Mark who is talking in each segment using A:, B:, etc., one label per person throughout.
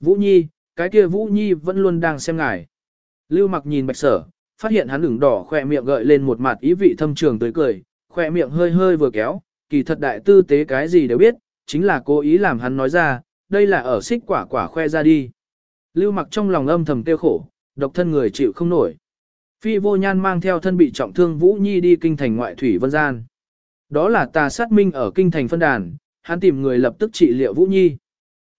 A: Vũ Nhi, cái kia Vũ Nhi vẫn luôn đang xem ngài. Lưu mặc nhìn bạch sở, phát hiện hắn ửng đỏ khỏe miệng gợi lên một mặt ý vị thâm trường tới cười, khỏe miệng hơi hơi vừa kéo, kỳ thật đại tư tế cái gì đều biết, chính là cố ý làm hắn nói ra, đây là ở xích quả quả khoe ra đi. Lưu mặc trong lòng âm thầm tiêu khổ, độc thân người chịu không nổi. Phi vô nhan mang theo thân bị trọng thương Vũ Nhi đi kinh thành ngoại thủy vân gian. Đó là tà sát minh ở kinh thành phân đàn, hắn tìm người lập tức trị liệu Vũ Nhi.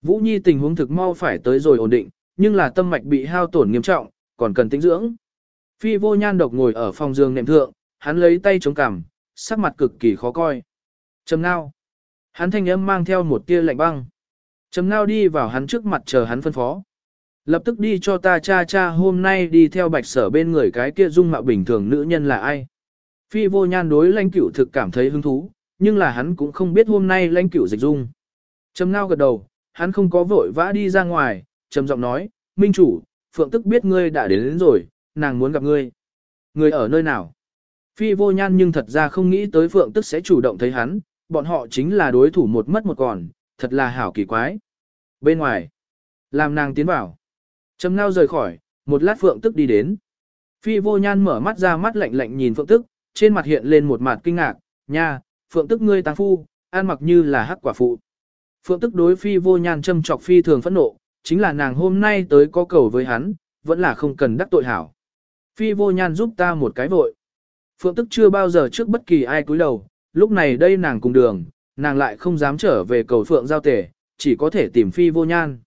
A: Vũ Nhi tình huống thực mau phải tới rồi ổn định, nhưng là tâm mạch bị hao tổn nghiêm trọng, còn cần tĩnh dưỡng. Phi vô nhan độc ngồi ở phòng giường nệm thượng, hắn lấy tay chống cằm, sắc mặt cực kỳ khó coi. Trầm ngao. Hắn thanh âm mang theo một tia lạnh băng. Trầm ngao đi vào hắn trước mặt chờ hắn phân phó. Lập tức đi cho ta cha cha hôm nay đi theo bạch sở bên người cái kia dung mạo bình thường nữ nhân là ai. Phi vô nhan đối lãnh cửu thực cảm thấy hứng thú, nhưng là hắn cũng không biết hôm nay lãnh cửu dịch dung. Trầm ngao gật đầu, hắn không có vội vã đi ra ngoài, trầm giọng nói, minh chủ, phượng tức biết ngươi đã đến, đến rồi, nàng muốn gặp ngươi. Ngươi ở nơi nào? Phi vô nhan nhưng thật ra không nghĩ tới phượng tức sẽ chủ động thấy hắn, bọn họ chính là đối thủ một mất một còn, thật là hảo kỳ quái. Bên ngoài, làm nàng tiến vào. Trầm ngao rời khỏi, một lát phượng tức đi đến. Phi vô nhan mở mắt ra mắt lạnh lạnh nhìn phượng tức, trên mặt hiện lên một mặt kinh ngạc, nha, phượng tức ngươi tăng phu, ăn mặc như là hắc quả phụ. Phượng tức đối phi vô nhan châm chọc phi thường phẫn nộ, chính là nàng hôm nay tới có cầu với hắn, vẫn là không cần đắc tội hảo. Phi vô nhan giúp ta một cái vội. Phượng tức chưa bao giờ trước bất kỳ ai cúi đầu, lúc này đây nàng cùng đường, nàng lại không dám trở về cầu phượng giao tể, chỉ có thể tìm phi vô nhan.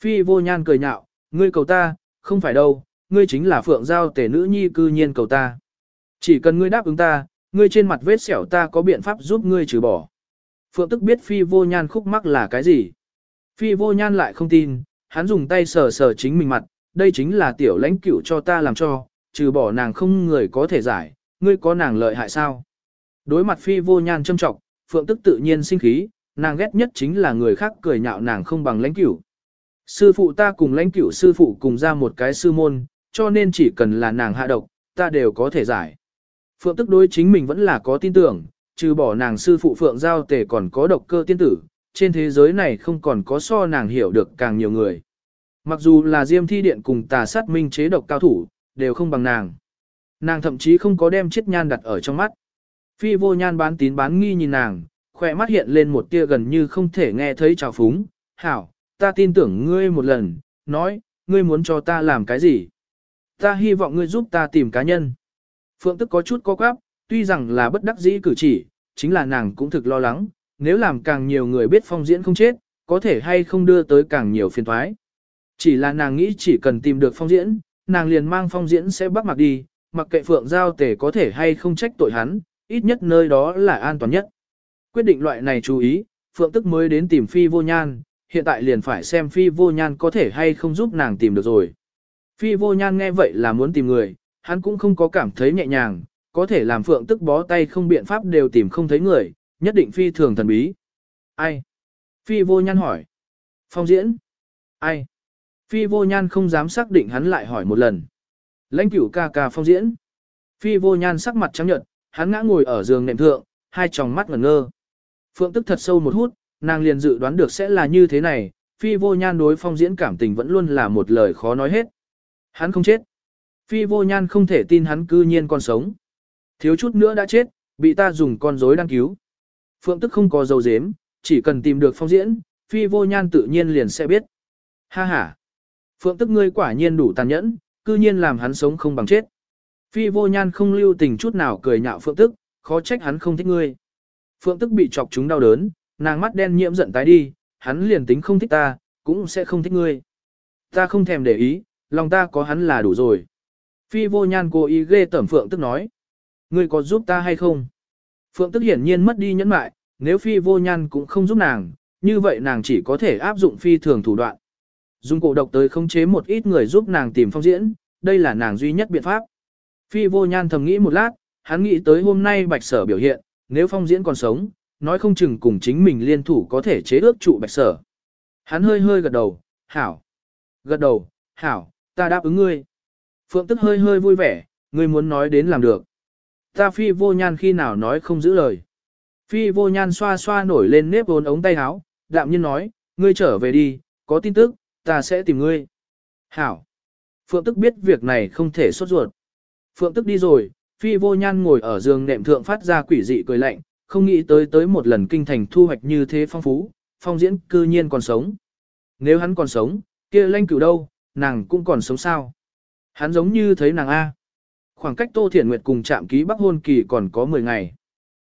A: Phi vô nhan cười nhạo, ngươi cầu ta, không phải đâu, ngươi chính là phượng giao tể nữ nhi cư nhiên cầu ta. Chỉ cần ngươi đáp ứng ta, ngươi trên mặt vết sẹo ta có biện pháp giúp ngươi trừ bỏ. Phượng tức biết phi vô nhan khúc mắc là cái gì. Phi vô nhan lại không tin, hắn dùng tay sờ sờ chính mình mặt, đây chính là tiểu lãnh cửu cho ta làm cho, trừ bỏ nàng không người có thể giải, ngươi có nàng lợi hại sao. Đối mặt phi vô nhan châm trọng, phượng tức tự nhiên sinh khí, nàng ghét nhất chính là người khác cười nhạo nàng không bằng lãnh cửu. Sư phụ ta cùng lãnh cửu sư phụ cùng ra một cái sư môn, cho nên chỉ cần là nàng hạ độc, ta đều có thể giải. Phượng tức đối chính mình vẫn là có tin tưởng, trừ bỏ nàng sư phụ Phượng Giao Tề còn có độc cơ tiên tử, trên thế giới này không còn có so nàng hiểu được càng nhiều người. Mặc dù là Diêm Thi Điện cùng tà sát minh chế độc cao thủ, đều không bằng nàng. Nàng thậm chí không có đem chiếc nhan đặt ở trong mắt. Phi vô nhan bán tín bán nghi nhìn nàng, khỏe mắt hiện lên một tia gần như không thể nghe thấy trào phúng. Hảo, ta tin tưởng ngươi một lần, nói, ngươi muốn cho ta làm cái gì? Ta hy vọng ngươi giúp ta tìm cá nhân. Phượng tức có chút có quáp, tuy rằng là bất đắc dĩ cử chỉ, chính là nàng cũng thực lo lắng, nếu làm càng nhiều người biết phong diễn không chết, có thể hay không đưa tới càng nhiều phiền thoái. Chỉ là nàng nghĩ chỉ cần tìm được phong diễn, nàng liền mang phong diễn sẽ bắt mặc đi, mặc kệ phượng giao tể có thể hay không trách tội hắn, ít nhất nơi đó là an toàn nhất. Quyết định loại này chú ý, phượng tức mới đến tìm phi vô nhan, hiện tại liền phải xem phi vô nhan có thể hay không giúp nàng tìm được rồi. Phi vô nhan nghe vậy là muốn tìm người, hắn cũng không có cảm thấy nhẹ nhàng, có thể làm phượng tức bó tay không biện pháp đều tìm không thấy người, nhất định phi thường thần bí. Ai? Phi vô nhan hỏi. Phong diễn? Ai? Phi vô nhan không dám xác định hắn lại hỏi một lần. Lãnh cửu ca ca phong diễn. Phi vô nhan sắc mặt trắng nhợt, hắn ngã ngồi ở giường nệm thượng, hai tròng mắt ngẩn ngơ. Phượng tức thật sâu một hút, nàng liền dự đoán được sẽ là như thế này, phi vô nhan đối phong diễn cảm tình vẫn luôn là một lời khó nói hết. Hắn không chết. Phi vô nhan không thể tin hắn cư nhiên còn sống. Thiếu chút nữa đã chết, bị ta dùng con rối đăng cứu. Phượng tức không có dấu dếm, chỉ cần tìm được phong diễn, phi vô nhan tự nhiên liền sẽ biết. Ha ha! Phượng tức ngươi quả nhiên đủ tàn nhẫn, cư nhiên làm hắn sống không bằng chết. Phi vô nhan không lưu tình chút nào cười nhạo phượng tức, khó trách hắn không thích ngươi. Phượng tức bị chọc chúng đau đớn, nàng mắt đen nhiễm giận tái đi, hắn liền tính không thích ta, cũng sẽ không thích ngươi. Ta không thèm để ý, lòng ta có hắn là đủ rồi. Phi vô nhan cố ý ghê tẩm phượng tức nói. Ngươi có giúp ta hay không? Phượng tức hiển nhiên mất đi nhẫn mại, nếu phi vô nhan cũng không giúp nàng, như vậy nàng chỉ có thể áp dụng phi thường thủ đoạn. Dùng cổ độc tới khống chế một ít người giúp nàng tìm phong diễn, đây là nàng duy nhất biện pháp. Phi vô nhan thầm nghĩ một lát, hắn nghĩ tới hôm nay bạch sở biểu hiện, nếu phong diễn còn sống, nói không chừng cùng chính mình liên thủ có thể chế ước trụ bạch sở. Hắn hơi hơi gật đầu, hảo. Gật đầu, hảo, ta đáp ứng ngươi. Phượng tức hơi hơi vui vẻ, ngươi muốn nói đến làm được. Ta phi vô nhan khi nào nói không giữ lời. Phi vô nhan xoa xoa nổi lên nếp vốn ống tay áo, đạm nhiên nói, ngươi trở về đi, có tin tức, ta sẽ tìm ngươi. Hảo. Phượng tức biết việc này không thể sốt ruột. Phượng tức đi rồi, phi vô nhan ngồi ở giường nệm thượng phát ra quỷ dị cười lạnh, không nghĩ tới tới một lần kinh thành thu hoạch như thế phong phú, phong diễn cư nhiên còn sống. Nếu hắn còn sống, kia lanh cửu đâu, nàng cũng còn sống sao. Hắn giống như thấy nàng A. Khoảng cách Tô Thiển Nguyệt cùng chạm ký Bắc hôn kỳ còn có 10 ngày.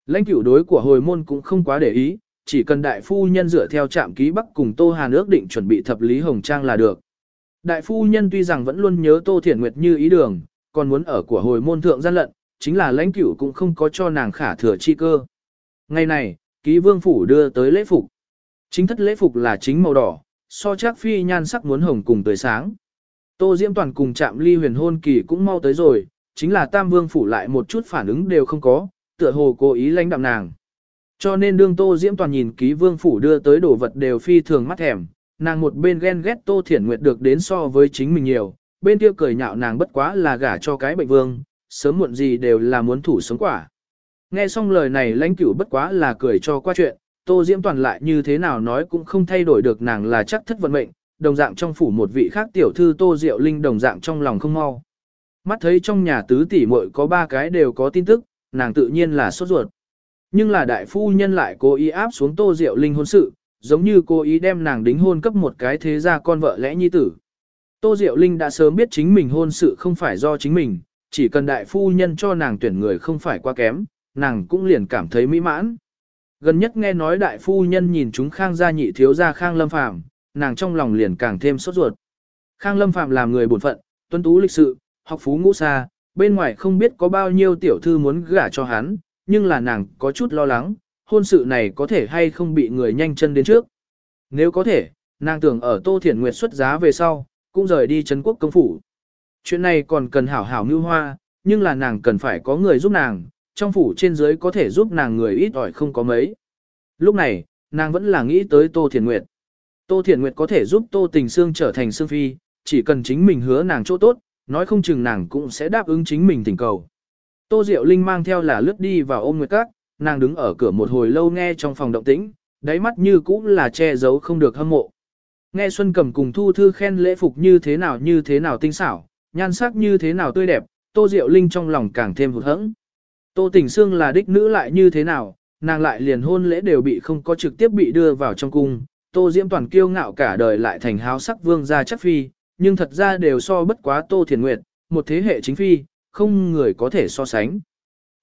A: Lãnh cửu đối của hồi môn cũng không quá để ý, chỉ cần đại phu nhân dựa theo trạm ký Bắc cùng Tô Hàn ước định chuẩn bị thập lý hồng trang là được. Đại phu nhân tuy rằng vẫn luôn nhớ Tô Thiển Nguyệt như ý đường, còn muốn ở của hồi môn thượng gian lận, chính là lãnh cửu cũng không có cho nàng khả thừa chi cơ. Ngày này, ký vương phủ đưa tới lễ phục. Chính thất lễ phục là chính màu đỏ, so chắc phi nhan sắc muốn hồng cùng tới sáng. Tô Diễm Toàn cùng chạm ly huyền hôn kỳ cũng mau tới rồi, chính là tam vương phủ lại một chút phản ứng đều không có, tựa hồ cố ý lãnh đạm nàng. Cho nên đương Tô Diễm Toàn nhìn ký vương phủ đưa tới đồ vật đều phi thường mắt thèm, nàng một bên ghen ghét Tô Thiển Nguyệt được đến so với chính mình nhiều, bên kia cười nhạo nàng bất quá là gả cho cái bệnh vương, sớm muộn gì đều là muốn thủ sống quả. Nghe xong lời này lãnh cửu bất quá là cười cho qua chuyện, Tô Diễm Toàn lại như thế nào nói cũng không thay đổi được nàng là chắc thất vận mệnh, đồng dạng trong phủ một vị khác tiểu thư Tô Diệu Linh đồng dạng trong lòng không mau. Mắt thấy trong nhà tứ tỷ muội có ba cái đều có tin tức, nàng tự nhiên là sốt ruột. Nhưng là đại phu nhân lại cố ý áp xuống Tô Diệu Linh hôn sự, giống như cố ý đem nàng đính hôn cấp một cái thế gia con vợ lẽ nhi tử. Tô Diệu Linh đã sớm biết chính mình hôn sự không phải do chính mình, chỉ cần đại phu nhân cho nàng tuyển người không phải quá kém, nàng cũng liền cảm thấy mỹ mãn. Gần nhất nghe nói đại phu nhân nhìn chúng khang gia nhị thiếu gia khang lâm phàm, nàng trong lòng liền càng thêm sốt ruột. Khang lâm phàm làm người bổn phận, tuân tú lịch sự, học phú ngũ xa, bên ngoài không biết có bao nhiêu tiểu thư muốn gả cho hắn, nhưng là nàng có chút lo lắng, hôn sự này có thể hay không bị người nhanh chân đến trước. Nếu có thể, nàng tưởng ở Tô Thiển Nguyệt xuất giá về sau, cũng rời đi Trấn quốc công phủ. Chuyện này còn cần hảo hảo mưu hoa, nhưng là nàng cần phải có người giúp nàng, trong phủ trên dưới có thể giúp nàng người ít ỏi không có mấy. Lúc này, nàng vẫn là nghĩ tới Tô thiển Nguyệt. Tô thiển Nguyệt có thể giúp Tô Tình Sương trở thành Sương Phi, chỉ cần chính mình hứa nàng chỗ tốt, nói không chừng nàng cũng sẽ đáp ứng chính mình tình cầu. Tô Diệu Linh mang theo là lướt đi vào ôm nguyệt các, nàng đứng ở cửa một hồi lâu nghe trong phòng động tĩnh, đáy mắt như cũng là che giấu không được hâm mộ. Nghe Xuân Cầm cùng Thu Thư khen lễ phục như thế nào như thế nào tinh xảo, nhan sắc như thế nào tươi đẹp, Tô Diệu Linh trong lòng càng thêm hụt hẫng. Tô Tình Sương là đích nữ lại như thế nào, nàng lại liền hôn lễ đều bị không có trực tiếp bị đưa vào trong cung. Tô Diễm toàn kiêu ngạo cả đời lại thành háo sắc vương gia chắc phi, nhưng thật ra đều so bất quá Tô Thiền Nguyệt, một thế hệ chính phi, không người có thể so sánh.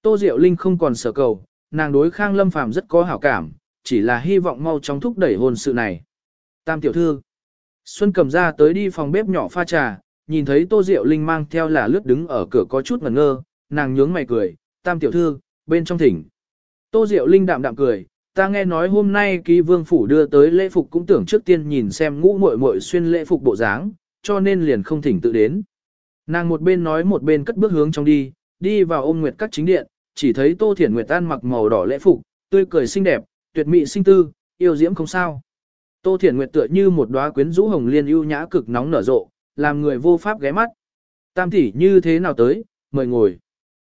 A: Tô Diệu Linh không còn sở cầu, nàng đối Khang Lâm Phàm rất có hảo cảm, chỉ là hy vọng mau chóng thúc đẩy hôn sự này. Tam tiểu thư. Xuân cầm ra tới đi phòng bếp nhỏ pha trà, nhìn thấy Tô Diệu Linh mang theo là lướt đứng ở cửa có chút ngẩn ngơ, nàng nhướng mày cười, tam tiểu thư, bên trong thỉnh. Tô Diệu Linh đạm đạm cười, ta nghe nói hôm nay ký vương phủ đưa tới lễ phục cũng tưởng trước tiên nhìn xem ngũ muội muội xuyên lễ phục bộ dáng, cho nên liền không thỉnh tự đến. Nàng một bên nói một bên cất bước hướng trong đi, đi vào ôm nguyệt các chính điện, chỉ thấy Tô Thiển Nguyệt ăn mặc màu đỏ lễ phục, tươi cười xinh đẹp, tuyệt mỹ sinh tư, yêu diễm không sao. Tô Thiển Nguyệt tựa như một đóa quyến rũ hồng liên ưu nhã cực nóng nở rộ, làm người vô pháp ghé mắt. Tam tỷ như thế nào tới, mời ngồi.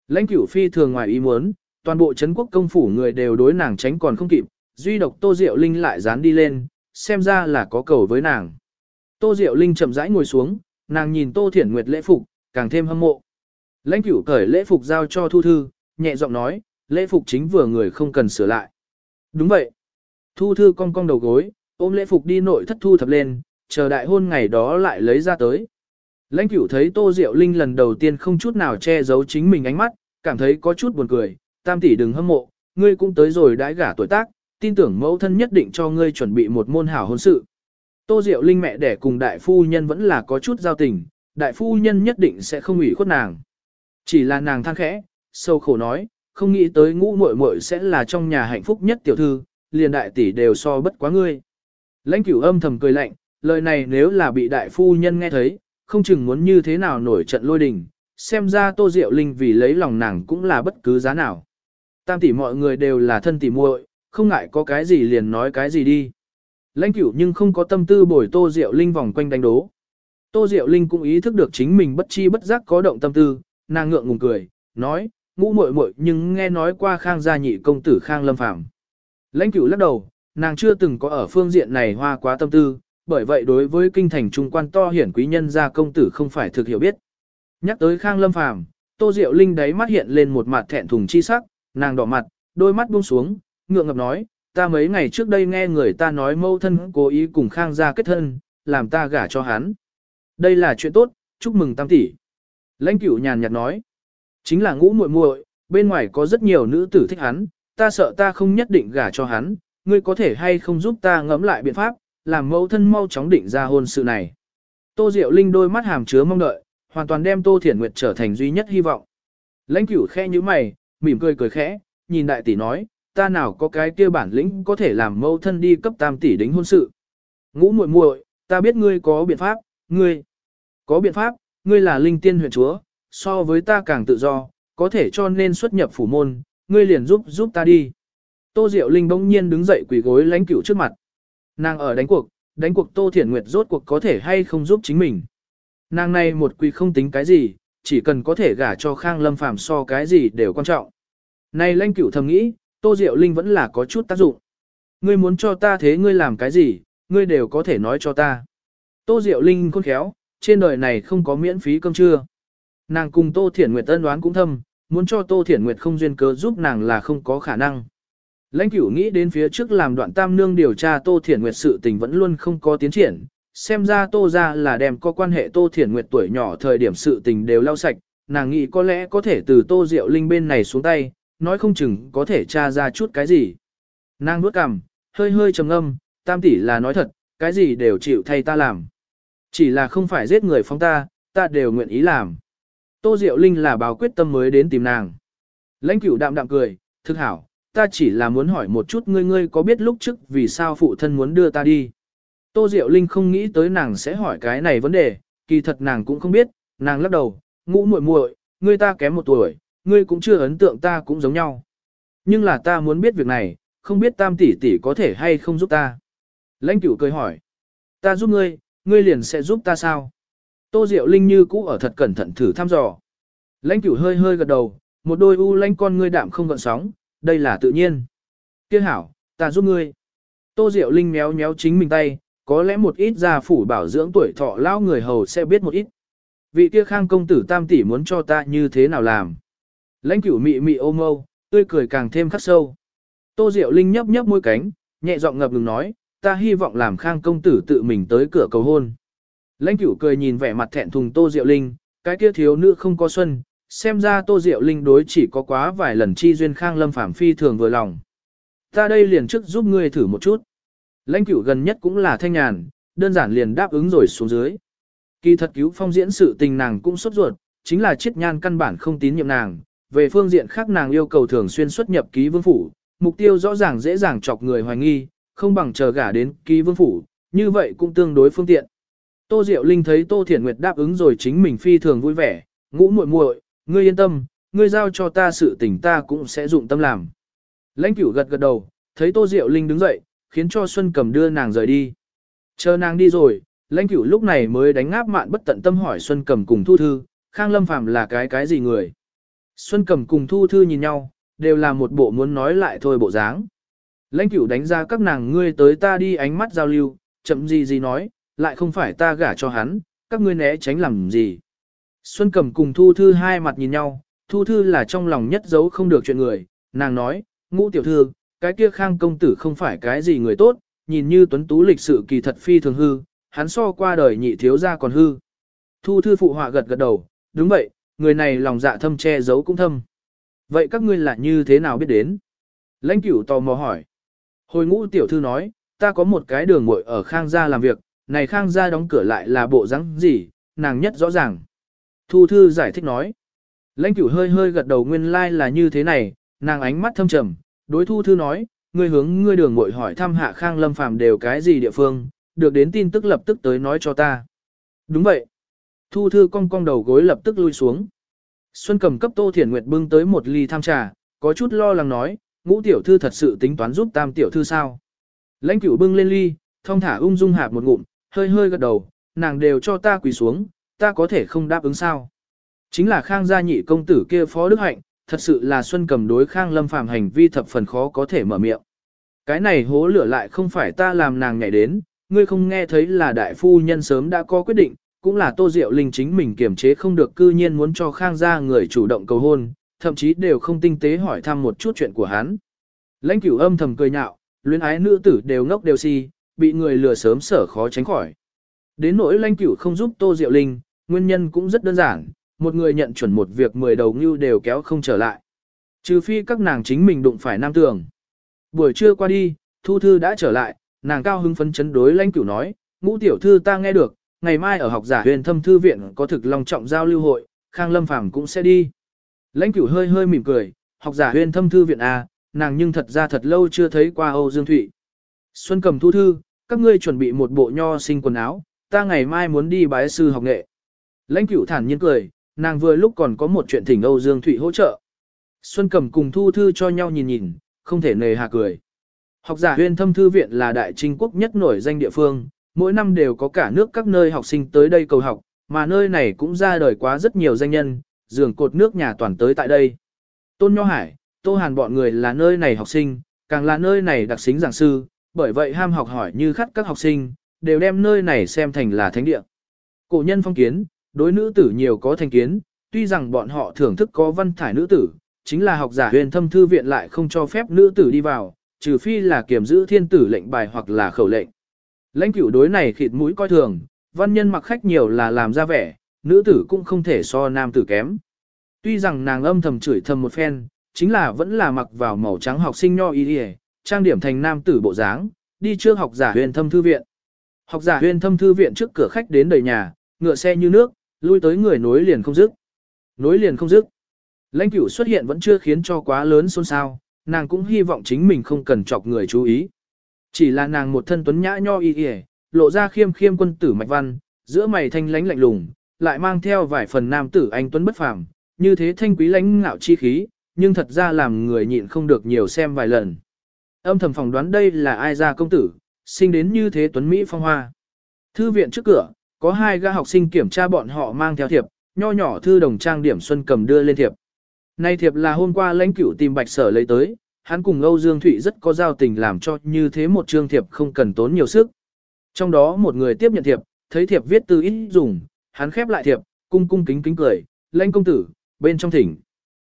A: Lãnh cửu phi thường ngoài ý muốn, toàn bộ Trấn quốc công phủ người đều đối nàng tránh còn không kịp, duy độc Tô Diệu Linh lại dán đi lên, xem ra là có cầu với nàng. Tô Diệu Linh chậm rãi ngồi xuống, nàng nhìn Tô Thiển Nguyệt lễ phục, càng thêm hâm mộ. Lãnh cửu cởi lễ phục giao cho Thu Thư, nhẹ giọng nói, lễ phục chính vừa người không cần sửa lại. Đúng vậy. Thu Thư cong cong đầu gối, ôm lễ phục đi nội thất thu thập lên, chờ đại hôn ngày đó lại lấy ra tới. Lãnh cửu thấy Tô Diệu Linh lần đầu tiên không chút nào che giấu chính mình ánh mắt, cảm thấy có chút buồn cười, tam tỷ đừng hâm mộ, ngươi cũng tới rồi đãi gả tuổi tác, tin tưởng mẫu thân nhất định cho ngươi chuẩn bị một môn hảo hôn sự. Tô Diệu Linh mẹ đẻ cùng đại phu nhân vẫn là có chút giao tình, đại phu nhân nhất định sẽ không ủy khuất nàng. Chỉ là nàng than khẽ, sâu khổ nói, không nghĩ tới ngũ muội muội sẽ là trong nhà hạnh phúc nhất tiểu thư, liền đại tỷ đều so bất quá ngươi. Lãnh cửu âm thầm cười lạnh, lời này nếu là bị đại phu nhân nghe thấy, không chừng muốn như thế nào nổi trận lôi đình, xem ra Tô Diệu Linh vì lấy lòng nàng cũng là bất cứ giá nào. Tam tỷ mọi người đều là thân tỷ muội, không ngại có cái gì liền nói cái gì đi. Lãnh cửu nhưng không có tâm tư bồi Tô Diệu Linh vòng quanh đánh đố. Tô Diệu Linh cũng ý thức được chính mình bất chi bất giác có động tâm tư, nàng ngượng ngùng cười, nói, ngũ muội muội nhưng nghe nói qua khang gia nhị công tử khang lâm phạm. Lãnh cửu lắc đầu, nàng chưa từng có ở phương diện này hoa quá tâm tư, bởi vậy đối với kinh thành trung quan to hiển quý nhân gia công tử không phải thực hiểu biết. Nhắc tới Khang Lâm Phàm, Tô Diệu Linh đáy mắt hiện lên một mặt thẹn thùng chi sắc, nàng đỏ mặt, đôi mắt buông xuống, ngượng ngập nói, ta mấy ngày trước đây nghe người ta nói mâu thân cố ý cùng Khang gia kết thân, làm ta gả cho hắn. Đây là chuyện tốt, chúc mừng tam tỷ. Lãnh cửu nhàn nhạt nói, chính là ngũ muội muội, bên ngoài có rất nhiều nữ tử thích hắn, ta sợ ta không nhất định gả cho hắn, ngươi có thể hay không giúp ta ngẫm lại biện pháp, làm mẫu thân mau chóng định ra hôn sự này. Tô Diệu Linh đôi mắt hàm chứa mong đợi, hoàn toàn đem Tô Thiển Nguyệt trở thành duy nhất hy vọng. Lãnh cửu khe như mày, mỉm cười cười khẽ, nhìn đại tỷ nói, ta nào có cái kia bản lĩnh có thể làm mâu thân đi cấp tam tỷ đính hôn sự. Ngũ muội muội, ta biết ngươi có biện pháp, ngươi có biện pháp, ngươi là linh tiên huyện chúa, so với ta càng tự do, có thể cho nên xuất nhập phủ môn, ngươi liền giúp giúp ta đi. Tô Diệu Linh bỗng nhiên đứng dậy quỳ gối lãnh cửu trước mặt. Nàng ở đánh cuộc, đánh cuộc Tô Thiển Nguyệt rốt cuộc có thể hay không giúp chính mình. Nàng này một quỳ không tính cái gì, chỉ cần có thể gả cho Khang Lâm Phàm so cái gì đều quan trọng. Này lãnh cửu thầm nghĩ, Tô Diệu Linh vẫn là có chút tác dụng. Ngươi muốn cho ta thế ngươi làm cái gì, ngươi đều có thể nói cho ta. Tô Diệu Linh khôn khéo, trên đời này không có miễn phí cơm trưa. Nàng cùng Tô Thiển Nguyệt tân đoán cũng thâm, muốn cho Tô Thiển Nguyệt không duyên cớ giúp nàng là không có khả năng. Lãnh cửu nghĩ đến phía trước làm đoạn tam nương điều tra Tô Thiển Nguyệt sự tình vẫn luôn không có tiến triển, xem ra Tô ra là đem có quan hệ Tô Thiển Nguyệt tuổi nhỏ thời điểm sự tình đều lau sạch, nàng nghĩ có lẽ có thể từ Tô Diệu Linh bên này xuống tay, nói không chừng có thể tra ra chút cái gì. Nàng nuốt cằm, hơi hơi trầm âm, tam tỷ là nói thật, cái gì đều chịu thay ta làm. Chỉ là không phải giết người phóng ta, ta đều nguyện ý làm. Tô Diệu Linh là báo quyết tâm mới đến tìm nàng. Lãnh cửu đạm đạm cười, thực hảo, ta chỉ là muốn hỏi một chút ngươi ngươi có biết lúc trước vì sao phụ thân muốn đưa ta đi. Tô Diệu Linh không nghĩ tới nàng sẽ hỏi cái này vấn đề, kỳ thật nàng cũng không biết, nàng lắc đầu, ngũ muội muội, ngươi ta kém một tuổi, ngươi cũng chưa ấn tượng ta cũng giống nhau. Nhưng là ta muốn biết việc này, không biết tam tỷ tỷ có thể hay không giúp ta. Lãnh cửu cười hỏi, ta giúp ngươi, ngươi liền sẽ giúp ta sao? Tô Diệu Linh như cũ ở thật cẩn thận thử thăm dò. Lãnh cửu hơi hơi gật đầu, một đôi u lãnh con ngươi đạm không gợn sóng, đây là tự nhiên. Kia hảo, ta giúp ngươi. Tô Diệu Linh méo méo chính mình tay, có lẽ một ít gia phủ bảo dưỡng tuổi thọ lão người hầu sẽ biết một ít. Vị kia khang công tử tam tỷ muốn cho ta như thế nào làm. Lãnh cửu mị mị ôm âu, tươi cười càng thêm khắc sâu. Tô Diệu Linh nhấp nhấp môi cánh, nhẹ giọng ngập ngừng nói, ta hy vọng làm khang công tử tự mình tới cửa cầu hôn. Lãnh cửu cười nhìn vẻ mặt thẹn thùng Tô Diệu Linh, cái kia thiếu nữ không có xuân, xem ra Tô Diệu Linh đối chỉ có quá vài lần chi duyên khang lâm phạm phi thường vừa lòng. Ta đây liền trước giúp ngươi thử một chút. Lãnh cửu gần nhất cũng là thanh nhàn, đơn giản liền đáp ứng rồi xuống dưới. Kỳ thật cứu phong diễn sự tình nàng cũng sốt ruột, chính là chiết nhan căn bản không tín nhiệm nàng. Về phương diện khác nàng yêu cầu thường xuyên xuất nhập ký vương phủ, mục tiêu rõ ràng dễ dàng chọc người hoài nghi, không bằng chờ gả đến ký vương phủ, như vậy cũng tương đối phương tiện. Tô Diệu Linh thấy Tô Thiển Nguyệt đáp ứng rồi chính mình phi thường vui vẻ, ngũ muội muội, ngươi yên tâm, ngươi giao cho ta sự tình ta cũng sẽ dụng tâm làm. Lãnh cửu gật gật đầu, thấy Tô Diệu Linh đứng dậy, khiến cho Xuân Cầm đưa nàng rời đi. Chờ nàng đi rồi, lãnh cửu lúc này mới đánh ngáp mạn bất tận tâm hỏi Xuân Cầm cùng Thu Thư, Khang Lâm Phàm là cái cái gì người. Xuân Cẩm cùng Thu Thư nhìn nhau, đều là một bộ muốn nói lại thôi bộ dáng. Lãnh cửu đánh ra các nàng ngươi tới ta đi ánh mắt giao lưu, chậm gì gì nói, lại không phải ta gả cho hắn, các ngươi né tránh làm gì. Xuân Cẩm cùng Thu Thư hai mặt nhìn nhau, Thu Thư là trong lòng nhất giấu không được chuyện người, nàng nói, ngũ tiểu thư, cái kia khang công tử không phải cái gì người tốt, nhìn như tuấn tú lịch sự kỳ thật phi thường hư, hắn so qua đời nhị thiếu gia còn hư. Thu Thư phụ họa gật gật đầu, đúng vậy, người này lòng dạ thâm che giấu cũng thâm. Vậy các ngươi là như thế nào biết đến? Lãnh cửu tò mò hỏi. Hồi ngũ tiểu thư nói, ta có một cái đường muội ở Khang gia làm việc, này Khang gia đóng cửa lại là bộ rắn gì, nàng nhất rõ ràng. Thu thư giải thích nói. Lãnh cửu hơi hơi gật đầu nguyên lai like là như thế này, nàng ánh mắt thâm trầm, đối thu thư nói, ngươi hướng ngươi đường muội hỏi thăm hạ Khang lâm phàm đều cái gì địa phương, được đến tin tức lập tức tới nói cho ta. Đúng vậy. Thu thư cong cong đầu gối lập tức lui xuống. Xuân cầm cấp Tô Thiển Nguyệt bưng tới một ly tham trà, có chút lo lắng nói, ngũ tiểu thư thật sự tính toán giúp tam tiểu thư sao. Lãnh cửu bưng lên ly, thong thả ung dung hạp một ngụm, hơi hơi gật đầu, nàng đều cho ta quỳ xuống, ta có thể không đáp ứng sao. Chính là khang gia nhị công tử kia phó đức hạnh, thật sự là xuân cầm đối khang lâm phàm hành vi thập phần khó có thể mở miệng. Cái này hố lửa lại không phải ta làm nàng nhảy đến, ngươi không nghe thấy là đại phu nhân sớm đã có quyết định, cũng là Tô Diệu Linh chính mình kiềm chế không được cư nhiên muốn cho Khang gia người chủ động cầu hôn, thậm chí đều không tinh tế hỏi thăm một chút chuyện của hắn. Lãnh cửu âm thầm cười nhạo, luyến ái nữ tử đều ngốc đều si, bị người lừa sớm sở khó tránh khỏi. Đến nỗi lãnh cửu không giúp Tô Diệu Linh, nguyên nhân cũng rất đơn giản, một người nhận chuẩn một việc mười đầu như đều kéo không trở lại. Trừ phi các nàng chính mình đụng phải nam tường. Buổi trưa qua đi, Thu Thư đã trở lại, nàng cao hứng phấn chấn đối lãnh cửu nói, ngũ tiểu thư ta nghe được, ngày mai ở học giả huyền thâm thư viện có thực long trọng giao lưu hội, Khang Lâm Phàm cũng sẽ đi. Lãnh cửu hơi hơi mỉm cười, học giả huyền thâm thư viện à, nàng nhưng thật ra thật lâu chưa thấy qua Âu Dương Thụy. Xuân cầm thu thư, các ngươi chuẩn bị một bộ nho sinh quần áo, ta ngày mai muốn đi bái sư học nghệ. Lãnh cửu thản nhiên cười, nàng vừa lúc còn có một chuyện thỉnh Âu Dương Thụy hỗ trợ. Xuân cầm cùng thu thư cho nhau nhìn nhìn, không thể nề hà cười. Học giả huyền thâm thư viện là đại trinh quốc nhất nổi danh địa phương, mỗi năm đều có cả nước các nơi học sinh tới đây cầu học, mà nơi này cũng ra đời quá rất nhiều danh nhân, giường cột nước nhà toàn tới tại đây. Tôn Nho Hải, Tô Hàn bọn người là nơi này học sinh, càng là nơi này đặc xính giảng sư, bởi vậy ham học hỏi như khắt các học sinh, đều đem nơi này xem thành là thánh địa. Cổ nhân phong kiến, đối nữ tử nhiều có thành kiến, tuy rằng bọn họ thưởng thức có văn thải nữ tử, chính là học giả huyền thâm thư viện lại không cho phép nữ tử đi vào, trừ phi là kiểm giữ thiên tử lệnh bài hoặc là khẩu lệnh. Lãnh cửu đối này khịt mũi coi thường, văn nhân mặc khách nhiều là làm ra vẻ, nữ tử cũng không thể so nam tử kém. Tuy rằng nàng âm thầm chửi thầm một phen, chính là vẫn là mặc vào màu trắng học sinh nho y y, trang điểm thành nam tử bộ dáng, đi trước học giả huyền thâm thư viện. Học giả huyền thâm thư viện trước cửa khách đến đầy nhà, ngựa xe như nước, lui tới người nối liền không dứt. Nối liền không dứt. Lãnh cửu xuất hiện vẫn chưa khiến cho quá lớn xôn xao, nàng cũng hy vọng chính mình không cần chọc người chú ý. Chỉ là nàng một thân tuấn nhã nho y y, lộ ra khiêm khiêm quân tử mạch văn, giữa mày thanh lãnh lạnh lùng, lại mang theo vài phần nam tử anh tuấn bất phàm, như thế thanh quý lãnh ngạo chi khí, nhưng thật ra làm người nhịn không được nhiều xem vài lần. Âm thầm phỏng đoán đây là ai ra công tử, sinh đến như thế tuấn Mỹ phong hoa. Thư viện trước cửa, có hai gã học sinh kiểm tra bọn họ mang theo thiệp, nho nhỏ thư đồng trang điểm xuân cầm đưa lên thiệp. Nay thiệp là hôm qua lãnh cửu tìm bạch sở lấy tới, hắn cùng Âu Dương Thụy rất có giao tình làm cho như thế một trương thiệp không cần tốn nhiều sức. Trong đó một người tiếp nhận thiệp, thấy thiệp viết từ ít dùng, hắn khép lại thiệp, cung cung kính kính cười, lãnh công tử, bên trong thỉnh.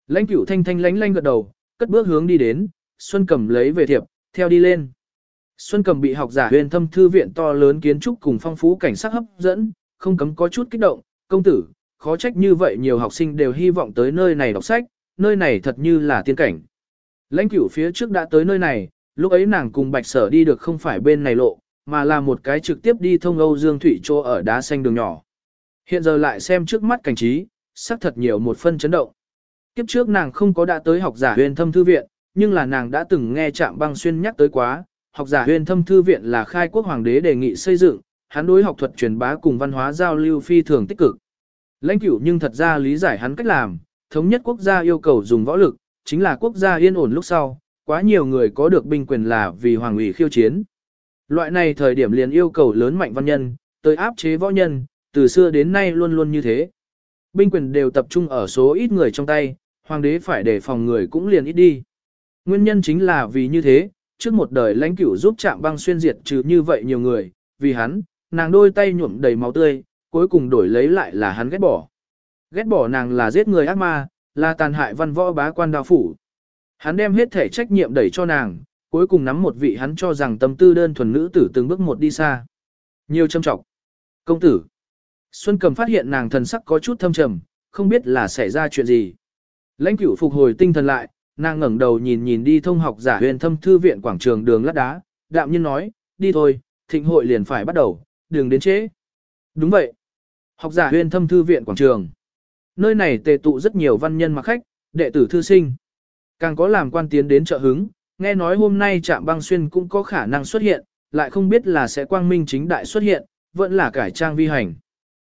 A: Lãnh cửu thanh thanh lánh lánh gật đầu, cất bước hướng đi đến, Xuân Cầm lấy về thiệp, theo đi lên. Xuân Cầm bị học giả huyền thâm thư viện to lớn kiến trúc cùng phong phú cảnh sắc hấp dẫn, không cấm có chút kích động, công tử, khó trách như vậy nhiều học sinh đều hy vọng tới nơi này đọc sách, nơi này thật như là tiên cảnh. Lãnh cửu phía trước đã tới nơi này, lúc ấy nàng cùng bạch sở đi được không phải bên này lộ, mà là một cái trực tiếp đi thông Âu Dương Thủy Chỗ ở đá xanh đường nhỏ. Hiện giờ lại xem trước mắt cảnh trí, sắc thật nhiều một phân chấn động. Kiếp trước nàng không có đã tới học giả huyền thâm thư viện, nhưng là nàng đã từng nghe Trạm Băng Xuyên nhắc tới quá, học giả huyền thâm thư viện là khai quốc hoàng đế đề nghị xây dựng, hắn đối học thuật truyền bá cùng văn hóa giao lưu phi thường tích cực. Lãnh cửu nhưng thật ra lý giải hắn cách làm, thống nhất quốc gia yêu cầu dùng võ lực, chính là quốc gia yên ổn lúc sau, quá nhiều người có được binh quyền là vì hoàng ủy khiêu chiến. Loại này thời điểm liền yêu cầu lớn mạnh văn nhân, tới áp chế võ nhân, từ xưa đến nay luôn luôn như thế. Binh quyền đều tập trung ở số ít người trong tay, hoàng đế phải đề phòng người cũng liền ít đi. Nguyên nhân chính là vì như thế, trước một đời lãnh cửu giúp chạm băng xuyên diệt trừ như vậy nhiều người, vì hắn, nàng đôi tay nhuộm đầy máu tươi, cuối cùng đổi lấy lại là hắn ghét bỏ. Ghét bỏ nàng là giết người ác ma, là tàn hại văn võ bá quan đao phủ. Hắn đem hết thể trách nhiệm đẩy cho nàng, cuối cùng nắm một vị hắn cho rằng tâm tư đơn thuần nữ tử từng bước một đi xa. Nhiều châm trọng. Công tử. Xuân cầm phát hiện nàng thần sắc có chút thâm trầm, không biết là xảy ra chuyện gì. Lãnh cửu phục hồi tinh thần lại, nàng ngẩng đầu nhìn nhìn đi thông học giả huyền thâm thư viện quảng trường đường lát đá, đạm nhiên nói, đi thôi, thịnh hội liền phải bắt đầu, đường đến chế. Đúng vậy. Học giả huyền thâm thư viện quảng trường. Nơi này tề tụ rất nhiều văn nhân mặc khách, đệ tử thư sinh. Càng có làm quan tiến đến trợ hứng, nghe nói hôm nay trạm băng xuyên cũng có khả năng xuất hiện, lại không biết là sẽ quang minh chính đại xuất hiện, vẫn là cải trang vi hành.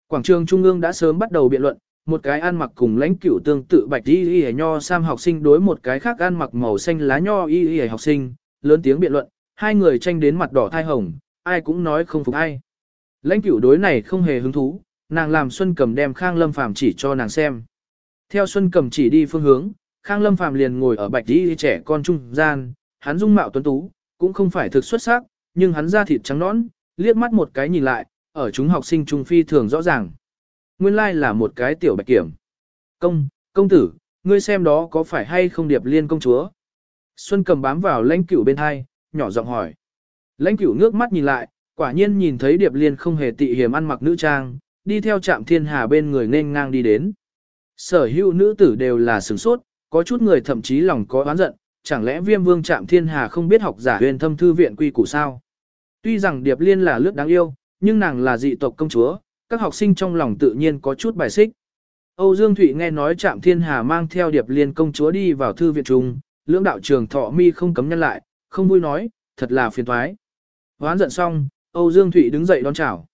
A: Quảng trường Trung ương đã sớm bắt đầu biện luận, một cái ăn mặc cùng lãnh cửu tương tự bạch y y nho sam học sinh đối một cái khác ăn mặc màu xanh lá nho y y học sinh, lớn tiếng biện luận, hai người tranh đến mặt đỏ thai hồng, ai cũng nói không phục ai. Lãnh cửu đối này không hề hứng thú, nàng làm Xuân Cầm đem Khang Lâm Phàm chỉ cho nàng xem. Theo Xuân Cầm chỉ đi phương hướng, Khang Lâm Phàm liền ngồi ở bạch đi trẻ con trung gian, hắn dung mạo tuấn tú, cũng không phải thực xuất sắc, nhưng hắn da thịt trắng nõn, liếc mắt một cái nhìn lại, ở chúng học sinh trung phi thường rõ ràng. Nguyên lai là một cái tiểu bạch kiểm. Công, công tử, ngươi xem đó có phải hay không điệp liên công chúa? Xuân cầm bám vào lãnh cửu bên hai, nhỏ giọng hỏi. Lãnh cửu ngước mắt nhìn lại, quả nhiên nhìn thấy điệp liên không hề tị hiểm ăn mặc nữ trang, đi theo trạm thiên hà bên người nên ngang đi đến. Sở hữu nữ tử đều là sửng sốt, có chút người thậm chí lòng có oán giận, chẳng lẽ viêm vương trạm thiên hà không biết học giả huyền thâm thư viện quy củ sao? Tuy rằng điệp liên là lướt đáng yêu, nhưng nàng là dị tộc công chúa, các học sinh trong lòng tự nhiên có chút bài xích. Âu Dương Thụy nghe nói Trạm Thiên Hà mang theo Điệp Liên công chúa đi vào thư viện trung, lưỡng đạo trường thọ mi không cấm nhân lại, không vui nói, thật là phiền toái. Hoán giận xong, Âu Dương Thụy đứng dậy đón chào.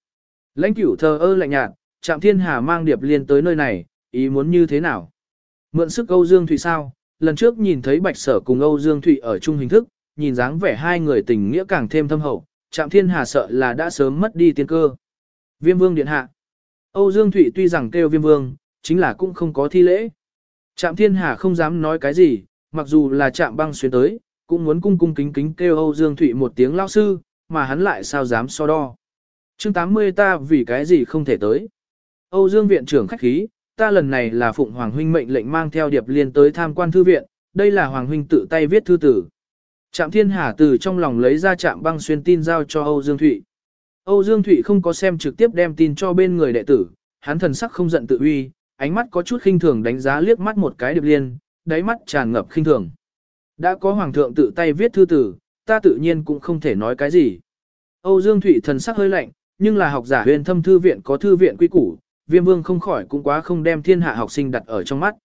A: Lãnh cửu thờ ơ lạnh nhạt, Trạm Thiên Hà mang Điệp Liên tới nơi này, ý muốn như thế nào? Mượn sức Âu Dương Thụy sao? Lần trước nhìn thấy Bạch Sở cùng Âu Dương Thụy ở chung hình thức, nhìn dáng vẻ hai người tình nghĩa càng thêm thâm hậu, Trạm Thiên Hà sợ là đã sớm mất đi tiên cơ. Viêm Vương điện hạ. Âu Dương Thụy tuy rằng kêu Viêm Vương, chính là cũng không có thi lễ. Trạm Thiên Hà không dám nói cái gì, mặc dù là Trạm Băng xuyên tới, cũng muốn cung cung kính kính kêu Âu Dương Thụy một tiếng lao sư, mà hắn lại sao dám so đo. Chương 80 ta vì cái gì không thể tới. Âu Dương viện trưởng khách khí, ta lần này là Phụng Hoàng huynh mệnh lệnh mang theo Điệp Liên tới tham quan thư viện, đây là Hoàng huynh tự tay viết thư tử. Trạm Thiên Hà từ trong lòng lấy ra Trạm Băng xuyên tin giao cho Âu Dương Thụy. Âu Dương Thụy không có xem trực tiếp đem tin cho bên người đệ tử, hắn thần sắc không giận tự uy, ánh mắt có chút khinh thường đánh giá liếc mắt một cái Điệp Liên, đáy mắt tràn ngập khinh thường. Đã có hoàng thượng tự tay viết thư tử, ta tự nhiên cũng không thể nói cái gì. Âu Dương Thụy thần sắc hơi lạnh, nhưng là học giả huyền thâm thư viện có thư viện quy củ, viêm vương không khỏi cũng quá không đem thiên hạ học sinh đặt ở trong mắt.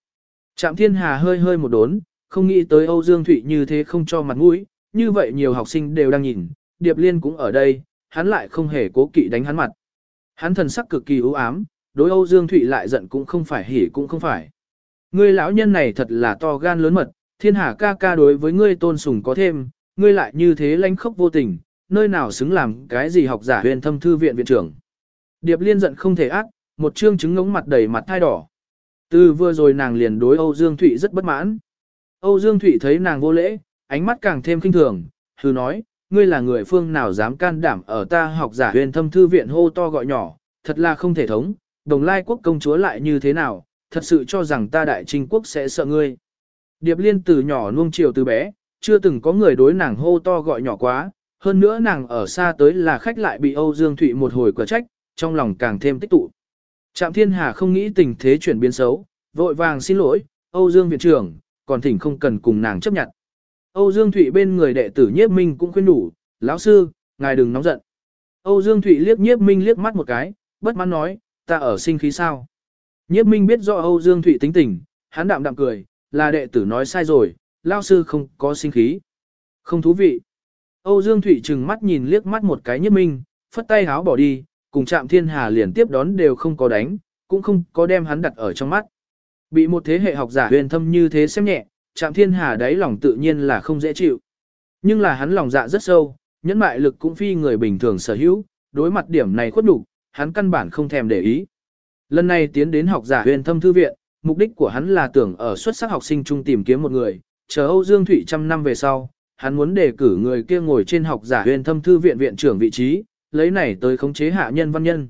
A: Trạm thiên hà hơi hơi một đốn, không nghĩ tới Âu Dương Thụy như thế không cho mặt mũi, như vậy nhiều học sinh đều đang nhìn, Điệp Liên cũng ở đây, hắn lại không hề cố kỵ đánh hắn mặt. Hắn thần sắc cực kỳ u ám, đối Âu Dương Thụy lại giận cũng không phải hỉ cũng không phải. Ngươi lão nhân này thật là to gan lớn mật, thiên hà ca ca đối với ngươi tôn sùng có thêm, ngươi lại như thế lánh khốc vô tình, nơi nào xứng làm cái gì học giả huyền thâm thư viện viện trưởng. Điệp liên giận không thể ác, một trương chứng ngống mặt đầy mặt thai đỏ. Từ vừa rồi nàng liền đối Âu Dương Thụy rất bất mãn. Âu Dương Thụy thấy nàng vô lễ, ánh mắt càng thêm kinh thường, hư nói, ngươi là người phương nào dám can đảm ở ta học giả huyền thâm thư viện hô to gọi nhỏ, thật là không thể thống, đồng lai quốc công chúa lại như thế nào, thật sự cho rằng ta đại trinh quốc sẽ sợ ngươi. Điệp liên từ nhỏ nuông chiều từ bé, chưa từng có người đối nàng hô to gọi nhỏ quá, hơn nữa nàng ở xa tới là khách lại bị Âu Dương Thụy một hồi quả trách, trong lòng càng thêm tích tụ. Trạm Thiên Hà không nghĩ tình thế chuyển biến xấu, vội vàng xin lỗi, Âu Dương viện trưởng, còn thỉnh không cần cùng nàng chấp nhận. Âu Dương Thụy bên người đệ tử nhiếp minh cũng khuyên đủ, lão sư, ngài đừng nóng giận. Âu Dương Thụy liếc nhiếp minh liếc mắt một cái, bất mãn nói, ta ở sinh khí sao. Nhiếp minh biết rõ Âu Dương Thụy tính tình, hắn đạm đạm cười, là đệ tử nói sai rồi, lão sư không có sinh khí. Không thú vị. Âu Dương Thụy trừng mắt nhìn liếc mắt một cái nhất minh, phất tay háo bỏ đi, cùng chạm thiên hà liền tiếp đón đều không có đánh, cũng không có đem hắn đặt ở trong mắt. Bị một thế hệ học giả huyền thâm như thế xem nhẹ, chạm thiên hà đáy lòng tự nhiên là không dễ chịu. Nhưng là hắn lòng dạ rất sâu, nhẫn mại lực cũng phi người bình thường sở hữu, đối mặt điểm này khuất đủ, hắn căn bản không thèm để ý. Lần này tiến đến học giả huyền thâm thư viện, mục đích của hắn là tưởng ở xuất sắc học sinh trung tìm kiếm một người, chờ Âu Dương Thụy trăm năm về sau, hắn muốn đề cử người kia ngồi trên học giả huyền thâm thư viện viện trưởng vị trí, lấy này tới khống chế hạ nhân văn nhân.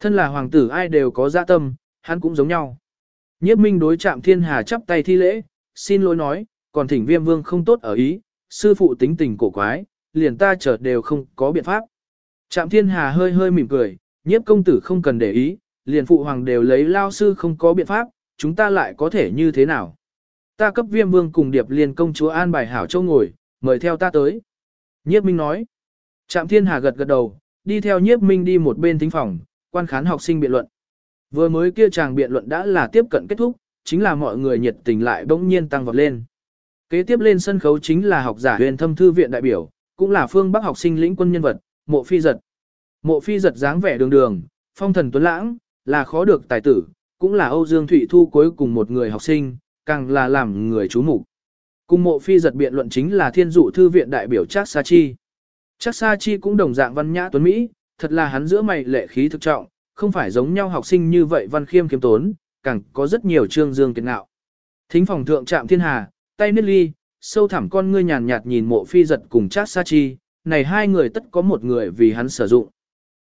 A: Thân là hoàng tử ai đều có dạ tâm, hắn cũng giống nhau. Nhiếp minh đối chạm thiên hà chắp tay thi lễ, xin lỗi nói, còn thỉnh viêm vương không tốt ở ý, sư phụ tính tình cổ quái, liền ta chợt đều không có biện pháp. Trạm thiên hà hơi hơi mỉm cười, nhiếp công tử không cần để ý, liền phụ hoàng đều lấy lao sư không có biện pháp, chúng ta lại có thể như thế nào. Ta cấp viêm vương cùng điệp liền công chúa an bài hảo châu ngồi, mời theo ta tới. Nhiếp minh nói. Trạm thiên hà gật gật đầu, đi theo nhiếp minh đi một bên thính phòng, quan khán học sinh biện luận. Vừa mới kia chàng biện luận đã là tiếp cận kết thúc, chính là mọi người nhiệt tình lại bỗng nhiên tăng vọt lên. Kế tiếp lên sân khấu chính là học giả huyền thâm thư viện đại biểu, cũng là phương Bắc học sinh lĩnh quân nhân vật, mộ phi giật. Mộ phi giật dáng vẻ đường đường, phong thần tuấn lãng, là khó được tài tử, cũng là Âu Dương Thụy Thu cuối cùng một người học sinh, càng là làm người chú mục. Cùng mộ phi giật biện luận chính là thiên dụ thư viện đại biểu Trác Sa Chi. Trác Sa Chi cũng đồng dạng văn nhã tuấn Mỹ, thật là hắn giữa mày lệ khí thực trọng, không phải giống nhau học sinh như vậy văn khiêm kiếm tốn, càng có rất nhiều trương dương kiệt ngạo. Thính phòng thượng trạm thiên hà, tay niết ly, sâu thẳm con ngươi nhàn nhạt nhìn mộ phi giật cùng Trác Sa Chi, này hai người tất có một người vì hắn sử dụng.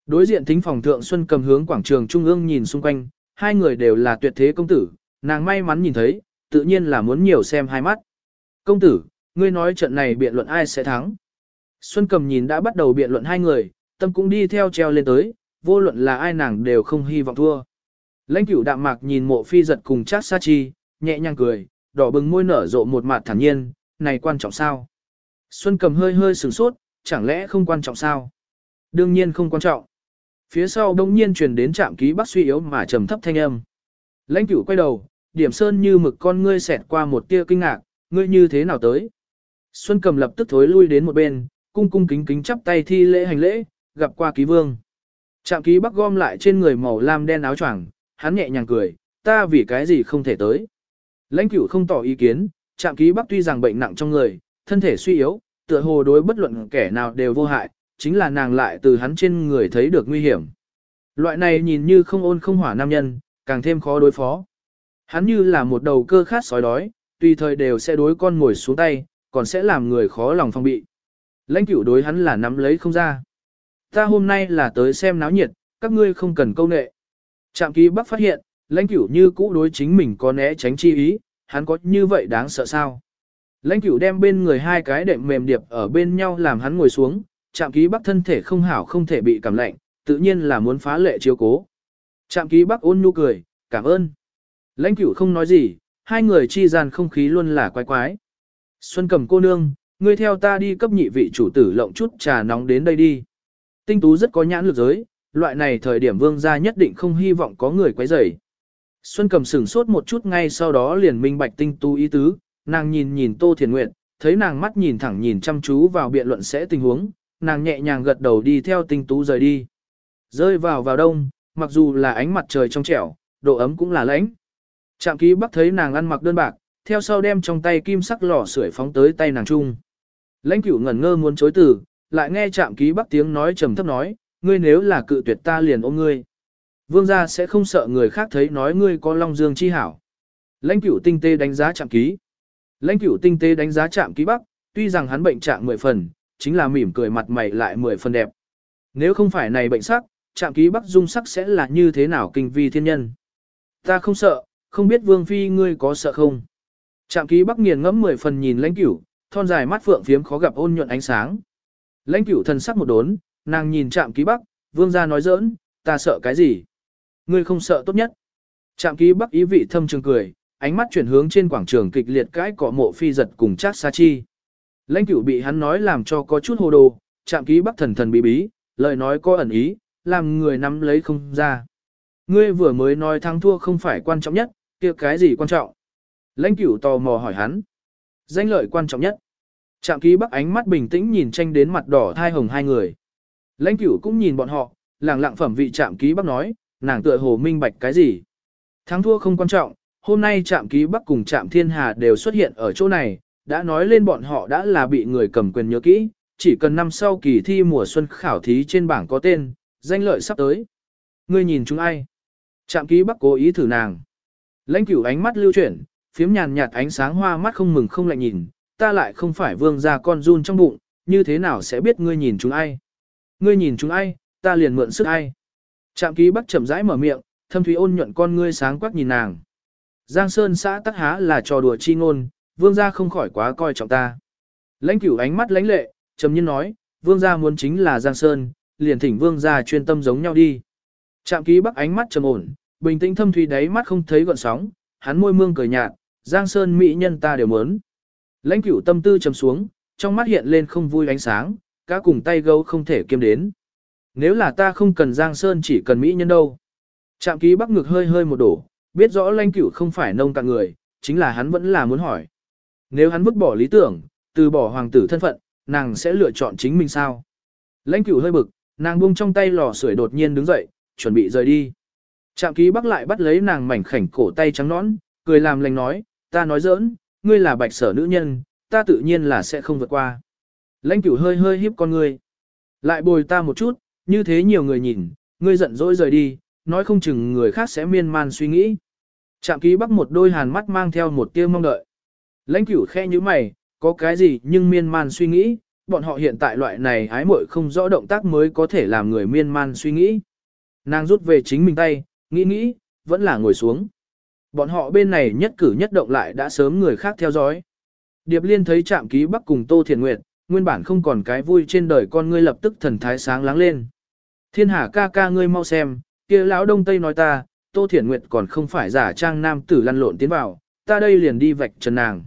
A: Đối diện thính phòng thượng Xuân cầm hướng quảng trường trung ương nhìn xung quanh, hai người đều là tuyệt thế công tử, nàng may mắn nhìn thấy, tự nhiên là muốn nhiều xem hai mắt. Công tử, ngươi nói trận này biện luận ai sẽ thắng? Xuân cầm nhìn đã bắt đầu biện luận hai người, tâm cũng đi theo treo lên tới, vô luận là ai nàng đều không hy vọng thua. Lãnh cửu đạm mạc nhìn mộ phi giật cùng chát sa chi, nhẹ nhàng cười, đỏ bừng môi nở rộ một mặt thản nhiên, này quan trọng sao? Xuân cầm hơi hơi sửng sốt, chẳng lẽ không quan trọng sao? Đương nhiên không quan trọng. Phía sau đông nhiên truyền đến trạm ký bác suy yếu mà trầm thấp thanh âm. Lãnh cửu quay đầu, điểm sơn như mực con ngươi xẹt qua một tia kinh ngạc, ngươi như thế nào tới? Xuân cầm lập tức thối lui đến một bên, cung cung kính kính chắp tay thi lễ hành lễ, gặp qua ký vương. Trạm ký bắc gom lại trên người màu lam đen áo choàng, hắn nhẹ nhàng cười, ta vì cái gì không thể tới. Lãnh cửu không tỏ ý kiến, trạm ký bắc tuy rằng bệnh nặng trong người, thân thể suy yếu, tựa hồ đối bất luận kẻ nào đều vô hại, chính là nàng lại từ hắn trên người thấy được nguy hiểm. Loại này nhìn như không ôn không hỏa nam nhân, càng thêm khó đối phó. Hắn như là một đầu cơ khát sói đói, tùy thời đều sẽ đối con ngồi xuống tay, còn sẽ làm người khó lòng phong bị. Lãnh cửu đối hắn là nắm lấy không ra. Ta hôm nay là tới xem náo nhiệt, các ngươi không cần câu nệ. Trạm ký bắc phát hiện, lãnh cửu như cũ đối chính mình có né tránh chi ý, hắn có như vậy đáng sợ sao? Lãnh cửu đem bên người hai cái đệm mềm điệp ở bên nhau làm hắn ngồi xuống, trạm ký bắc thân thể không hảo không thể bị cảm lạnh, tự nhiên là muốn phá lệ chiếu cố. Trạm ký bắc ôn nhu cười, cảm ơn. Lãnh cửu không nói gì, hai người chi gian không khí luôn là quái quái. Xuân cầm cô nương, ngươi theo ta đi cấp nhị vị chủ tử lộng chút trà nóng đến đây đi. Tinh tú rất có nhãn lực giới, loại này thời điểm vương gia nhất định không hy vọng có người quấy rầy. Xuân cầm sửng sốt một chút ngay sau đó liền minh bạch tinh tú ý tứ, nàng nhìn nhìn Tô Thiền Nguyệt, thấy nàng mắt nhìn thẳng nhìn chăm chú vào biện luận sẽ tình huống, nàng nhẹ nhàng gật đầu đi theo tinh tú rời đi. Rơi vào vào đông, mặc dù là ánh mặt trời trong trẻo, độ ấm cũng là lãnh. Trạm ký bắc thấy nàng ăn mặc đơn bạc, theo sau đem trong tay kim sắc lò sưởi phóng tới tay nàng trung. Lãnh cửu ngẩn ngơ muốn chối từ, lại nghe trạm ký bắc tiếng nói trầm thấp nói, ngươi nếu là cự tuyệt ta liền ôm ngươi. Vương gia sẽ không sợ người khác thấy nói ngươi có long dương chi hảo. Lãnh cửu tinh tế đánh giá trạm ký. Lãnh cửu tinh tế đánh giá trạm ký bắc, tuy rằng hắn bệnh trạng mười phần, chính là mỉm cười mặt mày lại mười phần đẹp. Nếu không phải này bệnh sắc, trạm ký bắc dung sắc sẽ là như thế nào kinh vi thiên nhân. Ta không sợ, không biết vương phi ngươi có sợ không. Trạm ký bắc nghiền ngẫm mười phần nhìn lãnh cửu, thon dài mắt phượng phiếm khó gặp ôn nhuận ánh sáng. Lãnh cửu thần sắc một đốn, nàng nhìn trạm ký bắc, vương gia nói giỡn, ta sợ cái gì? Ngươi không sợ tốt nhất. Trạm ký bắc ý vị thâm trường cười, ánh mắt chuyển hướng trên quảng trường kịch liệt cãi cọ mộ phi giật cùng chát sa chi. Lãnh cửu bị hắn nói làm cho có chút hồ đồ, trạm ký bắc thần thần bí bí, lời nói có ẩn ý, làm người nắm lấy không ra. Ngươi vừa mới nói thắng thua không phải quan trọng nhất, kia cái gì quan trọng? Lãnh cửu tò mò hỏi hắn. Danh lợi quan trọng nhất. Trạm ký bắc ánh mắt bình tĩnh nhìn tranh đến mặt đỏ thai hồng hai người. Lãnh cửu cũng nhìn bọn họ, lẳng lặng phẩm vị trạm ký bắc nói, nàng tựa hồ minh bạch cái gì. Thắng thua không quan trọng, hôm nay trạm ký bắc cùng trạm thiên hà đều xuất hiện ở chỗ này, đã nói lên bọn họ đã là bị người cầm quyền nhớ kỹ, chỉ cần năm sau kỳ thi mùa xuân khảo thí trên bảng có tên, danh lợi sắp tới. Ngươi nhìn chúng ai? Trạm ký bắc cố ý thử nàng. Lãnh cửu ánh mắt lưu chuyển, phiếm nhàn nhạt ánh sáng hoa mắt không mừng không lạnh nhìn, ta lại không phải vương gia con run trong bụng, như thế nào sẽ biết ngươi nhìn chúng ai? Ngươi nhìn chúng ai, ta liền mượn sức ai? Trạm ký bắc chậm rãi mở miệng, thâm thúy ôn nhuận con ngươi sáng quắc nhìn nàng. Giang Sơn xã tắc há là trò đùa chi ngôn, vương gia không khỏi quá coi trọng ta. Lãnh cửu ánh mắt lãnh lệ, trầm nhiên nói, vương gia muốn chính là Giang Sơn, liền thỉnh vương gia chuyên tâm giống nhau đi. Trạm ký bắc ánh mắt trầm ổn, bình tĩnh thâm thủy đáy mắt không thấy gợn sóng, hắn môi mương cười nhạt, Giang Sơn mỹ nhân ta đều muốn. Lãnh cửu tâm tư trầm xuống, trong mắt hiện lên không vui ánh sáng, cá cùng tay gấu không thể kiêm đến. Nếu là ta không cần Giang Sơn chỉ cần mỹ nhân đâu. Trạm ký bắc ngực hơi hơi một đổ, biết rõ lãnh cửu không phải nông cạn người, chính là hắn vẫn là muốn hỏi. Nếu hắn vứt bỏ lý tưởng, từ bỏ hoàng tử thân phận, nàng sẽ lựa chọn chính mình sao? Lãnh cửu hơi bực, nàng buông trong tay lò sưởi đột nhiên đứng dậy, chuẩn bị rời đi. Trạm ký bắc lại bắt lấy nàng mảnh khảnh cổ tay trắng nõn, cười làm lành nói, ta nói giỡn, ngươi là bạch sở nữ nhân, ta tự nhiên là sẽ không vượt qua. Lãnh cửu hơi hơi hiếp con ngươi. Lại bồi ta một chút, như thế nhiều người nhìn, ngươi giận dỗi rời đi, nói không chừng người khác sẽ miên man suy nghĩ. Trạm ký bắc một đôi hàn mắt mang theo một tia mong đợi. Lãnh cửu khe như mày, có cái gì nhưng miên man suy nghĩ, bọn họ hiện tại loại này ái muội không rõ động tác mới có thể làm người miên man suy nghĩ. Nàng rút về chính mình tay, nghĩ nghĩ, vẫn là ngồi xuống. Bọn họ bên này nhất cử nhất động lại đã sớm người khác theo dõi. Điệp Liên thấy chạm ký bắc cùng Tô Thiền Nguyệt, nguyên bản không còn cái vui trên đời con ngươi lập tức thần thái sáng láng lên. Thiên hà ca ca ngươi mau xem, kia lão đông tây nói ta, Tô Thiển Nguyệt còn không phải giả trang nam tử lăn lộn tiến vào, ta đây liền đi vạch trần nàng.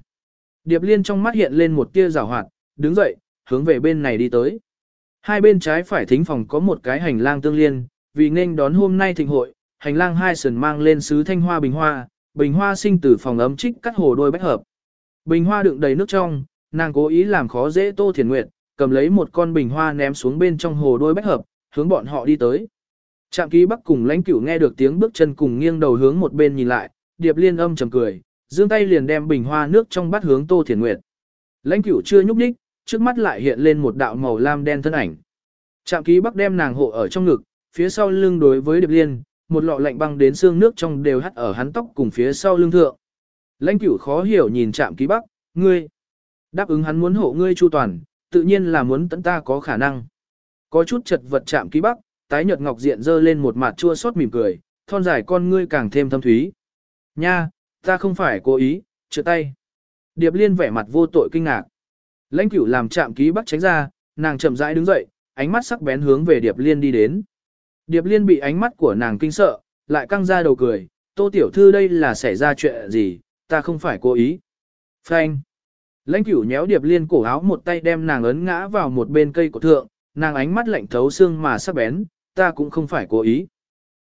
A: Điệp Liên trong mắt hiện lên một tia rào hoạt, đứng dậy, hướng về bên này đi tới. Hai bên trái phải thính phòng có một cái hành lang tương liên, vì nên đón hôm nay thịnh hội, hành lang hai sườn mang lên sứ thanh hoa bình hoa, bình hoa sinh từ phòng ấm trích cắt hồ đôi bách hợp. Bình hoa đựng đầy nước trong, nàng cố ý làm khó dễ Tô Thiền Nguyệt, cầm lấy một con bình hoa ném xuống bên trong hồ đôi bách hợp, hướng bọn họ đi tới. Trạm ký bắc cùng lãnh cửu nghe được tiếng bước chân cùng nghiêng đầu hướng một bên nhìn lại, điệp liên âm trầm cười, giương tay liền đem bình hoa nước trong bát hướng Tô Thiền Nguyệt. Lãnh cửu chưa nhúc nhích, trước mắt lại hiện lên một đạo màu lam đen thân ảnh. Trạm ký bắc đem nàng hộ ở trong ngực, phía sau lưng đối với điệp liên, một lọ lạnh băng đến xương nước trong đều hắt ở hắn tóc cùng phía sau lưng thượng. Lãnh cửu khó hiểu nhìn chạm ký bắc, ngươi. Đáp ứng hắn muốn hộ ngươi chu toàn, tự nhiên là muốn tận ta có khả năng. Có chút chật vật chạm ký bắc, tái nhợt ngọc diện dơ lên một mặt chua xót mỉm cười, thon dài con ngươi càng thêm thâm thúy. Nha, ta không phải cố ý, trượt tay. Điệp liên vẻ mặt vô tội kinh ngạc. Lãnh cửu làm chạm ký bắc tránh ra, nàng chậm rãi đứng dậy, ánh mắt sắc bén hướng về điệp liên đi đến. Điệp liên bị ánh mắt của nàng kinh sợ, lại căng ra đầu cười, tô tiểu thư đây là xảy ra chuyện gì, ta không phải cố ý. Phanh. Lãnh cửu nhéo điệp liên cổ áo một tay đem nàng ấn ngã vào một bên cây cổ thượng, nàng ánh mắt lạnh thấu xương mà sắc bén, ta cũng không phải cố ý.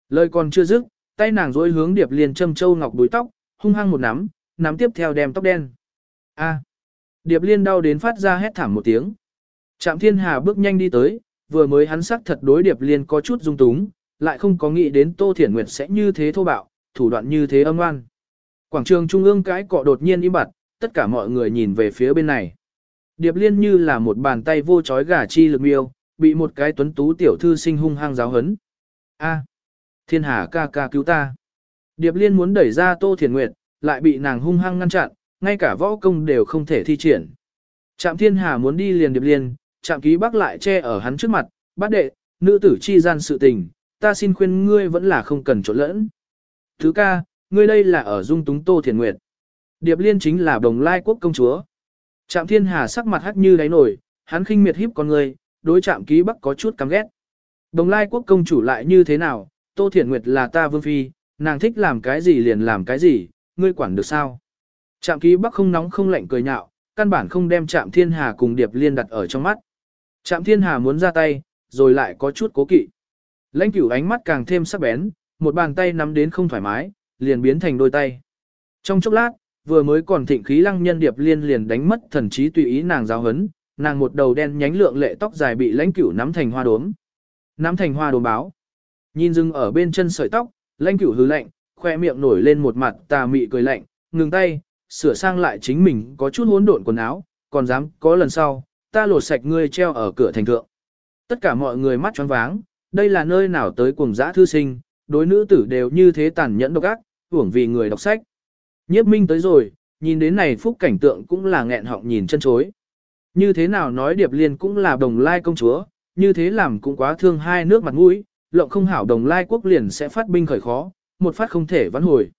A: Lời còn chưa dứt, tay nàng dối hướng điệp liên châm châu ngọc đuôi tóc, hung hăng một nắm, nắm tiếp theo đem tóc đen. A. Điệp liên đau đến phát ra hét thảm một tiếng. Trạm thiên hà bước nhanh đi tới, vừa mới hắn sắc thật đối điệp liên có chút dung túng, lại không có nghĩ đến Tô Thiển Nguyệt sẽ như thế thô bạo, thủ đoạn như thế âm oan. Quảng trường trung ương cái cọ đột nhiên im bặt, tất cả mọi người nhìn về phía bên này. Điệp liên như là một bàn tay vô chói gà chi lực miêu, bị một cái tuấn tú tiểu thư sinh hung hăng giáo hấn. A, thiên hà ca ca cứu ta. Điệp liên muốn đẩy ra Tô thiển Nguyệt, lại bị nàng hung hăng ngăn chặn, ngay cả võ công đều không thể thi triển. Trạm thiên hà muốn đi liền điệp liên, trạm ký bắc lại che ở hắn trước mặt, bát đệ, nữ tử chi gian sự tình, ta xin khuyên ngươi vẫn là không cần trộn lẫn. Thứ ca, ngươi đây là ở dung túng Tô Thiền Nguyệt. Điệp liên chính là đồng lai quốc công chúa. Trạm thiên hà sắc mặt hắc như đáy nổi, hắn khinh miệt hiếp con ngươi, đối trạm ký bắc có chút căm ghét. Đồng lai quốc công chủ lại như thế nào, Tô Thiển Nguyệt là ta vương phi, nàng thích làm cái gì liền làm cái gì, ngươi quản được sao? Trạm ký bắc không nóng không lạnh cười nhạo, căn bản không đem trạm thiên hà cùng điệp liên đặt ở trong mắt. Trạm thiên hà muốn ra tay, rồi lại có chút cố kỵ. Lãnh cửu ánh mắt càng thêm sắc bén, một bàn tay nắm đến không thoải mái, liền biến thành đôi tay. Trong chốc lát, vừa mới còn thịnh khí lăng nhân điệp liên liền đánh mất thần trí tùy ý nàng giáo hấn, nàng một đầu đen nhánh lượng lệ tóc dài bị lãnh cửu nắm thành hoa đốm. Nắm thành hoa đốm báo. Nhìn dưng ở bên chân sợi tóc, lãnh cửu hứ lạnh, khoe miệng nổi lên một mặt tà mị cười lạnh, ngừng tay, sửa sang lại chính mình có chút hỗn độn quần áo, còn dám có lần sau, ta lột sạch ngươi treo ở cửa thành thượng. Tất cả mọi người mắt choáng váng, đây là nơi nào tới cuồng dã thư sinh, đối nữ tử đều như thế tàn nhẫn độc ác, hưởng vì người đọc sách. Nhiếp minh tới rồi, nhìn đến này phúc cảnh tượng cũng là nghẹn họng nhìn chân chối. Như thế nào nói Điệp Liên cũng là đồng lai công chúa, như thế làm cũng quá thương hai nước mặt mũi, lộng không hảo đồng lai quốc liền sẽ phát binh khởi khó, một phát không thể vãn hồi.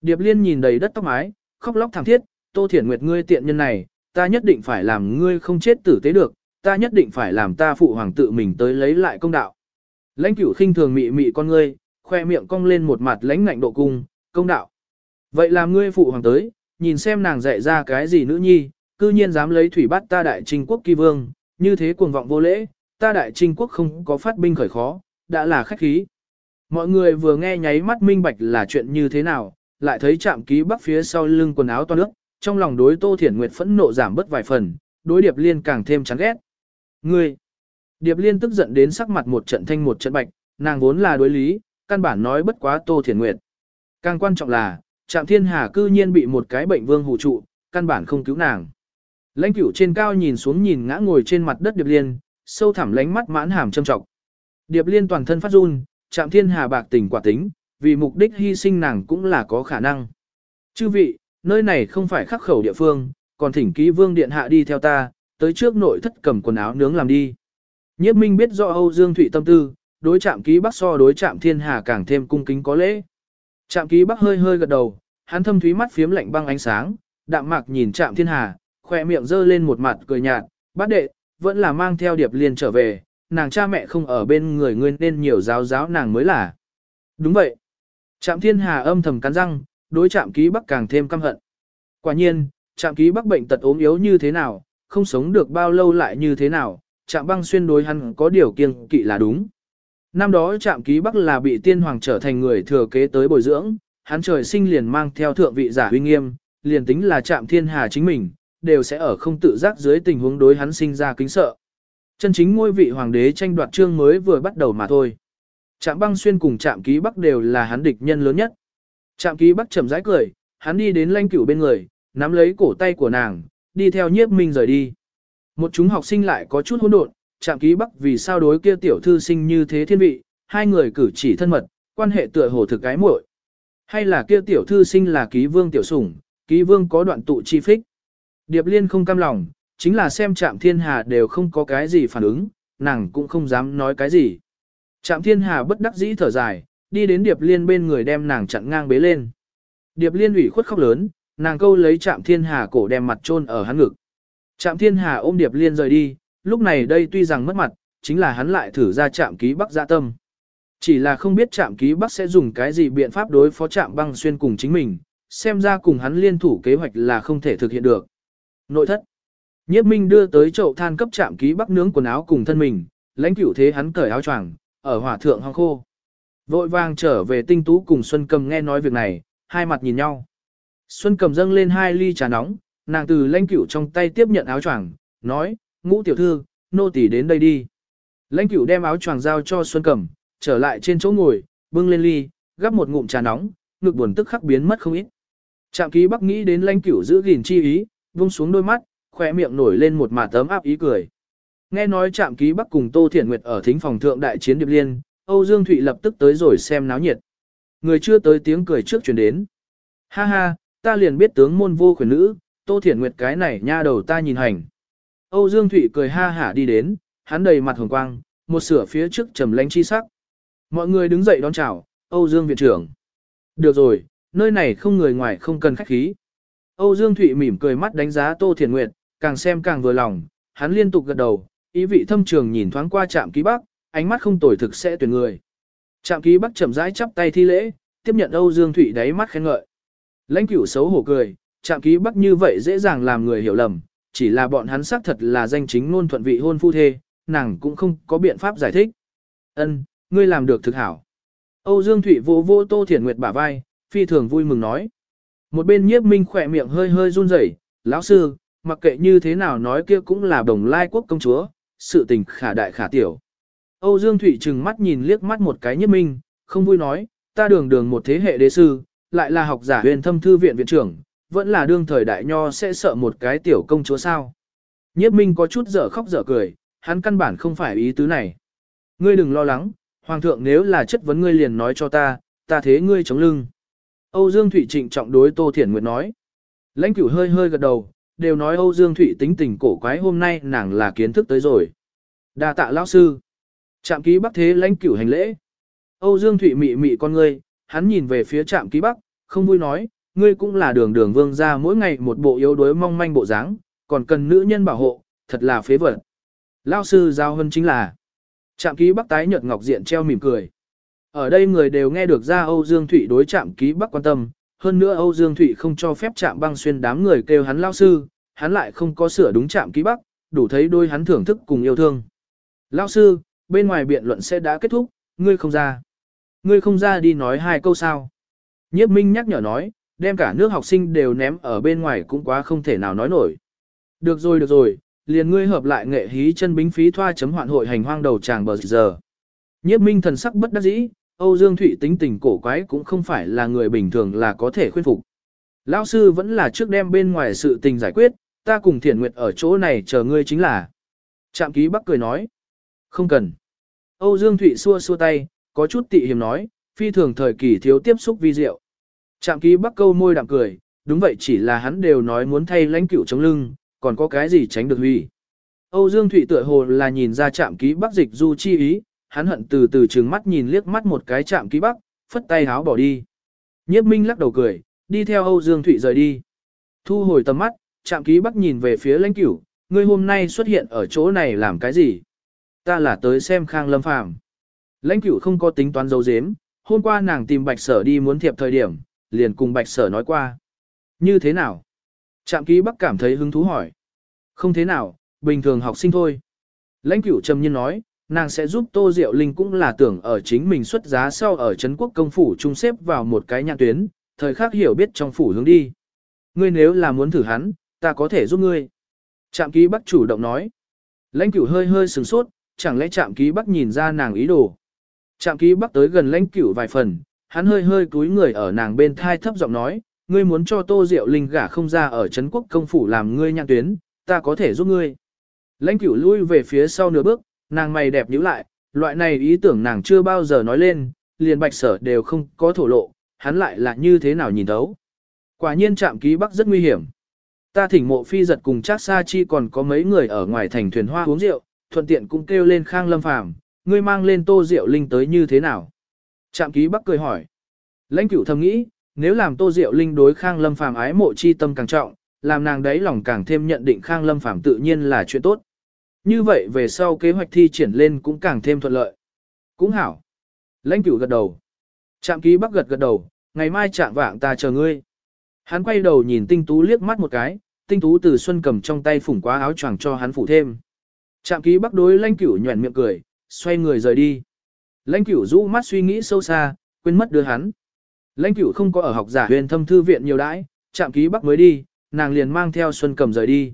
A: Điệp Liên nhìn đầy đất tóc mái, khóc lóc thảm thiết, Tô Thiển Nguyệt ngươi tiện nhân này, ta nhất định phải làm ngươi không chết tử tế được, ta nhất định phải làm ta phụ hoàng tự mình tới lấy lại công đạo. Lãnh cửu khinh thường mị mị con ngươi, khoe miệng cong lên một mặt lãnh ngạnh độ cung, công đạo. Vậy làm ngươi phụ hoàng tới, nhìn xem nàng dạy ra cái gì nữ nhi, cư nhiên dám lấy thủy bắt ta đại trinh quốc kỳ vương, như thế cuồng vọng vô lễ, ta đại trinh quốc không có phát binh khởi khó, đã là khách khí. Mọi người vừa nghe nháy mắt minh bạch là chuyện như thế nào, lại thấy chạm ký bắc phía sau lưng quần áo toan nước, trong lòng đối Tô Thiển Nguyệt phẫn nộ giảm bớt vài phần, đối Điệp Liên càng thêm chán ghét. Ngươi! Điệp Liên tức giận đến sắc mặt một trận thanh một trận bạch, nàng vốn là đối lý, căn bản nói bất quá Tô Thiển Nguyệt. Càng quan trọng là, Trạm Thiên Hà cư nhiên bị một cái bệnh vương hù trụ, căn bản không cứu nàng. Lãnh cửu trên cao nhìn xuống nhìn ngã ngồi trên mặt đất Điệp Liên, sâu thẳm lánh mắt mãn hàm châm trọng. Điệp Liên toàn thân phát run, Trạm Thiên Hà bạc tình quả tính, vì mục đích hy sinh nàng cũng là có khả năng. Chư vị, nơi này không phải khắc khẩu địa phương, còn thỉnh ký vương điện hạ đi theo ta, tới trước nội thất cầm quần áo nướng làm đi. Nhiếp Minh biết rõ Âu Dương Thụy tâm tư, đối chạm ký bắc so đối chạm thiên hà càng thêm cung kính có lễ. Chạm ký bắc hơi hơi gật đầu, hắn thâm thúy mắt phiếm lạnh băng ánh sáng, đạm mạc nhìn chạm thiên hà, khoe miệng dơ lên một mặt cười nhạt, bát đệ, vẫn là mang theo điệp liên trở về, nàng cha mẹ không ở bên người ngươi nên nhiều giáo giáo nàng mới là. Đúng vậy. Trạm thiên hà âm thầm cắn răng, đối trạm ký bắc càng thêm căm hận. Quả nhiên, trạm ký bắc bệnh tật ốm yếu như thế nào, không sống được bao lâu lại như thế nào, trạm băng xuyên đối hắn có điều kiêng kỵ là đúng. Năm đó trạm ký bắc là bị tiên hoàng trở thành người thừa kế tới bồi dưỡng, hắn trời sinh liền mang theo thượng vị giả huy nghiêm, liền tính là trạm thiên hà chính mình, đều sẽ ở không tự giác dưới tình huống đối hắn sinh ra kính sợ. Chân chính ngôi vị hoàng đế tranh đoạt trương mới vừa bắt đầu mà thôi. Trạm băng xuyên cùng trạm ký bắc đều là hắn địch nhân lớn nhất. Trạm ký bắc chậm rãi cười, hắn đi đến lanh cửu bên người, nắm lấy cổ tay của nàng, đi theo nhiếp minh rời đi. Một chúng học sinh lại có chút hỗn độn, trạm ký bắc vì sao đối kia tiểu thư sinh như thế thiên vị, hai người cử chỉ thân mật, quan hệ tựa hồ thực cái muội. Hay là kia tiểu thư sinh là ký vương tiểu sủng, ký vương có đoạn tụ chi phích. Điệp liên không cam lòng, chính là xem trạm thiên hà đều không có cái gì phản ứng, nàng cũng không dám nói cái gì. Trạm thiên hà bất đắc dĩ thở dài, đi đến điệp liên bên người đem nàng chặn ngang bế lên. Điệp liên ủy khuất khóc lớn, nàng câu lấy trạm thiên hà cổ đem mặt chôn ở hắn ngực. Trạm thiên hà ôm điệp liên rời đi, lúc này đây tuy rằng mất mặt, chính là hắn lại thử ra trạm ký bắc dạ tâm. Chỉ là không biết trạm ký bắc sẽ dùng cái gì biện pháp đối phó trạm băng xuyên cùng chính mình, xem ra cùng hắn liên thủ kế hoạch là không thể thực hiện được. Nội thất Nhiếp Minh đưa tới chậu than cấp trạm ký bắc nướng quần áo cùng thân mình, lãnh cửu thế hắn cởi áo choàng, ở hỏa thượng hong khô. Vội vàng trở về tinh tú cùng Xuân Cầm nghe nói việc này, hai mặt nhìn nhau. Xuân Cầm dâng lên hai ly trà nóng, nàng từ lãnh cửu trong tay tiếp nhận áo choàng, nói, ngũ tiểu thư, nô tỳ đến đây đi. Lãnh cửu đem áo choàng giao cho Xuân Cầm, trở lại trên chỗ ngồi, bưng lên ly, gắp một ngụm trà nóng, ngực buồn tức khắc biến mất không ít. Trạm ký bắc nghĩ đến lãnh cửu giữ gìn chi ý, vung xuống đôi mắt, khoe miệng nổi lên một mả tấm áp ý cười. Nghe nói trạm ký bắc cùng Tô Thiển Nguyệt ở thính phòng thượng đại chiến điệp liên, Âu Dương Thụy lập tức tới rồi xem náo nhiệt. Người chưa tới tiếng cười trước chuyển đến. Ha ha, ta liền biết tướng môn vô khuyển nữ, Tô Thiển Nguyệt cái này nha đầu ta nhìn hành. Âu Dương Thụy cười ha hả đi đến, hắn đầy mặt hồng quang, một sửa phía trước trầm lánh chi sắc. Mọi người đứng dậy đón chào, Âu Dương viện trưởng. Được rồi, nơi này không người ngoài không cần khách khí. Âu Dương Thụy mỉm cười mắt đánh giá Tô Thiển Nguyệt, càng xem càng vừa lòng, hắn liên tục gật đầu, ý vị thâm trường nhìn thoáng qua trạm ký bắc, ánh mắt không tồi thực sẽ tuyển người. Trạm ký bắc chậm rãi chắp tay thi lễ, tiếp nhận Âu Dương Thụy đáy mắt khen ngợi. Lãnh cửu xấu hổ cười, trạm ký bắc như vậy dễ dàng làm người hiểu lầm, chỉ là bọn hắn xác thật là danh chính ngôn thuận vị hôn phu thê, nàng cũng không có biện pháp giải thích. Ân, ngươi làm được thực hảo. Âu Dương Thụy vô vô Tô Thiển Nguyệt bả vai, phi thường vui mừng nói. Một bên nhiếp minh khỏe miệng hơi hơi run rẩy, lão sư, mặc kệ như thế nào nói kia cũng là đồng lai quốc công chúa, sự tình khả đại khả tiểu. Âu Dương Thụy trừng mắt nhìn liếc mắt một cái Nhất minh, không vui nói, ta đường đường một thế hệ đế sư, lại là học giả huyền thâm thư viện viện trưởng, vẫn là đương thời đại nho sẽ sợ một cái tiểu công chúa sao. Nhiếp minh có chút dở khóc dở cười, hắn căn bản không phải ý tứ này. Ngươi đừng lo lắng, hoàng thượng nếu là chất vấn ngươi liền nói cho ta, ta thế ngươi chống lưng. Âu Dương Thụy trịnh trọng đối Tô Thiển Nguyệt nói. Lãnh cửu hơi hơi gật đầu, đều nói Âu Dương Thụy tính tình cổ quái hôm nay nàng là kiến thức tới rồi. đa tạ lão sư. Trạm ký bắc thế lãnh cửu hành lễ. Âu Dương Thụy mị mị con ngươi, hắn nhìn về phía trạm ký bắc, không vui nói, ngươi cũng là đường đường vương ra mỗi ngày một bộ yếu đuối mong manh bộ dáng, còn cần nữ nhân bảo hộ, thật là phế vật. Lão sư giao hơn chính là. Trạm ký bắc tái nhợt ngọc diện treo mỉm cười. Ở đây người đều nghe được ra Âu Dương Thụy đối Trạm ký bắc quan tâm, hơn nữa Âu Dương Thụy không cho phép Trạm băng xuyên đám người kêu hắn lao sư, hắn lại không có sửa đúng Trạm ký bắc, đủ thấy đôi hắn thưởng thức cùng yêu thương. Lao sư, bên ngoài biện luận sẽ đã kết thúc, ngươi không ra. Ngươi không ra đi nói hai câu sao. Nhiếp Minh nhắc nhở nói, đem cả nước học sinh đều ném ở bên ngoài cũng quá không thể nào nói nổi. Được rồi được rồi, liền ngươi hợp lại nghệ hí chân bính phí thoa chấm hoạn hội hành hoang đầu tràng bờ giờ. Nhiếp Minh thần sắc bất đắc dĩ, Âu Dương Thụy tính tình cổ quái cũng không phải là người bình thường là có thể khuyên phục. Lão sư vẫn là trước đem bên ngoài sự tình giải quyết, ta cùng Thiển Nguyệt ở chỗ này chờ ngươi chính là. Trạm ký bắc cười nói. Không cần. Âu Dương Thụy xua xua tay, có chút tị hiểm nói, phi thường thời kỳ thiếu tiếp xúc vi diệu. Trạm ký bắc câu môi đạm cười, đúng vậy chỉ là hắn đều nói muốn thay lãnh cửu chống lưng, còn có cái gì tránh được huy. Âu Dương Thụy tựa hồ là nhìn ra Trạm ký bắc dịch du chi ý, hắn hận từ từ trừng mắt nhìn liếc mắt một cái Trạm ký bắc, phất tay háo bỏ đi. Nhiếp Minh lắc đầu cười, đi theo Âu Dương Thụy rời đi. Thu hồi tầm mắt, Trạm ký bắc nhìn về phía lãnh cửu, ngươi hôm nay xuất hiện ở chỗ này làm cái gì? Ta là tới xem Khang Lâm Phàm. Lãnh cửu không có tính toán dấu dếm, hôm qua nàng tìm Bạch Sở đi muốn thiệp thời điểm, liền cùng Bạch Sở nói qua. Như thế nào? Trạm ký bắc cảm thấy hứng thú hỏi. Không thế nào, bình thường học sinh thôi. Lãnh cửu trầm nhiên nói, nàng sẽ giúp Tô Diệu Linh cũng là tưởng ở chính mình xuất giá sau ở Trấn Quốc công phủ trung xếp vào một cái nhạc tuyến, thời khắc hiểu biết trong phủ hướng đi. Ngươi nếu là muốn thử hắn, ta có thể giúp ngươi. Trạm ký bắc chủ động nói. Lãnh cửu hơi hơi sừng sốt, chẳng lẽ trạm ký bắc nhìn ra nàng ý đồ. Trạm ký bắc tới gần lãnh cửu vài phần, hắn hơi hơi cúi người ở nàng bên thai thấp giọng nói, ngươi muốn cho Tô Diệu Linh gả không ra ở Trấn Quốc công phủ làm ngươi nhạc tuyến, ta có thể giúp ngươi. Lãnh cửu lui về phía sau nửa bước, nàng mày đẹp nhíu lại, loại này ý tưởng nàng chưa bao giờ nói lên, liền bạch sở đều không có thổ lộ, hắn lại là như thế nào nhìn thấu. Quả nhiên trạm ký bắc rất nguy hiểm. Ta thỉnh mộ phi giật cùng chắc sa chi còn có mấy người ở ngoài thành thuyền hoa uống rượu, thuận tiện cũng kêu lên khang lâm phàm, ngươi mang lên tô diệu linh tới như thế nào. Trạm ký bắc cười hỏi. Lãnh cửu thầm nghĩ, nếu làm tô diệu linh đối khang lâm phàm ái mộ chi tâm càng trọng, làm nàng đấy lòng càng thêm nhận định khang lâm phàm tự nhiên là chuyện tốt. Như vậy về sau kế hoạch thi triển lên cũng càng thêm thuận lợi. Cũng hảo. Lãnh cửu gật đầu. Trạm ký bắc gật gật đầu, ngày mai trạm vạng ta chờ ngươi. Hắn quay đầu nhìn tinh tú liếc mắt một cái, tinh tú từ xuân cầm trong tay phủng quá áo choàng cho hắn phủ thêm. Trạm ký bắc đối lãnh cửu nhuẩn miệng cười, xoay người rời đi. Lãnh cửu rũ mắt suy nghĩ sâu xa, quên mất đưa hắn. Lãnh cửu không có ở học giả huyền thâm thư viện nhiều đãi, trạm ký bắc mới đi, nàng liền mang theo xuân cầm rời đi.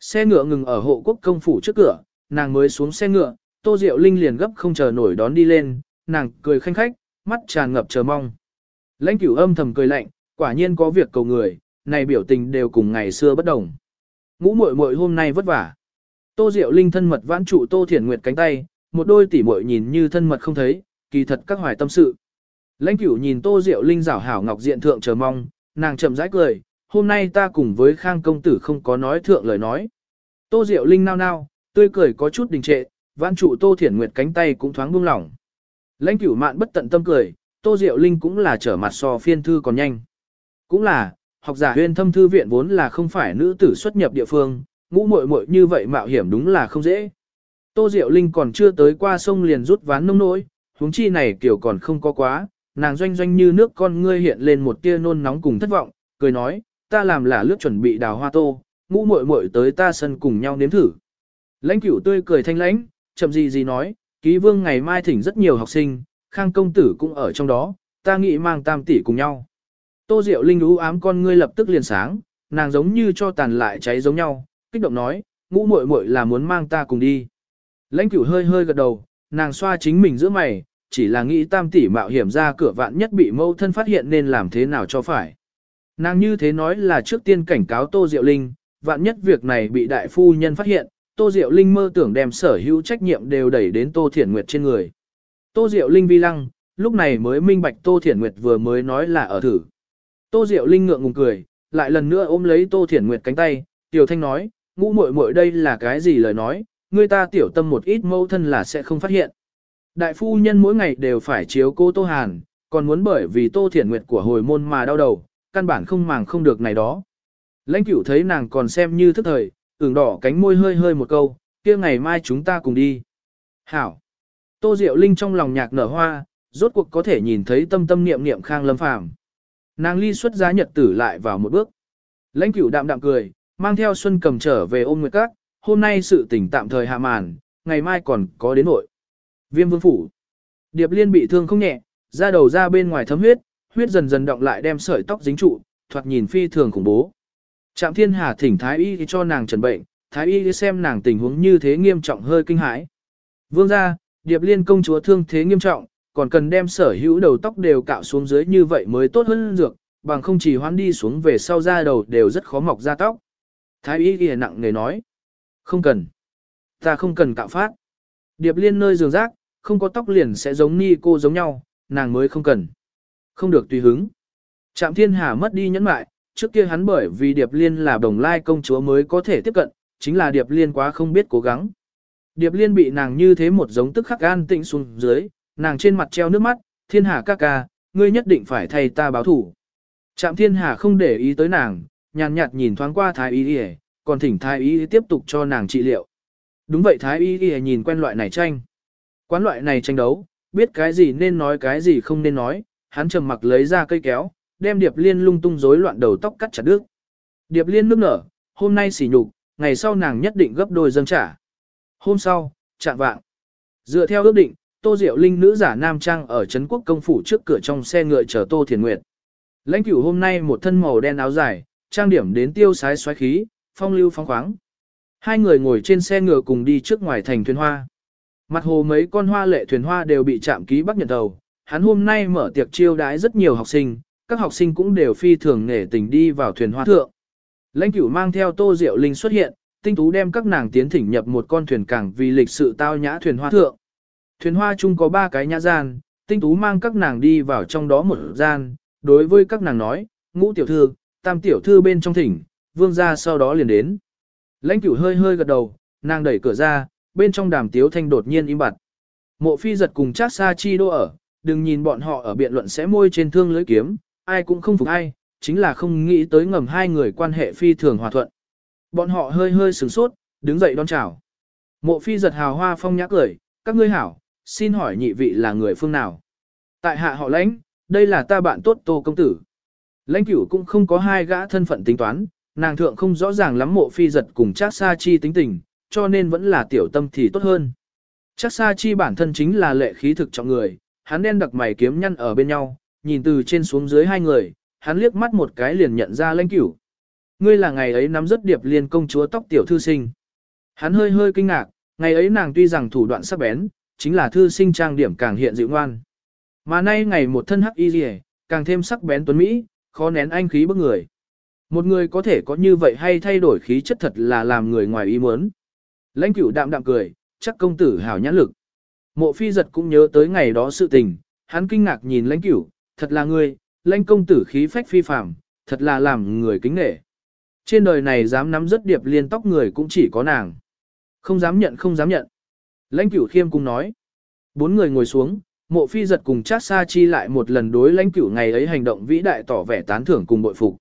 A: Xe ngựa ngừng ở hộ quốc công phủ trước cửa, nàng mới xuống xe ngựa, tô diệu linh liền gấp không chờ nổi đón đi lên, nàng cười khanh khách, mắt tràn ngập chờ mong. Lãnh cửu âm thầm cười lạnh, quả nhiên có việc cầu người, này biểu tình đều cùng ngày xưa bất đồng. Ngũ muội muội hôm nay vất vả. Tô Diệu Linh thân mật vãn trụ Tô Thiển Nguyệt cánh tay, một đôi tỉ muội nhìn như thân mật không thấy, kỳ thật các hoài tâm sự. Lãnh Cửu nhìn Tô Diệu Linh rảo hảo ngọc diện thượng chờ mong, nàng chậm rãi cười, hôm nay ta cùng với Khang công tử không có nói thượng lời nói. Tô Diệu Linh nao nao, tươi cười có chút đình trệ, vãn trụ Tô Thiển Nguyệt cánh tay cũng thoáng buông lỏng. Lãnh Cửu mạn bất tận tâm cười, Tô Diệu Linh cũng là trở mặt so phiên thư còn nhanh. Cũng là, học giả huyên thâm thư viện vốn là không phải nữ tử xuất nhập địa phương, ngũ muội muội như vậy mạo hiểm đúng là không dễ. Tô Diệu Linh còn chưa tới qua sông liền rút ván nông nỗi, huống chi này kiểu còn không có quá, nàng doanh doanh như nước con ngươi hiện lên một tia nôn nóng cùng thất vọng, cười nói, ta làm là lướt chuẩn bị đào hoa tô, ngũ muội muội tới ta sân cùng nhau nếm thử. Lãnh cửu tươi cười thanh lãnh, chậm gì gì nói, ký vương ngày mai thỉnh rất nhiều học sinh, khang công tử cũng ở trong đó, ta nghĩ mang tam tỷ cùng nhau. Tô Diệu Linh ú ám con ngươi lập tức liền sáng, nàng giống như cho tàn lại cháy giống nhau, kích động nói, ngũ muội muội là muốn mang ta cùng đi. Lãnh cửu hơi hơi gật đầu, nàng xoa chính mình giữa mày, chỉ là nghĩ tam tỷ mạo hiểm ra cửa vạn nhất bị mâu thân phát hiện nên làm thế nào cho phải. Nàng như thế nói là trước tiên cảnh cáo Tô Diệu Linh, vạn nhất việc này bị đại phu nhân phát hiện, Tô Diệu Linh mơ tưởng đem sở hữu trách nhiệm đều đẩy đến Tô Thiển Nguyệt trên người. Tô Diệu Linh vi lăng, lúc này mới minh bạch Tô Thiển Nguyệt vừa mới nói là ở thử. Tô Diệu Linh ngượng ngùng cười, lại lần nữa ôm lấy Tô Thiển Nguyệt cánh tay, Tiểu Thanh nói, ngũ muội muội đây là cái gì lời nói, người ta tiểu tâm một ít mâu thân là sẽ không phát hiện. Đại phu nhân mỗi ngày đều phải chiếu cô Tô Hàn, còn muốn bởi vì Tô Thiển Nguyệt của hồi môn mà đau đầu, căn bản không màng không được này đó. Lãnh cửu thấy nàng còn xem như thức thời, ửng đỏ cánh môi hơi hơi một câu, kia ngày mai chúng ta cùng đi. Hảo! Tô Diệu Linh trong lòng nhạc nở hoa, rốt cuộc có thể nhìn thấy tâm tâm niệm niệm khang lâm phàm. Nàng ly xuất giá nhật tử lại vào một bước. Lãnh cửu đạm đạm cười, mang theo Xuân cầm trở về ôm nguyệt các, hôm nay sự tình tạm thời hạ màn, ngày mai còn có đến nội. Viêm vương phủ. Điệp liên bị thương không nhẹ, da đầu ra bên ngoài thấm huyết, huyết dần dần động lại đem sợi tóc dính trụ, thoạt nhìn phi thường khủng bố. Trạm thiên hà thỉnh thái y cho nàng trần bệnh, thái y xem nàng tình huống như thế nghiêm trọng hơi kinh hãi. Vương ra, điệp liên công chúa thương thế nghiêm trọng, còn cần đem sở hữu đầu tóc đều cạo xuống dưới như vậy mới tốt hơn dược, bằng không chỉ hoán đi xuống về sau da đầu đều rất khó mọc ra tóc. Thái y ghi nặng người nói, không cần, ta không cần cạo phát. Điệp liên nơi giường rác, không có tóc liền sẽ giống ni cô giống nhau, nàng mới không cần. Không được tùy hứng. Trạm thiên hà mất đi nhẫn mại, trước kia hắn bởi vì điệp liên là đồng lai công chúa mới có thể tiếp cận, chính là Điệp Liên quá không biết cố gắng. Điệp Liên bị nàng như thế một giống tức khắc gan tịnh xuống dưới, nàng trên mặt treo nước mắt, thiên hà ca ca, ngươi nhất định phải thay ta báo thủ. Trạm thiên hà không để ý tới nàng, nhàn nhạt nhìn thoáng qua thái y y, còn thỉnh thái y tiếp tục cho nàng trị liệu. Đúng vậy thái y y nhìn quen loại này tranh. Quán loại này tranh đấu, biết cái gì nên nói cái gì không nên nói, hắn trầm mặc lấy ra cây kéo, đem Điệp Liên lung tung rối loạn đầu tóc cắt chặt đứt. Điệp Liên nước nở, hôm nay xỉ nhục, ngày sau nàng nhất định gấp đôi dâng trả. Hôm sau, chạm vạng. Dựa theo ước định, Tô Diệu Linh nữ giả nam trang ở Trấn Quốc công phủ trước cửa trong xe ngựa chờ Tô Thiền Nguyệt. Lãnh cửu hôm nay một thân màu đen áo dài, trang điểm đến tiêu sái xoáy khí, phong lưu phong khoáng. Hai người ngồi trên xe ngựa cùng đi trước ngoài thành thuyền hoa. Mặt hồ mấy con hoa lệ thuyền hoa đều bị chạm ký bắc nhận đầu. Hắn hôm nay mở tiệc chiêu đãi rất nhiều học sinh, các học sinh cũng đều phi thường nể tình đi vào thuyền hoa thượng. Lãnh cửu mang theo tô diệu linh xuất hiện, tinh tú đem các nàng tiến thỉnh nhập một con thuyền cảng vì lịch sự tao nhã thuyền hoa thượng. Thuyền hoa chung có ba cái nhã gian, tinh tú mang các nàng đi vào trong đó một gian, đối với các nàng nói, ngũ tiểu thư, tam tiểu thư bên trong thỉnh, vương ra sau đó liền đến. Lãnh cửu hơi hơi gật đầu, nàng đẩy cửa ra, bên trong đàm tiếu thanh đột nhiên im bặt. Mộ phi giật cùng chát xa chi đô ở, đừng nhìn bọn họ ở biện luận sẽ môi trên thương lưới kiếm, ai cũng không phục ai, chính là không nghĩ tới ngầm hai người quan hệ phi thường hòa thuận. Bọn họ hơi hơi sửng sốt, đứng dậy đón chào. Mộ phi giật hào hoa phong nhã cười, các ngươi hảo, xin hỏi nhị vị là người phương nào? Tại hạ họ lãnh, đây là ta bạn tốt tô công tử. Lãnh cửu cũng không có hai gã thân phận tính toán, nàng thượng không rõ ràng lắm mộ phi giật cùng chắc sa chi tính tình, cho nên vẫn là tiểu tâm thì tốt hơn. Chắc sa chi bản thân chính là lệ khí thực trọng người, hắn đen đặc mày kiếm nhăn ở bên nhau, nhìn từ trên xuống dưới hai người, hắn liếc mắt một cái liền nhận ra lãnh cửu. Ngươi là ngày ấy nắm rất điệp liên công chúa tóc tiểu thư sinh. Hắn hơi hơi kinh ngạc, ngày ấy nàng tuy rằng thủ đoạn sắc bén, chính là thư sinh trang điểm càng hiện dịu ngoan. Mà nay ngày một thân hắc y rìa, càng thêm sắc bén tuấn Mỹ, khó nén anh khí bức người. Một người có thể có như vậy hay thay đổi khí chất thật là làm người ngoài ý muốn. Lãnh cửu đạm đạm cười, chắc công tử hảo nhãn lực. Mộ phi giật cũng nhớ tới ngày đó sự tình, hắn kinh ngạc nhìn lãnh cửu, thật là ngươi, lãnh công tử khí phách phi phàm, thật là làm người kính nể. Trên đời này dám nắm rất điệp liên tóc người cũng chỉ có nàng. Không dám nhận không dám nhận. Lãnh cửu khiêm cung nói. Bốn người ngồi xuống, mộ phi giật cùng chát sa chi lại một lần đối lãnh cửu ngày ấy hành động vĩ đại tỏ vẻ tán thưởng cùng bội phục.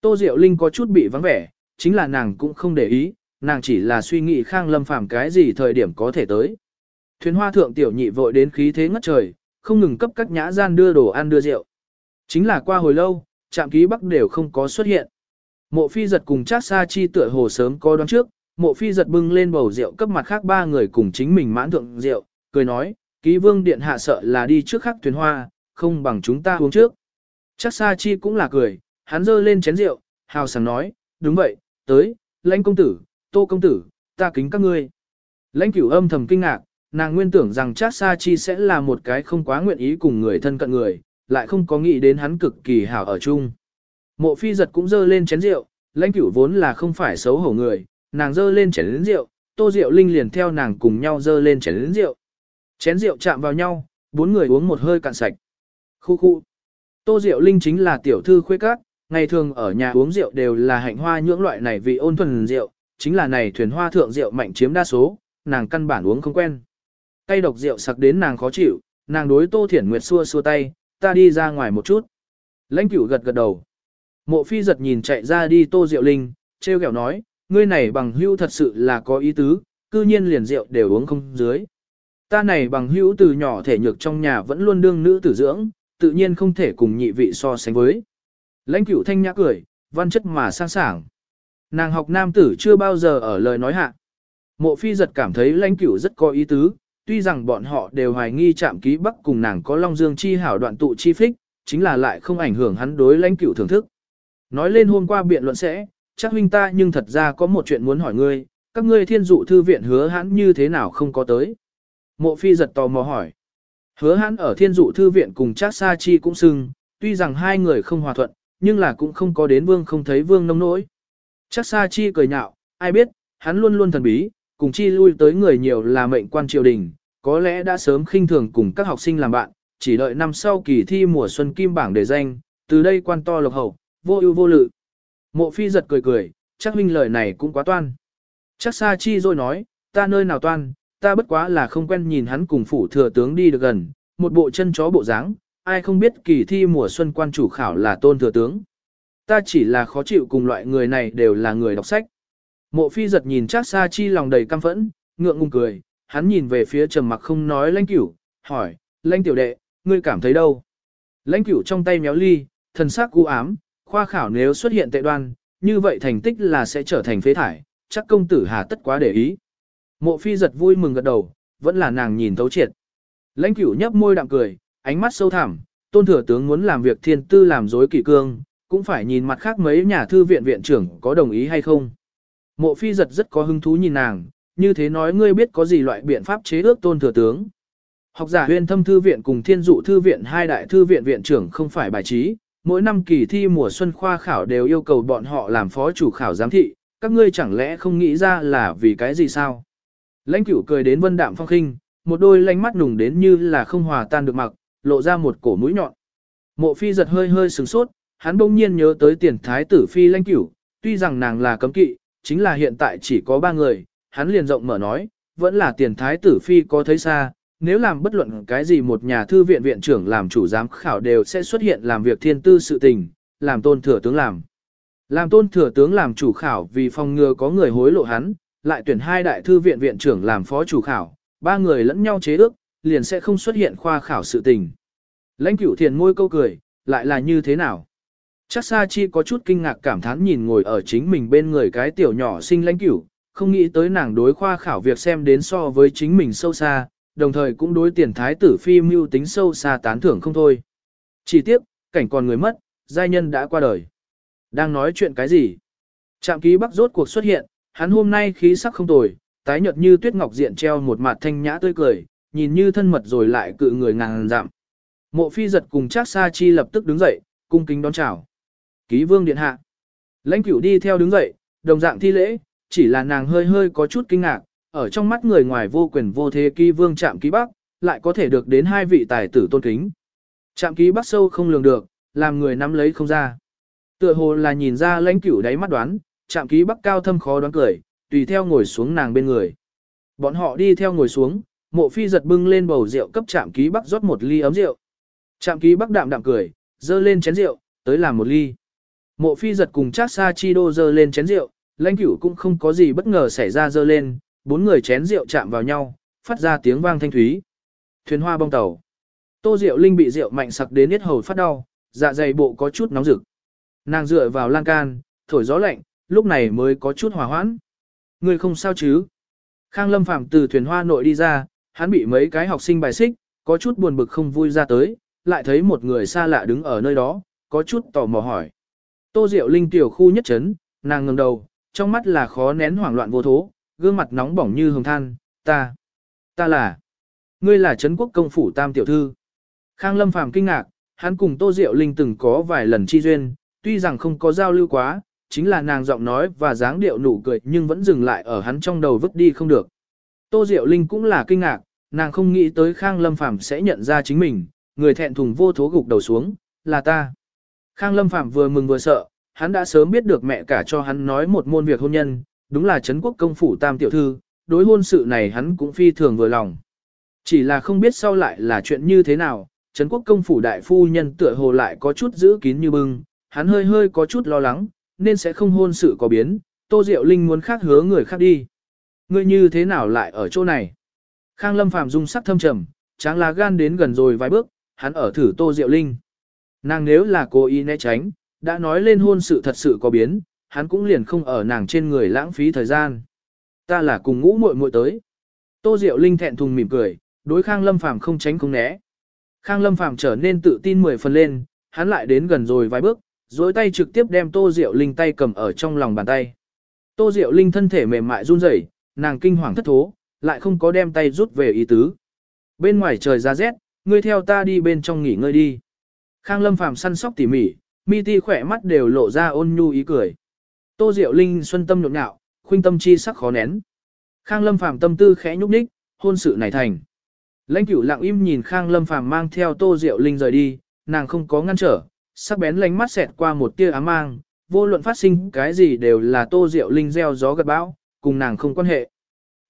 A: Tô Diệu Linh có chút bị vắng vẻ, chính là nàng cũng không để ý, nàng chỉ là suy nghĩ khang lâm phàm cái gì thời điểm có thể tới. Thuyền hoa thượng tiểu nhị vội đến khí thế ngất trời, không ngừng cấp các nhã gian đưa đồ ăn đưa rượu. Chính là qua hồi lâu, trạm ký bắc đều không có xuất hiện. Mộ phi giật cùng chát sa chi tựa hồ sớm có đoán trước, mộ phi giật bưng lên bầu rượu cấp mặt khác ba người cùng chính mình mãn thượng rượu, cười nói, ký vương điện hạ sợ là đi trước khắc thuyền hoa, không bằng chúng ta uống trước. Chắc sa chi cũng là cười, hắn dơ lên chén rượu, hào sảng nói, đúng vậy, tới, lãnh công tử, tô công tử, ta kính các ngươi. Lãnh cửu âm thầm kinh ngạc, nàng nguyên tưởng rằng Chắc Sa Chi sẽ là một cái không quá nguyện ý cùng người thân cận người, lại không có nghĩ đến hắn cực kỳ hảo ở chung. Mộ phi giật cũng dơ lên chén rượu, lãnh cửu vốn là không phải xấu hổ người, nàng dơ lên chén rượu, tô rượu linh liền theo nàng cùng nhau dơ lên chén rượu. Chén rượu chạm vào nhau, bốn người uống một hơi cạn sạch. Khu khu. Tô rượu linh chính là tiểu thư khuê các, ngày thường ở nhà uống rượu đều là hạnh hoa nhưỡng loại này vì ôn thuần rượu, chính là này thuyền hoa thượng rượu mạnh chiếm đa số, nàng căn bản uống không quen. Tay độc rượu sặc đến nàng khó chịu, nàng đối Tô Thiển Nguyệt xua xua tay, ta đi ra ngoài một chút. Lãnh cửu gật gật đầu. Mộ phi giật nhìn chạy ra đi Tô Diệu Linh, treo kẹo nói, ngươi này bằng hữu thật sự là có ý tứ, cư nhiên liền rượu đều uống không dưới. Ta này bằng hữu từ nhỏ thể nhược trong nhà vẫn luôn đương nữ tử dưỡng, tự nhiên không thể cùng nhị vị so sánh với. Lãnh cửu thanh nhã cười, văn chất mà sang sảng. Nàng học nam tử chưa bao giờ ở lời nói hạ. Mộ phi giật cảm thấy lãnh cửu rất có ý tứ, tuy rằng bọn họ đều hoài nghi chạm ký bắc cùng nàng có long dương chi hảo đoạn tụ chi phích, chính là lại không ảnh hưởng hắn đối lãnh cửu thưởng thức. Nói lên hôm qua biện luận sẽ, chắc huynh ta nhưng thật ra có một chuyện muốn hỏi ngươi, các ngươi thiên dụ thư viện hứa hắn như thế nào không có tới. Mộ phi giật tò mò hỏi. Hứa hắn ở thiên dụ thư viện cùng chắc sa chi cũng sưng, tuy rằng hai người không hòa thuận, nhưng là cũng không có đến vương không thấy vương nông nỗi. Chắc sa chi cười nhạo, ai biết, hắn luôn luôn thần bí, cùng chi lui tới người nhiều là mệnh quan triều đình, có lẽ đã sớm khinh thường cùng các học sinh làm bạn, chỉ đợi năm sau kỳ thi mùa xuân kim bảng để danh, từ đây quan to lộc hậu, vô ưu vô lự. Mộ phi giật cười cười, chắc huynh lời này cũng quá toan. Chắc Sa Chi rồi nói, ta nơi nào toan, ta bất quá là không quen nhìn hắn cùng phủ thừa tướng đi được gần, một bộ chân chó bộ dáng, ai không biết kỳ thi mùa xuân quan chủ khảo là tôn thừa tướng. Ta chỉ là khó chịu cùng loại người này đều là người đọc sách. Mộ phi giật nhìn chắc xa Chi lòng đầy căm phẫn, ngượng ngùng cười, hắn nhìn về phía trầm mặc không nói lãnh cửu, hỏi, lãnh tiểu đệ, ngươi cảm thấy đâu? Lãnh cửu trong tay méo ly, thần sắc u ám, khoa khảo nếu xuất hiện tệ đoan, như vậy thành tích là sẽ trở thành phế thải, chắc công tử hà tất quá để ý. Mộ phi giật vui mừng gật đầu, vẫn là nàng nhìn thấu triệt. Lãnh cửu nhấp môi đạm cười, ánh mắt sâu thẳm, tôn thừa tướng muốn làm việc thiên tư làm dối kỷ cương, cũng phải nhìn mặt khác mấy nhà thư viện viện trưởng có đồng ý hay không. Mộ phi giật rất có hứng thú nhìn nàng, như thế nói ngươi biết có gì loại biện pháp chế ước tôn thừa tướng. Học giả huyên thâm thư viện cùng thiên dụ thư viện hai đại thư viện viện trưởng không phải bài trí, mỗi năm kỳ thi mùa xuân khoa khảo đều yêu cầu bọn họ làm phó chủ khảo giám thị, các ngươi chẳng lẽ không nghĩ ra là vì cái gì sao? Lãnh cửu cười đến vân đạm phong khinh, một đôi lanh mắt nùng đến như là không hòa tan được mặc, lộ ra một cổ mũi nhọn. Mộ phi giật hơi hơi sừng sốt, hắn bỗng nhiên nhớ tới tiền thái tử phi lãnh cửu, tuy rằng nàng là cấm kỵ, chính là hiện tại chỉ có ba người, hắn liền rộng mở nói, vẫn là tiền thái tử phi có thấy xa, nếu làm bất luận cái gì một nhà thư viện viện trưởng làm chủ giám khảo đều sẽ xuất hiện làm việc thiên tư sự tình, làm tôn thừa tướng làm. Làm tôn thừa tướng làm chủ khảo vì phòng ngừa có người hối lộ hắn, lại tuyển hai đại thư viện viện trưởng làm phó chủ khảo, ba người lẫn nhau chế ước, liền sẽ không xuất hiện khoa khảo sự tình. Lãnh cửu thiền môi câu cười, lại là như thế nào? Chắc Sa Chi có chút kinh ngạc cảm thán nhìn ngồi ở chính mình bên người cái tiểu nhỏ sinh lãnh cửu, không nghĩ tới nàng đối khoa khảo việc xem đến so với chính mình sâu xa, đồng thời cũng đối tiền thái tử phi mưu tính sâu xa tán thưởng không thôi. Chỉ tiếc, cảnh còn người mất, giai nhân đã qua đời. Đang nói chuyện cái gì? Trạm ký bắc rốt cuộc xuất hiện, hắn hôm nay khí sắc không tồi, tái nhợt như tuyết ngọc diện treo một mặt thanh nhã tươi cười, nhìn như thân mật rồi lại cự người ngàn dặm. Mộ phi giật cùng chắc sa chi lập tức đứng dậy, cung kính đón chào. Ký vương điện hạ. Lãnh cửu đi theo đứng dậy, đồng dạng thi lễ, chỉ là nàng hơi hơi có chút kinh ngạc, ở trong mắt người ngoài vô quyền vô thế ký vương chạm ký bắc, lại có thể được đến hai vị tài tử tôn kính. Chạm ký bắc sâu không lường được, làm người nắm lấy không ra. Tựa hồ là nhìn ra lãnh cửu đáy mắt đoán, chạm ký bắc cao thâm khó đoán cười, tùy theo ngồi xuống nàng bên người. Bọn họ đi theo ngồi xuống, mộ phi giật bưng lên bầu rượu cấp chạm ký bắc rót một ly ấm rượu. Chạm ký bắc đạm đạm cười, dơ lên chén rượu, tới làm một ly. Mộ phi giật cùng chát sa chi đô dơ lên chén rượu, lãnh cửu cũng không có gì bất ngờ xảy ra dơ lên, bốn người chén rượu chạm vào nhau, phát ra tiếng vang thanh thúy. Thuyền hoa bong tàu. Tô rượu Linh bị rượu mạnh sặc đến hết hầu phát đau, dạ dày bộ có chút nóng rực. Nàng dựa vào lan can, thổi gió lạnh, lúc này mới có chút hòa hoãn. Người không sao chứ? Khang Lâm Phạm từ thuyền hoa nội đi ra, hắn bị mấy cái học sinh bài xích, có chút buồn bực không vui ra tới, lại thấy một người xa lạ đứng ở nơi đó, có chút tò mò hỏi. Tô Diệu Linh tiểu khu nhất chấn, nàng ngẩng đầu, trong mắt là khó nén hoảng loạn vô thố, gương mặt nóng bỏng như hồng than, ta, ta là, ngươi là Trấn quốc công phủ tam tiểu thư. Khang Lâm Phàm kinh ngạc, hắn cùng Tô Diệu Linh từng có vài lần chi duyên, tuy rằng không có giao lưu quá, chính là nàng giọng nói và dáng điệu nụ cười nhưng vẫn dừng lại ở hắn trong đầu vứt đi không được. Tô Diệu Linh cũng là kinh ngạc, nàng không nghĩ tới Khang Lâm Phàm sẽ nhận ra chính mình, người thẹn thùng vô thố gục đầu xuống, là ta. Khang Lâm Phàm vừa mừng vừa sợ, hắn đã sớm biết được mẹ cả cho hắn nói một môn việc hôn nhân, đúng là Trấn quốc công phủ tam tiểu thư, đối hôn sự này hắn cũng phi thường vừa lòng. Chỉ là không biết sau lại là chuyện như thế nào, Trấn quốc công phủ đại phu nhân tựa hồ lại có chút giữ kín như bưng, hắn hơi hơi có chút lo lắng, nên sẽ không hôn sự có biến, Tô Diệu Linh muốn khác hứa người khác đi. Ngươi như thế nào lại ở chỗ này? Khang Lâm Phàm dung sắc thâm trầm, tráng lá gan đến gần rồi vài bước, hắn ở thử Tô Diệu Linh. Nàng nếu là cố ý né tránh, đã nói lên hôn sự thật sự có biến, hắn cũng liền không ở nàng trên người lãng phí thời gian. Ta là cùng ngũ muội muội tới. Tô Diệu Linh thẹn thùng mỉm cười, đối Khang Lâm Phàm không tránh không né. Khang Lâm Phàm trở nên tự tin mười phần lên, hắn lại đến gần rồi vài bước, dối tay trực tiếp đem Tô Diệu Linh tay cầm ở trong lòng bàn tay. Tô Diệu Linh thân thể mềm mại run rẩy, nàng kinh hoàng thất thố, lại không có đem tay rút về ý tứ. Bên ngoài trời ra rét, ngươi theo ta đi bên trong nghỉ ngơi đi. Khang Lâm Phàm săn sóc tỉ mỉ, mi ti khỏe mắt đều lộ ra ôn nhu ý cười. Tô Diệu Linh xuân tâm nhộn nhạo, khuynh tâm chi sắc khó nén. Khang Lâm Phàm tâm tư khẽ nhúc nhích, hôn sự này thành. Lãnh Cửu lặng im nhìn Khang Lâm Phàm mang theo Tô Diệu Linh rời đi, nàng không có ngăn trở, sắc bén lánh mắt xẹt qua một tia ám mang, vô luận phát sinh cái gì đều là Tô Diệu Linh gieo gió gặt bão, cùng nàng không quan hệ.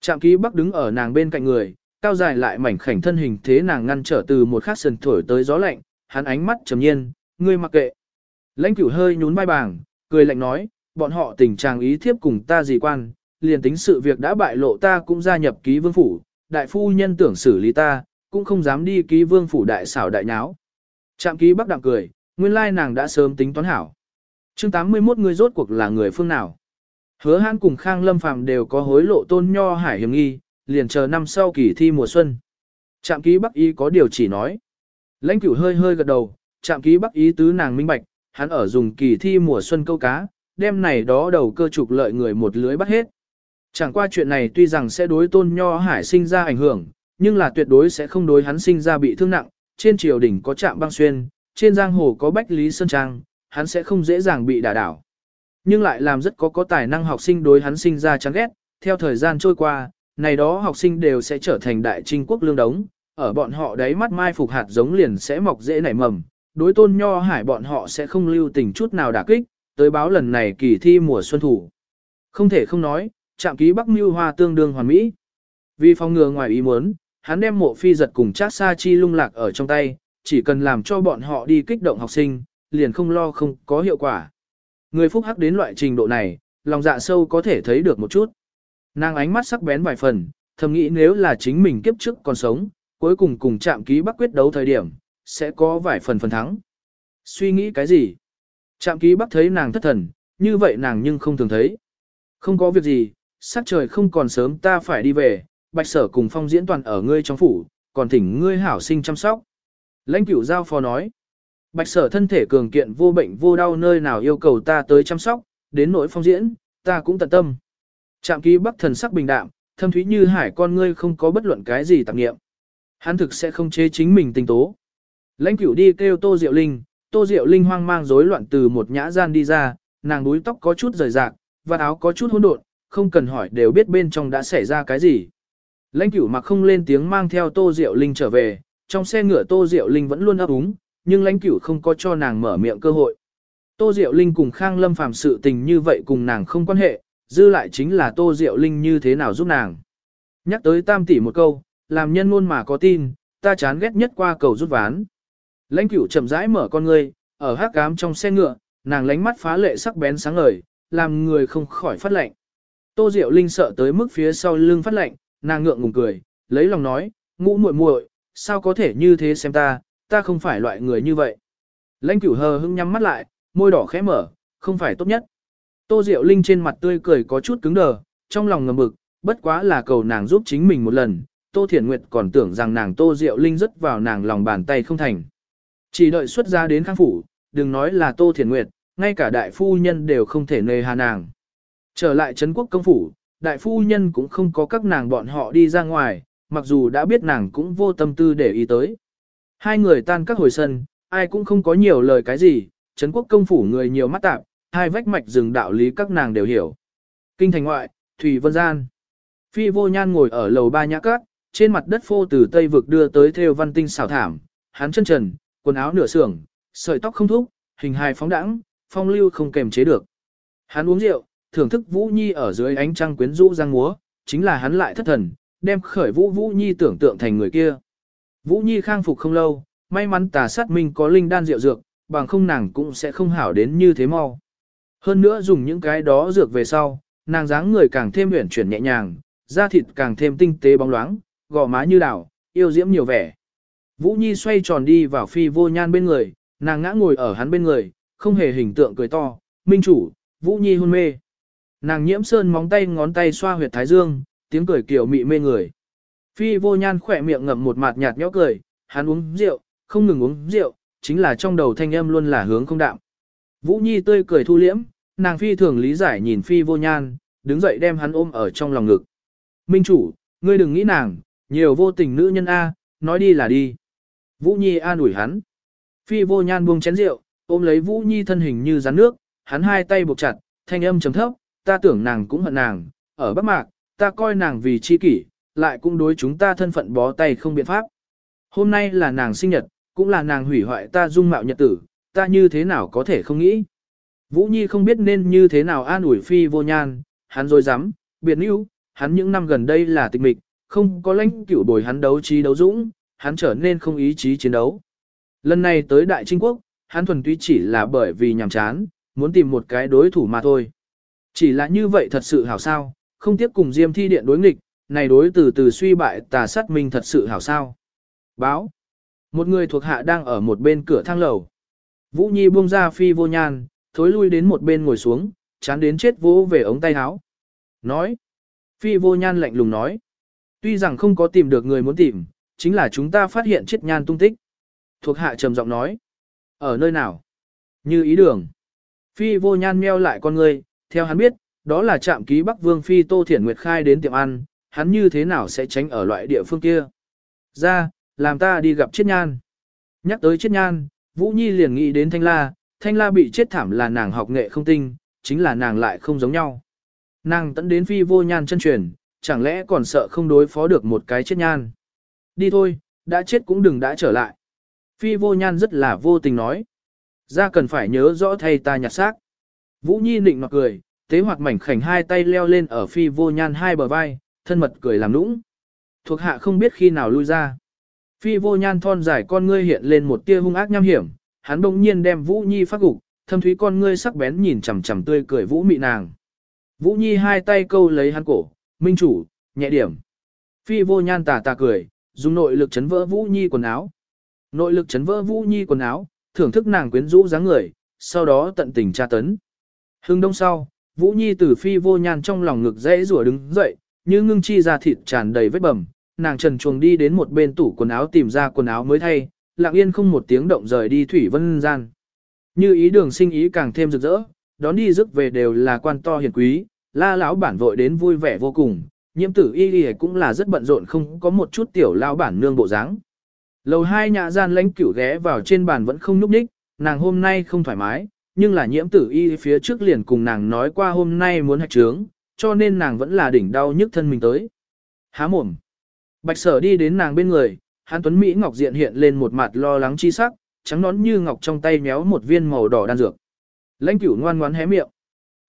A: Trạm ký bắc đứng ở nàng bên cạnh người, cao dài lại mảnh khảnh thân hình thế nàng ngăn trở từ một khắc sườn thổi tới gió lạnh, hắn ánh mắt trầm nhiên, ngươi mặc kệ. Lãnh cửu hơi nhún vai bàng, cười lạnh nói, bọn họ tình trạng ý thiếp cùng ta gì quan, liền tính sự việc đã bại lộ ta cũng gia nhập ký vương phủ, đại phu nhân tưởng xử lý ta, cũng không dám đi ký vương phủ đại xảo đại nháo. Trạm ký bắc đặng cười, nguyên lai nàng đã sớm tính toán hảo. chương 81 người rốt cuộc là người phương nào? Hứa hãn cùng Khang Lâm Phàm đều có hối lộ tôn nho hải hiểm nghi, liền chờ năm sau kỳ thi mùa xuân. Trạm ký bắc Y có điều chỉ nói. Lãnh cửu hơi hơi gật đầu, trạm ký bắc Y tứ nàng minh bạch, hắn ở dùng kỳ thi mùa xuân câu cá, đêm này đó đầu cơ trục lợi người một lưới bắt hết. Chẳng qua chuyện này tuy rằng sẽ đối tôn nho hải sinh ra ảnh hưởng, nhưng là tuyệt đối sẽ không đối hắn sinh ra bị thương nặng, trên triều đỉnh có trạm băng xuyên, trên giang hồ có bách lý sơn trang, hắn sẽ không dễ dàng bị đả đảo. Nhưng lại làm rất có có tài năng học sinh đối hắn sinh ra chán ghét, theo thời gian trôi qua, này đó học sinh đều sẽ trở thành đại trinh quốc lương đống, ở bọn họ đấy mắt mai phục hạt giống liền sẽ mọc dễ nảy mầm, đối tôn nho hải bọn họ sẽ không lưu tình chút nào đả kích, tới báo lần này kỳ thi mùa xuân thủ. Không thể không nói, trạm ký Bắc Mưu Hoa tương đương hoàn mỹ. Vì phòng ngừa ngoài ý muốn, hắn đem mộ phi giật cùng chát sa chi lung lạc ở trong tay, chỉ cần làm cho bọn họ đi kích động học sinh, liền không lo không có hiệu quả. Người phúc hắc đến loại trình độ này, lòng dạ sâu có thể thấy được một chút. Nàng ánh mắt sắc bén vài phần, thầm nghĩ nếu là chính mình kiếp trước còn sống, cuối cùng cùng chạm ký bắc quyết đấu thời điểm, sẽ có vài phần phần thắng. Suy nghĩ cái gì? Chạm ký bắc thấy nàng thất thần, như vậy nàng nhưng không thường thấy. Không có việc gì, sắc trời không còn sớm ta phải đi về, bạch sở cùng phong diễn toàn ở ngươi trong phủ, còn thỉnh ngươi hảo sinh chăm sóc. Lãnh cửu giao phó nói, bạch sở thân thể cường kiện vô bệnh vô đau nơi nào yêu cầu ta tới chăm sóc, đến nỗi phong diễn, ta cũng tận tâm. Trạm ký bắc thần sắc bình đạm, thâm thúy như hải con ngươi không có bất luận cái gì tạp nghiệm. Hắn thực sẽ không chế chính mình tình tố. Lãnh cửu đi kêu tô diệu linh, tô diệu linh hoang mang rối loạn từ một nhã gian đi ra, nàng đuôi tóc có chút rời rạc, và áo có chút hỗn độn, không cần hỏi đều biết bên trong đã xảy ra cái gì. Lãnh cửu mặc không lên tiếng mang theo Tô Diệu Linh trở về, trong xe ngựa Tô Diệu Linh vẫn luôn ấp úng, nhưng lãnh cửu không có cho nàng mở miệng cơ hội. Tô Diệu Linh cùng Khang Lâm phàm sự tình như vậy cùng nàng không quan hệ, dư lại chính là Tô Diệu Linh như thế nào giúp nàng. Nhắc tới tam tỷ một câu, làm nhân luôn mà có tin, ta chán ghét nhất qua cầu rút ván. Lãnh cửu chậm rãi mở con ngươi, ở hắc cám trong xe ngựa, nàng lánh mắt phá lệ sắc bén sáng ngời, làm người không khỏi phát lạnh Tô Diệu Linh sợ tới mức phía sau lưng phát lạnh nàng ngượng ngùng cười, lấy lòng nói, ngũ muội muội, sao có thể như thế xem ta, ta không phải loại người như vậy. Lãnh cửu hờ hững nhắm mắt lại, môi đỏ khẽ mở, không phải tốt nhất. Tô Diệu Linh trên mặt tươi cười có chút cứng đờ, trong lòng ngầm mực, bất quá là cầu nàng giúp chính mình một lần, Tô Thiển Nguyệt còn tưởng rằng nàng Tô Diệu Linh rất vào nàng lòng bàn tay không thành. Chỉ đợi xuất ra đến khang phủ, đừng nói là Tô Thiển Nguyệt, ngay cả đại phu nhân đều không thể nề hà nàng. Trở lại Trấn quốc công phủ, đại phu nhân cũng không có các nàng bọn họ đi ra ngoài, mặc dù đã biết nàng cũng vô tâm tư để ý tới. Hai người tan các hồi sân, ai cũng không có nhiều lời cái gì, Trấn quốc công phủ người nhiều mắt tạp, hai vách mạch rừng đạo lý các nàng đều hiểu. Kinh thành ngoại, Thủy Vân Gian. Phi vô nhan ngồi ở lầu ba nhã cát, trên mặt đất phô từ Tây vực đưa tới theo văn tinh xảo thảm, hắn chân trần, quần áo nửa sưởng, sợi tóc không thúc, hình hài phóng đãng, phong lưu không kềm chế được. Hắn uống rượu, thưởng thức Vũ Nhi ở dưới ánh trăng quyến rũ giang múa, chính là hắn lại thất thần, đem khởi Vũ Vũ Nhi tưởng tượng thành người kia. Vũ Nhi khang phục không lâu, may mắn tà sát minh có linh đan rượu dược, bằng không nàng cũng sẽ không hảo đến như thế mau. Hơn nữa dùng những cái đó dược về sau, nàng dáng người càng thêm uyển chuyển nhẹ nhàng, da thịt càng thêm tinh tế bóng loáng, gò má như đảo, yêu diễm nhiều vẻ. Vũ Nhi xoay tròn đi vào phi vô nhan bên người, nàng ngã ngồi ở hắn bên người, không hề hình tượng cười to, minh chủ, Vũ Nhi hôn mê. Nàng nhiễm sơn móng tay ngón tay xoa huyệt thái dương, tiếng cười kiểu mị mê người. Phi vô nhan khỏe miệng ngậm một mạt nhạt nhẽo cười, hắn uống rượu, không ngừng uống rượu, chính là trong đầu thanh âm luôn là hướng không đạm. Vũ Nhi tươi cười thu liễm, nàng phi thường lý giải nhìn phi vô nhan, đứng dậy đem hắn ôm ở trong lòng ngực. Minh chủ, ngươi đừng nghĩ nàng, nhiều vô tình nữ nhân A, nói đi là đi. Vũ Nhi an ủi hắn. Phi vô nhan buông chén rượu, ôm lấy Vũ Nhi thân hình như rắn nước, hắn hai tay buộc chặt, thanh âm trầm thấp, ta tưởng nàng cũng hận nàng, ở Bắc Mạc, ta coi nàng vì chi kỷ, lại cũng đối chúng ta thân phận bó tay không biện pháp. Hôm nay là nàng sinh nhật, cũng là nàng hủy hoại ta dung mạo nhật tử, ta như thế nào có thể không nghĩ. Vũ Nhi không biết nên như thế nào an ủi phi vô nhan, hắn rồi dám, Biệt níu, hắn những năm gần đây là tịch mịch, không có lãnh cửu bồi hắn đấu trí đấu dũng, hắn trở nên không ý chí chiến đấu. Lần này tới Đại Trinh Quốc, hắn thuần túy chỉ là bởi vì nhàm chán, muốn tìm một cái đối thủ mà thôi. Chỉ là như vậy thật sự hảo sao, không tiếp cùng Diêm Thi Điện đối nghịch, này đối từ từ suy bại tà sát minh thật sự hảo sao. Báo. Một người thuộc hạ đang ở một bên cửa thang lầu. Vũ Nhi buông ra phi vô nhan, thối lui đến một bên ngồi xuống, chán đến chết vỗ về ống tay áo. Nói. Phi vô nhan lạnh lùng nói. Tuy rằng không có tìm được người muốn tìm, chính là chúng ta phát hiện chết nhan tung tích. Thuộc hạ trầm giọng nói. Ở nơi nào? Như ý đường. Phi vô nhan meo lại con người, theo hắn biết, đó là trạm ký Bắc Vương Phi Tô Thiển Nguyệt khai đến tiệm ăn, hắn như thế nào sẽ tránh ở loại địa phương kia. Ra, làm ta đi gặp chết nhan. Nhắc tới chết nhan, Vũ Nhi liền nghĩ đến Thanh La, Thanh La bị chết thảm là nàng học nghệ không tinh, chính là nàng lại không giống nhau. Nàng tận đến phi vô nhan chân truyền, chẳng lẽ còn sợ không đối phó được một cái chết nhan. Đi thôi, đã chết cũng đừng đã trở lại. Phi vô nhan rất là vô tình nói. Ra cần phải nhớ rõ thay ta nhặt xác. Vũ Nhi nịnh mặc cười, tế hoạt mảnh khảnh hai tay leo lên ở phi vô nhan hai bờ vai, thân mật cười làm nũng. Thuộc hạ không biết khi nào lui ra. Phi vô nhan thon dài con ngươi hiện lên một tia hung ác nham hiểm, hắn bỗng nhiên đem Vũ Nhi phát gục, thâm thúy con ngươi sắc bén nhìn chằm chằm tươi cười Vũ mị nàng. Vũ Nhi hai tay câu lấy hắn cổ, minh chủ, nhẹ điểm. Phi vô nhan tà tà cười, dùng nội lực chấn vỡ Vũ Nhi quần áo. Nội lực chấn vỡ Vũ Nhi quần áo, thưởng thức nàng quyến rũ dáng người, sau đó tận tình tra tấn. Hưng đông sau, Vũ Nhi từ phi vô nhan trong lòng ngực dễ rủa đứng dậy, như ngưng chi ra thịt tràn đầy vết bầm, nàng trần chuồng đi đến một bên tủ quần áo tìm ra quần áo mới thay, lặng yên không một tiếng động rời đi thủy vân gian. Như ý đường sinh ý càng thêm rực rỡ, đón đi rước về đều là quan to hiền quý, la lão bản vội đến vui vẻ vô cùng, nhiễm tử y y cũng là rất bận rộn không có một chút tiểu lão bản nương bộ dáng. Lầu hai nhà gian lãnh cửu ghé vào trên bàn vẫn không nhúc ních, nàng hôm nay không thoải mái, nhưng là nhiễm tử y phía trước liền cùng nàng nói qua hôm nay muốn hạch trướng, cho nên nàng vẫn là đỉnh đau nhức thân mình tới. Há mồm. Bạch sở đi đến nàng bên người, hán tuấn Mỹ ngọc diện hiện lên một mặt lo lắng chi sắc, trắng nón như ngọc trong tay méo một viên màu đỏ đan dược. Lãnh cửu ngoan ngoãn hé miệng.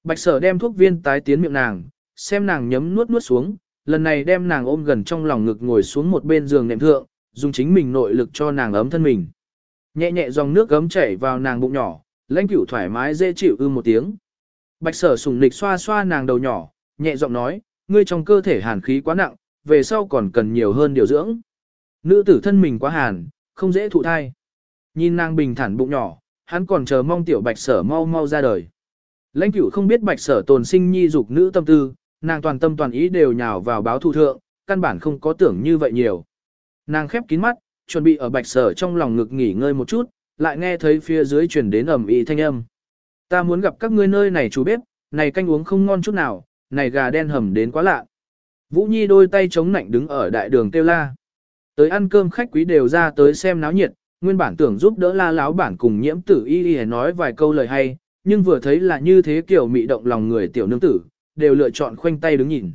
A: Bạch sở đem thuốc viên tái tiến miệng nàng, xem nàng nhấm nuốt nuốt xuống, lần này đem nàng ôm gần trong lòng ngực ngồi xuống một bên giường nệm thượng, dùng chính mình nội lực cho nàng ấm thân mình. Nhẹ nhẹ dòng nước gấm chảy vào nàng bụng nhỏ, lãnh cửu thoải mái dễ chịu ư một tiếng. Bạch sở sùng nịch xoa xoa nàng đầu nhỏ, nhẹ giọng nói, ngươi trong cơ thể hàn khí quá nặng, về sau còn cần nhiều hơn điều dưỡng. Nữ tử thân mình quá hàn, không dễ thụ thai. Nhìn nàng bình thản bụng nhỏ, hắn còn chờ mong tiểu bạch sở mau mau ra đời. Lãnh cửu không biết bạch sở tồn sinh nhi dục nữ tâm tư, nàng toàn tâm toàn ý đều nhào vào báo thù thượng, căn bản không có tưởng như vậy nhiều. Nàng khép kín mắt, chuẩn bị ở bạch sở trong lòng ngực nghỉ ngơi một chút, lại nghe thấy phía dưới truyền đến ẩm ý thanh âm. Ta muốn gặp các ngươi nơi này chú bếp, này canh uống không ngon chút nào, này gà đen hầm đến quá lạ. Vũ Nhi đôi tay chống nạnh đứng ở đại đường tiêu la. Tới ăn cơm khách quý đều ra tới xem náo nhiệt, nguyên bản tưởng giúp đỡ la láo bản cùng nhiễm tử y y nói vài câu lời hay, nhưng vừa thấy là như thế kiểu mị động lòng người tiểu nương tử, đều lựa chọn khoanh tay đứng nhìn.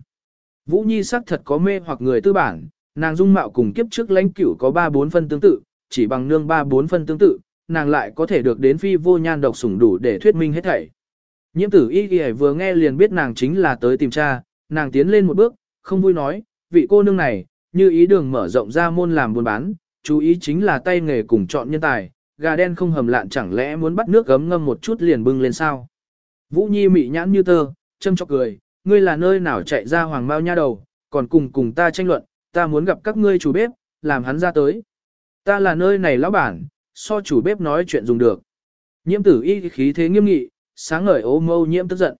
A: Vũ Nhi sắc thật có mê hoặc người tư bản, nàng dung mạo cùng kiếp trước lãnh cửu có 3-4 phân tương tự, chỉ bằng nương 3-4 phân tương tự, nàng lại có thể được đến phi vô nhan độc sủng đủ để thuyết minh hết thảy. Nhiễm tử y y vừa nghe liền biết nàng chính là tới tìm cha, nàng tiến lên một bước, không vui nói, vị cô nương này, như ý đường mở rộng ra môn làm buôn bán, chú ý chính là tay nghề cùng chọn nhân tài, gà đen không hầm lạn chẳng lẽ muốn bắt nước gấm ngâm một chút liền bưng lên sao. Vũ Nhi mị nhãn như tơ, châm chọc cười, ngươi là nơi nào chạy ra hoàng mao nha đầu, còn cùng cùng ta tranh luận, ta muốn gặp các ngươi chủ bếp, làm hắn ra tới. Ta là nơi này lão bản, so chủ bếp nói chuyện dùng được. Nhiễm tử y khí thế nghiêm nghị, sáng ngời ô mâu nhiễm tức giận.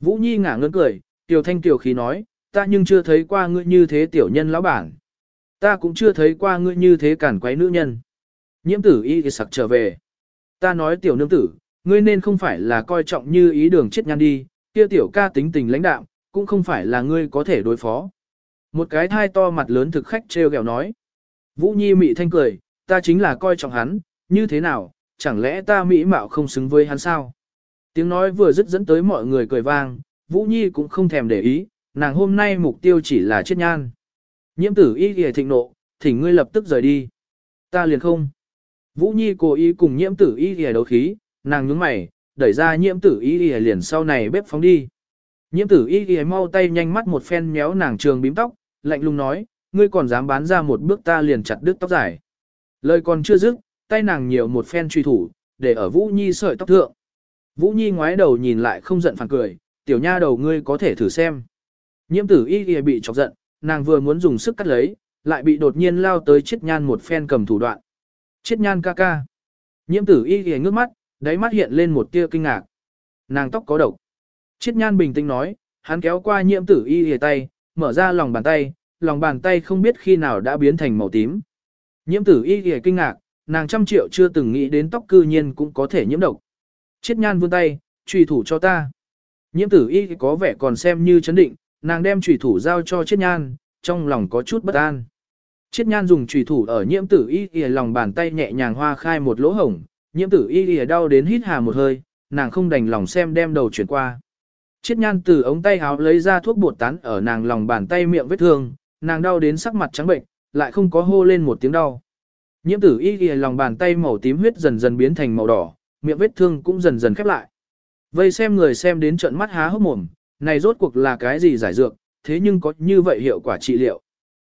A: Vũ Nhi ngả ngớn cười, tiểu thanh tiểu khí nói, ta nhưng chưa thấy qua ngươi như thế tiểu nhân lão bản. Ta cũng chưa thấy qua ngươi như thế cản quấy nữ nhân. Nhiễm tử y thì sặc trở về. Ta nói tiểu nương tử, ngươi nên không phải là coi trọng như ý đường chết nhan đi, kia tiểu ca tính tình lãnh đạm, cũng không phải là ngươi có thể đối phó. Một cái thai to mặt lớn thực khách treo gẹo nói. Vũ Nhi mị thanh cười, ta chính là coi trọng hắn, như thế nào, chẳng lẽ ta mỹ mạo không xứng với hắn sao? Tiếng nói vừa dứt dẫn tới mọi người cười vang, Vũ Nhi cũng không thèm để ý, nàng hôm nay mục tiêu chỉ là chết nhan. Nhiễm tử y kìa thịnh nộ, thỉnh ngươi lập tức rời đi. Ta liền không. Vũ Nhi cố ý cùng nhiễm tử y kìa đấu khí, nàng nhướng mày, đẩy ra nhiễm tử y kìa liền sau này bếp phóng đi. Nhiễm tử y y mau tay nhanh mắt một phen méo nàng trường bím tóc, lạnh lùng nói, ngươi còn dám bán ra một bước ta liền chặt đứt tóc dài. Lời còn chưa dứt, tay nàng nhiều một phen truy thủ, để ở Vũ Nhi sợi tóc thượng. Vũ Nhi ngoái đầu nhìn lại không giận phản cười, tiểu nha đầu ngươi có thể thử xem. Nhiễm tử y ghi bị chọc giận, nàng vừa muốn dùng sức cắt lấy, lại bị đột nhiên lao tới chiết nhan một phen cầm thủ đoạn. Chiết nhan ca ca. Nhiễm tử y ghi ngước mắt, đáy mắt hiện lên một tia kinh ngạc. Nàng tóc có độc. Chiết nhan bình tĩnh nói, hắn kéo qua nhiễm tử y y tay, mở ra lòng bàn tay, lòng bàn tay không biết khi nào đã biến thành màu tím. Nhiễm tử y y kinh ngạc, nàng trăm triệu chưa từng nghĩ đến tóc cư nhiên cũng có thể nhiễm độc. Chiết nhan vươn tay, trùy thủ cho ta. Nhiễm tử y có vẻ còn xem như chấn định, nàng đem trùy thủ giao cho chiết nhan, trong lòng có chút bất an. Chiết nhan dùng trùy thủ ở nhiễm tử y y lòng bàn tay nhẹ nhàng hoa khai một lỗ hổng, nhiễm tử y y đau đến hít hà một hơi, nàng không đành lòng xem đem đầu chuyển qua. Chiết nhan từ ống tay áo lấy ra thuốc bột tán ở nàng lòng bàn tay miệng vết thương, nàng đau đến sắc mặt trắng bệnh, lại không có hô lên một tiếng đau. Nhiễm tử y ghi lòng bàn tay màu tím huyết dần dần biến thành màu đỏ, miệng vết thương cũng dần dần khép lại. Vây xem người xem đến trận mắt há hốc mồm, này rốt cuộc là cái gì giải dược, thế nhưng có như vậy hiệu quả trị liệu.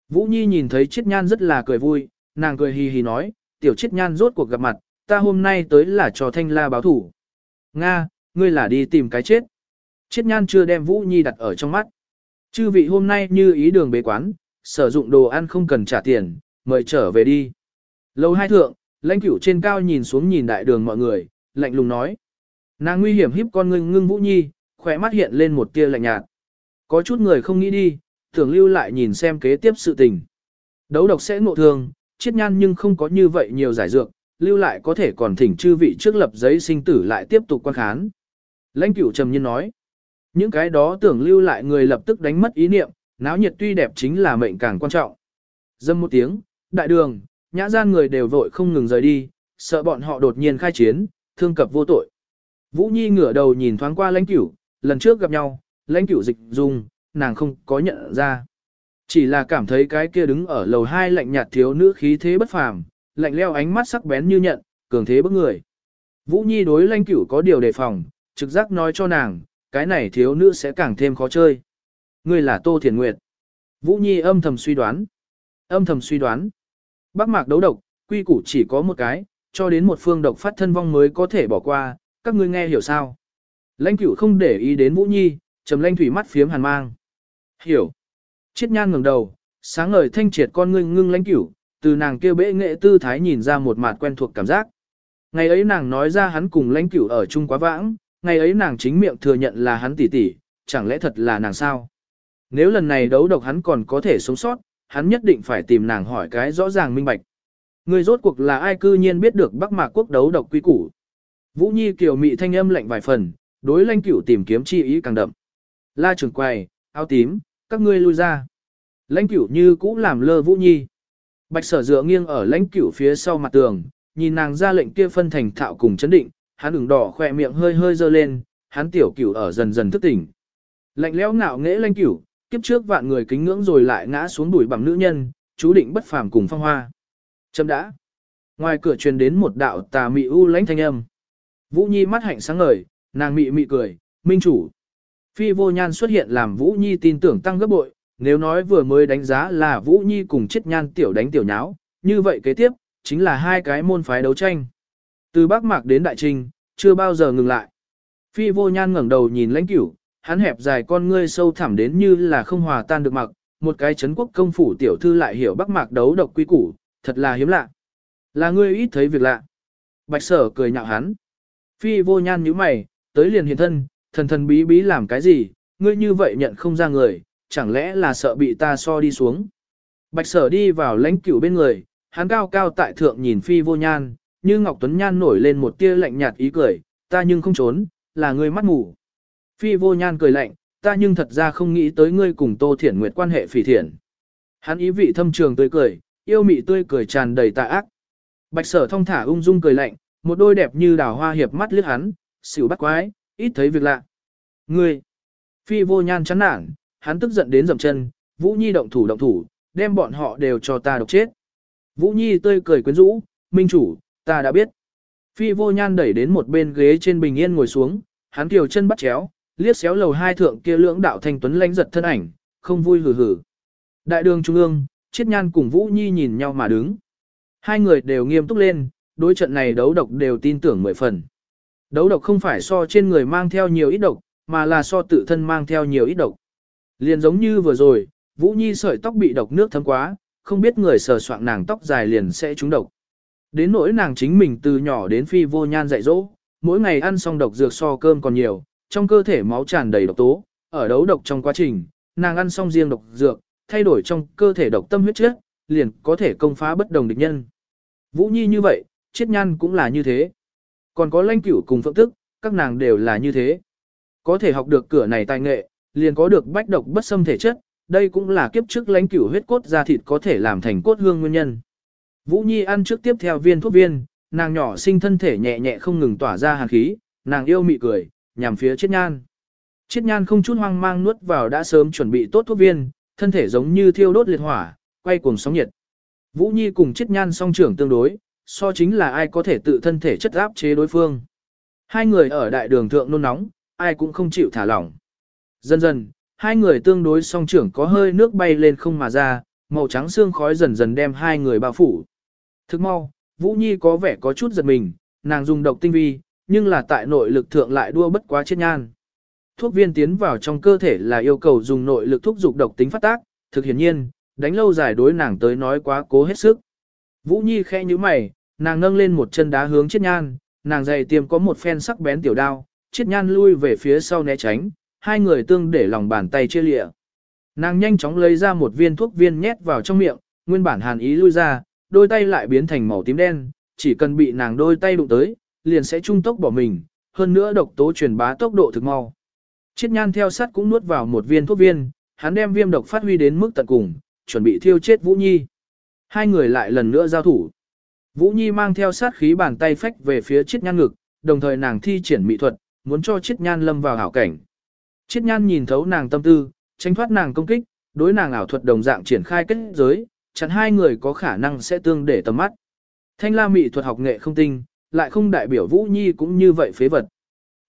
A: Vũ Nhi nhìn thấy chiết nhan rất là cười vui, nàng cười hì hì nói, tiểu chiết nhan rốt cuộc gặp mặt, ta hôm nay tới là cho thanh la báo thủ. Nga, ngươi là đi tìm cái chết. Chiết nhan chưa đem Vũ Nhi đặt ở trong mắt. Chư vị hôm nay như ý đường bế quán, sử dụng đồ ăn không cần trả tiền, mời trở về đi. Lâu hai thượng, lãnh cửu trên cao nhìn xuống nhìn đại đường mọi người, lạnh lùng nói. Nàng nguy hiểm hiếp con ngưng ngưng Vũ Nhi, khỏe mắt hiện lên một tia lạnh nhạt. Có chút người không nghĩ đi, tưởng lưu lại nhìn xem kế tiếp sự tình. Đấu độc sẽ ngộ thương, chiết nhan nhưng không có như vậy nhiều giải dược, lưu lại có thể còn thỉnh chư vị trước lập giấy sinh tử lại tiếp tục quan khán. Lãnh cửu trầm nhiên nói, những cái đó tưởng lưu lại người lập tức đánh mất ý niệm, náo nhiệt tuy đẹp chính là mệnh càng quan trọng. Dâm một tiếng, đại đường, nhã gian người đều vội không ngừng rời đi, sợ bọn họ đột nhiên khai chiến, thương cập vô tội. Vũ Nhi ngửa đầu nhìn thoáng qua lãnh cửu, lần trước gặp nhau, lãnh cửu dịch dung, nàng không có nhận ra. Chỉ là cảm thấy cái kia đứng ở lầu hai lạnh nhạt thiếu nữ khí thế bất phàm, lạnh leo ánh mắt sắc bén như nhận, cường thế bức người. Vũ Nhi đối lãnh cửu có điều đề phòng, trực giác nói cho nàng, cái này thiếu nữ sẽ càng thêm khó chơi. Ngươi là Tô Thiền Nguyệt. Vũ Nhi âm thầm suy đoán. Âm thầm suy đoán. Bắc mạc đấu độc, quy củ chỉ có một cái, cho đến một phương độc phát thân vong mới có thể bỏ qua, các ngươi nghe hiểu sao. Lãnh cửu không để ý đến Vũ Nhi, trầm lanh thủy mắt phiếm hàn mang. Hiểu. Chiết nhan ngẩng đầu, sáng ngời thanh triệt con ngươi ngưng lãnh cửu, từ nàng kêu bệ nghệ tư thái nhìn ra một mặt quen thuộc cảm giác. Ngày ấy nàng nói ra hắn cùng lãnh cửu ở chung quá vãng, ngày ấy nàng chính miệng thừa nhận là hắn tỷ tỷ, chẳng lẽ thật là nàng sao? Nếu lần này đấu độc hắn còn có thể sống sót, hắn nhất định phải tìm nàng hỏi cái rõ ràng minh bạch. Người rốt cuộc là ai cư nhiên biết được Bắc Mạc quốc đấu độc quy củ. Vũ Nhi kiều mị thanh âm lạnh vài phần, đối lãnh cửu tìm kiếm chi ý càng đậm. La trưởng quầy, áo tím, các ngươi lui ra. Lãnh cửu như cũ làm lơ Vũ Nhi. Bạch sở dựa nghiêng ở lãnh cửu phía sau mặt tường, nhìn nàng ra lệnh kia phân thành thạo cùng chấn định, hắn ửng đỏ khỏe miệng hơi hơi dơ lên, hắn tiểu cửu ở dần dần thức tỉnh. Lạnh lẽo ngạo nghễ lãnh cửu, kiếp trước vạn người kính ngưỡng rồi lại ngã xuống đuổi bằng nữ nhân, chú định bất phàm cùng phong hoa. Chấm đã. Ngoài cửa truyền đến một đạo tà mị u lãnh thanh âm. Vũ Nhi mắt hạnh sáng ngời, nàng mị mị cười, minh chủ. Phi vô nhan xuất hiện làm Vũ Nhi tin tưởng tăng gấp bội, nếu nói vừa mới đánh giá là Vũ Nhi cùng chết nhan tiểu đánh tiểu nháo, như vậy kế tiếp, chính là hai cái môn phái đấu tranh. Từ Bắc Mạc đến Đại Trinh, chưa bao giờ ngừng lại. Phi vô nhan ngẩng đầu nhìn lãnh cửu, hắn hẹp dài con ngươi sâu thẳm đến như là không hòa tan được mặc, một cái chấn quốc công phủ tiểu thư lại hiểu Bắc Mạc đấu độc quy củ, thật là hiếm lạ. Là ngươi ít thấy việc lạ. Bạch sở cười nhạo hắn. Phi vô nhan nhíu mày, tới liền hiện thân, thần thần bí bí làm cái gì, ngươi như vậy nhận không ra người, chẳng lẽ là sợ bị ta so đi xuống. Bạch sở đi vào lãnh cửu bên người, hắn cao cao tại thượng nhìn phi vô nhan, như Ngọc Tuấn Nhan nổi lên một tia lạnh nhạt ý cười, ta nhưng không trốn, là ngươi mắt ngủ. Phi vô nhan cười lạnh, ta nhưng thật ra không nghĩ tới ngươi cùng Tô Thiển Nguyệt quan hệ phỉ thiện. Hắn ý vị thâm trường tươi cười, yêu mị tươi cười tràn đầy tà ác. Bạch sở thông thả ung dung cười lạnh, một đôi đẹp như đào hoa hiệp mắt liếc hắn, xỉu bắt quái, ít thấy việc lạ. Ngươi, phi vô nhan chán nản, hắn tức giận đến dầm chân, Vũ Nhi động thủ động thủ, đem bọn họ đều cho ta độc chết. Vũ Nhi tươi cười quyến rũ, minh chủ, ta đã biết. Phi vô nhan đẩy đến một bên ghế trên bình yên ngồi xuống, hắn kiều chân bắt chéo, liếc xéo lầu hai thượng kia lưỡng đạo thanh tuấn lãnh giật thân ảnh, không vui hừ hừ. Đại đường trung ương, Chiết Nhan cùng Vũ Nhi nhìn nhau mà đứng. Hai người đều nghiêm túc lên, đối trận này đấu độc đều tin tưởng mười phần. Đấu độc không phải so trên người mang theo nhiều ít độc, mà là so tự thân mang theo nhiều ít độc. Liền giống như vừa rồi, Vũ Nhi sợi tóc bị độc nước thấm quá, không biết người sờ soạn nàng tóc dài liền sẽ trúng độc. Đến nỗi nàng chính mình từ nhỏ đến phi vô nhan dạy dỗ, mỗi ngày ăn xong độc dược so cơm còn nhiều, trong cơ thể máu tràn đầy độc tố, ở đấu độc trong quá trình, nàng ăn xong riêng độc dược, thay đổi trong cơ thể độc tâm huyết chất, liền có thể công phá bất đồng địch nhân. Vũ Nhi như vậy, Chiết Nhan cũng là như thế. Còn có Lanh Cửu cùng Phượng Tức, các nàng đều là như thế. Có thể học được cửa này tài nghệ, liền có được bách độc bất xâm thể chất, đây cũng là kiếp trước Lanh Cửu huyết cốt ra thịt có thể làm thành cốt hương nguyên nhân. Vũ Nhi ăn trước tiếp theo viên thuốc viên, nàng nhỏ sinh thân thể nhẹ nhẹ không ngừng tỏa ra hàn khí, nàng yêu mị cười, nhằm phía chết Nhan. Chết Nhan không chút hoang mang nuốt vào đã sớm chuẩn bị tốt thuốc viên, thân thể giống như thiêu đốt liệt hỏa, quay cuồng sóng nhiệt. Vũ Nhi cùng chết Nhan song trưởng tương đối, so chính là ai có thể tự thân thể chất áp chế đối phương. Hai người ở đại đường thượng nôn nóng, ai cũng không chịu thả lỏng. Dần dần, hai người tương đối song trưởng có hơi nước bay lên không mà ra, màu trắng xương khói dần dần đem hai người bao phủ. Thức mau, Vũ Nhi có vẻ có chút giật mình, nàng dùng độc tinh vi, nhưng là tại nội lực thượng lại đua bất quá chết nhan. Thuốc viên tiến vào trong cơ thể là yêu cầu dùng nội lực thúc dục độc tính phát tác, thực hiển nhiên, đánh lâu dài đối nàng tới nói quá cố hết sức. Vũ Nhi khẽ như mày, nàng nâng lên một chân đá hướng chết nhan, nàng dày tiêm có một phen sắc bén tiểu đao, chết nhan lui về phía sau né tránh, hai người tương để lòng bàn tay chia lịa. Nàng nhanh chóng lấy ra một viên thuốc viên nhét vào trong miệng, nguyên bản hàn ý lui ra, đôi tay lại biến thành màu tím đen, chỉ cần bị nàng đôi tay đụng tới, liền sẽ trung tốc bỏ mình, hơn nữa độc tố truyền bá tốc độ thực mau. Chiết nhan theo sát cũng nuốt vào một viên thuốc viên, hắn đem viêm độc phát huy đến mức tận cùng, chuẩn bị thiêu chết Vũ Nhi. Hai người lại lần nữa giao thủ. Vũ Nhi mang theo sát khí bàn tay phách về phía chiết nhan ngực, đồng thời nàng thi triển mỹ thuật, muốn cho chiết nhan lâm vào hảo cảnh. Chiết nhan nhìn thấu nàng tâm tư, tránh thoát nàng công kích, đối nàng ảo thuật đồng dạng triển khai kết giới, chặn hai người có khả năng sẽ tương để tầm mắt. Thanh la mỹ thuật học nghệ không tinh, lại không đại biểu Vũ Nhi cũng như vậy phế vật.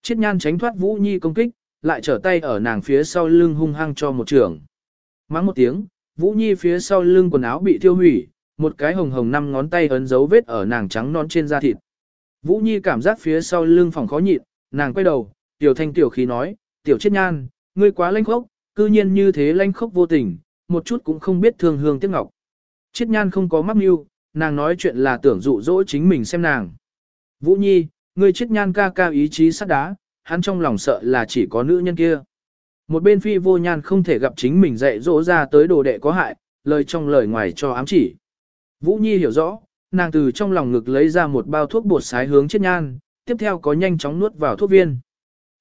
A: Chiết nhan tránh thoát Vũ Nhi công kích, lại trở tay ở nàng phía sau lưng hung hăng cho một trường. Mắng một tiếng, Vũ Nhi phía sau lưng quần áo bị thiêu hủy, một cái hồng hồng năm ngón tay ấn dấu vết ở nàng trắng non trên da thịt. Vũ Nhi cảm giác phía sau lưng phòng khó nhịn, nàng quay đầu, tiểu thanh tiểu khí nói, tiểu chết nhan, ngươi quá lanh khốc, cư nhiên như thế lanh khốc vô tình, một chút cũng không biết thương hương tiếc ngọc. Chiết nhan không có mắc mưu, nàng nói chuyện là tưởng dụ dỗ chính mình xem nàng. Vũ Nhi, ngươi chết nhan ca ca ý chí sắt đá, hắn trong lòng sợ là chỉ có nữ nhân kia. Một bên phi vô nhan không thể gặp chính mình dạy dỗ ra tới đồ đệ có hại, lời trong lời ngoài cho ám chỉ. Vũ Nhi hiểu rõ, nàng từ trong lòng ngực lấy ra một bao thuốc bột sái hướng chết nhan, tiếp theo có nhanh chóng nuốt vào thuốc viên.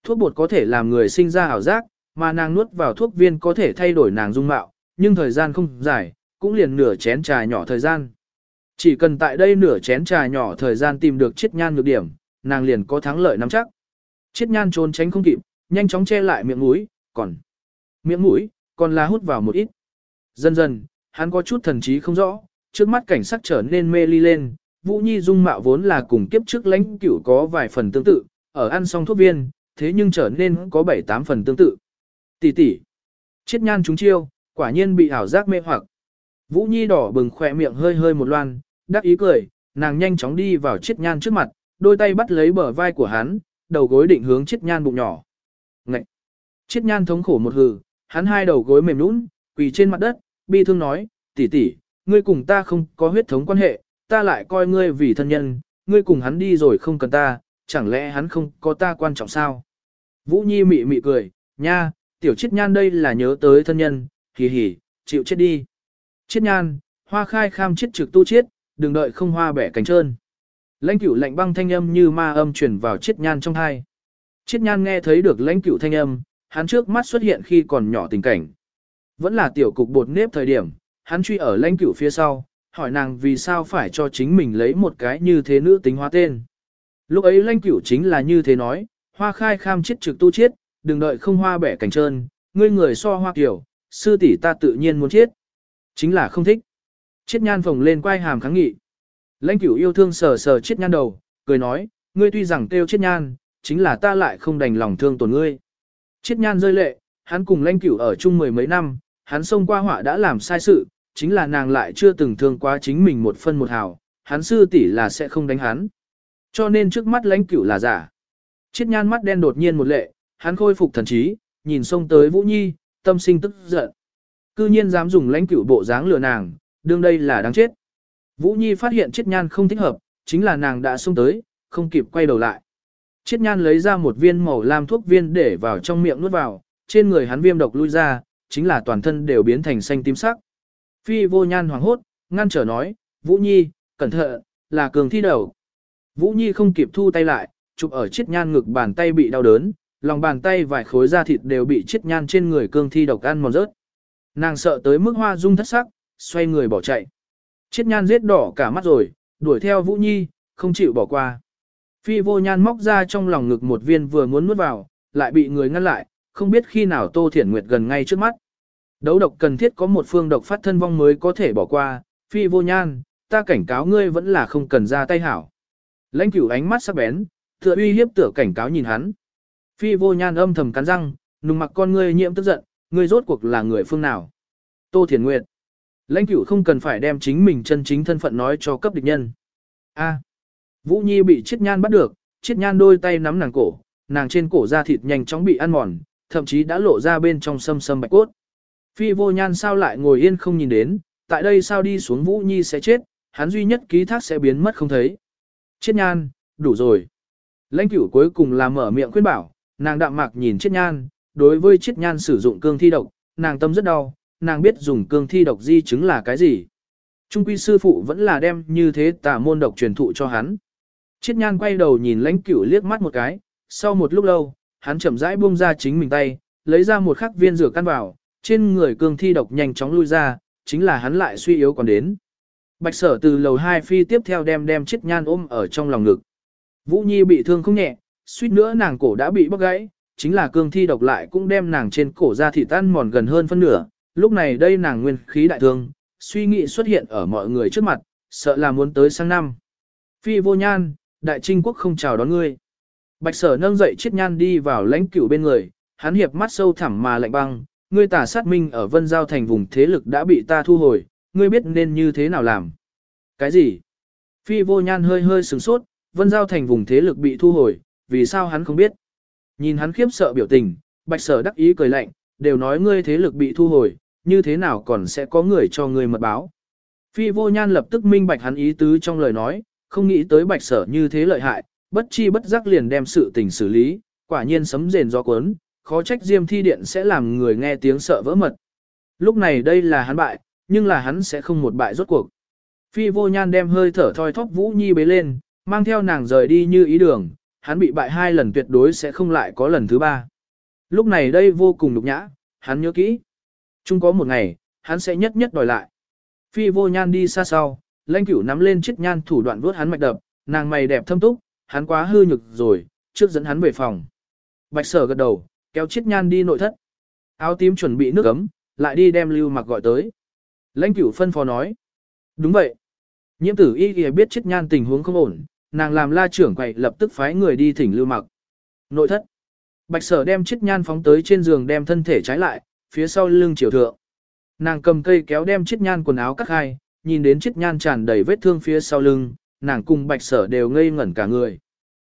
A: Thuốc bột có thể làm người sinh ra ảo giác, mà nàng nuốt vào thuốc viên có thể thay đổi nàng dung mạo, nhưng thời gian không dài, cũng liền nửa chén trà nhỏ thời gian. Chỉ cần tại đây nửa chén trà nhỏ thời gian tìm được chiết nhan nhược điểm, nàng liền có thắng lợi nắm chắc. Chiết nhan trốn tránh không kịp, nhanh chóng che lại miệng mũi, còn miệng mũi, còn là hút vào một ít. Dần dần, hắn có chút thần trí không rõ, trước mắt cảnh sắc trở nên mê ly lên, Vũ Nhi dung mạo vốn là cùng kiếp trước lãnh cửu có vài phần tương tự, ở ăn xong thuốc viên, thế nhưng trở nên có 7-8 phần tương tự. Tỷ tỷ, chiết nhan chúng chiêu, quả nhiên bị ảo giác mê hoặc. Vũ Nhi đỏ bừng khỏe miệng hơi hơi một loan, đắc ý cười, nàng nhanh chóng đi vào chiết nhan trước mặt, đôi tay bắt lấy bờ vai của hắn, đầu gối định hướng chiết nhan bụng nhỏ. Ngậy! Chiết nhan thống khổ một hừ, hắn hai đầu gối mềm nũng, quỳ trên mặt đất, bi thương nói, tỷ tỷ, ngươi cùng ta không có huyết thống quan hệ, ta lại coi ngươi vì thân nhân, ngươi cùng hắn đi rồi không cần ta, chẳng lẽ hắn không có ta quan trọng sao? Vũ Nhi mị mị cười, nha, tiểu chiết nhan đây là nhớ tới thân nhân, hì hì, chịu chết đi. Chiết nhan, hoa khai kham chiết trực tu chiết, đừng đợi không hoa bẻ cánh trơn. Lãnh cửu lạnh băng thanh âm như ma âm truyền vào chiết nhan trong hai. Chiết nhan nghe thấy được lãnh cửu thanh âm, hắn trước mắt xuất hiện khi còn nhỏ tình cảnh. Vẫn là tiểu cục bột nếp thời điểm, hắn truy ở lãnh cửu phía sau, hỏi nàng vì sao phải cho chính mình lấy một cái như thế nữ tính hóa tên. Lúc ấy lãnh cửu chính là như thế nói, hoa khai kham chiết trực tu chiết, đừng đợi không hoa bẻ cánh trơn, ngươi người so hoa kiểu, sư tỷ ta tự nhiên muốn chiết. Chính là không thích. Chiết nhan phồng lên quay hàm kháng nghị. Lãnh cửu yêu thương sờ sờ chiết nhan đầu, cười nói, ngươi tuy rằng kêu chiết nhan, chính là ta lại không đành lòng thương tổn ngươi. Chiết nhan rơi lệ, hắn cùng lãnh cửu ở chung mười mấy năm, hắn xông qua họa đã làm sai sự, chính là nàng lại chưa từng thương quá chính mình một phân một hào, hắn sư tỷ là sẽ không đánh hắn. Cho nên trước mắt lãnh cửu là giả. Chiết nhan mắt đen đột nhiên một lệ, hắn khôi phục thần trí, nhìn xông tới Vũ Nhi, tâm sinh tức giận. Cư nhiên dám dùng lãnh cửu bộ dáng lừa nàng, đương đây là đáng chết. Vũ Nhi phát hiện chiết nhan không thích hợp, chính là nàng đã xông tới, không kịp quay đầu lại. Chiết nhan lấy ra một viên màu lam thuốc viên để vào trong miệng nuốt vào, trên người hắn viêm độc lui ra, chính là toàn thân đều biến thành xanh tím sắc. Phi vô nhan hoảng hốt, ngăn trở nói, Vũ Nhi, cẩn thận, là cường thi đầu. Vũ Nhi không kịp thu tay lại, chụp ở chiết nhan ngực bàn tay bị đau đớn, lòng bàn tay vài khối da thịt đều bị chiết nhan trên người cương thi độc ăn mòn rớt. Nàng sợ tới mức hoa dung thất sắc, xoay người bỏ chạy. Chiết nhan giết đỏ cả mắt rồi, đuổi theo Vũ Nhi, không chịu bỏ qua. Phi vô nhan móc ra trong lòng ngực một viên vừa muốn nuốt vào, lại bị người ngăn lại, không biết khi nào Tô Thiển Nguyệt gần ngay trước mắt. Đấu độc cần thiết có một phương độc phát thân vong mới có thể bỏ qua, phi vô nhan, ta cảnh cáo ngươi vẫn là không cần ra tay hảo. Lãnh cửu ánh mắt sắc bén, tựa uy hiếp tựa cảnh cáo nhìn hắn. Phi vô nhan âm thầm cắn răng, nùng mặc con ngươi nhiễm tức giận, ngươi rốt cuộc là người phương nào. Tô Thiển Nguyệt. Lãnh cửu không cần phải đem chính mình chân chính thân phận nói cho cấp địch nhân. A. Vũ Nhi bị chiết nhan bắt được, chiết nhan đôi tay nắm nàng cổ, nàng trên cổ da thịt nhanh chóng bị ăn mòn, thậm chí đã lộ ra bên trong sâm sâm bạch cốt. Phi vô nhan sao lại ngồi yên không nhìn đến, tại đây sao đi xuống Vũ Nhi sẽ chết, hắn duy nhất ký thác sẽ biến mất không thấy. Chiết nhan, đủ rồi. Lãnh cửu cuối cùng là mở miệng khuyên bảo, nàng đạm mạc nhìn chiết nhan, đối với chiết nhan sử dụng cương thi độc, nàng tâm rất đau, nàng biết dùng cương thi độc di chứng là cái gì. Trung quy sư phụ vẫn là đem như thế tà môn độc truyền thụ cho hắn. Chiết nhan quay đầu nhìn lãnh cửu liếc mắt một cái, sau một lúc lâu, hắn chậm rãi buông ra chính mình tay, lấy ra một khắc viên rửa căn vào, trên người cương thi độc nhanh chóng lui ra, chính là hắn lại suy yếu còn đến. Bạch sở từ lầu 2 phi tiếp theo đem đem chiết nhan ôm ở trong lòng ngực. Vũ Nhi bị thương không nhẹ, suýt nữa nàng cổ đã bị bóc gãy, chính là cương thi độc lại cũng đem nàng trên cổ ra thịt tan mòn gần hơn phân nửa, lúc này đây nàng nguyên khí đại thương, suy nghĩ xuất hiện ở mọi người trước mặt, sợ là muốn tới sang năm. Phi vô nhan, đại trinh quốc không chào đón ngươi. Bạch sở nâng dậy chiếc nhan đi vào lãnh cửu bên người, hắn hiệp mắt sâu thẳm mà lạnh băng, ngươi tả sát minh ở vân giao thành vùng thế lực đã bị ta thu hồi, ngươi biết nên như thế nào làm. Cái gì? Phi vô nhan hơi hơi sừng sốt, vân giao thành vùng thế lực bị thu hồi, vì sao hắn không biết? Nhìn hắn khiếp sợ biểu tình, bạch sở đắc ý cười lạnh, đều nói ngươi thế lực bị thu hồi, như thế nào còn sẽ có người cho ngươi mật báo. Phi vô nhan lập tức minh bạch hắn ý tứ trong lời nói, không nghĩ tới bạch sở như thế lợi hại, bất chi bất giác liền đem sự tình xử lý, quả nhiên sấm rền do cuốn, khó trách diêm thi điện sẽ làm người nghe tiếng sợ vỡ mật. Lúc này đây là hắn bại, nhưng là hắn sẽ không một bại rốt cuộc. Phi vô nhan đem hơi thở thoi thóp Vũ Nhi bế lên, mang theo nàng rời đi như ý đường, hắn bị bại hai lần tuyệt đối sẽ không lại có lần thứ ba. Lúc này đây vô cùng nhục nhã, hắn nhớ kỹ. Chung có một ngày, hắn sẽ nhất nhất đòi lại. Phi vô nhan đi xa sau, lãnh cửu nắm lên chiếc nhan thủ đoạn vuốt hắn mạch đập, nàng mày đẹp thâm túc, hắn quá hư nhược rồi, trước dẫn hắn về phòng. Bạch sở gật đầu, kéo chiếc nhan đi nội thất. Áo tím chuẩn bị nước ấm, lại đi đem lưu mặc gọi tới. Lãnh cửu phân phó nói. Đúng vậy. Nhiễm tử y kìa biết chiếc nhan tình huống không ổn, nàng làm la trưởng quậy lập tức phái người đi thỉnh lưu mặc. Nội thất. Bạch sở đem chiếc nhan phóng tới trên giường đem thân thể trái lại, phía sau lưng chiều thượng. Nàng cầm cây kéo đem chiếc nhan quần áo cắt hai, nhìn đến chiếc nhan tràn đầy vết thương phía sau lưng, nàng cùng bạch sở đều ngây ngẩn cả người.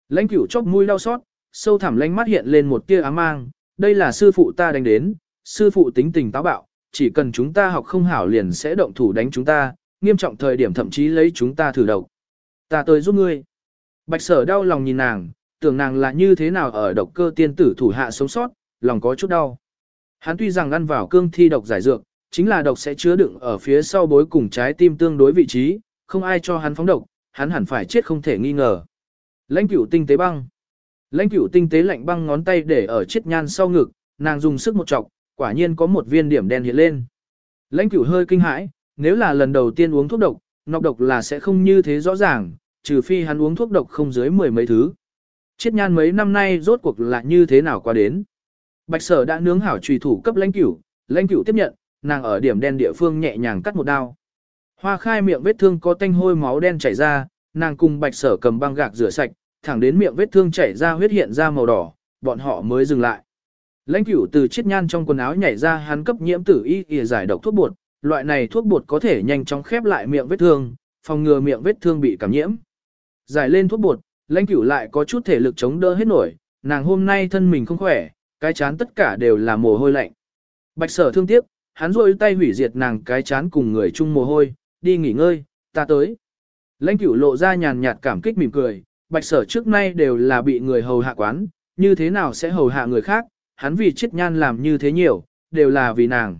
A: Lãnh cửu chóp mũi đau xót, sâu thẳm lánh mắt hiện lên một tia ám mang, đây là sư phụ ta đánh đến, sư phụ tính tình táo bạo, chỉ cần chúng ta học không hảo liền sẽ động thủ đánh chúng ta, nghiêm trọng thời điểm thậm chí lấy chúng ta thử độc. Ta tới giúp ngươi. Bạch sở đau lòng nhìn nàng, tưởng nàng là như thế nào ở độc cơ tiên tử thủ hạ sống sót, lòng có chút đau. Hắn tuy rằng ăn vào cương thi độc giải dược, chính là độc sẽ chứa đựng ở phía sau bối cùng trái tim tương đối vị trí, không ai cho hắn phóng độc, hắn hẳn phải chết không thể nghi ngờ. Lãnh cửu tinh tế băng. Lãnh cửu tinh tế lạnh băng ngón tay để ở chiếc nhan sau ngực, nàng dùng sức một chọc, quả nhiên có một viên điểm đen hiện lên. Lãnh cửu hơi kinh hãi, nếu là lần đầu tiên uống thuốc độc, nọc độc là sẽ không như thế rõ ràng, trừ phi hắn uống thuốc độc không dưới mười mấy thứ. Chiết nhan mấy năm nay rốt cuộc là như thế nào qua đến. Bạch sở đã nướng hảo trùy thủ cấp lãnh cửu, lãnh cửu tiếp nhận, nàng ở điểm đen địa phương nhẹ nhàng cắt một đao. Hoa khai miệng vết thương có tanh hôi máu đen chảy ra, nàng cùng bạch sở cầm băng gạc rửa sạch, thẳng đến miệng vết thương chảy ra huyết hiện ra màu đỏ, bọn họ mới dừng lại. Lãnh cửu từ chiếc nhan trong quần áo nhảy ra hắn cấp nhiễm tử y y giải độc thuốc bột, loại này thuốc bột có thể nhanh chóng khép lại miệng vết thương, phòng ngừa miệng vết thương bị cảm nhiễm. Giải lên thuốc bột, lãnh cửu lại có chút thể lực chống đỡ hết nổi, nàng hôm nay thân mình không khỏe, cái chán tất cả đều là mồ hôi lạnh. Bạch sở thương tiếc, hắn rôi tay hủy diệt nàng cái chán cùng người chung mồ hôi, đi nghỉ ngơi, ta tới. Lãnh cửu lộ ra nhàn nhạt cảm kích mỉm cười, bạch sở trước nay đều là bị người hầu hạ quán, như thế nào sẽ hầu hạ người khác, hắn vì chết nhan làm như thế nhiều, đều là vì nàng.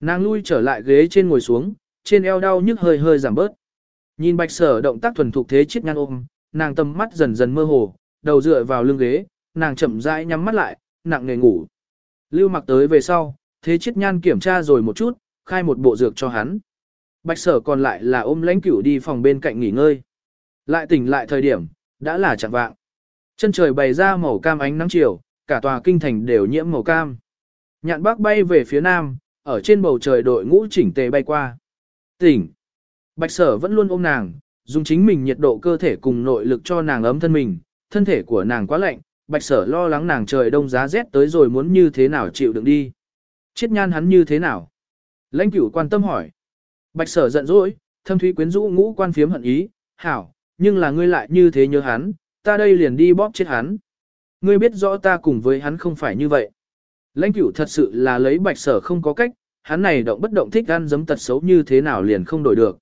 A: Nàng lui trở lại ghế trên ngồi xuống, trên eo đau nhức hơi hơi giảm bớt. Nhìn bạch sở động tác thuần thục thế chết nhan ôm, nàng tâm mắt dần dần mơ hồ, đầu dựa vào lưng ghế, nàng chậm rãi nhắm mắt lại, nặng nề ngủ. Lưu mặc tới về sau, thế Chiết nhan kiểm tra rồi một chút, khai một bộ dược cho hắn. Bạch sở còn lại là ôm lãnh cửu đi phòng bên cạnh nghỉ ngơi. Lại tỉnh lại thời điểm, đã là chẳng vạng. Chân trời bày ra màu cam ánh nắng chiều, cả tòa kinh thành đều nhiễm màu cam. Nhạn bác bay về phía nam, ở trên bầu trời đội ngũ chỉnh tề bay qua. Tỉnh. Bạch sở vẫn luôn ôm nàng, dùng chính mình nhiệt độ cơ thể cùng nội lực cho nàng ấm thân mình, thân thể của nàng quá lạnh, bạch sở lo lắng nàng trời đông giá rét tới rồi muốn như thế nào chịu đựng đi. Chiết nhan hắn như thế nào? Lãnh cửu quan tâm hỏi. Bạch sở giận dỗi, thâm thúy quyến rũ ngũ quan phiếm hận ý, hảo, nhưng là ngươi lại như thế nhớ hắn, ta đây liền đi bóp chết hắn. Ngươi biết rõ ta cùng với hắn không phải như vậy. Lãnh cửu thật sự là lấy bạch sở không có cách, hắn này động bất động thích ăn giấm tật xấu như thế nào liền không đổi được.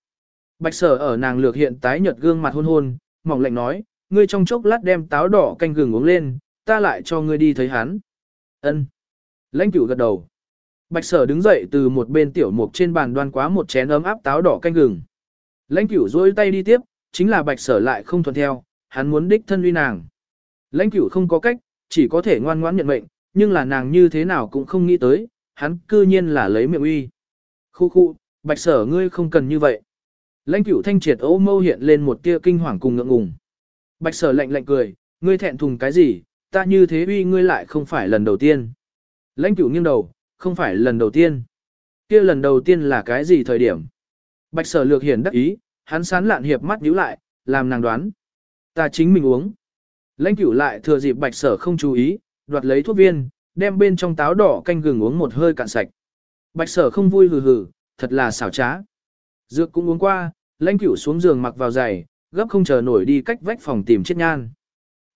A: Bạch sở ở nàng lược hiện tái nhợt gương mặt hôn hôn, mỏng lạnh nói, ngươi trong chốc lát đem táo đỏ canh gừng uống lên, ta lại cho ngươi đi thấy hắn. Ân. Lãnh cửu gật đầu. Bạch sở đứng dậy từ một bên tiểu mục trên bàn đoan quá một chén ấm áp táo đỏ canh gừng. Lãnh cửu duỗi tay đi tiếp, chính là bạch sở lại không thuận theo, hắn muốn đích thân uy nàng. Lãnh cửu không có cách, chỉ có thể ngoan ngoãn nhận mệnh, nhưng là nàng như thế nào cũng không nghĩ tới, hắn cư nhiên là lấy miệng uy. Khu khu, bạch sở ngươi không cần như vậy. Lãnh cửu thanh triệt ấu mâu hiện lên một tia kinh hoàng cùng ngượng ngùng. Bạch sở lạnh lạnh cười, ngươi thẹn thùng cái gì, ta như thế uy ngươi lại không phải lần đầu tiên. Lãnh cửu nghiêng đầu, không phải lần đầu tiên. kia lần đầu tiên là cái gì thời điểm? Bạch sở lược hiển đắc ý, hắn sán lạn hiệp mắt nhíu lại, làm nàng đoán. Ta chính mình uống. Lãnh cửu lại thừa dịp bạch sở không chú ý, đoạt lấy thuốc viên, đem bên trong táo đỏ canh gừng uống một hơi cạn sạch. Bạch sở không vui hừ hừ, thật là xảo trá. Dược cũng uống qua, lãnh cửu xuống giường mặc vào giày, gấp không chờ nổi đi cách vách phòng tìm chết nhan.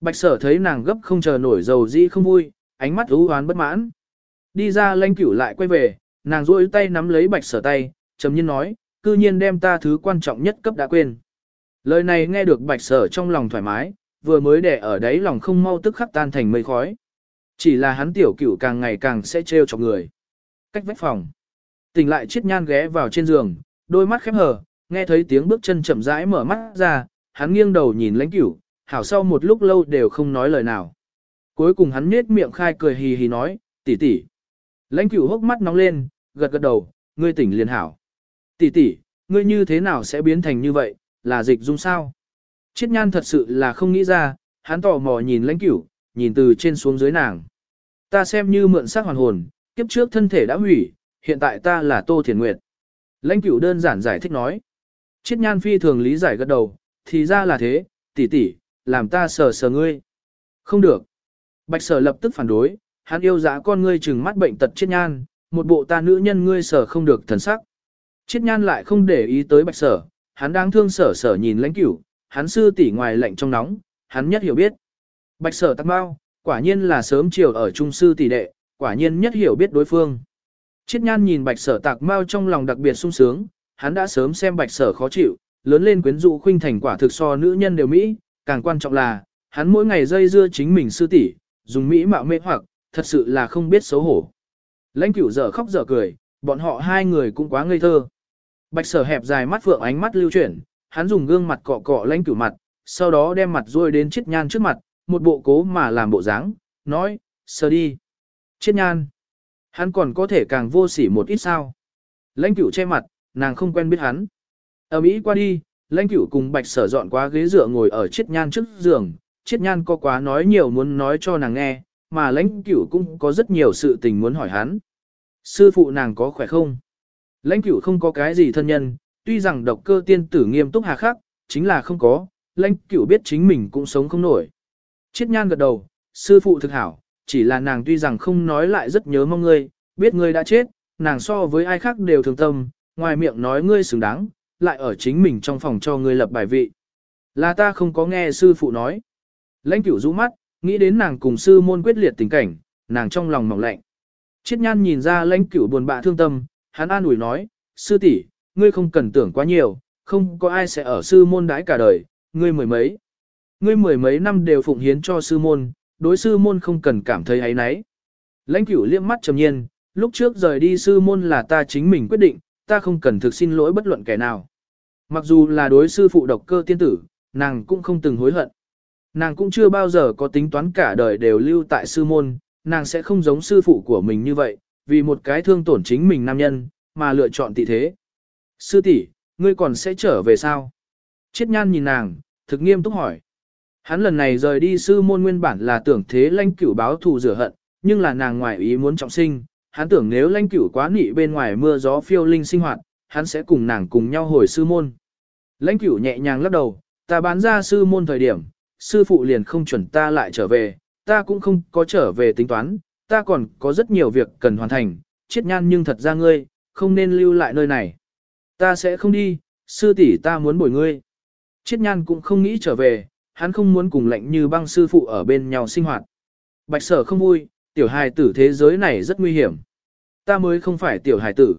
A: Bạch sở thấy nàng gấp không chờ nổi dầu dĩ không vui, ánh mắt u hoán bất mãn. Đi ra lanh cửu lại quay về, nàng duỗi tay nắm lấy bạch sở tay, trầm nhiên nói, cư nhiên đem ta thứ quan trọng nhất cấp đã quên. Lời này nghe được bạch sở trong lòng thoải mái, vừa mới để ở đấy lòng không mau tức khắc tan thành mây khói. Chỉ là hắn tiểu cửu càng ngày càng sẽ trêu chọc người. Cách vách phòng. Tỉnh lại chiết nhan ghé vào trên giường, đôi mắt khép hờ, nghe thấy tiếng bước chân chậm rãi mở mắt ra, hắn nghiêng đầu nhìn lãnh cửu, hảo sau một lúc lâu đều không nói lời nào. Cuối cùng hắn nết miệng khai cười hì hì nói, tỷ tỷ. Lãnh cửu hốc mắt nóng lên, gật gật đầu, ngươi tỉnh liền hảo. Tỷ tỷ, ngươi như thế nào sẽ biến thành như vậy, là dịch dung sao? Chiết nhan thật sự là không nghĩ ra, hắn tò mò nhìn lãnh cửu, nhìn từ trên xuống dưới nàng. Ta xem như mượn xác hoàn hồn, kiếp trước thân thể đã hủy, hiện tại ta là Tô Thiền Nguyệt. Lãnh cửu đơn giản giải thích nói. Chiết nhan phi thường lý giải gật đầu, thì ra là thế, tỷ tỷ, làm ta sờ sờ ngươi. Không được. Bạch sở lập tức phản đối, hắn yêu dã con ngươi chừng mắt bệnh tật chiết nhan, một bộ ta nữ nhân ngươi sở không được thần sắc. Chiết nhan lại không để ý tới bạch sở, hắn đang thương sở sở nhìn lãnh cửu, hắn sư tỷ ngoài lạnh trong nóng, hắn nhất hiểu biết. Bạch sở tắc bao, quả nhiên là sớm chiều ở trung sư tỷ đệ, quả nhiên nhất hiểu biết đối phương. Chiết nhan nhìn bạch sở tạc mau trong lòng đặc biệt sung sướng, hắn đã sớm xem bạch sở khó chịu, lớn lên quyến rũ khuynh thành quả thực so nữ nhân đều Mỹ, càng quan trọng là, hắn mỗi ngày dây dưa chính mình sư tỷ, dùng Mỹ mạo mê hoặc, thật sự là không biết xấu hổ. Lãnh cửu dở khóc dở cười, bọn họ hai người cũng quá ngây thơ. Bạch sở hẹp dài mắt phượng ánh mắt lưu chuyển, hắn dùng gương mặt cọ cọ lãnh cửu mặt, sau đó đem mặt rôi đến chiếc nhan trước mặt, một bộ cố mà làm bộ dáng, nói, sờ đi. Chiếc nhan. Hắn còn có thể càng vô sỉ một ít sao. Lãnh cửu che mặt, nàng không quen biết hắn. Ở Mỹ qua đi, lãnh cửu cùng bạch sở dọn qua ghế dựa ngồi ở chiết nhan trước giường, chiết nhan có quá nói nhiều muốn nói cho nàng nghe, mà lãnh cửu cũng có rất nhiều sự tình muốn hỏi hắn. Sư phụ nàng có khỏe không? Lãnh cửu không có cái gì thân nhân, tuy rằng độc cơ tiên tử nghiêm túc hà khắc, chính là không có, lãnh cửu biết chính mình cũng sống không nổi. Chiết nhan gật đầu, sư phụ thực hảo, chỉ là nàng tuy rằng không nói lại rất nhớ mong ngươi, biết ngươi đã chết, nàng so với ai khác đều thường tâm, ngoài miệng nói ngươi xứng đáng, lại ở chính mình trong phòng cho ngươi lập bài vị. Là ta không có nghe sư phụ nói. Lãnh cửu rũ mắt, nghĩ đến nàng cùng sư môn quyết liệt tình cảnh, nàng trong lòng mỏng lạnh. Chiết nhan nhìn ra lãnh cửu buồn bã thương tâm, hắn an ủi nói, sư tỷ, ngươi không cần tưởng quá nhiều, không có ai sẽ ở sư môn đãi cả đời, ngươi mười mấy. Ngươi mười mấy năm đều phụng hiến cho sư môn, đối sư môn không cần cảm thấy ấy nấy. Lãnh cửu liếc mắt trầm nhiên, lúc trước rời đi sư môn là ta chính mình quyết định, ta không cần thực xin lỗi bất luận kẻ nào. Mặc dù là đối sư phụ độc cơ tiên tử, nàng cũng không từng hối hận. Nàng cũng chưa bao giờ có tính toán cả đời đều lưu tại sư môn, nàng sẽ không giống sư phụ của mình như vậy, vì một cái thương tổn chính mình nam nhân, mà lựa chọn tị thế. Sư tỷ, ngươi còn sẽ trở về sao? Chiết nhan nhìn nàng, thực nghiêm túc hỏi. Hắn lần này rời đi sư môn nguyên bản là tưởng thế lãnh cửu báo thù rửa hận, nhưng là nàng ngoại ý muốn trọng sinh, hắn tưởng nếu lãnh cửu quá nị bên ngoài mưa gió phiêu linh sinh hoạt, hắn sẽ cùng nàng cùng nhau hồi sư môn. Lãnh cửu nhẹ nhàng lắc đầu, ta bán ra sư môn thời điểm, sư phụ liền không chuẩn ta lại trở về, ta cũng không có trở về tính toán, ta còn có rất nhiều việc cần hoàn thành, chết nhan nhưng thật ra ngươi, không nên lưu lại nơi này. Ta sẽ không đi, sư tỷ ta muốn bồi ngươi. Chết nhan cũng không nghĩ trở về, hắn không muốn cùng lạnh như băng sư phụ ở bên nhau sinh hoạt. Bạch sở không vui, tiểu hài tử thế giới này rất nguy hiểm. Ta mới không phải tiểu hài tử.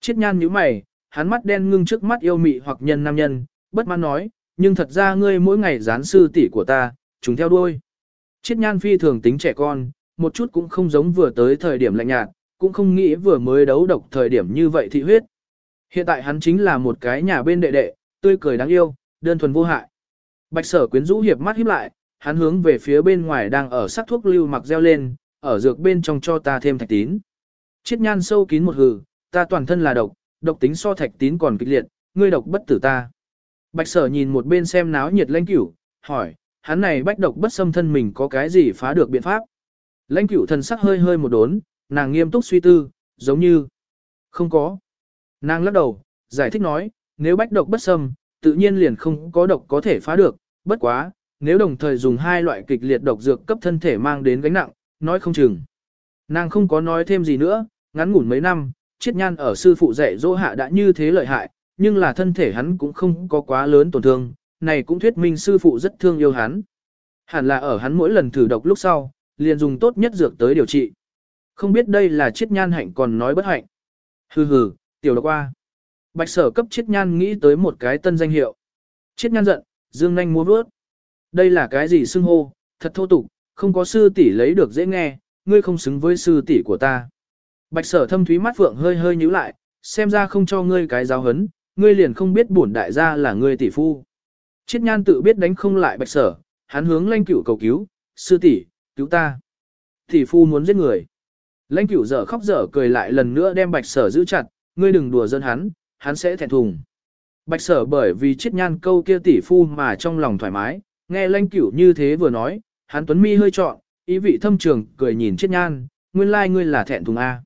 A: Chiết nhan nhíu mày, hắn mắt đen ngưng trước mắt yêu mị hoặc nhân nam nhân, bất mãn nói, nhưng thật ra ngươi mỗi ngày gián sư tỷ của ta, chúng theo đuôi. Chiết nhan phi thường tính trẻ con, một chút cũng không giống vừa tới thời điểm lạnh nhạt, cũng không nghĩ vừa mới đấu độc thời điểm như vậy thị huyết. Hiện tại hắn chính là một cái nhà bên đệ đệ, tươi cười đáng yêu, đơn thuần vô hại. Bạch sở quyến rũ hiệp mắt híp lại, hắn hướng về phía bên ngoài đang ở sắc thuốc lưu mặc reo lên, ở dược bên trong cho ta thêm thạch tín. Chiết nhan sâu kín một hừ, ta toàn thân là độc, độc tính so thạch tín còn kịch liệt, ngươi độc bất tử ta. Bạch sở nhìn một bên xem náo nhiệt lãnh cửu, hỏi, hắn này bách độc bất xâm thân mình có cái gì phá được biện pháp. Lãnh cửu thần sắc hơi hơi một đốn, nàng nghiêm túc suy tư, giống như, không có. Nàng lắc đầu, giải thích nói, nếu bách độc bất xâm, tự nhiên liền không có độc có thể phá được, bất quá, nếu đồng thời dùng hai loại kịch liệt độc dược cấp thân thể mang đến gánh nặng, nói không chừng. Nàng không có nói thêm gì nữa, ngắn ngủn mấy năm, chiết nhan ở sư phụ dạy dỗ hạ đã như thế lợi hại, nhưng là thân thể hắn cũng không có quá lớn tổn thương, này cũng thuyết minh sư phụ rất thương yêu hắn. Hẳn là ở hắn mỗi lần thử độc lúc sau, liền dùng tốt nhất dược tới điều trị. Không biết đây là chiết nhan hạnh còn nói bất hạnh. Hừ hừ, tiểu độc qua. Bạch sở cấp chiết nhan nghĩ tới một cái tân danh hiệu. Chiết nhan giận, dương nanh múa bước. Đây là cái gì xưng hô, thật thô tục, không có sư tỷ lấy được dễ nghe, ngươi không xứng với sư tỷ của ta. Bạch sở thâm thúy mắt phượng hơi hơi nhíu lại, xem ra không cho ngươi cái giáo hấn, ngươi liền không biết bổn đại gia là ngươi tỷ phu. Chiết nhan tự biết đánh không lại bạch sở, hắn hướng lanh cửu cầu cứu, sư tỷ, cứu ta. Tỷ phu muốn giết người. lanh cửu dở khóc dở cười lại lần nữa đem bạch sở giữ chặt, ngươi đừng đùa dân hắn, hắn sẽ thẹn thùng. Bạch sở bởi vì chiết nhan câu kia tỷ phu mà trong lòng thoải mái, nghe lanh cửu như thế vừa nói, hắn tuấn mi hơi trọn, ý vị thâm trường cười nhìn chiết nhan, nguyên lai like ngươi là thẹn thùng A.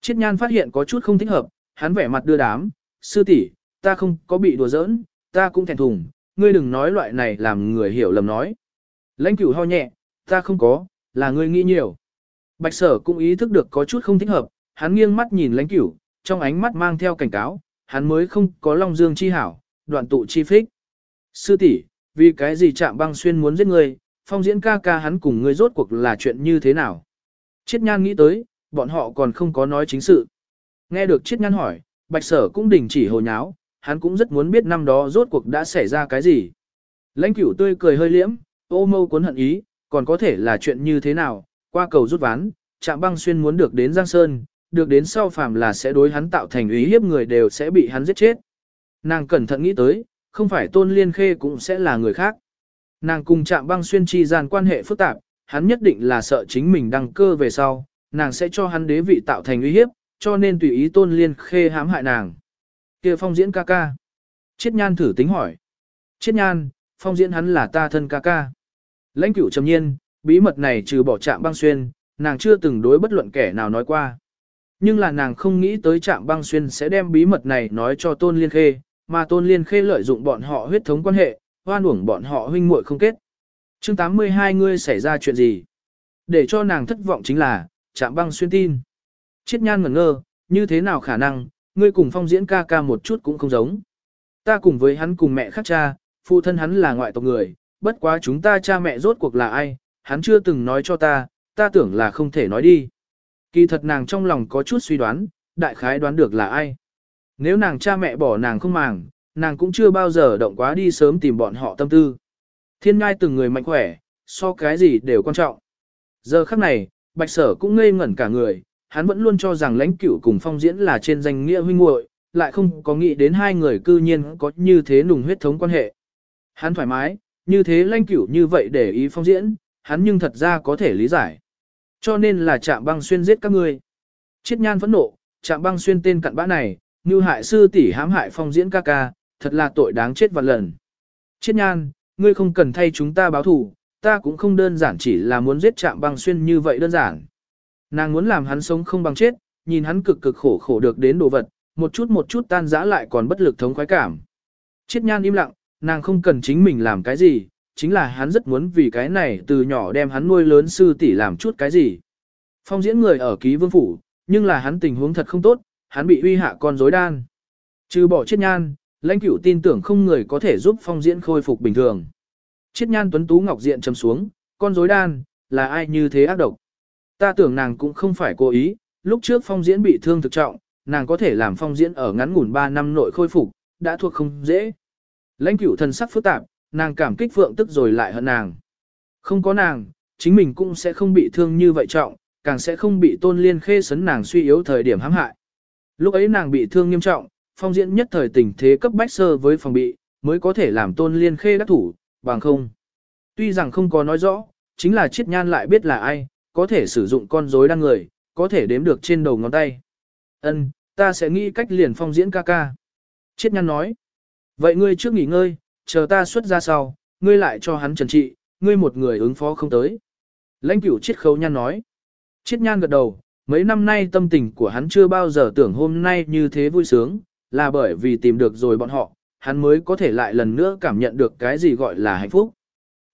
A: Chiết nhan phát hiện có chút không thích hợp, hắn vẻ mặt đưa đám, sư tỷ, ta không có bị đùa giỡn, ta cũng thẹn thùng, ngươi đừng nói loại này làm người hiểu lầm nói. Lãnh cửu ho nhẹ, ta không có, là ngươi nghĩ nhiều. Bạch sở cũng ý thức được có chút không thích hợp, hắn nghiêng mắt nhìn lãnh cửu, trong ánh mắt mang theo cảnh cáo, hắn mới không có long dương chi hảo, đoạn tụ chi phích. Sư tỷ, vì cái gì chạm băng xuyên muốn giết ngươi, phong diễn ca ca hắn cùng ngươi rốt cuộc là chuyện như thế nào? Chiết nhan nghĩ tới, bọn họ còn không có nói chính sự. Nghe được chiết nhan hỏi, bạch sở cũng đình chỉ hồ nháo, hắn cũng rất muốn biết năm đó rốt cuộc đã xảy ra cái gì. Lãnh cửu tươi cười hơi liễm, ô mâu cuốn hận ý, còn có thể là chuyện như thế nào, qua cầu rút ván, chạm băng xuyên muốn được đến Giang Sơn, được đến sau phàm là sẽ đối hắn tạo thành ý hiếp người đều sẽ bị hắn giết chết. Nàng cẩn thận nghĩ tới, không phải tôn liên khê cũng sẽ là người khác. Nàng cùng chạm băng xuyên chi gian quan hệ phức tạp, hắn nhất định là sợ chính mình đăng cơ về sau, nàng sẽ cho hắn đế vị tạo thành uy hiếp, cho nên tùy ý tôn liên khê hãm hại nàng. kia phong diễn ca ca. Chiết nhan thử tính hỏi. Chiết nhan, phong diễn hắn là ta thân ca ca. Lãnh cửu trầm nhiên, bí mật này trừ bỏ trạm băng xuyên, nàng chưa từng đối bất luận kẻ nào nói qua. Nhưng là nàng không nghĩ tới trạm băng xuyên sẽ đem bí mật này nói cho tôn liên khê, mà tôn liên khê lợi dụng bọn họ huyết thống quan hệ, hoan uổng bọn họ huynh muội không kết. chương 82 ngươi xảy ra chuyện gì? Để cho nàng thất vọng chính là, chạm băng xuyên tin. Chiết nhan ngẩn ngơ, như thế nào khả năng, ngươi cùng phong diễn ca ca một chút cũng không giống. Ta cùng với hắn cùng mẹ khác cha, phụ thân hắn là ngoại tộc người, bất quá chúng ta cha mẹ rốt cuộc là ai, hắn chưa từng nói cho ta, ta tưởng là không thể nói đi. Kỳ thật nàng trong lòng có chút suy đoán, đại khái đoán được là ai. Nếu nàng cha mẹ bỏ nàng không màng, nàng cũng chưa bao giờ động quá đi sớm tìm bọn họ tâm tư. Thiên ngai từng người mạnh khỏe, so cái gì đều quan trọng. Giờ khắc này, bạch sở cũng ngây ngẩn cả người, hắn vẫn luôn cho rằng lãnh cửu cùng phong diễn là trên danh nghĩa huynh muội, lại không có nghĩ đến hai người cư nhiên có như thế nùng huyết thống quan hệ. Hắn thoải mái, như thế lãnh cửu như vậy để ý phong diễn, hắn nhưng thật ra có thể lý giải. Cho nên là chạm băng xuyên giết các ngươi. Chiết nhan phẫn nộ, chạm băng xuyên tên cặn bã này, như hại sư tỷ hãm hại phong diễn ca ca, thật là tội đáng chết vạn lần. Chiết nhan, ngươi không cần thay chúng ta báo thù, ta cũng không đơn giản chỉ là muốn giết chạm băng xuyên như vậy đơn giản. Nàng muốn làm hắn sống không bằng chết, nhìn hắn cực cực khổ khổ được đến đồ vật, một chút một chút tan rã lại còn bất lực thống khoái cảm. Chiết nhan im lặng, nàng không cần chính mình làm cái gì, chính là hắn rất muốn vì cái này từ nhỏ đem hắn nuôi lớn sư tỷ làm chút cái gì. Phong diễn người ở ký vương phủ, nhưng là hắn tình huống thật không tốt, hắn bị uy hạ con rối đan. Trừ bỏ chết nhan, lãnh cửu tin tưởng không người có thể giúp phong diễn khôi phục bình thường. Chiết nhan tuấn tú ngọc diện trầm xuống, con rối đan, là ai như thế ác độc. Ta tưởng nàng cũng không phải cố ý, lúc trước phong diễn bị thương thực trọng, nàng có thể làm phong diễn ở ngắn ngủn 3 năm nội khôi phục, đã thuộc không dễ. Lãnh cửu thần sắc phức tạp, nàng cảm kích phượng tức rồi lại hận nàng. Không có nàng, chính mình cũng sẽ không bị thương như vậy trọng, càng sẽ không bị tôn liên khê sấn nàng suy yếu thời điểm hãm hại. Lúc ấy nàng bị thương nghiêm trọng, phong diễn nhất thời tình thế cấp bách sơ với phòng bị, mới có thể làm tôn liên khê đắc thủ, bằng không. Tuy rằng không có nói rõ, chính là chiết nhan lại biết là ai, có thể sử dụng con rối đăng người, có thể đếm được trên đầu ngón tay. Ân, ta sẽ nghĩ cách liền phong diễn ca ca. Chiết nhan nói. Vậy ngươi trước nghỉ ngơi, chờ ta xuất ra sau, ngươi lại cho hắn trần trị, ngươi một người ứng phó không tới. Lãnh cửu chiết khấu nhan nói. Chiết nhan gật đầu, mấy năm nay tâm tình của hắn chưa bao giờ tưởng hôm nay như thế vui sướng, là bởi vì tìm được rồi bọn họ, hắn mới có thể lại lần nữa cảm nhận được cái gì gọi là hạnh phúc.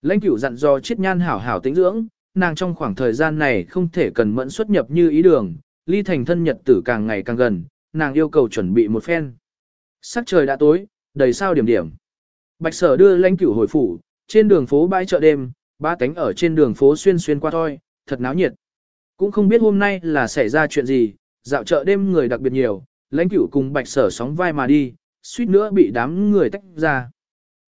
A: Lãnh cửu dặn do chiết nhan hảo hảo tĩnh dưỡng, nàng trong khoảng thời gian này không thể cần mẫn xuất nhập như ý đường, ly thành thân nhật tử càng ngày càng gần, nàng yêu cầu chuẩn bị một phen. Sắc trời đã tối, đầy sao điểm điểm. Bạch sở đưa lãnh cửu hồi phủ, trên đường phố bãi chợ đêm, ba tánh ở trên đường phố xuyên xuyên qua thôi, thật náo nhiệt. Cũng không biết hôm nay là xảy ra chuyện gì, dạo chợ đêm người đặc biệt nhiều, lãnh cửu cùng bạch sở sóng vai mà đi, suýt nữa bị đám người tách ra.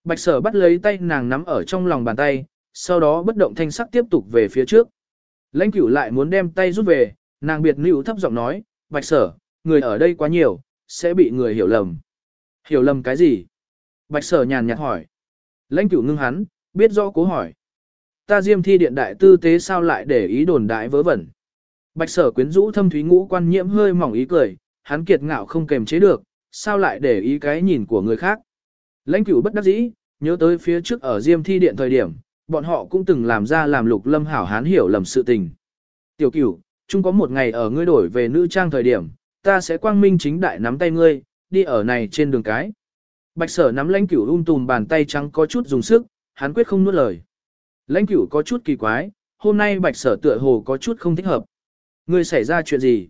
A: Bạch sở bắt lấy tay nàng nắm ở trong lòng bàn tay, sau đó bất động thanh sắc tiếp tục về phía trước. Lãnh cửu lại muốn đem tay rút về, nàng biệt nữ thấp giọng nói, bạch sở, người ở đây quá nhiều, sẽ bị người hiểu lầm. Hiểu lầm cái gì? Bạch sở nhàn nhạt hỏi. Lãnh cửu ngưng hắn, biết rõ cố hỏi. Ta diêm thi điện đại tư tế sao lại để ý đồn đại vớ vẩn. Bạch sở quyến rũ thâm thúy ngũ quan nhiễm hơi mỏng ý cười, hắn kiệt ngạo không kềm chế được, sao lại để ý cái nhìn của người khác. Lãnh cửu bất đắc dĩ, nhớ tới phía trước ở diêm thi điện thời điểm, bọn họ cũng từng làm ra làm lục lâm hảo hán hiểu lầm sự tình. Tiểu cửu, chung có một ngày ở ngươi đổi về nữ trang thời điểm, ta sẽ quang minh chính đại nắm tay ngươi, đi ở này trên đường cái. Bạch sở nắm lãnh cửu ung tùm bàn tay trắng có chút dùng sức, hắn quyết không nuốt lời. Lãnh cửu có chút kỳ quái, hôm nay bạch sở tựa hồ có chút không thích hợp. Ngươi xảy ra chuyện gì?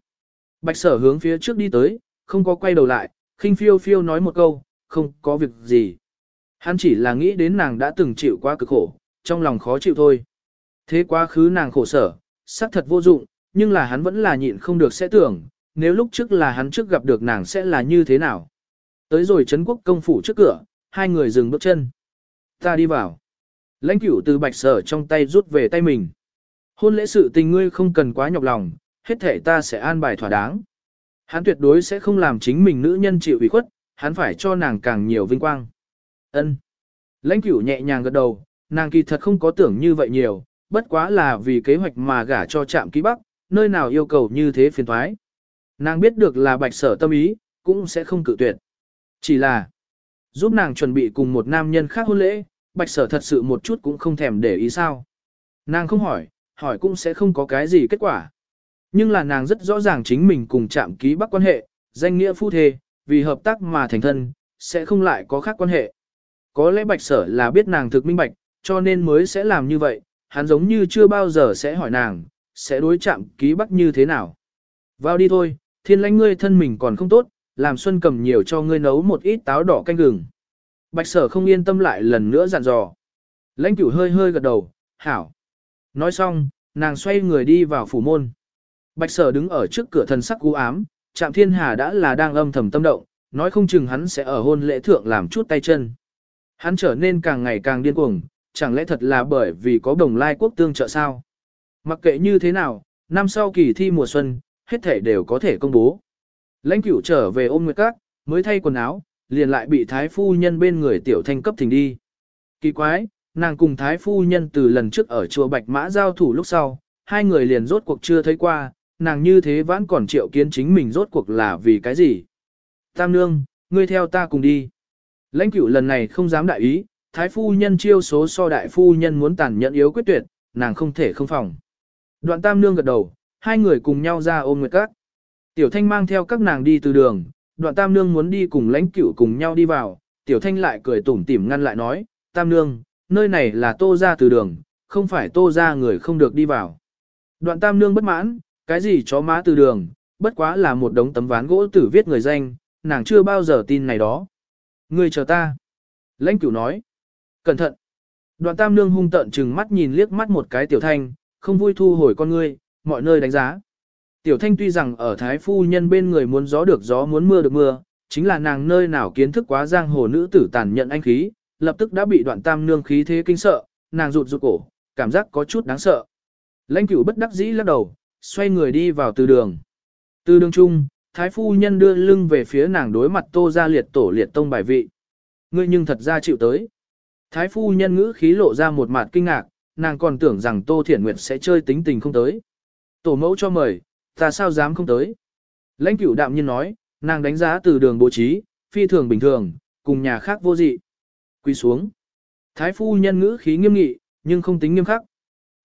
A: Bạch sở hướng phía trước đi tới, không có quay đầu lại, khinh phiêu phiêu nói một câu, không có việc gì. Hắn chỉ là nghĩ đến nàng đã từng chịu quá cực khổ, trong lòng khó chịu thôi. Thế quá khứ nàng khổ sở, xác thật vô dụng, nhưng là hắn vẫn là nhịn không được sẽ tưởng, nếu lúc trước là hắn trước gặp được nàng sẽ là như thế nào. Tới rồi Trấn quốc công phủ trước cửa, hai người dừng bước chân. Ta đi vào. Lãnh cửu từ bạch sở trong tay rút về tay mình. Hôn lễ sự tình ngươi không cần quá nhọc lòng, hết thể ta sẽ an bài thỏa đáng. Hắn tuyệt đối sẽ không làm chính mình nữ nhân chịu ủy khuất, hắn phải cho nàng càng nhiều vinh quang. Ân. Lãnh cửu nhẹ nhàng gật đầu, nàng kỳ thật không có tưởng như vậy nhiều, bất quá là vì kế hoạch mà gả cho trạm ký bắc, nơi nào yêu cầu như thế phiền thoái. Nàng biết được là bạch sở tâm ý, cũng sẽ không cự tuyệt. Chỉ là, giúp nàng chuẩn bị cùng một nam nhân khác hôn lễ, bạch sở thật sự một chút cũng không thèm để ý sao. Nàng không hỏi, hỏi cũng sẽ không có cái gì kết quả. Nhưng là nàng rất rõ ràng chính mình cùng chạm ký bắc quan hệ, danh nghĩa phu thê, vì hợp tác mà thành thân, sẽ không lại có khác quan hệ. Có lẽ bạch sở là biết nàng thực minh bạch, cho nên mới sẽ làm như vậy, hắn giống như chưa bao giờ sẽ hỏi nàng, sẽ đối chạm ký bắc như thế nào. Vào đi thôi, thiên lãnh ngươi thân mình còn không tốt, làm xuân cầm nhiều cho ngươi nấu một ít táo đỏ canh gừng. Bạch sở không yên tâm lại lần nữa dặn dò. Lãnh cửu hơi hơi gật đầu, hảo. Nói xong, nàng xoay người đi vào phủ môn. Bạch sở đứng ở trước cửa thần sắc u ám, Trạm Thiên Hà đã là đang âm thầm tâm động, nói không chừng hắn sẽ ở hôn lễ thượng làm chút tay chân. Hắn trở nên càng ngày càng điên cuồng, chẳng lẽ thật là bởi vì có đồng lai quốc tương trợ sao? Mặc kệ như thế nào, năm sau kỳ thi mùa xuân, hết thể đều có thể công bố. Lãnh cửu trở về ôm nguyệt các, mới thay quần áo, liền lại bị thái phu nhân bên người tiểu thanh cấp thỉnh đi. Kỳ quái, nàng cùng thái phu nhân từ lần trước ở chùa Bạch Mã giao thủ lúc sau, hai người liền rốt cuộc chưa thấy qua, nàng như thế vẫn còn triệu kiến chính mình rốt cuộc là vì cái gì. Tam nương, ngươi theo ta cùng đi. Lãnh cửu lần này không dám đại ý, thái phu nhân chiêu số so đại phu nhân muốn tàn nhẫn yếu quyết tuyệt, nàng không thể không phòng. Đoạn tam nương gật đầu, hai người cùng nhau ra ôm nguyệt các. Tiểu thanh mang theo các nàng đi từ đường, đoạn tam nương muốn đi cùng lãnh cửu cùng nhau đi vào, tiểu thanh lại cười tủm tỉm ngăn lại nói, tam nương, nơi này là tô ra từ đường, không phải tô ra người không được đi vào. Đoạn tam nương bất mãn, cái gì chó má từ đường, bất quá là một đống tấm ván gỗ tử viết người danh, nàng chưa bao giờ tin này đó. Người chờ ta. Lãnh cửu nói. Cẩn thận. Đoạn tam nương hung tợn chừng mắt nhìn liếc mắt một cái tiểu thanh, không vui thu hồi con ngươi, mọi nơi đánh giá. Tiểu thanh tuy rằng ở thái phu nhân bên người muốn gió được gió muốn mưa được mưa, chính là nàng nơi nào kiến thức quá giang hồ nữ tử tàn nhận anh khí, lập tức đã bị đoạn tam nương khí thế kinh sợ, nàng rụt rụt cổ, cảm giác có chút đáng sợ. Lãnh cửu bất đắc dĩ lắc đầu, xoay người đi vào từ đường. Từ đường chung, thái phu nhân đưa lưng về phía nàng đối mặt tô ra liệt tổ liệt tông bài vị. Ngươi nhưng thật ra chịu tới. Thái phu nhân ngữ khí lộ ra một mặt kinh ngạc, nàng còn tưởng rằng tô thiển nguyệt sẽ chơi tính tình không tới. Tổ mẫu cho mời, ta sao dám không tới. Lãnh cửu đạm nhiên nói, nàng đánh giá từ đường bố trí, phi thường bình thường, cùng nhà khác vô dị. Quy xuống. Thái phu nhân ngữ khí nghiêm nghị, nhưng không tính nghiêm khắc.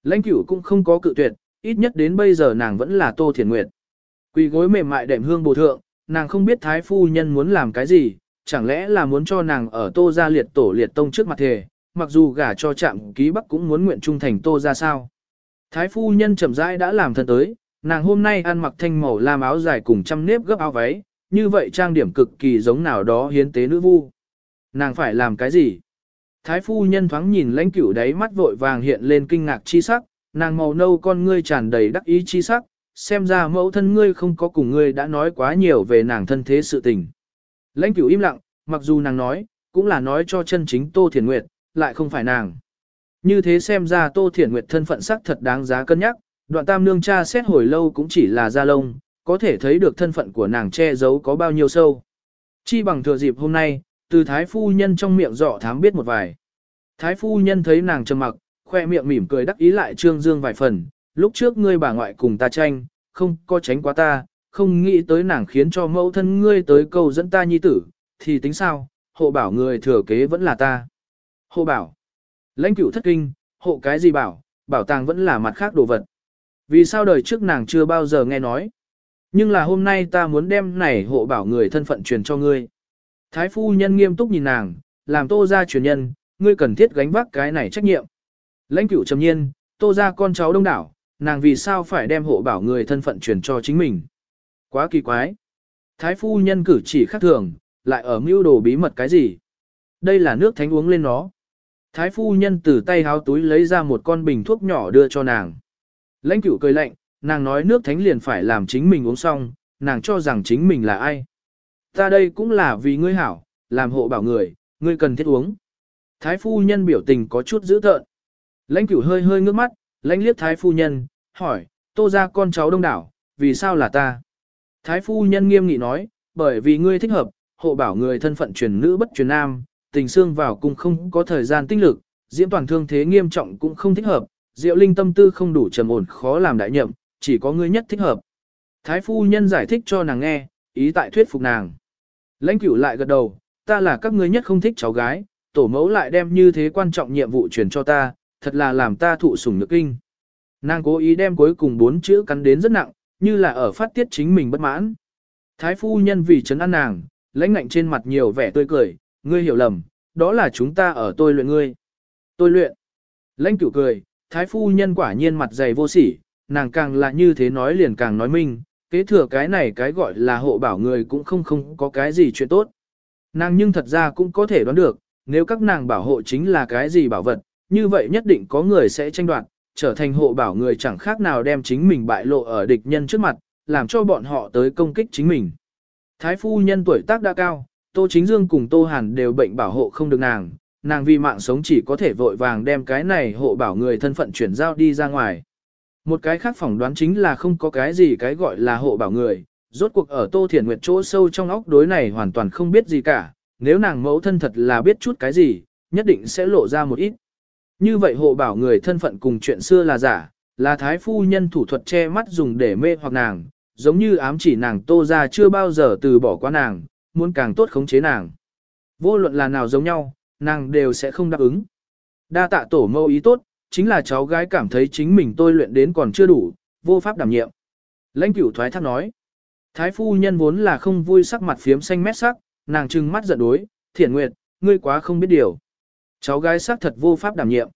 A: Lãnh cửu cũng không có cự tuyệt, ít nhất đến bây giờ nàng vẫn là Tô Thiền Nguyệt. Quỳ gối mềm mại đệm hương bồ thượng, nàng không biết thái phu nhân muốn làm cái gì, chẳng lẽ là muốn cho nàng ở Tô gia liệt tổ liệt tông trước mặt thề, mặc dù gả cho trạm ký bắc cũng muốn nguyện trung thành Tô gia sao. Thái phu nhân chậm rãi đã làm thân tới, nàng hôm nay ăn mặc thanh màu lam áo dài cùng trăm nếp gấp áo váy, như vậy trang điểm cực kỳ giống nào đó hiến tế nữ vu. Nàng phải làm cái gì? Thái phu nhân thoáng nhìn lãnh cửu đáy mắt vội vàng hiện lên kinh ngạc chi sắc, nàng màu nâu con ngươi tràn đầy đắc ý chi sắc, xem ra mẫu thân ngươi không có cùng ngươi đã nói quá nhiều về nàng thân thế sự tình. Lãnh cửu im lặng, mặc dù nàng nói, cũng là nói cho chân chính Tô Thiền Nguyệt, lại không phải nàng. Như thế xem ra Tô Thiền Nguyệt thân phận sắc thật đáng giá cân nhắc, đoạn tam nương cha xét hồi lâu cũng chỉ là da lông, có thể thấy được thân phận của nàng che giấu có bao nhiêu sâu. Chi bằng thừa dịp hôm nay, từ thái phu nhân trong miệng dọ thám biết một vài. Thái phu nhân thấy nàng trầm mặc, khoe miệng mỉm cười đắc ý lại trương dương vài phần, lúc trước ngươi bà ngoại cùng ta tranh, không có tránh quá ta, không nghĩ tới nàng khiến cho mẫu thân ngươi tới câu dẫn ta nhi tử, thì tính sao, hộ bảo người thừa kế vẫn là ta. Hộ bảo. Lãnh cửu thất kinh, hộ cái gì bảo, bảo tàng vẫn là mặt khác đồ vật. Vì sao đời trước nàng chưa bao giờ nghe nói. Nhưng là hôm nay ta muốn đem này hộ bảo người thân phận truyền cho ngươi. Thái phu nhân nghiêm túc nhìn nàng, làm tô ra truyền nhân, ngươi cần thiết gánh vác cái này trách nhiệm. Lãnh cửu trầm nhiên, tô ra con cháu đông đảo, nàng vì sao phải đem hộ bảo người thân phận truyền cho chính mình. Quá kỳ quái. Thái phu nhân cử chỉ khác thường, lại ở mưu đồ bí mật cái gì. Đây là nước thánh uống lên nó. Thái phu nhân từ tay háo túi lấy ra một con bình thuốc nhỏ đưa cho nàng. Lãnh cửu cười lạnh, nàng nói nước thánh liền phải làm chính mình uống xong, nàng cho rằng chính mình là ai. Ta đây cũng là vì ngươi hảo, làm hộ bảo người, ngươi cần thiết uống. Thái phu nhân biểu tình có chút dữ tợn. Lãnh cửu hơi hơi ngước mắt, lãnh liếc thái phu nhân, hỏi, tô ra con cháu đông đảo, vì sao là ta? Thái phu nhân nghiêm nghị nói, bởi vì ngươi thích hợp, hộ bảo người thân phận truyền nữ bất truyền nam, tình xương vào cung không có thời gian tinh lực, diễm toàn thương thế nghiêm trọng cũng không thích hợp, diệu linh tâm tư không đủ trầm ổn khó làm đại nhậm, chỉ có ngươi nhất thích hợp. Thái phu nhân giải thích cho nàng nghe, ý tại thuyết phục nàng. Lãnh cửu lại gật đầu, ta là các ngươi nhất không thích cháu gái, tổ mẫu lại đem như thế quan trọng nhiệm vụ truyền cho ta, thật là làm ta thụ sủng nhược kinh. Nàng cố ý đem cuối cùng bốn chữ cắn đến rất nặng, như là ở phát tiết chính mình bất mãn. Thái phu nhân vì chấn an nàng, lãnh ngạnh trên mặt nhiều vẻ tươi cười, ngươi hiểu lầm, đó là chúng ta ở tôi luyện ngươi. Tôi luyện. Lãnh cửu cười, thái phu nhân quả nhiên mặt dày vô sỉ, nàng càng là như thế nói liền càng nói minh, kế thừa cái này cái gọi là hộ bảo người cũng không không có cái gì chuyện tốt. Nàng nhưng thật ra cũng có thể đoán được, nếu các nàng bảo hộ chính là cái gì bảo vật, như vậy nhất định có người sẽ tranh đoạt, trở thành hộ bảo người chẳng khác nào đem chính mình bại lộ ở địch nhân trước mặt, làm cho bọn họ tới công kích chính mình. Thái phu nhân tuổi tác đã cao, Tô Chính Dương cùng Tô Hàn đều bệnh bảo hộ không được nàng, nàng vì mạng sống chỉ có thể vội vàng đem cái này hộ bảo người thân phận chuyển giao đi ra ngoài. Một cái khác phỏng đoán chính là không có cái gì cái gọi là hộ bảo người, rốt cuộc ở Tô Thiển Nguyệt chỗ sâu trong óc đối này hoàn toàn không biết gì cả, nếu nàng mẫu thân thật là biết chút cái gì, nhất định sẽ lộ ra một ít. Như vậy hộ bảo người thân phận cùng chuyện xưa là giả, là thái phu nhân thủ thuật che mắt dùng để mê hoặc nàng, giống như ám chỉ nàng tô ra chưa bao giờ từ bỏ qua nàng, muốn càng tốt khống chế nàng. Vô luận là nào giống nhau, nàng đều sẽ không đáp ứng. Đa tạ tổ mâu ý tốt, chính là cháu gái cảm thấy chính mình tôi luyện đến còn chưa đủ, vô pháp đảm nhiệm. Lãnh cửu thoái thác nói. Thái phu nhân vốn là không vui sắc mặt phiếm xanh mét sắc, nàng trừng mắt giận đối, thiện nguyệt, ngươi quá không biết điều. Cháu gái xác thật vô pháp đảm nhiệm.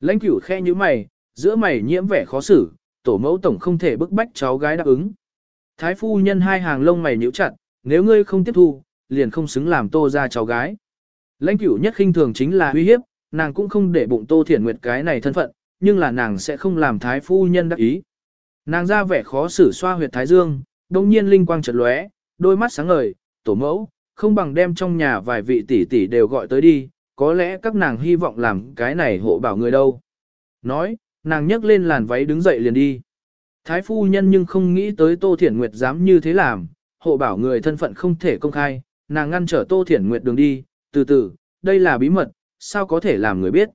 A: Lãnh cửu khe như mày, giữa mày nhiễm vẻ khó xử, tổ mẫu tổng không thể bức bách cháu gái đáp ứng. Thái phu nhân hai hàng lông mày nhíu chặt, nếu ngươi không tiếp thu, liền không xứng làm tô ra cháu gái. Lãnh cửu nhất khinh thường chính là uy hiếp, nàng cũng không để bụng tô thiển nguyệt cái này thân phận, nhưng là nàng sẽ không làm thái phu nhân đắc ý. Nàng ra vẻ khó xử xoa huyệt thái dương, đồng nhiên linh quang chợt lóe, đôi mắt sáng ngời, tổ mẫu, không bằng đem trong nhà vài vị tỷ tỷ đều gọi tới đi, có lẽ các nàng hy vọng làm cái này hộ bảo người đâu. Nói, nàng nhấc lên làn váy đứng dậy liền đi. Thái phu nhân nhưng không nghĩ tới Tô Thiển Nguyệt dám như thế làm, hộ bảo người thân phận không thể công khai, nàng ngăn trở Tô Thiển Nguyệt đường đi, từ từ, đây là bí mật, sao có thể làm người biết.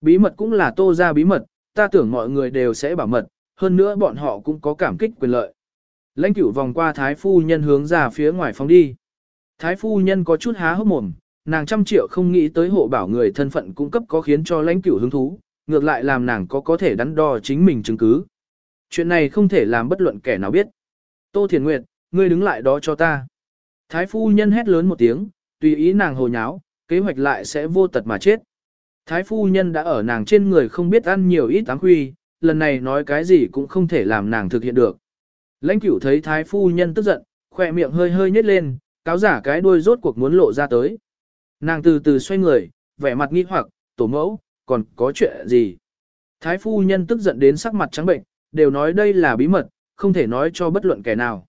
A: Bí mật cũng là Tô ra bí mật, ta tưởng mọi người đều sẽ bảo mật, hơn nữa bọn họ cũng có cảm kích quyền lợi. Lãnh cửu vòng qua Thái phu nhân hướng ra phía ngoài phòng đi. Thái phu nhân có chút há hốc mồm, nàng trăm triệu không nghĩ tới hộ bảo người thân phận cung cấp có khiến cho lãnh cửu hứng thú, ngược lại làm nàng có có thể đắn đo chính mình chứng cứ. Chuyện này không thể làm bất luận kẻ nào biết. Tô Thiền Nguyệt, ngươi đứng lại đó cho ta. Thái phu nhân hét lớn một tiếng, tùy ý nàng hồ nháo, kế hoạch lại sẽ vô tật mà chết. Thái phu nhân đã ở nàng trên người không biết ăn nhiều ít áng huy, lần này nói cái gì cũng không thể làm nàng thực hiện được. Lãnh cửu thấy thái phu nhân tức giận, khỏe miệng hơi hơi nhếch lên, cáo giả cái đuôi rốt cuộc muốn lộ ra tới. Nàng từ từ xoay người, vẻ mặt nghi hoặc, tổ mẫu, còn có chuyện gì? Thái phu nhân tức giận đến sắc mặt trắng bệnh, đều nói đây là bí mật, không thể nói cho bất luận kẻ nào.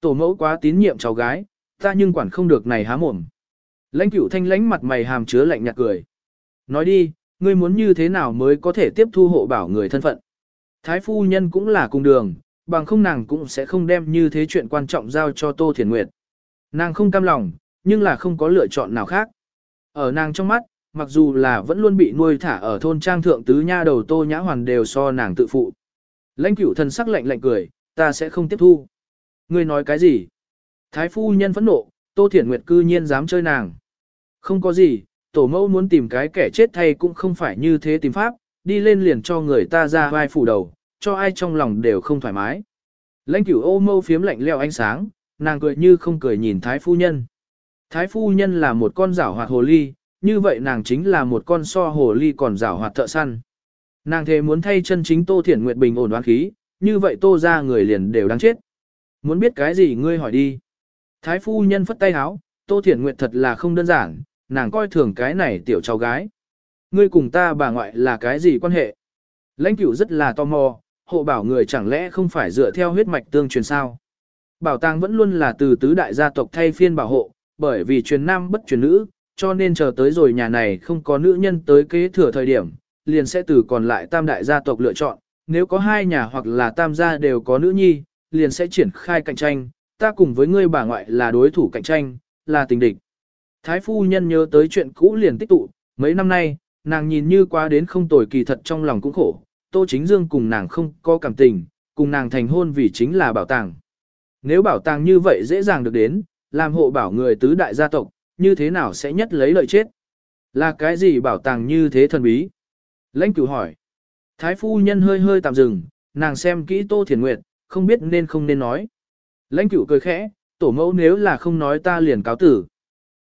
A: Tổ mẫu quá tín nhiệm cháu gái, ta nhưng quản không được này há mồm. Lãnh cửu thanh lãnh mặt mày hàm chứa lạnh nhạt cười. Nói đi, ngươi muốn như thế nào mới có thể tiếp thu hộ bảo người thân phận. Thái phu nhân cũng là cùng đường, bằng không nàng cũng sẽ không đem như thế chuyện quan trọng giao cho Tô Thiền Nguyệt. Nàng không cam lòng, nhưng là không có lựa chọn nào khác. Ở nàng trong mắt, mặc dù là vẫn luôn bị nuôi thả ở thôn trang thượng tứ nha đầu Tô Nhã Hoàn đều so nàng tự phụ. Lãnh cửu thần sắc lạnh lạnh cười, ta sẽ không tiếp thu. Ngươi nói cái gì? Thái phu nhân phẫn nộ, Tô Thiển Nguyệt cư nhiên dám chơi nàng. Không có gì, tổ mẫu muốn tìm cái kẻ chết thay cũng không phải như thế tìm pháp, đi lên liền cho người ta ra vai phủ đầu, cho ai trong lòng đều không thoải mái. Lãnh cửu ô mâu phiếm lạnh leo ánh sáng, nàng cười như không cười nhìn thái phu nhân. Thái phu nhân là một con rảo hoạt hồ ly, như vậy nàng chính là một con so hồ ly còn rảo hoạt thợ săn. Nàng thề muốn thay chân chính Tô Thiển Nguyệt bình ổn oán khí, như vậy Tô ra người liền đều đáng chết. Muốn biết cái gì ngươi hỏi đi. Thái phu nhân phất tay háo, Tô Thiển Nguyệt thật là không đơn giản, nàng coi thường cái này tiểu cháu gái. Ngươi cùng ta bà ngoại là cái gì quan hệ? Lãnh cửu rất là tò mò, hộ bảo người chẳng lẽ không phải dựa theo huyết mạch tương truyền sao? Bảo tàng vẫn luôn là từ tứ đại gia tộc thay phiên bảo hộ, bởi vì truyền nam bất truyền nữ, cho nên chờ tới rồi nhà này không có nữ nhân tới kế thừa thời điểm, liền sẽ từ còn lại tam đại gia tộc lựa chọn, nếu có hai nhà hoặc là tam gia đều có nữ nhi, liền sẽ triển khai cạnh tranh, ta cùng với ngươi bà ngoại là đối thủ cạnh tranh, là tình địch. Thái phu nhân nhớ tới chuyện cũ liền tích tụ, mấy năm nay, nàng nhìn như quá đến không tồi kỳ thật trong lòng cũng khổ, Tô Chính Dương cùng nàng không có cảm tình, cùng nàng thành hôn vì chính là bảo tàng. Nếu bảo tàng như vậy dễ dàng được đến, làm hộ bảo người tứ đại gia tộc, như thế nào sẽ nhất lấy lợi chết? Là cái gì bảo tàng như thế thần bí? Lãnh cửu hỏi. Thái phu nhân hơi hơi tạm dừng, nàng xem kỹ Tô Thiền Nguyệt, không biết nên không nên nói. Lãnh cửu cười khẽ, tổ mẫu nếu là không nói ta liền cáo tử.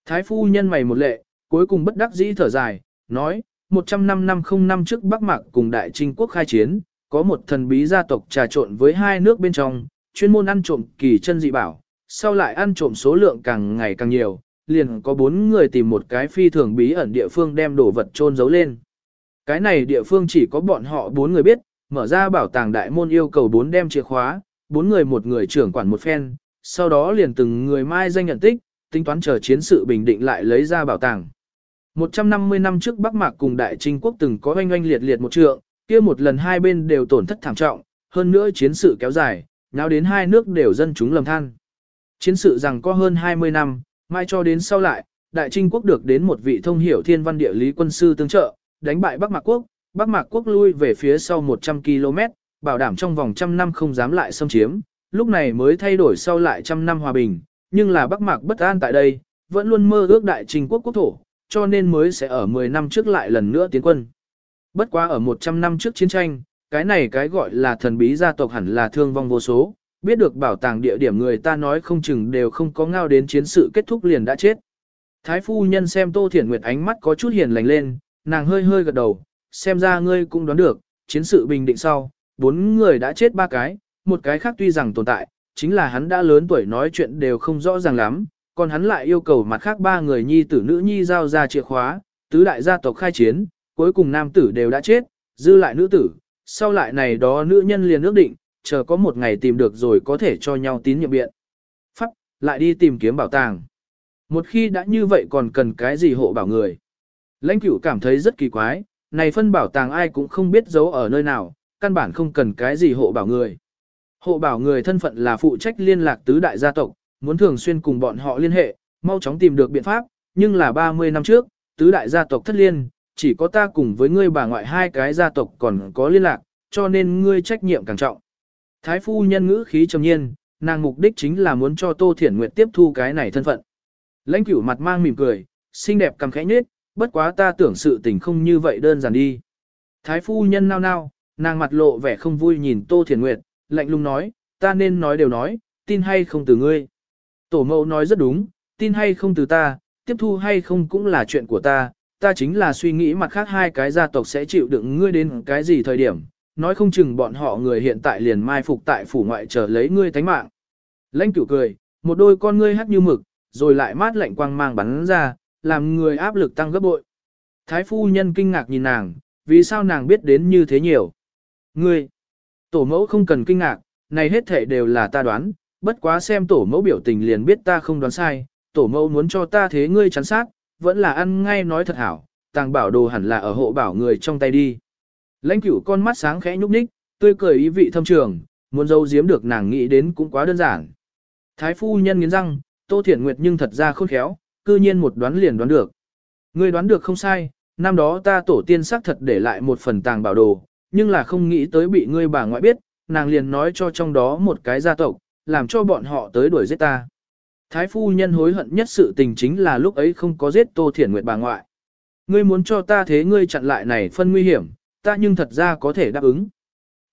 A: Thái phu nhân mày một lệ, cuối cùng bất đắc dĩ thở dài, nói, 105 năm không năm trước Bắc Mạc cùng Đại Trinh quốc khai chiến, có một thần bí gia tộc trà trộn với hai nước bên trong, chuyên môn ăn trộm kỳ chân dị bảo, sau lại ăn trộm số lượng càng ngày càng nhiều, liền có bốn người tìm một cái phi thường bí ẩn địa phương đem đồ vật trôn giấu lên. Cái này địa phương chỉ có bọn họ bốn người biết, mở ra bảo tàng đại môn yêu cầu bốn đem chìa khóa, bốn người một người trưởng quản một phen, sau đó liền từng người mai danh nhận tích, tính toán chờ chiến sự bình định lại lấy ra bảo tàng. 150 năm trước Bắc Mạc cùng Đại Trinh quốc từng có oanh oanh liệt liệt một trượng, kia một lần hai bên đều tổn thất thảm trọng, hơn nữa chiến sự kéo dài, nào đến hai nước đều dân chúng lầm than. Chiến sự rằng có hơn 20 năm, mai cho đến sau lại, Đại Trinh quốc được đến một vị thông hiểu thiên văn địa lý quân sư tương trợ, đánh bại Bắc Mạc quốc, Bắc Mạc quốc lui về phía sau 100 km, bảo đảm trong vòng trăm năm không dám lại xâm chiếm, lúc này mới thay đổi sau lại trăm năm hòa bình, nhưng là Bắc Mạc bất an tại đây, vẫn luôn mơ ước Đại Trinh quốc quốc thổ, cho nên mới sẽ ở 10 năm trước lại lần nữa tiến quân. Bất quá ở 100 năm trước chiến tranh, cái này cái gọi là thần bí gia tộc hẳn là thương vong vô số, biết được bảo tàng địa điểm người ta nói không chừng đều không có ngao đến chiến sự kết thúc liền đã chết. Thái phu nhân xem Tô Thiển Nguyệt ánh mắt có chút hiền lành lên, nàng hơi hơi gật đầu, xem ra ngươi cũng đoán được, chiến sự bình định sau, bốn người đã chết ba cái, một cái khác tuy rằng tồn tại, chính là hắn đã lớn tuổi nói chuyện đều không rõ ràng lắm, còn hắn lại yêu cầu mặt khác ba người nhi tử nữ nhi giao ra chìa khóa, tứ đại gia tộc khai chiến, cuối cùng nam tử đều đã chết, dư lại nữ tử, sau lại này đó nữ nhân liền ước định, chờ có một ngày tìm được rồi có thể cho nhau tín nhiệm biện. Pháp, lại đi tìm kiếm bảo tàng. Một khi đã như vậy còn cần cái gì hộ bảo người. Lãnh cửu cảm thấy rất kỳ quái, này phân bảo tàng ai cũng không biết giấu ở nơi nào, căn bản không cần cái gì hộ bảo người. Hộ bảo người thân phận là phụ trách liên lạc tứ đại gia tộc, muốn thường xuyên cùng bọn họ liên hệ, mau chóng tìm được biện pháp, nhưng là 30 năm trước, tứ đại gia tộc thất liên, chỉ có ta cùng với ngươi bà ngoại hai cái gia tộc còn có liên lạc, cho nên ngươi trách nhiệm càng trọng. Thái phu nhân ngữ khí trầm nhiên, nàng mục đích chính là muốn cho Tô Thiển Nguyệt tiếp thu cái này thân phận. Lãnh cửu mặt mang mỉm cười, xinh đẹp cầm khẽ nhết, bất quá ta tưởng sự tình không như vậy đơn giản đi. Thái phu nhân nao nao, nàng mặt lộ vẻ không vui nhìn Tô Thiển Nguyệt, lạnh lùng nói, ta nên nói đều nói, tin hay không từ ngươi. Tổ mẫu nói rất đúng, tin hay không từ ta, tiếp thu hay không cũng là chuyện của ta, ta chính là suy nghĩ mặt khác hai cái gia tộc sẽ chịu đựng ngươi đến cái gì thời điểm, nói không chừng bọn họ người hiện tại liền mai phục tại phủ ngoại chờ lấy ngươi tánh mạng. Lãnh cửu cười, một đôi con ngươi hắt như mực, rồi lại mát lạnh quang mang bắn ra, làm người áp lực tăng gấp bội. Thái phu nhân kinh ngạc nhìn nàng, vì sao nàng biết đến như thế nhiều. Ngươi, tổ mẫu không cần kinh ngạc, này hết thể đều là ta đoán, bất quá xem tổ mẫu biểu tình liền biết ta không đoán sai, tổ mẫu muốn cho ta thế ngươi chắn sát, vẫn là ăn ngay nói thật hảo, tàng bảo đồ hẳn là ở hộ bảo người trong tay đi. Lãnh cửu con mắt sáng khẽ nhúc nhích, tươi cười ý vị thâm trường, muốn dâu giếm được nàng nghĩ đến cũng quá đơn giản. Thái phu nhân nghiến răng, Tô Thiển Nguyệt nhưng thật ra khôn khéo, cư nhiên một đoán liền đoán được. Ngươi đoán được không sai, năm đó ta tổ tiên xác thật để lại một phần tàng bảo đồ, nhưng là không nghĩ tới bị ngươi bà ngoại biết, nàng liền nói cho trong đó một cái gia tộc, làm cho bọn họ tới đuổi giết ta. Thái phu nhân hối hận nhất sự tình chính là lúc ấy không có giết Tô Thiển Nguyệt bà ngoại. Ngươi muốn cho ta thế ngươi chặn lại này phân nguy hiểm, ta nhưng thật ra có thể đáp ứng.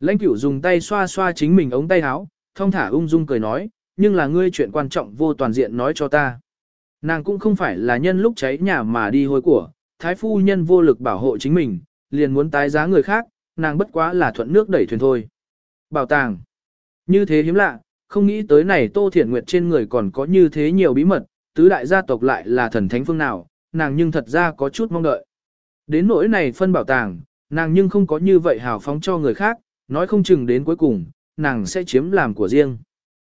A: Lãnh cửu dùng tay xoa xoa chính mình ống tay áo, thông thả ung dung cười nói, nhưng là ngươi chuyện quan trọng vô toàn diện nói cho ta. Nàng cũng không phải là nhân lúc cháy nhà mà đi hôi của, thái phu nhân vô lực bảo hộ chính mình, liền muốn tái giá người khác, nàng bất quá là thuận nước đẩy thuyền thôi. Bảo tàng. Như thế hiếm lạ, không nghĩ tới này Tô Thiển Nguyệt trên người còn có như thế nhiều bí mật, tứ đại gia tộc lại là thần thánh phương nào, nàng nhưng thật ra có chút mong đợi. Đến nỗi này phân bảo tàng, nàng nhưng không có như vậy hào phóng cho người khác, nói không chừng đến cuối cùng, nàng sẽ chiếm làm của riêng.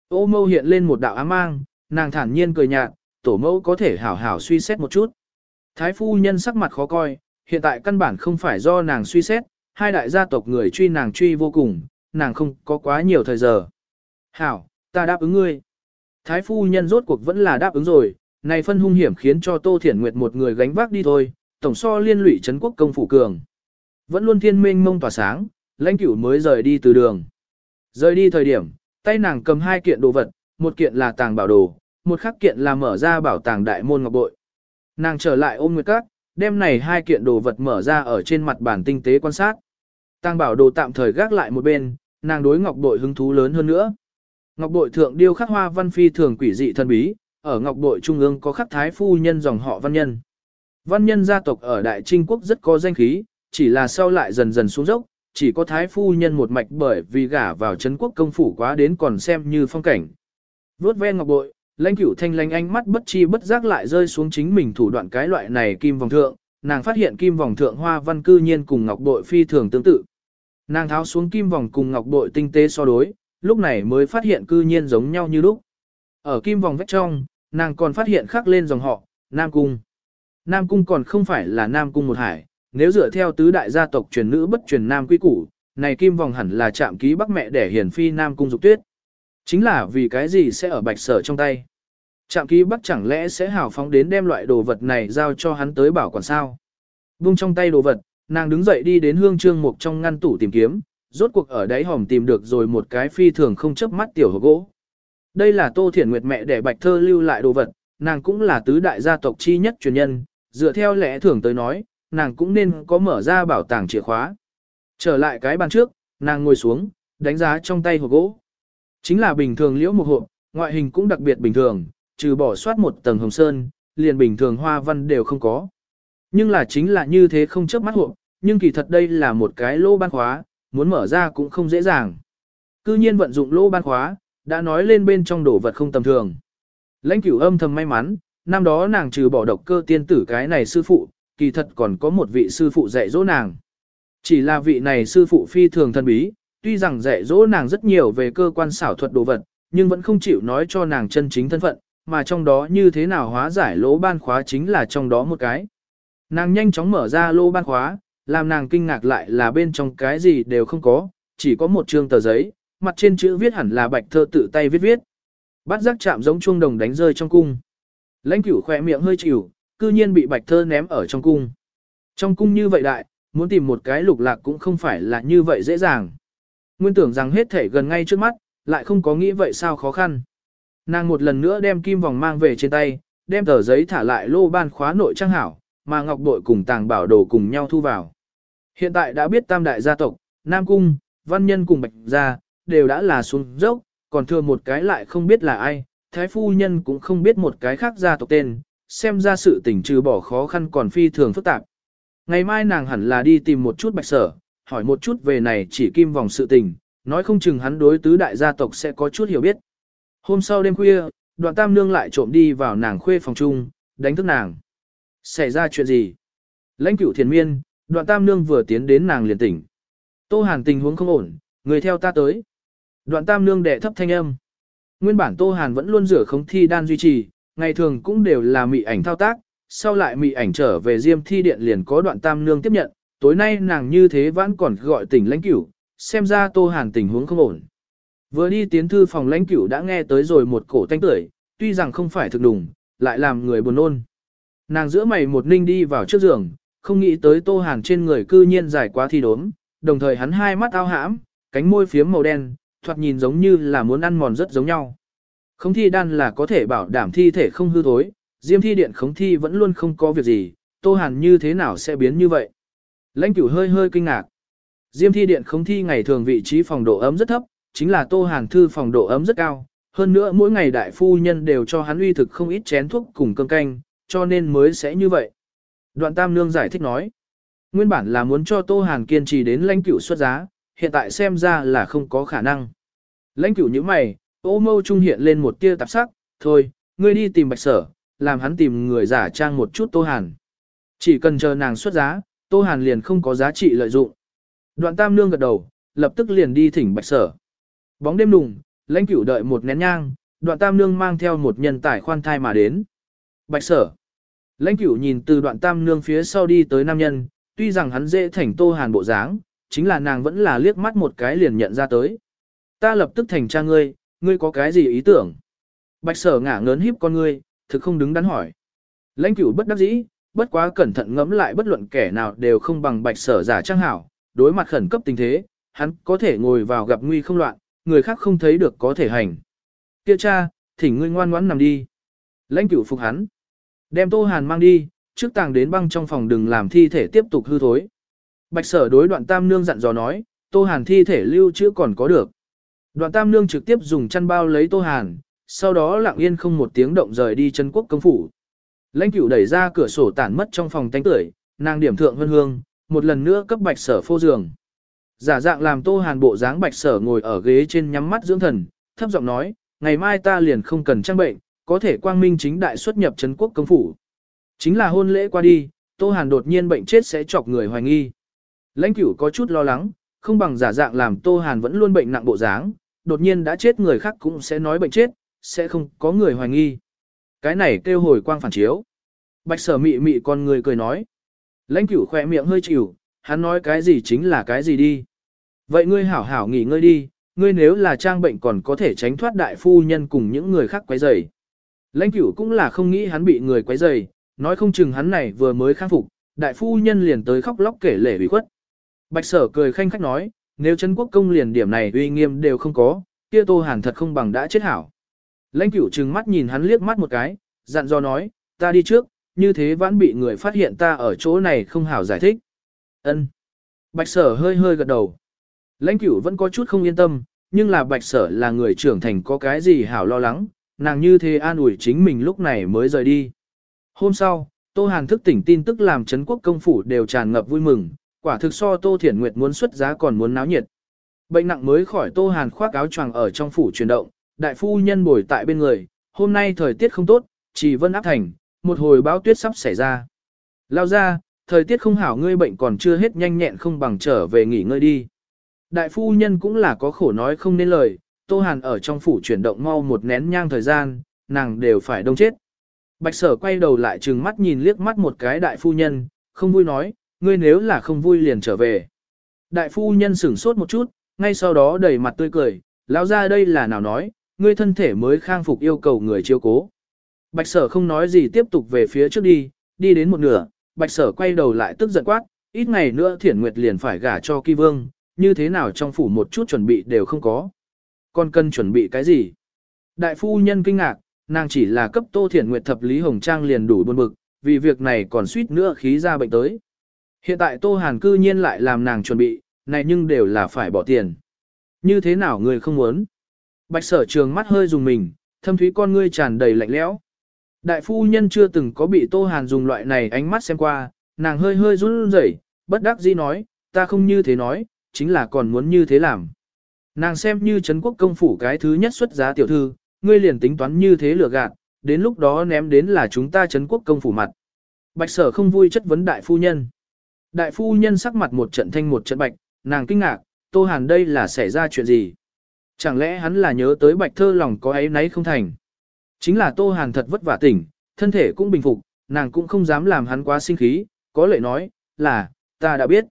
A: Ô mâu hiện lên một đạo ám mang, nàng thản nhiên cười nhạt, tổ mẫu có thể hảo hảo suy xét một chút. Thái phu nhân sắc mặt khó coi, hiện tại căn bản không phải do nàng suy xét, hai đại gia tộc người truy nàng truy vô cùng, nàng không có quá nhiều thời giờ. Hảo, ta đáp ứng ngươi. Thái phu nhân rốt cuộc vẫn là đáp ứng rồi, này phân hung hiểm khiến cho Tô Thiển Nguyệt một người gánh vác đi thôi, tổng so liên lụy Trấn quốc công phủ cường. Vẫn luôn thiên minh mông tỏa sáng, lãnh cửu mới rời đi từ đường. Rời đi thời điểm, tay nàng cầm hai kiện đồ vật, một kiện là tàng bảo đồ, một khắc kiện là mở ra bảo tàng đại môn ngọc bội. Nàng trở lại ôm nguyệt các, đem này hai kiện đồ vật mở ra ở trên mặt bản tinh tế quan sát. Tàng bảo đồ tạm thời gác lại một bên, nàng đối ngọc bội hứng thú lớn hơn nữa. Ngọc bội thượng điêu khắc hoa văn phi thường quỷ dị thần bí, ở ngọc bội trung ương có khắc thái phu nhân dòng họ văn nhân. Văn nhân gia tộc ở Đại Trinh Quốc rất có danh khí, chỉ là sau lại dần dần xuống dốc, chỉ có thái phu nhân một mạch bởi vì gả vào Trấn quốc công phủ quá đến còn xem như phong cảnh. Vốt ve ngọc bội, lãnh cửu thanh lãnh ánh mắt bất chi bất giác lại rơi xuống chính mình thủ đoạn cái loại này kim vòng thượng, nàng phát hiện kim vòng thượng hoa văn cư nhiên cùng ngọc bội phi thường tương tự. Nàng tháo xuống kim vòng cùng ngọc bội tinh tế so đối, lúc này mới phát hiện cư nhiên giống nhau như lúc. Ở kim vòng vách trong, nàng còn phát hiện khắc lên dòng họ, Nam Cung. Nam Cung còn không phải là Nam Cung một hải, nếu dựa theo tứ đại gia tộc truyền nữ bất truyền Nam quy củ, này kim vòng hẳn là chạm ký bắc mẹ để hiển phi Nam Cung dục tuyết. Chính là vì cái gì sẽ ở bạch sở trong tay. chạm ký bắc chẳng lẽ sẽ hào phóng đến đem loại đồ vật này giao cho hắn tới bảo quản sao. Vung trong tay đồ vật, nàng đứng dậy đi đến hương trương mục trong ngăn tủ tìm kiếm, rốt cuộc ở đáy hòm tìm được rồi một cái phi thường không chớp mắt tiểu hộp gỗ. Đây là Tô Thiển Nguyệt mẹ để Bạch Thơ lưu lại đồ vật, nàng cũng là tứ đại gia tộc chi nhất truyền nhân, dựa theo lẽ thường tới nói, nàng cũng nên có mở ra bảo tàng chìa khóa. Trở lại cái bàn trước, nàng ngồi xuống, đánh giá trong tay hộp gỗ. Chính là bình thường liễu một hộp, ngoại hình cũng đặc biệt bình thường, trừ bỏ soát một tầng hồng sơn, liền bình thường hoa văn đều không có. Nhưng là chính là như thế không chớp mắt hộp, nhưng kỳ thật đây là một cái lô ban khóa, muốn mở ra cũng không dễ dàng. Cư nhiên vận dụng lô ban khóa, đã nói lên bên trong đồ vật không tầm thường. Lãnh cửu âm thầm may mắn, năm đó nàng trừ bỏ độc cơ tiên tử cái này sư phụ, kỳ thật còn có một vị sư phụ dạy dỗ nàng. Chỉ là vị này sư phụ phi thường thân bí, tuy rằng dạy dỗ nàng rất nhiều về cơ quan xảo thuật đồ vật, nhưng vẫn không chịu nói cho nàng chân chính thân phận, mà trong đó như thế nào hóa giải lỗ ban khóa chính là trong đó một cái. Nàng nhanh chóng mở ra lỗ ban khóa, làm nàng kinh ngạc lại là bên trong cái gì đều không có, chỉ có một trương tờ giấy, mặt trên chữ viết hẳn là bạch thơ tự tay viết viết. Bắt giác chạm giống chuông đồng đánh rơi trong cung. Lãnh cửu khỏe miệng hơi chịu, cư nhiên bị bạch thơ ném ở trong cung. Trong cung như vậy đại, muốn tìm một cái lục lạc cũng không phải là như vậy dễ dàng. Nguyên tưởng rằng hết thể gần ngay trước mắt, lại không có nghĩ vậy sao khó khăn. Nàng một lần nữa đem kim vòng mang về trên tay, đem tờ giấy thả lại lô ban khóa nội trang hảo, mà ngọc bội cùng tàng bảo đồ cùng nhau thu vào. Hiện tại đã biết tam đại gia tộc, Nam Cung, Văn Nhân cùng Bạch Gia, đều đã là xuống dốc, còn thừa một cái lại không biết là ai, Thái Phu Nhân cũng không biết một cái khác gia tộc tên, xem ra sự tình trừ bỏ khó khăn còn phi thường phức tạp. Ngày mai nàng hẳn là đi tìm một chút Bạch Sở, hỏi một chút về này chỉ kim vòng sự tình, nói không chừng hắn đối tứ đại gia tộc sẽ có chút hiểu biết. Hôm sau đêm khuya, đoạn tam nương lại trộm đi vào nàng khuê phòng chung, đánh thức nàng. Xảy ra chuyện gì? Lãnh cửu thiền miên, đoạn tam nương vừa tiến đến nàng liền tỉnh. Tô hàn tình huống không ổn, người theo ta tới. Đoạn tam nương đệ thấp thanh âm. Nguyên bản Tô Hàn vẫn luôn rửa không thi đan duy trì, ngày thường cũng đều là mị ảnh thao tác, sau lại mị ảnh trở về diêm thi điện liền có đoạn tam nương tiếp nhận, tối nay nàng như thế vẫn còn gọi tỉnh lãnh cửu, xem ra Tô Hàn tình huống không ổn. Vừa đi tiến thư phòng lãnh cửu đã nghe tới rồi một cổ tanh tưởi, tuy rằng không phải thực đùng, lại làm người buồn nôn. Nàng giữa mày một ninh đi vào trước giường, không nghĩ tới Tô Hàn trên người cư nhiên dài quá thi đốm, đồng thời hắn hai mắt ao hãm, cánh môi phiếm màu đen, thoạt nhìn giống như là muốn ăn mòn rất giống nhau. Khống thi đan là có thể bảo đảm thi thể không hư thối, diêm thi điện khống thi vẫn luôn không có việc gì, Tô Hàn như thế nào sẽ biến như vậy? Lãnh cửu hơi hơi kinh ngạc. Diêm thi điện khống thi ngày thường vị trí phòng độ ấm rất thấp, chính là Tô Hàn thư phòng độ ấm rất cao. Hơn nữa mỗi ngày đại phu nhân đều cho hắn uy thực không ít chén thuốc cùng cơm canh, cho nên mới sẽ như vậy. Đoạn Tam Nương giải thích nói. Nguyên bản là muốn cho Tô Hàn kiên trì đến lãnh cửu xuất giá, hiện tại xem ra là không có khả năng. Lãnh cửu như mày, ô mâu trung hiện lên một tia tạp sắc, thôi, ngươi đi tìm bạch sở, làm hắn tìm người giả trang một chút Tô Hàn. Chỉ cần chờ nàng xuất giá, Tô Hàn liền không có giá trị lợi dụng. Đoạn tam nương gật đầu, lập tức liền đi thỉnh bạch sở. Bóng đêm đùng, lãnh cửu đợi một nén nhang, đoạn tam nương mang theo một nhân tải khoan thai mà đến. Bạch sở. Lãnh cửu nhìn từ đoạn tam nương phía sau đi tới nam nhân, tuy rằng hắn dễ thành Tô Hàn bộ dáng, chính là nàng vẫn là liếc mắt một cái liền nhận ra tới. Ta lập tức thành cha ngươi, ngươi có cái gì ý tưởng? Bạch sở ngả ngớn híp con ngươi, thực không đứng đắn hỏi. Lãnh cửu bất đắc dĩ, bất quá cẩn thận ngẫm lại bất luận kẻ nào đều không bằng bạch sở giả trang hảo, đối mặt khẩn cấp tình thế, hắn có thể ngồi vào gặp nguy không loạn, người khác không thấy được có thể hành. Kia cha, thỉnh ngươi ngoan ngoãn nằm đi. Lãnh cửu phục hắn. Đem tô hàn mang đi, trước tàng đến băng trong phòng đừng làm thi thể tiếp tục hư thối. Bạch sở đối đoạn tam nương dặn dò nói, tô hàn thi thể lưu trữ còn có được. Đoạn tam nương trực tiếp dùng chăn bao lấy tô hàn, sau đó lặng yên không một tiếng động rời đi chân quốc công phủ. Lãnh cửu đẩy ra cửa sổ tản mất trong phòng tánh tưởi, nàng điểm thượng hương hương, một lần nữa cấp bạch sở phô giường. Giả dạng làm tô hàn bộ dáng bạch sở ngồi ở ghế trên nhắm mắt dưỡng thần, thấp giọng nói, ngày mai ta liền không cần trang bệnh, có thể quang minh chính đại xuất nhập Trấn quốc công phủ. Chính là hôn lễ qua đi, tô hàn đột nhiên bệnh chết sẽ chọc người hoài nghi. Lãnh cửu có chút lo lắng, không bằng giả dạng làm tô hàn vẫn luôn bệnh nặng bộ dáng, đột nhiên đã chết người khác cũng sẽ nói bệnh chết, sẽ không có người hoài nghi. Cái này kêu hồi quang phản chiếu. Bạch sở mị mị con người cười nói. Lãnh cửu khỏe miệng hơi chịu, hắn nói cái gì chính là cái gì đi. Vậy ngươi hảo hảo nghỉ ngơi đi, ngươi nếu là trang bệnh còn có thể tránh thoát đại phu nhân cùng những người khác quấy rầy. Lãnh cửu cũng là không nghĩ hắn bị người quấy rầy, nói không chừng hắn này vừa mới khắc phục, đại phu nhân liền tới khóc lóc kể lể bị khuất. Bạch sở cười khanh khách nói, nếu chân quốc công liền điểm này uy nghiêm đều không có, kia tô hàn thật không bằng đã chết hảo. Lãnh cửu trừng mắt nhìn hắn liếc mắt một cái, dặn dò nói, ta đi trước, như thế vẫn bị người phát hiện ta ở chỗ này không hảo giải thích. Ân. Bạch sở hơi hơi gật đầu. Lãnh cửu vẫn có chút không yên tâm, nhưng là bạch sở là người trưởng thành có cái gì hảo lo lắng, nàng như thế an ủi chính mình lúc này mới rời đi. Hôm sau, Tô Hàn thức tỉnh tin tức làm Trấn quốc công phủ đều tràn ngập vui mừng, quả thực so Tô Thiển Nguyệt muốn xuất giá còn muốn náo nhiệt. Bệnh nặng mới khỏi Tô Hàn khoác áo choàng ở trong phủ chuyển động, đại phu nhân bồi tại bên người, hôm nay thời tiết không tốt, chỉ vân áp thành, một hồi báo tuyết sắp xảy ra. Lao ra, thời tiết không hảo ngươi bệnh còn chưa hết nhanh nhẹn không bằng trở về nghỉ ngơi đi. Đại phu nhân cũng là có khổ nói không nên lời, Tô Hàn ở trong phủ chuyển động mau một nén nhang thời gian, nàng đều phải đông chết. Bạch sở quay đầu lại trừng mắt nhìn liếc mắt một cái đại phu nhân, không vui nói, ngươi nếu là không vui liền trở về. Đại phu nhân sửng sốt một chút, ngay sau đó đầy mặt tươi cười, lão ra đây là nào nói, ngươi thân thể mới khang phục yêu cầu người chiêu cố. Bạch sở không nói gì tiếp tục về phía trước đi, đi đến một nửa, bạch sở quay đầu lại tức giận quát, ít ngày nữa thiển nguyệt liền phải gả cho kỳ vương, như thế nào trong phủ một chút chuẩn bị đều không có. Còn cần chuẩn bị cái gì? Đại phu nhân kinh ngạc, nàng chỉ là cấp tô thiển nguyệt thập lý hồng trang liền đủ buồn bực, vì việc này còn suýt nữa khí ra bệnh tới. Hiện tại tô hàn cư nhiên lại làm nàng chuẩn bị, này nhưng đều là phải bỏ tiền. Như thế nào người không muốn? Bạch sở trường mắt hơi dùng mình, thâm thúy con ngươi tràn đầy lạnh lẽo. Đại phu nhân chưa từng có bị tô hàn dùng loại này ánh mắt xem qua, nàng hơi hơi run rẩy, bất đắc dĩ nói, ta không như thế nói, chính là còn muốn như thế làm. Nàng xem như Trấn quốc công phủ cái thứ nhất xuất giá tiểu thư, ngươi liền tính toán như thế lừa gạt, đến lúc đó ném đến là chúng ta Trấn quốc công phủ mặt. Bạch sở không vui chất vấn đại phu nhân. Đại phu nhân sắc mặt một trận thanh một trận bạch, nàng kinh ngạc, Tô Hàn đây là xảy ra chuyện gì? Chẳng lẽ hắn là nhớ tới bạch thơ lòng có ấy nấy không thành? Chính là Tô Hàn thật vất vả tỉnh, thân thể cũng bình phục, nàng cũng không dám làm hắn quá sinh khí, có lệ nói, là, ta đã biết.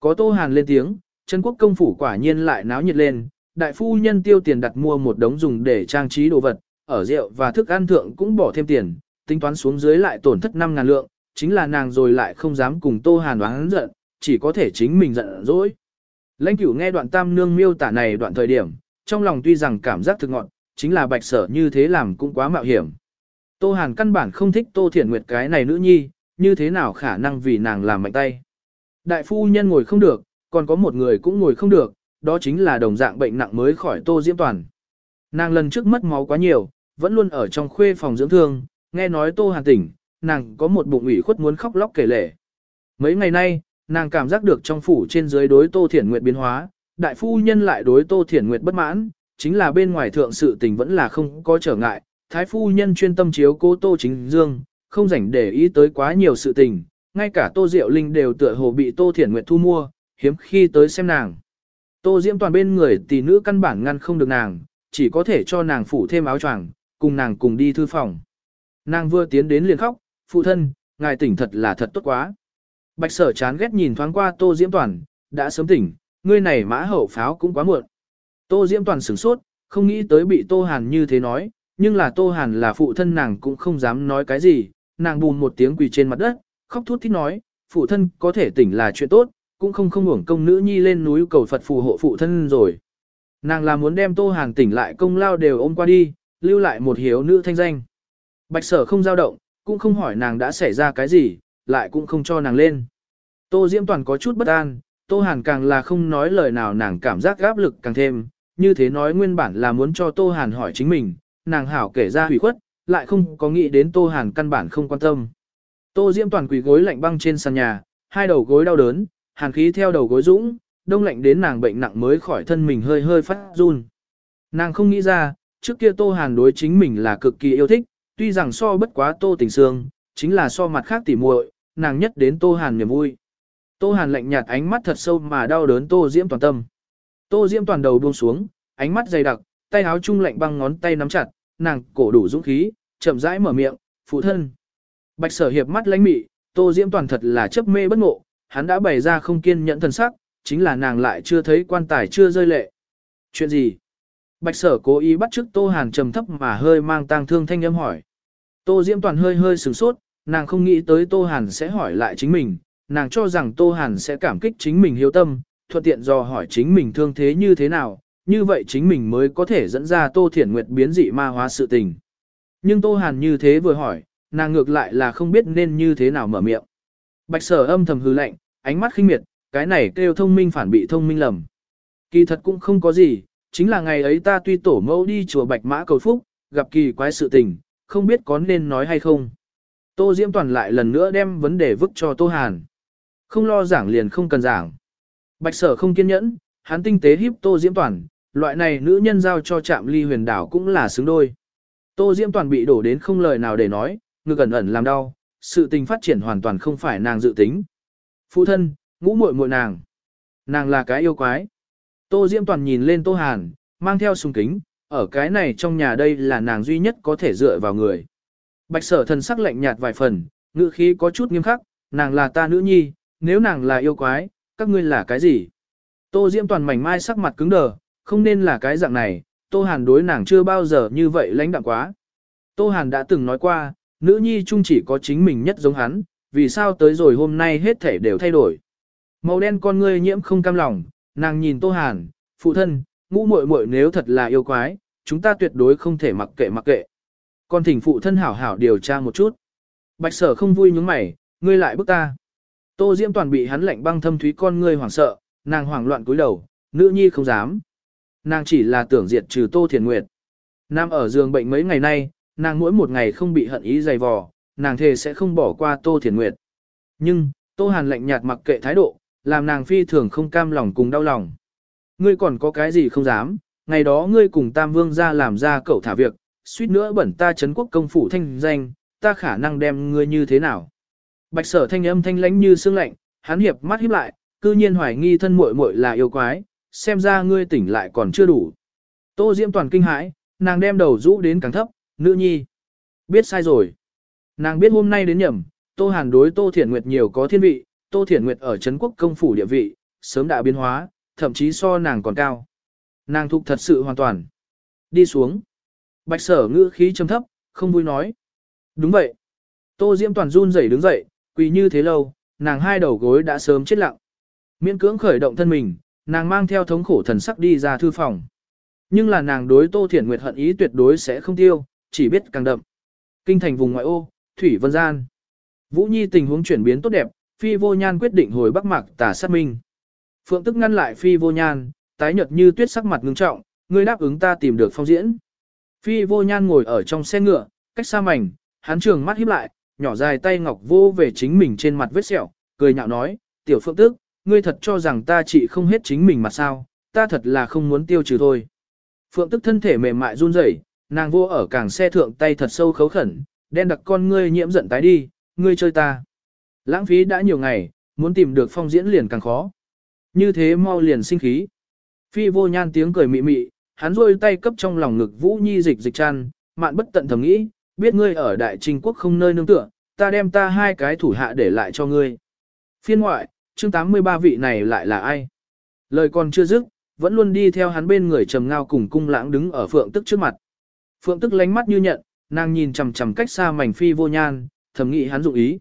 A: Có Tô Hàn lên tiếng, Trấn quốc công phủ quả nhiên lại náo nhiệt lên, đại phu nhân tiêu tiền đặt mua một đống dùng để trang trí đồ vật, ở rượu và thức ăn thượng cũng bỏ thêm tiền, tính toán xuống dưới lại tổn thất 5 ngàn lượng, chính là nàng rồi lại không dám cùng Tô Hàn oán giận, chỉ có thể chính mình giận dỗi. Lãnh cửu nghe đoạn tam nương miêu tả này đoạn thời điểm, trong lòng tuy rằng cảm giác thực ngọn, chính là bạch sở như thế làm cũng quá mạo hiểm. Tô Hàn căn bản không thích Tô Thiển Nguyệt cái này nữ nhi, như thế nào khả năng vì nàng làm mạnh tay. Đại phu nhân ngồi không được, còn có một người cũng ngồi không được, đó chính là đồng dạng bệnh nặng mới khỏi Tô Diễm Toàn. Nàng lần trước mất máu quá nhiều, vẫn luôn ở trong khuê phòng dưỡng thương, nghe nói Tô Hàn tỉnh, nàng có một bụng ủy khuất muốn khóc lóc kể lể. Mấy ngày nay, nàng cảm giác được trong phủ trên dưới đối Tô Thiển Nguyệt biến hóa, đại phu nhân lại đối Tô Thiển Nguyệt bất mãn, chính là bên ngoài thượng sự tình vẫn là không có trở ngại, thái phu nhân chuyên tâm chiếu cố Tô Chính Dương, không rảnh để ý tới quá nhiều sự tình, ngay cả Tô Diệu Linh đều tựa hồ bị Tô Thiển Nguyệt thu mua, hiếm khi tới xem nàng. Tô Diễm toàn bên người tỷ nữ căn bản ngăn không được nàng, chỉ có thể cho nàng phủ thêm áo choàng, cùng nàng cùng đi thư phòng. Nàng vừa tiến đến liền khóc, phụ thân, ngài tỉnh thật là thật tốt quá. Bạch sở chán ghét nhìn thoáng qua Tô Diễm toàn, đã sớm tỉnh, ngươi này mã hậu pháo cũng quá muộn. Tô Diễm toàn sửng sốt, không nghĩ tới bị Tô Hàn như thế nói, nhưng là Tô Hàn là phụ thân nàng cũng không dám nói cái gì, nàng bùn một tiếng quỳ trên mặt đất, khóc thút thít nói, phụ thân có thể tỉnh là chuyện tốt, cũng không không hưởng công nữ nhi lên núi cầu Phật phù hộ phụ thân rồi. Nàng là muốn đem Tô Hàn tỉnh lại công lao đều ôm qua đi, lưu lại một hiếu nữ thanh danh. Bạch sở không dao động, cũng không hỏi nàng đã xảy ra cái gì, lại cũng không cho nàng lên. Tô Diễm Toàn có chút bất an, Tô Hàn càng là không nói lời nào nàng cảm giác áp lực càng thêm, như thế nói nguyên bản là muốn cho Tô Hàn hỏi chính mình, nàng hảo kể ra hủy khuất, lại không có nghĩ đến Tô Hàn căn bản không quan tâm. Tô Diễm toàn quỳ gối lạnh băng trên sàn nhà, hai đầu gối đau đớn, hàn khí theo đầu gối dũng, đông lạnh đến nàng bệnh nặng mới khỏi thân mình hơi hơi phát run. Nàng không nghĩ ra, trước kia Tô Hàn đối chính mình là cực kỳ yêu thích, tuy rằng so bất quá Tô Tình Sương, chính là so mặt khác tỉ muội, nàng nhất đến Tô Hàn niềm vui. Tô Hàn lạnh nhạt ánh mắt thật sâu mà đau đớn Tô Diễm toàn tâm. Tô Diễm toàn đầu buông xuống, ánh mắt dày đặc, tay áo trung lạnh băng ngón tay nắm chặt, nàng cổ đủ dũng khí, chậm rãi mở miệng, phụ thân. Bạch sở hiệp mắt lãnh mị, Tô Diễm toàn thật là chấp mê bất ngộ, hắn đã bày ra không kiên nhẫn thần sắc, chính là nàng lại chưa thấy quan tài chưa rơi lệ. Chuyện gì? Bạch sở cố ý bắt trước Tô Hàn trầm thấp mà hơi mang tang thương thanh âm hỏi. Tô Diễm toàn hơi hơi sửng sốt, nàng không nghĩ tới Tô Hàn sẽ hỏi lại chính mình, nàng cho rằng Tô Hàn sẽ cảm kích chính mình hiếu tâm, thuận tiện dò hỏi chính mình thương thế như thế nào, như vậy chính mình mới có thể dẫn ra Tô Thiển Nguyệt biến dị ma hóa sự tình. Nhưng Tô Hàn như thế vừa hỏi, nàng ngược lại là không biết nên như thế nào mở miệng. Bạch sở âm thầm hư lạnh, ánh mắt khinh miệt, cái này kêu thông minh phản bị thông minh lầm. Kỳ thật cũng không có gì, chính là ngày ấy ta tuy tổ mẫu đi chùa Bạch Mã cầu phúc, gặp kỳ quái sự tình, không biết có nên nói hay không. Tô Diễm Toàn lại lần nữa đem vấn đề vứt cho Tô Hàn. Không lo giảng liền không cần giảng. Bạch sở không kiên nhẫn, hắn tinh tế hiếp Tô Diễm Toàn, loại này nữ nhân giao cho trạm ly huyền đảo cũng là xứng đôi. Tô Diễm Toàn bị đổ đến không lời nào để nói, ngực ẩn ẩn làm đau, sự tình phát triển hoàn toàn không phải nàng dự tính. Phụ thân, ngũ muội muội nàng. Nàng là cái yêu quái. Tô Diễm Toàn nhìn lên Tô Hàn, mang theo sùng kính, ở cái này trong nhà đây là nàng duy nhất có thể dựa vào người. Bạch sở thần sắc lạnh nhạt vài phần, ngữ khí có chút nghiêm khắc, nàng là ta nữ nhi, nếu nàng là yêu quái, các ngươi là cái gì? Tô Diễm toàn mảnh mai sắc mặt cứng đờ, không nên là cái dạng này, Tô Hàn đối nàng chưa bao giờ như vậy lãnh đạm quá. Tô Hàn đã từng nói qua, nữ nhi chung chỉ có chính mình nhất giống hắn, vì sao tới rồi hôm nay hết thể đều thay đổi. Màu đen con ngươi nhiễm không cam lòng, nàng nhìn Tô Hàn, phụ thân, ngũ muội muội nếu thật là yêu quái, chúng ta tuyệt đối không thể mặc kệ mặc kệ. Còn thỉnh phụ thân hảo hảo điều tra một chút. Bạch sở không vui nhướng mày, ngươi lại bức ta. Tô Diễm toàn bị hắn lạnh băng thâm thúy con ngươi hoảng sợ, nàng hoảng loạn cúi đầu, nữ nhi không dám. Nàng chỉ là tưởng diệt trừ Tô Thiền Nguyệt. Nam ở giường bệnh mấy ngày nay, nàng mỗi một ngày không bị hận ý dày vò, nàng thề sẽ không bỏ qua Tô Thiền Nguyệt. Nhưng, Tô Hàn lạnh nhạt mặc kệ thái độ, làm nàng phi thường không cam lòng cùng đau lòng. Ngươi còn có cái gì không dám, ngày đó ngươi cùng Tam Vương ra làm ra cậu thả việc, suýt nữa bẩn ta chấn quốc công phủ thanh danh, ta khả năng đem ngươi như thế nào. Bạch sở thanh âm thanh lãnh như sương lạnh, hắn hiệp mắt híp lại, cư nhiên hoài nghi thân muội muội là yêu quái, xem ra ngươi tỉnh lại còn chưa đủ. Tô Diễm toàn kinh hãi, nàng đem đầu rũ đến càng thấp, nữ nhi. Biết sai rồi. Nàng biết hôm nay đến nhầm, Tô Hàn đối Tô Thiển Nguyệt nhiều có thiên vị, Tô Thiển Nguyệt ở Trấn Quốc công phủ địa vị, sớm đã biến hóa, thậm chí so nàng còn cao. Nàng thục thật sự hoàn toàn. Đi xuống. Bạch sở ngữ khí trầm thấp, không vui nói. Đúng vậy. Tô Diễm toàn run rẩy đứng dậy, quỳ như thế lâu, nàng hai đầu gối đã sớm chết lặng. Miễn cưỡng khởi động thân mình, nàng mang theo thống khổ thần sắc đi ra thư phòng. Nhưng là nàng đối Tô Thiển Nguyệt hận ý tuyệt đối sẽ không tiêu, chỉ biết càng đậm. Kinh thành vùng ngoại ô, Thủy Vân Gian. Vũ Nhi tình huống chuyển biến tốt đẹp, Phi Vô Nhan quyết định hồi Bắc Mạc tả sát minh. Phượng tức ngăn lại Phi Vô Nhan, tái nhợt như tuyết sắc mặt ngưng trọng, ngươi đáp ứng ta tìm được phong diễn. Phi Vô Nhan ngồi ở trong xe ngựa, cách xa mảnh, hắn trường mắt híp lại, nhỏ dài tay ngọc vô về chính mình trên mặt vết sẹo, cười nhạo nói, tiểu Phượng tức, ngươi thật cho rằng ta chỉ không hết chính mình mà sao, ta thật là không muốn tiêu trừ thôi. Phượng tức thân thể mềm mại run rẩy, nàng vô ở càng xe thượng tay thật sâu khấu khẩn, đen đặc con ngươi nhiễm giận tái đi, ngươi chơi ta. Lãng phí đã nhiều ngày, muốn tìm được phong diễn liền càng khó. Như thế mau liền sinh khí. Phi vô nhan tiếng cười mị mị, hắn rôi tay cấp trong lòng ngực Vũ Nhi dịch dịch chăn, mạn bất tận thầm nghĩ, biết ngươi ở đại trình quốc không nơi nương tựa, ta đem ta hai cái thủ hạ để lại cho ngươi. Phiên ngoại, chương 83 vị này lại là ai? Lời còn chưa dứt, vẫn luôn đi theo hắn bên người trầm ngao cùng cung lãng đứng ở phượng tức trước mặt. Phượng tức lánh mắt như nhận, nàng nhìn chằm chằm cách xa mảnh phi vô nhan, thầm nghĩ hắn dụng ý.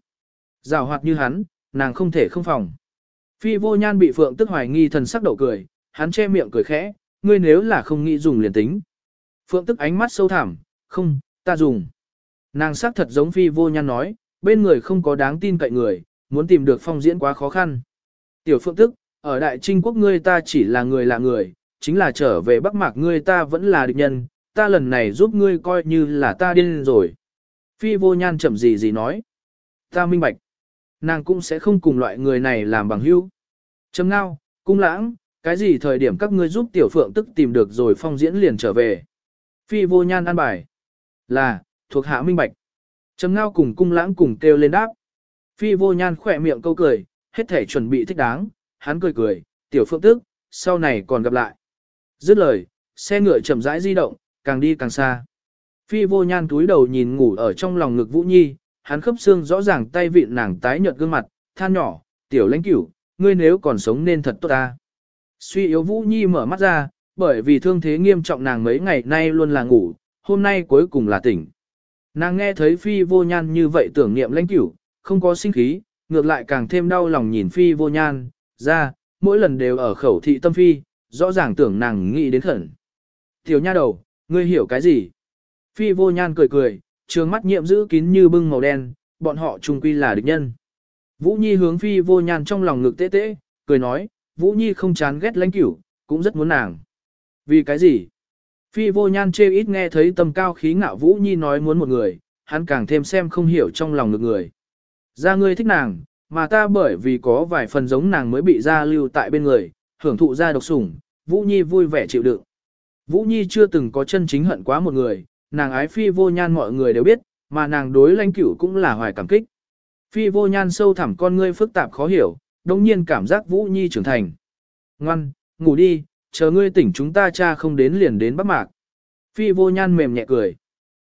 A: Giảo hoạt như hắn, nàng không thể không phòng. Phi vô nhan bị phượng tức hoài nghi thần sắc đậu cười, hắn che miệng cười khẽ, ngươi nếu là không nghĩ dùng liền tính. Phượng tức ánh mắt sâu thẳm, không, ta dùng. Nàng sắc thật giống phi vô nhan nói, bên người không có đáng tin cậy người, muốn tìm được phong diễn quá khó khăn. Tiểu phượng tức, ở đại trinh quốc ngươi ta chỉ là người là người, chính là trở về bắc mạc ngươi ta vẫn là địch nhân, ta lần này giúp ngươi coi như là ta điên rồi. Phi vô nhan chậm gì gì nói. Ta minh bạch. Nàng cũng sẽ không cùng loại người này làm bằng hữu. Trầm ngao, cung lãng, cái gì thời điểm các ngươi giúp tiểu phượng tức tìm được rồi phong diễn liền trở về. Phi vô nhan ăn bài. Là, thuộc hạ minh bạch. Trầm ngao cùng cung lãng cùng kêu lên đáp. Phi vô nhan khỏe miệng câu cười, hết thể chuẩn bị thích đáng, hắn cười cười, tiểu phượng tức, sau này còn gặp lại. Dứt lời, xe ngựa chậm rãi di động, càng đi càng xa. Phi vô nhan túi đầu nhìn ngủ ở trong lòng ngực Vũ Nhi, hắn khớp xương rõ ràng tay vịn nàng tái nhợt gương mặt, than nhỏ, tiểu lãnh cửu, ngươi nếu còn sống nên thật tốt ta. Suy yếu Vũ Nhi mở mắt ra, bởi vì thương thế nghiêm trọng nàng mấy ngày nay luôn là ngủ, hôm nay cuối cùng là tỉnh. Nàng nghe thấy phi vô nhan như vậy tưởng niệm lãnh cửu, không có sinh khí, ngược lại càng thêm đau lòng nhìn phi vô nhan, ra, mỗi lần đều ở khẩu thị tâm phi, rõ ràng tưởng nàng nghĩ đến khẩn. Tiểu nha đầu, ngươi hiểu cái gì? Phi vô nhan cười cười, trường mắt nhiệm giữ kín như bưng màu đen, bọn họ chung quy là địch nhân. Vũ Nhi hướng phi vô nhan trong lòng ngực tê tê, cười nói, Vũ Nhi không chán ghét lãnh cửu, cũng rất muốn nàng. Vì cái gì? Phi vô nhan chê ít nghe thấy tâm cao khí ngạo Vũ Nhi nói muốn một người, hắn càng thêm xem không hiểu trong lòng ngực người. Ra ngươi thích nàng, mà ta bởi vì có vài phần giống nàng mới bị ra lưu tại bên người, hưởng thụ ra độc sủng, Vũ Nhi vui vẻ chịu đựng. Vũ Nhi chưa từng có chân chính hận quá một người, nàng ái phi vô nhan mọi người đều biết, mà nàng đối lãnh cửu cũng là hoài cảm kích. Phi vô nhan sâu thẳm con ngươi phức tạp khó hiểu, đồng nhiên cảm giác Vũ Nhi trưởng thành. Ngoan, ngủ đi, chờ ngươi tỉnh chúng ta cha không đến liền đến bắt mạc. Phi vô nhan mềm nhẹ cười.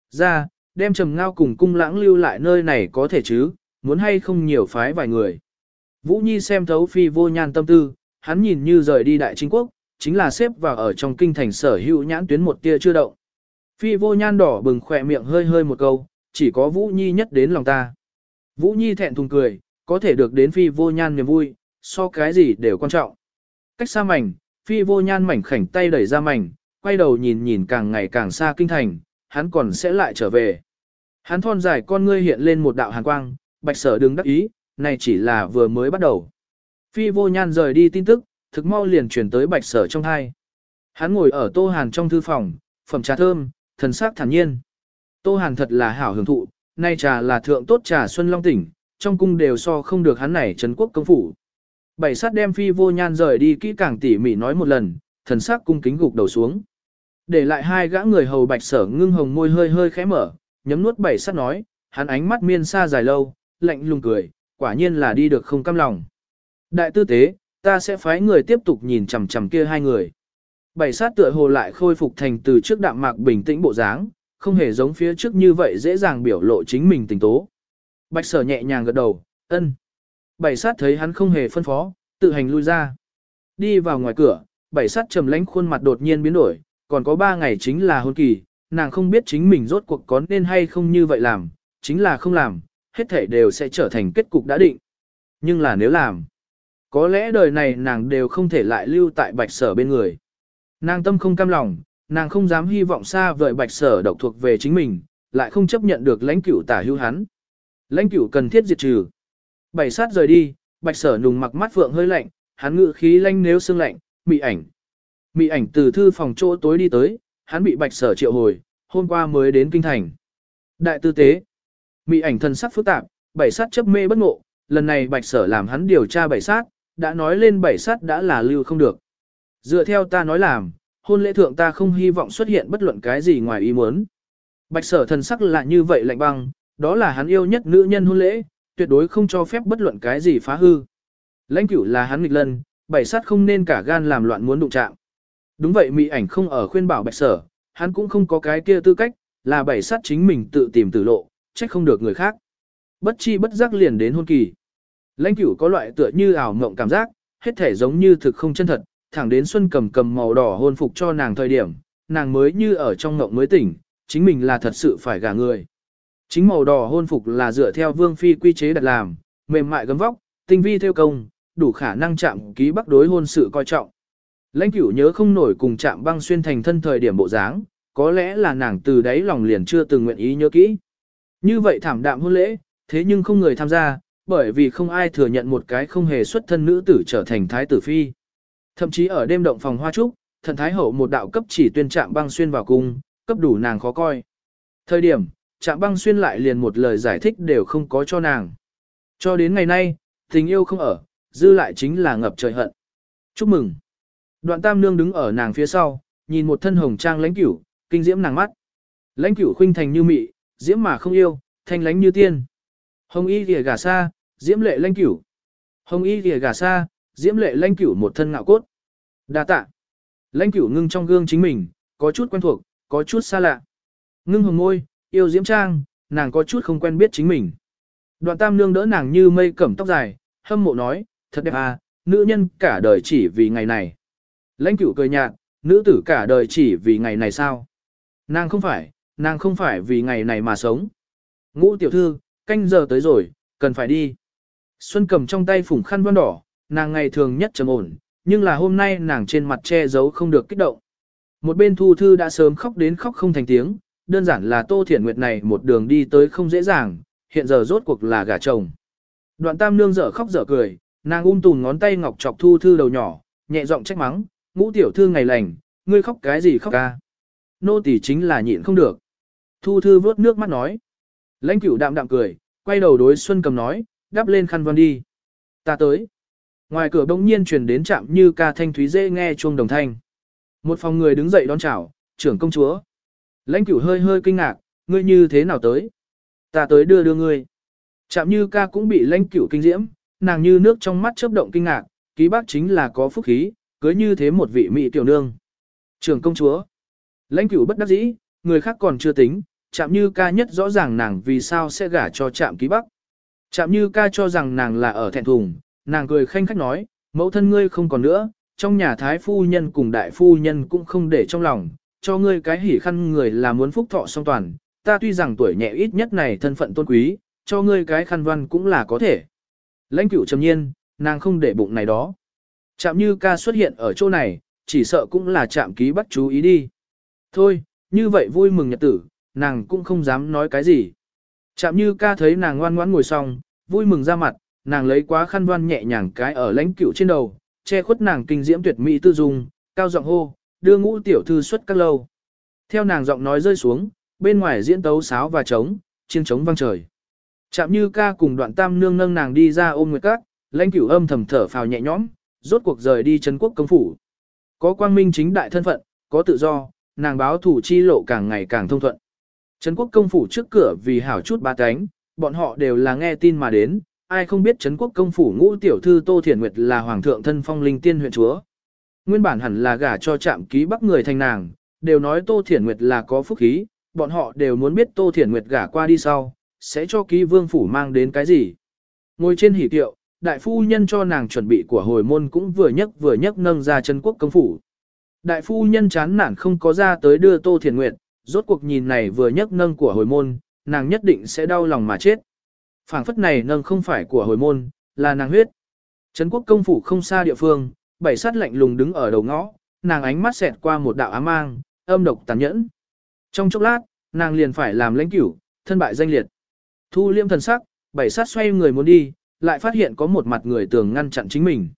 A: Ra, đem trầm ngao cùng cung lãng lưu lại nơi này có thể chứ, muốn hay không nhiều phái vài người. Vũ Nhi xem thấu phi vô nhan tâm tư, hắn nhìn như rời đi đại chính quốc, chính là xếp vào ở trong kinh thành sở hữu nhãn tuyến một tia chưa động. Phi vô nhan đỏ bừng khỏe miệng hơi hơi một câu, chỉ có Vũ Nhi nhất đến lòng ta. Vũ Nhi thẹn thùng cười, có thể được đến phi vô nhan niềm vui, so cái gì đều quan trọng. Cách xa mảnh, phi vô nhan mảnh khảnh tay đẩy ra mảnh, quay đầu nhìn nhìn càng ngày càng xa kinh thành, hắn còn sẽ lại trở về. Hắn thon dài con ngươi hiện lên một đạo hàn quang, bạch sở đừng đắc ý, này chỉ là vừa mới bắt đầu. Phi vô nhan rời đi tin tức, thực mau liền chuyển tới bạch sở trong hai. Hắn ngồi ở tô hàn trong thư phòng, phẩm trà thơm, thần sắc thản nhiên. Tô hàn thật là hảo hưởng thụ, nay trà là thượng tốt trà xuân long tỉnh, trong cung đều so không được hắn này trấn quốc công phủ. Bảy sát đem phi vô nhan rời đi kỹ càng tỉ mỉ nói một lần, thần sắc cung kính gục đầu xuống. Để lại hai gã người hầu bạch sở ngưng hồng môi hơi hơi khẽ mở, nhấm nuốt bảy sát nói, hắn ánh mắt miên xa dài lâu, lạnh lùng cười, quả nhiên là đi được không cam lòng. Đại tư tế, ta sẽ phái người tiếp tục nhìn chằm chằm kia hai người. Bảy sát tựa hồ lại khôi phục thành từ trước đạm mạc bình tĩnh bộ dáng, không hề giống phía trước như vậy dễ dàng biểu lộ chính mình tình tố. Bạch sở nhẹ nhàng gật đầu, ân. Bảy sát thấy hắn không hề phân phó, tự hành lui ra. Đi vào ngoài cửa, bảy sát trầm lánh khuôn mặt đột nhiên biến đổi, còn có ba ngày chính là hôn kỳ, nàng không biết chính mình rốt cuộc có nên hay không như vậy làm, chính là không làm, hết thể đều sẽ trở thành kết cục đã định. Nhưng là nếu làm, có lẽ đời này nàng đều không thể lại lưu tại bạch sở bên người. Nàng tâm không cam lòng, nàng không dám hy vọng xa vời bạch sở độc thuộc về chính mình, lại không chấp nhận được lãnh cửu tả hưu hắn. Lãnh cửu cần thiết diệt trừ. Bảy sát rời đi, bạch sở nùng mặc mắt vượng hơi lạnh, hắn ngự khí lanh nếu xương lạnh, mị ảnh. Mị ảnh từ thư phòng chỗ tối đi tới, hắn bị bạch sở triệu hồi, hôm qua mới đến kinh thành. Đại tư tế. Mị ảnh thần sắc phức tạp, bảy sát chấp mê bất ngộ, lần này bạch sở làm hắn điều tra bảy sát, đã nói lên bảy sát đã là lưu không được. Dựa theo ta nói làm, hôn lễ thượng ta không hy vọng xuất hiện bất luận cái gì ngoài ý muốn. Bạch sở thần sắc là như vậy lạnh băng, đó là hắn yêu nhất nữ nhân hôn lễ, tuyệt đối không cho phép bất luận cái gì phá hư. Lãnh cửu là hắn nghịch lân, bảy sát không nên cả gan làm loạn muốn đụng chạm. Đúng vậy mỹ ảnh không ở khuyên bảo bạch sở, hắn cũng không có cái kia tư cách, là bảy sát chính mình tự tìm tử lộ, trách không được người khác. Bất chi bất giác liền đến hôn kỳ. Lãnh cửu có loại tựa như ảo mộng cảm giác, hết thể giống như thực không chân thật, thẳng đến xuân cầm cầm màu đỏ hôn phục cho nàng thời điểm, nàng mới như ở trong ngộng mới tỉnh, chính mình là thật sự phải gả người. Chính màu đỏ hôn phục là dựa theo vương phi quy chế đặt làm, mềm mại gấm vóc, tinh vi theo công, đủ khả năng chạm ký bắc đối hôn sự coi trọng. Lãnh cửu nhớ không nổi cùng chạm băng xuyên thành thân thời điểm bộ dáng, có lẽ là nàng từ đấy lòng liền chưa từng nguyện ý nhớ kỹ. Như vậy thảm đạm hôn lễ, thế nhưng không người tham gia, bởi vì không ai thừa nhận một cái không hề xuất thân nữ tử trở thành thái tử phi. Thậm chí ở đêm động phòng hoa trúc, thần thái hậu một đạo cấp chỉ tuyên trạm băng xuyên vào cung, cấp đủ nàng khó coi. Thời điểm, Trạm băng xuyên lại liền một lời giải thích đều không có cho nàng. Cho đến ngày nay, tình yêu không ở, dư lại chính là ngập trời hận. Chúc mừng. Đoạn tam nương đứng ở nàng phía sau, nhìn một thân hồng trang lãnh cửu, kinh diễm nàng mắt. Lãnh cửu khuynh thành như mị, diễm mà không yêu, thanh lãnh như tiên. Hồng y rìa gà xa, diễm lệ lãnh cửu. Hồng y rìa gà xa, diễm lệ lanh cửu một thân ngạo cốt. Đa tạ. Lanh cửu ngưng trong gương chính mình, có chút quen thuộc, có chút xa lạ. Ngưng hồng môi, yêu diễm trang, nàng có chút không quen biết chính mình. Đoạn tam nương đỡ nàng như mây cẩm tóc dài, hâm mộ nói, thật đẹp à, nữ nhân cả đời chỉ vì ngày này. Lãnh cửu cười nhạt, nữ tử cả đời chỉ vì ngày này sao? Nàng không phải, nàng không phải vì ngày này mà sống. Ngũ tiểu thư, canh giờ tới rồi, cần phải đi. Xuân cầm trong tay phủng khăn vân đỏ, nàng ngày thường nhất trầm ổn, nhưng là hôm nay nàng trên mặt che giấu không được kích động. Một bên thu thư đã sớm khóc đến khóc không thành tiếng, đơn giản là Tô Thiển Nguyệt này một đường đi tới không dễ dàng, hiện giờ rốt cuộc là gả chồng. Đoạn tam nương dở khóc dở cười, nàng ung tùn ngón tay ngọc chọc thu thư đầu nhỏ, nhẹ giọng trách mắng, ngũ tiểu thư ngày lành, ngươi khóc cái gì khóc ca. Nô tỳ chính là nhịn không được. Thu thư vớt nước mắt nói. Lãnh cửu đạm đạm cười, quay đầu đối Xuân cầm nói, đắp lên khăn văn đi. Ta tới. Ngoài cửa đông nhiên truyền đến chạm như ca thanh thúy dễ nghe chuông đồng thanh. Một phòng người đứng dậy đón chào, trưởng công chúa. Lãnh cửu hơi hơi kinh ngạc, ngươi như thế nào tới? Ta tới đưa đưa ngươi. Chạm như ca cũng bị lãnh cửu kinh diễm, nàng như nước trong mắt chớp động kinh ngạc, ký bác chính là có phúc khí, cưới như thế một vị mỹ tiểu nương. Trưởng công chúa. Lãnh cửu bất đắc dĩ, người khác còn chưa tính, chạm như ca nhất rõ ràng nàng vì sao sẽ gả cho chạm ký bắc. Chạm như ca cho rằng nàng là ở thẹn thùng, nàng cười khanh khách nói, mẫu thân ngươi không còn nữa, trong nhà thái phu nhân cùng đại phu nhân cũng không để trong lòng, cho ngươi cái hỉ khăn người là muốn phúc thọ song toàn, ta tuy rằng tuổi nhẹ ít nhất này thân phận tôn quý, cho ngươi cái khăn văn cũng là có thể. Lãnh cửu trầm nhiên, nàng không để bụng này đó. Chạm như ca xuất hiện ở chỗ này, chỉ sợ cũng là chạm ký bắt chú ý đi. Thôi, như vậy vui mừng nhật tử, nàng cũng không dám nói cái gì. Chạm như ca thấy nàng ngoan ngoãn ngồi xong, vui mừng ra mặt, nàng lấy quá khăn đoan nhẹ nhàng cái ở lãnh cửu trên đầu, che khuất nàng kinh diễm tuyệt mỹ tư dung, cao giọng hô, đưa ngũ tiểu thư xuất các lâu. Theo nàng giọng nói rơi xuống, bên ngoài diễn tấu sáo và trống, chiêng trống vang trời. Chạm như ca cùng đoạn tam nương nâng nàng đi ra ôm nguyệt các, lãnh cửu âm thầm thở phào nhẹ nhõm, rốt cuộc rời đi Trấn quốc công phủ. Có quang minh chính đại thân phận, có tự do, nàng báo thủ chi lộ càng ngày càng thông thuận. Trấn quốc công phủ trước cửa vì hảo chút ba cánh, bọn họ đều là nghe tin mà đến, ai không biết Trấn quốc công phủ ngũ tiểu thư Tô Thiển Nguyệt là hoàng thượng thân phong linh tiên huyện chúa. Nguyên bản hẳn là gả cho trạm ký bắc người thành nàng, đều nói Tô Thiển Nguyệt là có phúc khí, bọn họ đều muốn biết Tô Thiển Nguyệt gả qua đi sau, sẽ cho ký vương phủ mang đến cái gì. Ngồi trên hỉ tiệu, đại phu nhân cho nàng chuẩn bị của hồi môn cũng vừa nhấc vừa nhấc nâng ra Trấn quốc công phủ. Đại phu nhân chán nản không có ra tới đưa Tô Thiển Nguyệt, rốt cuộc nhìn này vừa nhấc nâng của hồi môn, nàng nhất định sẽ đau lòng mà chết phảng phất này nâng không phải của hồi môn, là nàng huyết. Trấn quốc công phủ không xa địa phương, bảy sát lạnh lùng đứng ở đầu ngõ, nàng ánh mắt xẹt qua một đạo ám mang, âm độc tàn nhẫn. Trong chốc lát, nàng liền phải làm lãnh cửu, thân bại danh liệt. Thu liêm thần sắc, bảy sát xoay người muốn đi, lại phát hiện có một mặt người tường ngăn chặn chính mình.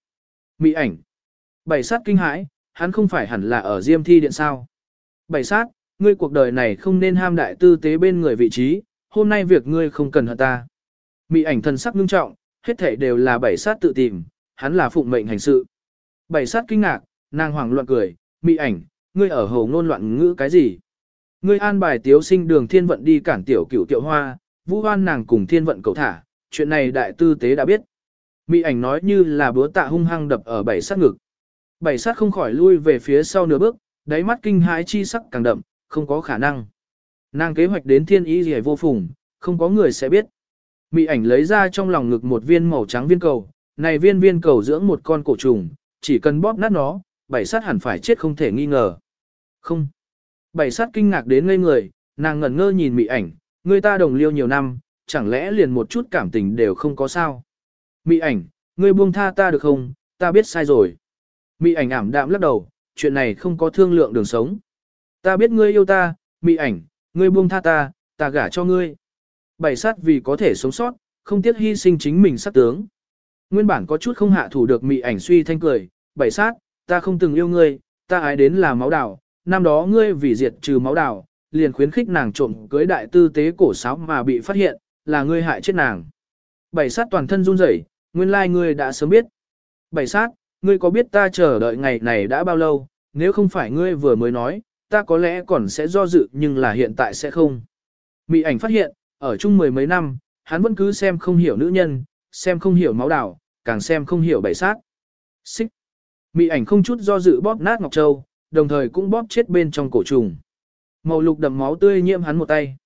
A: Mỹ ảnh. Bảy sát kinh hãi, hắn không phải hẳn là ở Diêm Thi Điện sao. Bảy sát, ngươi cuộc đời này không nên ham đại tư tế bên người vị trí, hôm nay việc ngươi không cần hận ta. Mị ảnh thần sắc ngưng trọng, hết thảy đều là bảy sát tự tìm, hắn là phụng mệnh hành sự. Bảy sát kinh ngạc, nàng hoảng loạn cười, Mị ảnh, ngươi ở hồ ngôn loạn ngữ cái gì? Ngươi an bài tiếu sinh đường thiên vận đi cản tiểu cửu tiệu hoa, vũ hoan nàng cùng thiên vận cầu thả, chuyện này đại tư tế đã biết. Mị ảnh nói như là búa tạ hung hăng đập ở bảy sát ngực. Bảy sát không khỏi lui về phía sau nửa bước, đáy mắt kinh hãi chi sắc càng đậm, không có khả năng. Nàng kế hoạch đến thiên ý gì vô phùng, không có người sẽ biết. Mị ảnh lấy ra trong lòng ngực một viên màu trắng viên cầu, này viên viên cầu dưỡng một con cổ trùng, chỉ cần bóp nát nó, bảy sát hẳn phải chết không thể nghi ngờ. Không. Bảy sát kinh ngạc đến ngây người, nàng ngẩn ngơ nhìn mị ảnh, người ta đồng liêu nhiều năm, chẳng lẽ liền một chút cảm tình đều không có sao. Mị ảnh, ngươi buông tha ta được không, ta biết sai rồi. Mị ảnh ảm đạm lắc đầu, chuyện này không có thương lượng đường sống. Ta biết ngươi yêu ta, mị ảnh, ngươi buông tha ta, ta gả cho ngươi. Bảy sát vì có thể sống sót, không tiếc hy sinh chính mình sát tướng. Nguyên bản có chút không hạ thủ được mị ảnh suy thanh cười, bảy sát, ta không từng yêu ngươi, ta ái đến là máu đào, năm đó ngươi vì diệt trừ máu đào, liền khuyến khích nàng trộm cưới đại tư tế cổ sáo mà bị phát hiện, là ngươi hại chết nàng. Bảy sát toàn thân run rẩy, nguyên lai ngươi đã sớm biết. Bảy sát, ngươi có biết ta chờ đợi ngày này đã bao lâu, nếu không phải ngươi vừa mới nói, ta có lẽ còn sẽ do dự nhưng là hiện tại sẽ không. Mị ảnh phát hiện, ở chung mười mấy năm, hắn vẫn cứ xem không hiểu nữ nhân, xem không hiểu máu đảo, càng xem không hiểu bảy sát. Xích. Mị ảnh không chút do dự bóp nát Ngọc Châu, đồng thời cũng bóp chết bên trong cổ trùng. Màu lục đậm máu tươi nhiễm hắn một tay.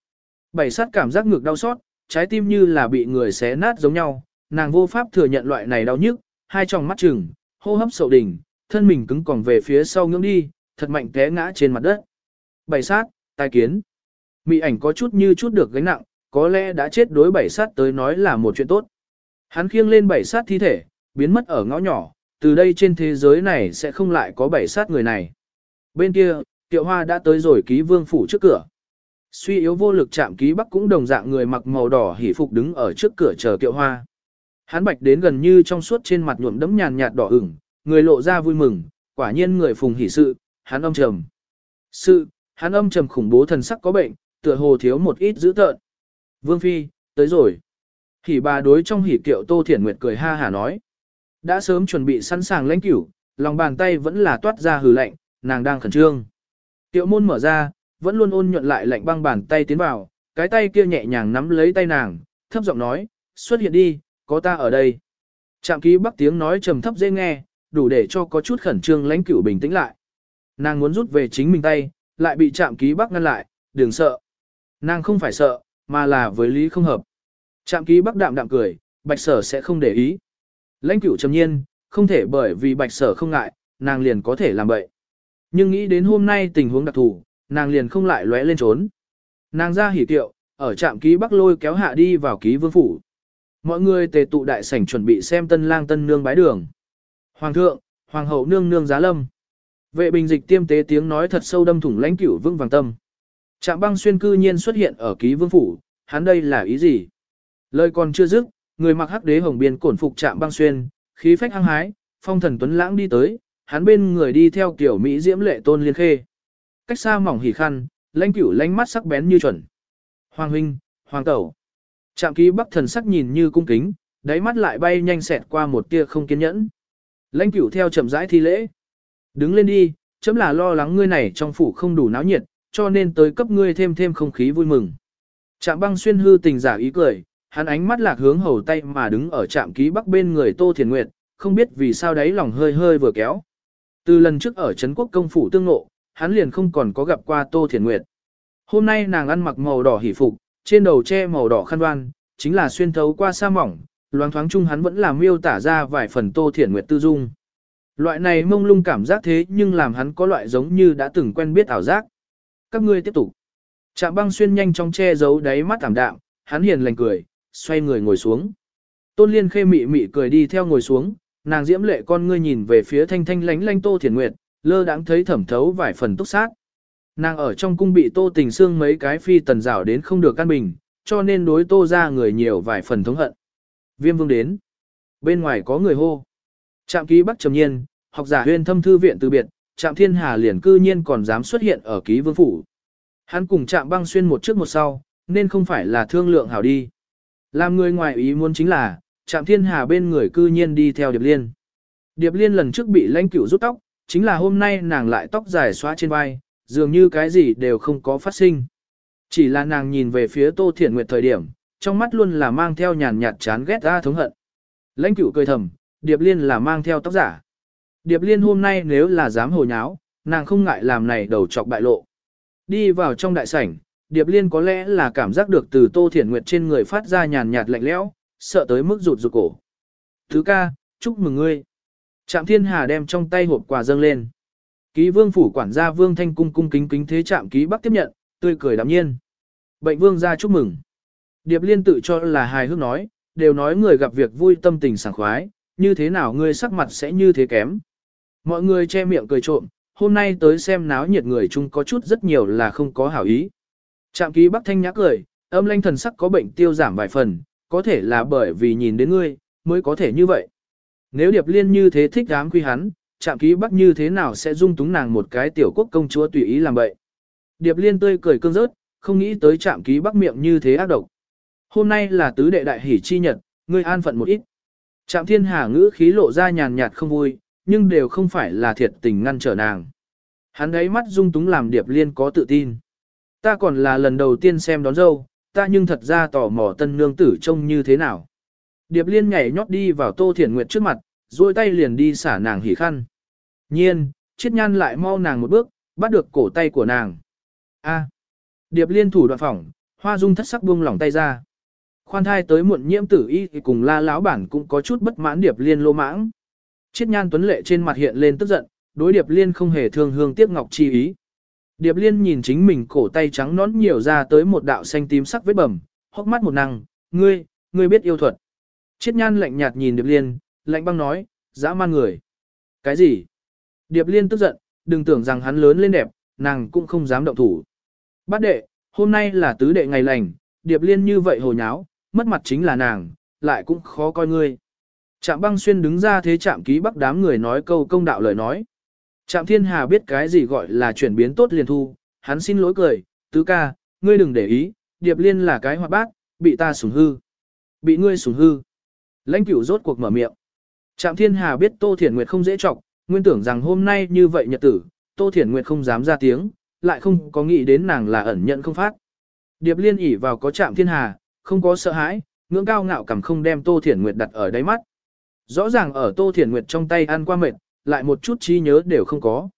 A: Bảy sát cảm giác ngược đau xót, trái tim như là bị người xé nát giống nhau, nàng vô pháp thừa nhận loại này đau nhức, hai tròng mắt chừng, hô hấp sậu đỉnh, thân mình cứng còng về phía sau ngưỡng đi, thật mạnh té ngã trên mặt đất. Bảy sát, tai kiến. Mị ảnh có chút như chút được gánh nặng, có lẽ đã chết đối bảy sát tới nói là một chuyện tốt. Hắn khiêng lên bảy sát thi thể, biến mất ở ngõ nhỏ, từ đây trên thế giới này sẽ không lại có bảy sát người này. Bên kia, Tiệu Hoa đã tới rồi ký vương phủ trước cửa. Suy yếu vô lực chạm ký bắc cũng đồng dạng người mặc màu đỏ hỉ phục đứng ở trước cửa chờ Tiệu Hoa. Hắn bạch đến gần như trong suốt trên mặt nhuộm đẫm nhàn nhạt đỏ ửng, người lộ ra vui mừng, quả nhiên người phùng hỉ sự, hắn âm trầm. Sự, hắn âm trầm khủng bố thần sắc có bệnh, tựa hồ thiếu một ít dữ tợn. Vương Phi, tới rồi. Hỉ bà đối trong hỉ kiệu Tô Thiển Nguyệt cười ha hà nói. Đã sớm chuẩn bị sẵn sàng lãnh cửu, lòng bàn tay vẫn là toát ra hừ lạnh, nàng đang khẩn trương. Tiệu môn mở ra, vẫn luôn ôn nhuận lại lạnh băng bàn tay tiến vào, cái tay kia nhẹ nhàng nắm lấy tay nàng, thấp giọng nói, xuất hiện đi, có ta ở đây. Trạm ký bắc tiếng nói trầm thấp dễ nghe, đủ để cho có chút khẩn trương lãnh cửu bình tĩnh lại. Nàng muốn rút về chính mình tay, lại bị trạm ký bắc ngăn lại, đừng sợ. Nàng không phải sợ, mà là với lý không hợp. Trạm ký bắc đạm đạm cười, bạch sở sẽ không để ý. Lãnh cửu trầm nhiên, không thể bởi vì bạch sở không ngại, nàng liền có thể làm bậy. Nhưng nghĩ đến hôm nay tình huống đặc thù, nàng liền không lại lóe lên trốn. Nàng ra hỉ tiệu, ở trạm ký bắc lôi kéo hạ đi vào ký vương phủ. Mọi người tề tụ đại sảnh chuẩn bị xem tân lang tân nương bái đường. Hoàng thượng, hoàng hậu nương nương giá lâm. Vệ bình dịch tiêm tế tiếng nói thật sâu đâm thủng lãnh cửu vững vàng tâm. Trạm băng xuyên cư nhiên xuất hiện ở ký vương phủ, hắn đây là ý gì? Lời còn chưa dứt, người mặc hắc đế hồng biên cổn phục trạm băng xuyên, khí phách hăng hái, phong thần tuấn lãng đi tới, hắn bên người đi theo kiểu Mỹ diễm lệ tôn liên khê. Cách xa mỏng hỉ khăn, lãnh cửu lánh mắt sắc bén như chuẩn. Hoàng huynh, hoàng tẩu. Trạm ký bắc thần sắc nhìn như cung kính, đáy mắt lại bay nhanh xẹt qua một tia không kiên nhẫn. Lãnh cửu theo chậm rãi thi lễ. Đứng lên đi, chấm là lo lắng ngươi này trong phủ không đủ náo nhiệt, cho nên tới cấp ngươi thêm thêm không khí vui mừng. Trạm băng xuyên hư tình giả ý cười, hắn ánh mắt lạc hướng hầu tay mà đứng ở trạm ký bắc bên người Tô Thiền Nguyệt, không biết vì sao đấy lòng hơi hơi vừa kéo. Từ lần trước ở Trấn Quốc công phủ tương ngộ, hắn liền không còn có gặp qua Tô Thiền Nguyệt. Hôm nay nàng ăn mặc màu đỏ hỉ phục, trên đầu che màu đỏ khăn đoan, chính là xuyên thấu qua sa mỏng, loáng thoáng chung hắn vẫn làm miêu tả ra vài phần Tô Thiền Nguyệt tư dung. Loại này mông lung cảm giác thế nhưng làm hắn có loại giống như đã từng quen biết ảo giác. Các ngươi tiếp tục. Trạm băng xuyên nhanh chóng che giấu đáy mắt ảm đạm, hắn hiền lành cười, xoay người ngồi xuống. Tôn liên khê mị mị cười đi theo ngồi xuống, nàng diễm lệ con ngươi nhìn về phía thanh thanh lánh lánh tô thiền nguyệt, lơ đãng thấy thẩm thấu vài phần túc sát. Nàng ở trong cung bị tô tình xương mấy cái phi tần rảo đến không được căn bình, cho nên đối tô ra người nhiều vài phần thống hận. Viêm vương đến. Bên ngoài có người hô. Trạm ký bắc trầm nhiên, học giả huyên thâm thư viện từ biệt, trạm thiên hà liền cư nhiên còn dám xuất hiện ở ký vương phủ. Hắn cùng trạm băng xuyên một trước một sau, nên không phải là thương lượng hảo đi. Làm người ngoài ý muốn chính là, trạm thiên hà bên người cư nhiên đi theo Điệp Liên. Điệp Liên lần trước bị lãnh cửu rút tóc, chính là hôm nay nàng lại tóc dài xóa trên vai, dường như cái gì đều không có phát sinh. Chỉ là nàng nhìn về phía Tô Thiển Nguyệt thời điểm, trong mắt luôn là mang theo nhàn nhạt chán ghét ra thống hận. Lãnh cửu cười thầm, Điệp Liên là mang theo tóc giả. Điệp Liên hôm nay nếu là dám hồ nháo, nàng không ngại làm này đầu chọc bại lộ. Đi vào trong đại sảnh, Điệp Liên có lẽ là cảm giác được từ Tô Thiển Nguyệt trên người phát ra nhàn nhạt lạnh lẽo, sợ tới mức rụt rụt cổ. Thứ ca, chúc mừng ngươi. Trạm Thiên Hà đem trong tay hộp quà dâng lên. Ký vương phủ quản gia vương thanh cung cung kính kính thế trạm ký bắc tiếp nhận, tươi cười đạm nhiên. Bệnh vương ra chúc mừng. Điệp Liên tự cho là hài hước nói, đều nói người gặp việc vui tâm tình sảng khoái, như thế nào ngươi sắc mặt sẽ như thế kém. Mọi người che miệng cười trộm, hôm nay tới xem náo nhiệt người chung có chút rất nhiều là không có hảo ý. Trạm ký bắc thanh nhã cười, âm lanh thần sắc có bệnh tiêu giảm vài phần, có thể là bởi vì nhìn đến ngươi, mới có thể như vậy. Nếu Điệp Liên như thế thích dám quy hắn, Trạm ký bắc như thế nào sẽ dung túng nàng một cái tiểu quốc công chúa tùy ý làm vậy. Điệp liên tươi cười cương rớt, không nghĩ tới trạm ký bắc miệng như thế ác độc. Hôm nay là tứ đệ đại hỷ chi nhật, ngươi an phận một ít. Trạm thiên hà ngữ khí lộ ra nhàn nhạt không vui, nhưng đều không phải là thiệt tình ngăn trở nàng. Hắn ấy mắt dung túng làm điệp liên có tự tin. Ta còn là lần đầu tiên xem đón dâu, ta nhưng thật ra tò mò tân nương tử trông như thế nào. Điệp liên nhảy nhót đi vào tô thiển nguyệt trước mặt, duỗi tay liền đi xả nàng hỉ khăn. Nhiên, chiết nhan lại mau nàng một bước, bắt được cổ tay của nàng. A. À. Điệp liên thủ đoạn phỏng, hoa dung thất sắc buông lỏng tay ra. Khoan thai tới muộn nhiễm tử y thì cùng la lão bản cũng có chút bất mãn điệp liên lô mãng. Chiết nhan tuấn lệ trên mặt hiện lên tức giận, đối điệp liên không hề thương hương tiếc ngọc chi ý. Điệp liên nhìn chính mình cổ tay trắng nón nhiều ra tới một đạo xanh tím sắc vết bầm, hốc mắt một năng, ngươi, ngươi biết yêu thuật. Chiết nhan lạnh nhạt nhìn điệp liên, lạnh băng nói, dã man người. Cái gì? Điệp liên tức giận, đừng tưởng rằng hắn lớn lên đẹp, nàng cũng không dám động thủ. Bát đệ, hôm nay là tứ đệ ngày lành, điệp liên như vậy hồ nháo, mất mặt chính là nàng, lại cũng khó coi ngươi. Trạm băng xuyên đứng ra thế trạm ký bắc đám người nói câu công đạo lời nói. Trạm thiên hà biết cái gì gọi là chuyển biến tốt liền thu, hắn xin lỗi cười, tứ ca, ngươi đừng để ý, điệp liên là cái hoạt bác, bị ta sủng hư. Bị ngươi sủng hư. Lãnh cửu rốt cuộc mở miệng. Trạm thiên hà biết Tô Thiển Nguyệt không dễ trọng, nguyên tưởng rằng hôm nay như vậy nhật tử, Tô Thiển Nguyệt không dám ra tiếng, lại không có nghĩ đến nàng là ẩn nhận không phát. Điệp liên ỉ vào có trạm thiên hà, không có sợ hãi, ngưỡng cao ngạo cảm không đem Tô Thiển Nguyệt đặt ở đáy mắt. Rõ ràng ở Tô Thiển Nguyệt trong tay ăn qua mệt, lại một chút trí nhớ đều không có.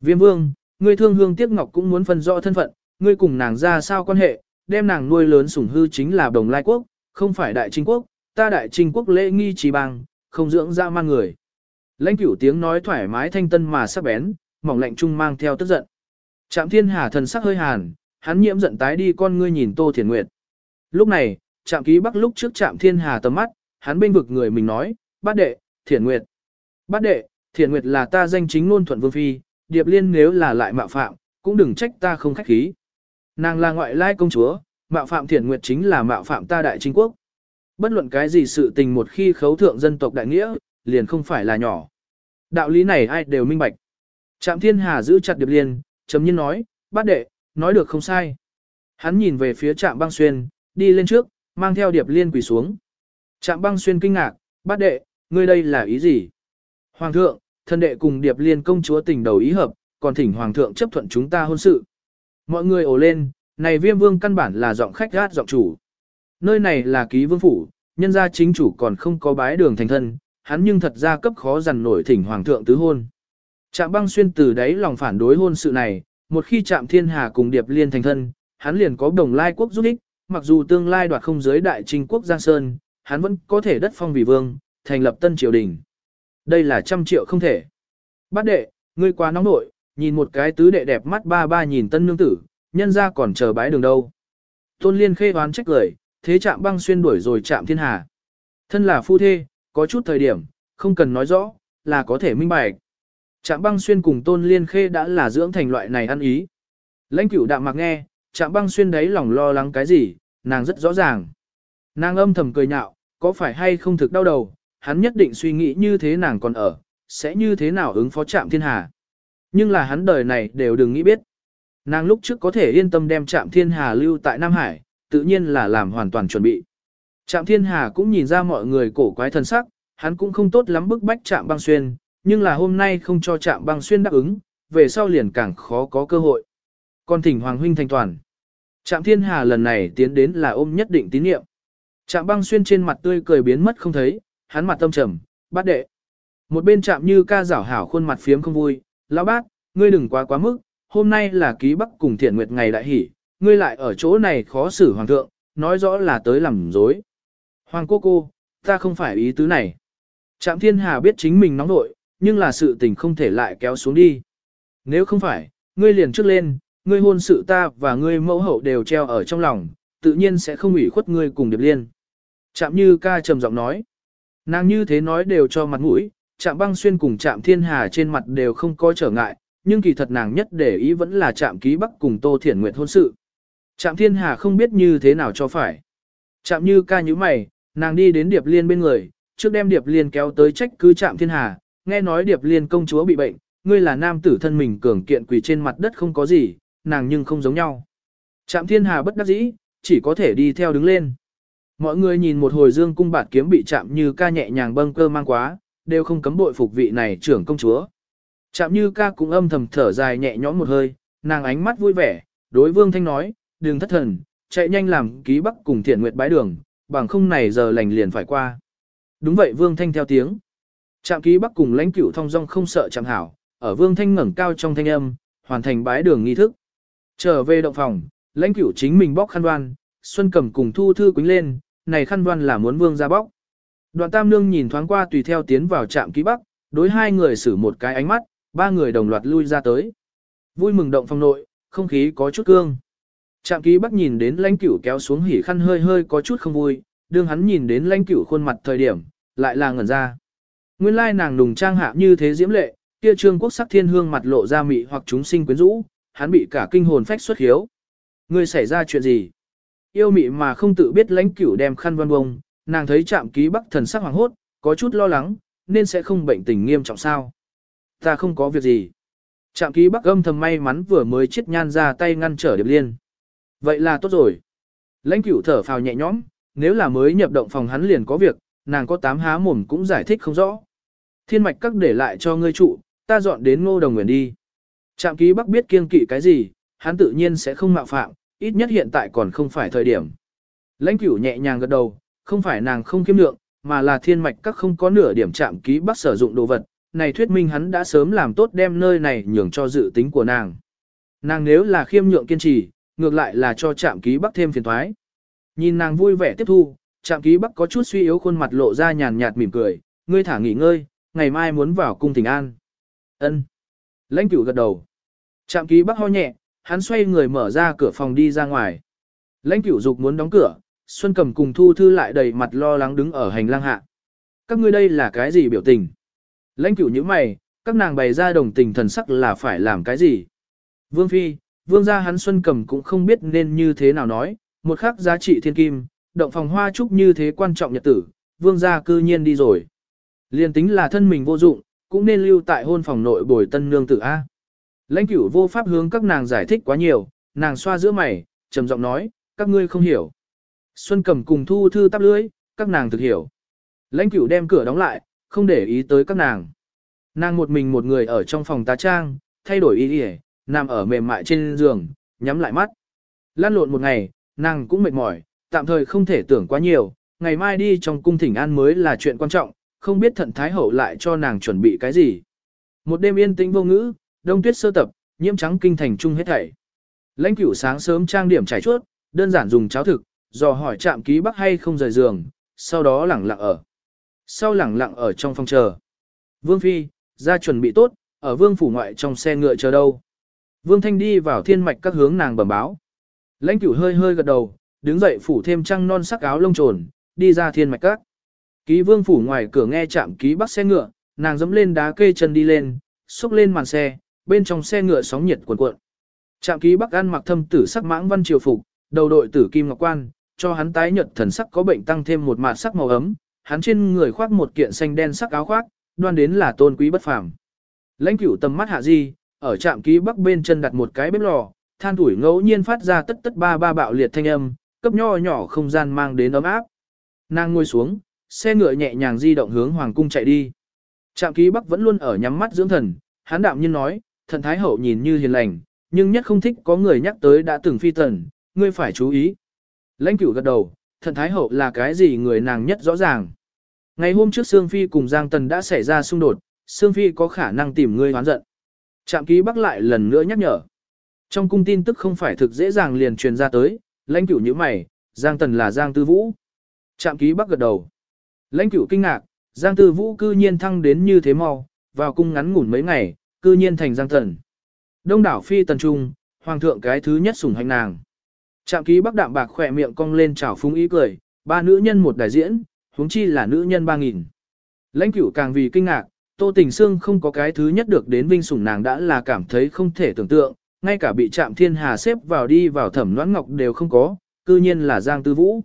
A: Viêm vương, ngươi thương hương tiếc ngọc cũng muốn phân rõ thân phận, ngươi cùng nàng ra sao quan hệ, đem nàng nuôi lớn sủng hư chính là đồng lai quốc, không phải đại trinh quốc, ta đại trinh quốc lễ nghi trì bằng, không dưỡng ra man người. Lãnh cửu tiếng nói thoải mái thanh tân mà sắc bén, mỏng lạnh trung mang theo tức giận. Trạm thiên hà thần sắc hơi hàn, hắn nhiễm giận tái đi con ngươi nhìn tô thiền nguyệt. Lúc này, trạm ký bắc lúc trước trạm thiên hà tầm mắt, hắn bên vực người mình nói, bát đệ, Thiển nguyệt. Bát đệ, Thiển nguyệt là ta danh chính ngôn thuận vương phi, điệp liên nếu là lại mạo phạm, cũng đừng trách ta không khách khí. Nàng là ngoại lai công chúa, mạo phạm Thiển nguyệt chính là mạo phạm ta đại chính quốc. Bất luận cái gì sự tình một khi khấu thượng dân tộc đại nghĩa, liền không phải là nhỏ. Đạo lý này ai đều minh bạch. Trạm thiên hà giữ chặt điệp liên, chấm nhiên nói, bát đệ, nói được không sai. Hắn nhìn về phía trạm băng xuyên, đi lên trước, mang theo điệp liên quỳ xuống. Trạm băng xuyên kinh ngạc, bát đệ, ngươi đây là ý gì? Hoàng thượng, thân đệ cùng điệp liên công chúa tình đầu ý hợp, còn thỉnh hoàng thượng chấp thuận chúng ta hôn sự. Mọi người ồ lên, này viêm vương căn bản là giọng khách gát giọng chủ. Nơi này là ký vương phủ, nhân gia chính chủ còn không có bái đường thành thân, hắn nhưng thật ra cấp khó dằn nổi thỉnh hoàng thượng tứ hôn. Trạm băng xuyên từ đấy lòng phản đối hôn sự này, một khi trạm thiên hà cùng điệp liên thành thân, hắn liền có đồng lai quốc giúp ích, mặc dù tương lai đoạt không giới đại trinh quốc Giang Sơn, hắn vẫn có thể đất phong vì vương, thành lập tân triều đình. Đây là trăm triệu không thể. Bát đệ, ngươi quá nóng nội, nhìn một cái tứ đệ đẹp mắt ba ba nhìn tân nương tử, nhân ra còn chờ bái đường đâu. Tôn liên khê đoán trách lời, thế chạm băng xuyên đuổi rồi chạm thiên hà. Thân là phu thê, có chút thời điểm, không cần nói rõ, là có thể minh bạch. Trạm băng xuyên cùng tôn liên khê đã là dưỡng thành loại này ăn ý. Lãnh cửu đạm mặc nghe, trạm băng xuyên đấy lòng lo lắng cái gì, nàng rất rõ ràng. Nàng âm thầm cười nhạo, có phải hay không thực đau đầu, hắn nhất định suy nghĩ như thế nàng còn ở, sẽ như thế nào ứng phó trạm thiên hà. Nhưng là hắn đời này đều đừng nghĩ biết. Nàng lúc trước có thể yên tâm đem trạm thiên hà lưu tại Nam Hải, tự nhiên là làm hoàn toàn chuẩn bị. Trạm thiên hà cũng nhìn ra mọi người cổ quái thân sắc, hắn cũng không tốt lắm bức bách trạm băng xuyên, nhưng là hôm nay không cho trạm băng xuyên đáp ứng, về sau liền càng khó có cơ hội. Còn thỉnh Hoàng Huynh thành toàn. Trạm thiên hà lần này tiến đến là ôm nhất định tín nhiệm. Trạm băng xuyên trên mặt tươi cười biến mất không thấy, hắn mặt tâm trầm, bát đệ. Một bên chạm như ca rảo hảo khuôn mặt phiếm không vui, lão bác, ngươi đừng quá quá mức, hôm nay là ký bắc cùng thiện nguyệt ngày đại hỷ, ngươi lại ở chỗ này khó xử hoàng thượng, nói rõ là tới làm dối. Hoàng cô cô, ta không phải ý tứ này. Trạm thiên hà biết chính mình nóng nội, nhưng là sự tình không thể lại kéo xuống đi. Nếu không phải, ngươi liền trước lên, ngươi hôn sự ta và ngươi mẫu hậu đều treo ở trong lòng, tự nhiên sẽ không ủy khuất ngươi cùng điệp liên. Trạm như ca trầm giọng nói. Nàng như thế nói đều cho mặt mũi, trạm băng xuyên cùng trạm thiên hà trên mặt đều không có trở ngại, nhưng kỳ thật nàng nhất để ý vẫn là trạm ký bắc cùng tô thiển nguyện hôn sự. Trạm thiên hà không biết như thế nào cho phải. Trạm như ca như mày, nàng đi đến điệp liên bên người, trước đem điệp liên kéo tới trách cứ trạm thiên hà, nghe nói điệp liên công chúa bị bệnh, ngươi là nam tử thân mình cường kiện quỳ trên mặt đất không có gì, nàng nhưng không giống nhau. Trạm thiên hà bất đắc dĩ, chỉ có thể đi theo đứng lên. Mọi người nhìn một hồi dương cung bạt kiếm bị chạm như ca nhẹ nhàng bâng cơ mang quá, đều không cấm bội phục vị này trưởng công chúa. Chạm như ca cũng âm thầm thở dài nhẹ nhõm một hơi, nàng ánh mắt vui vẻ, đối vương thanh nói, đừng thất thần, chạy nhanh làm ký bắc cùng thiện nguyệt bái đường, bằng không này giờ lành liền phải qua. Đúng vậy vương thanh theo tiếng. chạm ký bắc cùng lãnh cửu thông dong không sợ chẳng hảo, ở vương thanh ngẩng cao trong thanh âm, hoàn thành bái đường nghi thức. Trở về động phòng, lãnh cửu chính mình bóc khăn đoan, Xuân cầm cùng thu thư quính lên, này khăn đoan là muốn vương ra bóc. Đoạn tam nương nhìn thoáng qua tùy theo tiến vào trạm ký bắc, đối hai người xử một cái ánh mắt, ba người đồng loạt lui ra tới. Vui mừng động phòng nội, không khí có chút cương. Trạm ký bắc nhìn đến lãnh cửu kéo xuống hỉ khăn hơi hơi có chút không vui, đương hắn nhìn đến lãnh cửu khuôn mặt thời điểm, lại là ngẩn ra. Nguyên lai nàng nùng trang hạ như thế diễm lệ, kia trương quốc sắc thiên hương mặt lộ ra mị hoặc chúng sinh quyến rũ, hắn bị cả kinh hồn phách xuất hiếu. Ngươi xảy ra chuyện gì? Yêu mị mà không tự biết lãnh cửu đem khăn văn bông, nàng thấy trạm ký bắc thần sắc hoàng hốt, có chút lo lắng, nên sẽ không bệnh tình nghiêm trọng sao. Ta không có việc gì. Trạm ký bắc âm thầm may mắn vừa mới chết nhan ra tay ngăn trở điệp liên. Vậy là tốt rồi. Lãnh cửu thở phào nhẹ nhõm, nếu là mới nhập động phòng hắn liền có việc, nàng có tám há mồm cũng giải thích không rõ. Thiên mạch các để lại cho ngươi trụ, ta dọn đến ngô đồng nguyện đi. Trạm ký bắc biết kiêng kỵ cái gì, hắn tự nhiên sẽ không mạo phạm, ít nhất hiện tại còn không phải thời điểm. Lãnh cửu nhẹ nhàng gật đầu, không phải nàng không kiêm lượng, mà là thiên mạch các không có nửa điểm chạm ký bắc sử dụng đồ vật, này thuyết minh hắn đã sớm làm tốt đem nơi này nhường cho dự tính của nàng. Nàng nếu là khiêm nhượng kiên trì, ngược lại là cho chạm ký bắc thêm phiền thoái. Nhìn nàng vui vẻ tiếp thu, chạm ký bắc có chút suy yếu khuôn mặt lộ ra nhàn nhạt mỉm cười, ngươi thả nghỉ ngơi, ngày mai muốn vào cung thỉnh an. Ân. Lãnh cửu gật đầu. Chạm ký bắc ho nhẹ, hắn xoay người mở ra cửa phòng đi ra ngoài. Lãnh cửu dục muốn đóng cửa, Xuân Cầm cùng Thu Thư lại đầy mặt lo lắng đứng ở hành lang hạ. Các ngươi đây là cái gì biểu tình? Lãnh cửu như mày, các nàng bày ra đồng tình thần sắc là phải làm cái gì? Vương Phi, Vương gia hắn Xuân Cầm cũng không biết nên như thế nào nói, một khắc giá trị thiên kim, động phòng hoa trúc như thế quan trọng nhật tử, Vương gia cư nhiên đi rồi. Liên tính là thân mình vô dụng, cũng nên lưu tại hôn phòng nội bồi tân nương tử A. Lãnh cửu vô pháp hướng các nàng giải thích quá nhiều, nàng xoa giữa mày, trầm giọng nói, các ngươi không hiểu. Xuân cầm cùng thu thư tắp lưới, các nàng thực hiểu. Lãnh cửu đem cửa đóng lại, không để ý tới các nàng. Nàng một mình một người ở trong phòng tá trang, thay đổi ý ỉa, nằm ở mềm mại trên giường, nhắm lại mắt. Lan lộn một ngày, nàng cũng mệt mỏi, tạm thời không thể tưởng quá nhiều, ngày mai đi trong cung thỉnh an mới là chuyện quan trọng, không biết thận thái hậu lại cho nàng chuẩn bị cái gì. Một đêm yên tĩnh vô ngữ, đông tuyết sơ tập, nhiễm trắng kinh thành trung hết thảy. Lãnh cửu sáng sớm trang điểm trải chuốt, đơn giản dùng cháo thực, dò hỏi chạm ký bắc hay không rời giường, sau đó lẳng lặng ở. Sau lẳng lặng ở trong phòng chờ. Vương Phi, ra chuẩn bị tốt, ở vương phủ ngoại trong xe ngựa chờ đâu. Vương Thanh đi vào thiên mạch các hướng nàng bẩm báo. Lãnh cửu hơi hơi gật đầu, đứng dậy phủ thêm trăng non sắc áo lông trồn, đi ra thiên mạch các. Ký vương phủ ngoài cửa nghe chạm ký bắc xe ngựa, nàng dẫm lên đá kê chân đi lên, xúc lên màn xe, bên trong xe ngựa sóng nhiệt cuồn cuộn. Trạm ký bắc ăn mặc thâm tử sắc mãng văn triều phục, đầu đội tử kim ngọc quan, cho hắn tái nhợt thần sắc có bệnh tăng thêm một mạt sắc màu ấm, hắn trên người khoác một kiện xanh đen sắc áo khoác, đoan đến là tôn quý bất phàm. Lãnh cửu tầm mắt hạ di, ở trạm ký bắc bên chân đặt một cái bếp lò, than tuổi ngẫu nhiên phát ra tất tất ba ba bạo liệt thanh âm, cấp nho nhỏ không gian mang đến ấm áp. Nàng ngồi xuống, xe ngựa nhẹ nhàng di động hướng hoàng cung chạy đi. Trạm ký bắc vẫn luôn ở nhắm mắt dưỡng thần, hắn đạm nhiên nói, thần thái hậu nhìn như hiền lành, nhưng nhất không thích có người nhắc tới đã từng phi tần, ngươi phải chú ý. Lãnh cửu gật đầu, thần thái hậu là cái gì người nàng nhất rõ ràng. Ngày hôm trước Sương Phi cùng Giang Tần đã xảy ra xung đột, Sương Phi có khả năng tìm ngươi hoán giận. Trạm ký bắc lại lần nữa nhắc nhở. Trong cung tin tức không phải thực dễ dàng liền truyền ra tới, lãnh cửu như mày, Giang Tần là Giang Tư Vũ. Trạm ký bắc gật đầu. Lãnh cửu kinh ngạc, Giang Tư Vũ cư nhiên thăng đến như thế mau, vào cung ngắn ngủn mấy ngày, cư nhiên thành Giang thần, Đông đảo phi tần trung, hoàng thượng cái thứ nhất sủng hành nàng. Trạm ký bắc đạm bạc khỏe miệng cong lên chào phúng ý cười, ba nữ nhân một đại diễn, huống chi là nữ nhân ba nghìn. Lãnh cửu càng vì kinh ngạc, Tô Tình xương không có cái thứ nhất được đến vinh sủng nàng đã là cảm thấy không thể tưởng tượng, ngay cả bị Trạm Thiên Hà xếp vào đi vào thẩm noãn ngọc đều không có, cư nhiên là Giang Tư Vũ.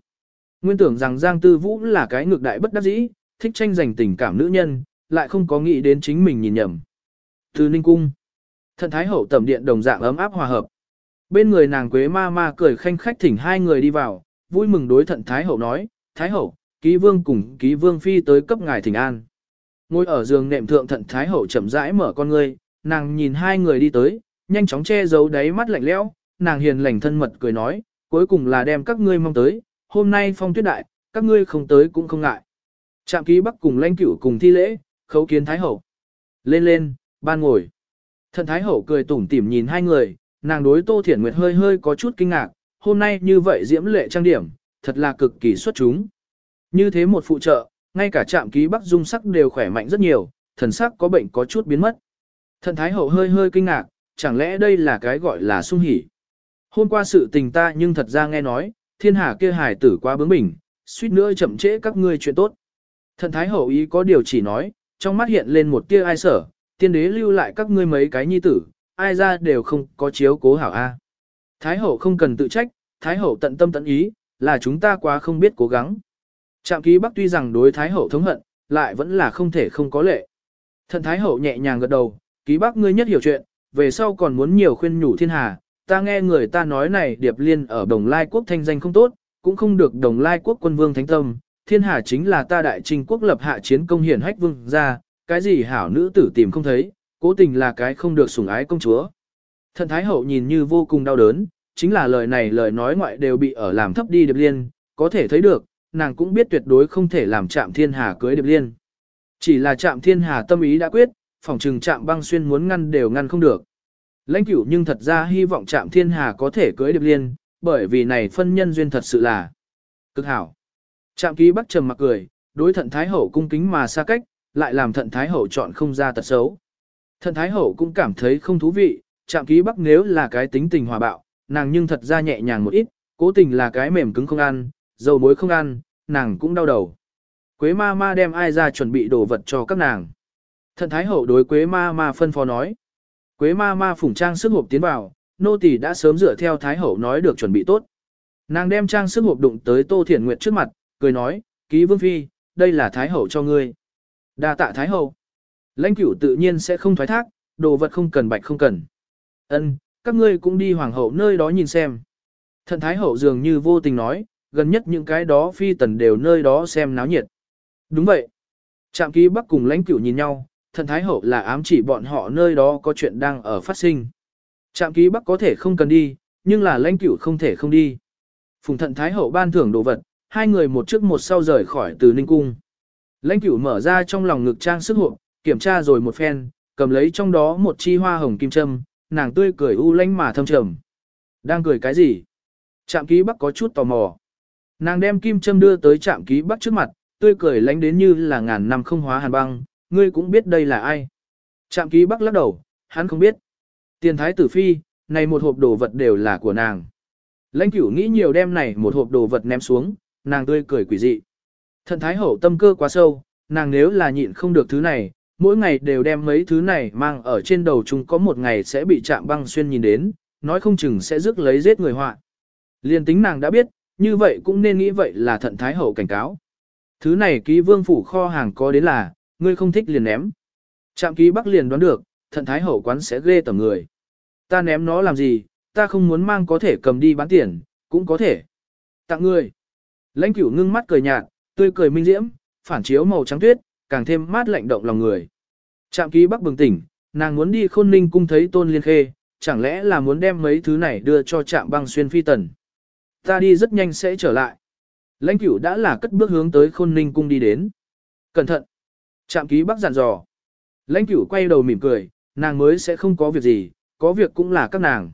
A: Nguyên tưởng rằng Giang Tư Vũ là cái ngược đại bất đắc dĩ, thích tranh giành tình cảm nữ nhân, lại không có nghĩ đến chính mình nhìn nhầm. Từ Ninh Cung, thần thái hậu tẩm điện đồng dạng ấm áp hòa hợp. Bên người nàng quế ma ma cười khanh khách thỉnh hai người đi vào, vui mừng đối thận Thái Hậu nói, Thái Hậu, ký vương cùng ký vương phi tới cấp ngài thỉnh an. Ngồi ở giường nệm thượng thận Thái Hậu chậm rãi mở con ngươi, nàng nhìn hai người đi tới, nhanh chóng che giấu đáy mắt lạnh lẽo, nàng hiền lành thân mật cười nói, cuối cùng là đem các ngươi mong tới, hôm nay phong tuyết đại, các ngươi không tới cũng không ngại. Trạm ký bắc cùng lãnh cửu cùng thi lễ, khấu kiến Thái Hậu. Lên lên, ban ngồi. thần Thái Hậu cười tủm tỉm nhìn hai người, nàng đối Tô Thiển Nguyệt hơi hơi có chút kinh ngạc, hôm nay như vậy diễm lệ trang điểm, thật là cực kỳ xuất chúng. Như thế một phụ trợ, ngay cả trạm ký bắc dung sắc đều khỏe mạnh rất nhiều, thần sắc có bệnh có chút biến mất. Thần Thái Hậu hơi hơi kinh ngạc, chẳng lẽ đây là cái gọi là sung hỉ. Hôm qua sự tình ta nhưng thật ra nghe nói, thiên hà kia hài tử quá bướng bỉnh, suýt nữa chậm trễ các ngươi chuyện tốt. Thần Thái Hậu ý có điều chỉ nói, trong mắt hiện lên một tia ai sở, tiên đế lưu lại các ngươi mấy cái nhi tử, ai ra đều không có chiếu cố hảo A. Thái Hậu không cần tự trách, Thái Hậu tận tâm tận ý, là chúng ta quá không biết cố gắng. Trạm ký Bắc tuy rằng đối Thái Hậu thống hận, lại vẫn là không thể không có lệ. Thần Thái Hậu nhẹ nhàng gật đầu, ký Bắc ngươi nhất hiểu chuyện, về sau còn muốn nhiều khuyên nhủ thiên hà. Ta nghe người ta nói này Điệp Liên ở Đồng Lai Quốc thanh danh không tốt, cũng không được Đồng Lai Quốc quân vương thánh tâm. Thiên hà chính là ta đại trình quốc lập hạ chiến công hiển hách vương ra, cái gì hảo nữ tử tìm không thấy, cố tình là cái không được sủng ái công chúa. Thần Thái Hậu nhìn như vô cùng đau đớn, chính là lời này lời nói ngoại đều bị ở làm thấp đi Điệp Liên, có thể thấy được, nàng cũng biết tuyệt đối không thể làm chạm thiên hà cưới Điệp Liên. Chỉ là chạm thiên hà tâm ý đã quyết, phòng trừng chạm băng xuyên muốn ngăn đều ngăn không được. Lãnh cửu nhưng thật ra hy vọng chạm thiên hà có thể cưới Điệp Liên, bởi vì này phân nhân duyên thật sự là cực hảo. Trạm ký bắc trầm mặc cười, đối thận thái hậu cung kính mà xa cách, lại làm thận thái hậu chọn không ra tật xấu. Thận thái hậu cũng cảm thấy không thú vị, trạm ký bắc nếu là cái tính tình hòa bạo, nàng nhưng thật ra nhẹ nhàng một ít, cố tình là cái mềm cứng không ăn, dầu muối không ăn, nàng cũng đau đầu. Quế ma ma đem ai ra chuẩn bị đồ vật cho các nàng. Thận thái hậu đối quế ma ma phân phó nói. Quế ma ma phủng trang sức hộp tiến vào, nô tỳ đã sớm dựa theo thái hậu nói được chuẩn bị tốt. Nàng đem trang sức hộp đụng tới tô thiển nguyệt trước mặt, cười nói, ký vương phi, đây là thái hậu cho ngươi đa tạ thái hậu. Lãnh cửu tự nhiên sẽ không thoái thác, đồ vật không cần bạch không cần. Ân, các ngươi cũng đi hoàng hậu nơi đó nhìn xem. Thận thái hậu dường như vô tình nói, gần nhất những cái đó phi tần đều nơi đó xem náo nhiệt. Đúng vậy. Trạm ký bắc cùng lãnh cửu nhìn nhau, thần thái hậu là ám chỉ bọn họ nơi đó có chuyện đang ở phát sinh. Trạm ký bắc có thể không cần đi, nhưng là lãnh cửu không thể không đi. Phùng thận thái hậu ban thưởng đồ vật, hai người một trước một sau rời khỏi từ ninh cung. Lãnh cửu mở ra trong lòng ngực trang sức hộp, kiểm tra rồi một phen, cầm lấy trong đó một chi hoa hồng kim châm, nàng tươi cười u lánh mà thâm trầm. Đang cười cái gì? Trạm ký bắc có chút tò mò. Nàng đem kim châm đưa tới trạm ký bắc trước mặt, tươi cười lánh đến như là ngàn năm không hóa hàn băng, ngươi cũng biết đây là ai. Trạm ký bắc lắc đầu, hắn không biết. Tiền thái tử phi, này một hộp đồ vật đều là của nàng. Lãnh cửu nghĩ nhiều đem này một hộp đồ vật ném xuống, nàng tươi cười quỷ dị. Thận thái hậu tâm cơ quá sâu, nàng nếu là nhịn không được thứ này, mỗi ngày đều đem mấy thứ này mang ở trên đầu chúng có một ngày sẽ bị chạm băng xuyên nhìn đến, nói không chừng sẽ rước lấy giết người họa. Liên tính nàng đã biết, như vậy cũng nên nghĩ vậy là thận thái hậu cảnh cáo. Thứ này ký vương phủ kho hàng có đến là, ngươi không thích liền ném. Trạm ký bắc liền đoán được, thận thái hậu quán sẽ ghê tầm người. Ta ném nó làm gì, ta không muốn mang có thể cầm đi bán tiền, cũng có thể. Tặng ngươi. Lãnh cửu ngưng mắt cười nhạt, tươi cười minh diễm, phản chiếu màu trắng tuyết, càng thêm mát lạnh động lòng người. Trạm ký bắc bừng tỉnh, nàng muốn đi khôn ninh cung thấy tôn liên khê, chẳng lẽ là muốn đem mấy thứ này đưa cho trạm băng xuyên phi tần. Ta đi rất nhanh sẽ trở lại. Lãnh cửu đã là cất bước hướng tới khôn ninh cung đi đến. Cẩn thận. Trạm ký bắc dặn dò. Lãnh cửu quay đầu mỉm cười, nàng mới sẽ không có việc gì, có việc cũng là các nàng.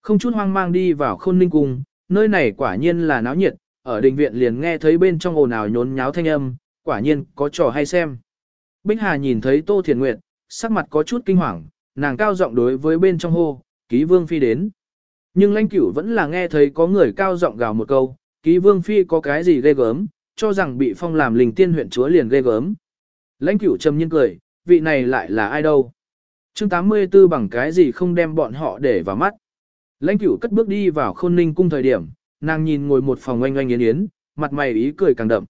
A: Không chút hoang mang đi vào khôn ninh cung, nơi này quả nhiên là náo nhiệt, ở đình viện liền nghe thấy bên trong ồn ào nhốn nháo thanh âm, quả nhiên có trò hay xem. Bích Hà nhìn thấy Tô Thiền Nguyệt, sắc mặt có chút kinh hoàng, nàng cao giọng đối với bên trong hô, ký vương phi đến. Nhưng lãnh cửu vẫn là nghe thấy có người cao giọng gào một câu, ký vương phi có cái gì ghê gớm, cho rằng bị phong làm linh tiên huyện chúa liền ghê gớm. Lãnh cửu trầm nhiên cười, vị này lại là ai đâu. chương 84 bằng cái gì không đem bọn họ để vào mắt. Lãnh cửu cất bước đi vào khôn ninh cung thời điểm, nàng nhìn ngồi một phòng oanh oanh yến yến, mặt mày ý cười càng đậm.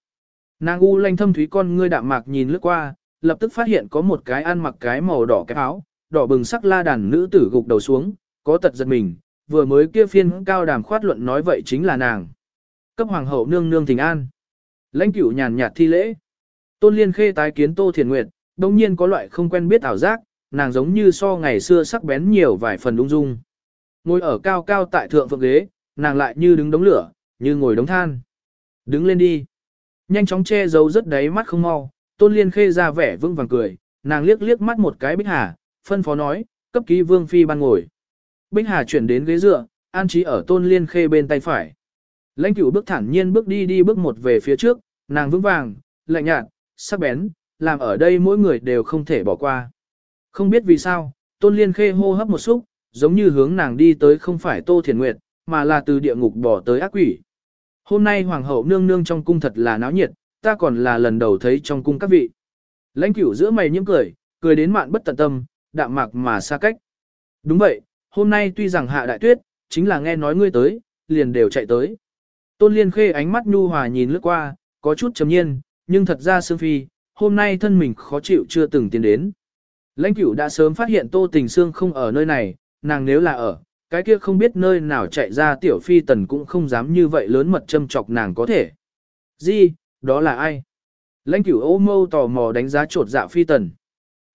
A: Nàng u lanh thâm thúy con ngươi đạm mạc nhìn lướt qua, lập tức phát hiện có một cái ăn mặc cái màu đỏ cái áo, đỏ bừng sắc la đàn nữ tử gục đầu xuống, có tật giật mình, vừa mới kia phiên cao đàm khoát luận nói vậy chính là nàng. Cấp hoàng hậu nương nương thỉnh an. Lãnh cửu nhàn nhạt thi lễ. Tôn Liên Khê tái kiến Tô Thiền Nguyệt, đồng nhiên có loại không quen biết ảo giác, nàng giống như so ngày xưa sắc bén nhiều vài phần ung dung. Ngồi ở cao cao tại thượng phượng ghế, nàng lại như đứng đống lửa, như ngồi đống than. Đứng lên đi. Nhanh chóng che giấu rất đáy mắt không mau, Tôn Liên Khê ra vẻ vững vàng cười, nàng liếc liếc mắt một cái Bích Hà, phân phó nói, cấp ký vương phi ban ngồi. Bích Hà chuyển đến ghế dựa, an trí ở Tôn Liên Khê bên tay phải. Lãnh cửu bước thản nhiên bước đi đi bước một về phía trước, nàng vững vàng, lạnh nhạt, sắc bén, làm ở đây mỗi người đều không thể bỏ qua. Không biết vì sao, Tôn Liên Khê hô hấp một xúc, giống như hướng nàng đi tới không phải Tô Thiền Nguyệt, mà là từ địa ngục bỏ tới ác quỷ. Hôm nay hoàng hậu nương nương trong cung thật là náo nhiệt, ta còn là lần đầu thấy trong cung các vị. Lãnh cửu giữa mày nhiễm cười, cười đến mạn bất tận tâm, đạm mạc mà xa cách. Đúng vậy, hôm nay tuy rằng hạ đại tuyết, chính là nghe nói ngươi tới, liền đều chạy tới. Tôn Liên Khê ánh mắt nhu hòa nhìn lướt qua, có chút trầm nhiên, nhưng thật ra Sương Phi, hôm nay thân mình khó chịu chưa từng tiến đến. Lãnh cửu đã sớm phát hiện Tô Tình Sương không ở nơi này, nàng nếu là ở, cái kia không biết nơi nào chạy ra tiểu phi tần cũng không dám như vậy lớn mật châm chọc nàng có thể. Gì, đó là ai? Lãnh cửu ô mâu tò mò đánh giá trột dạ phi tần.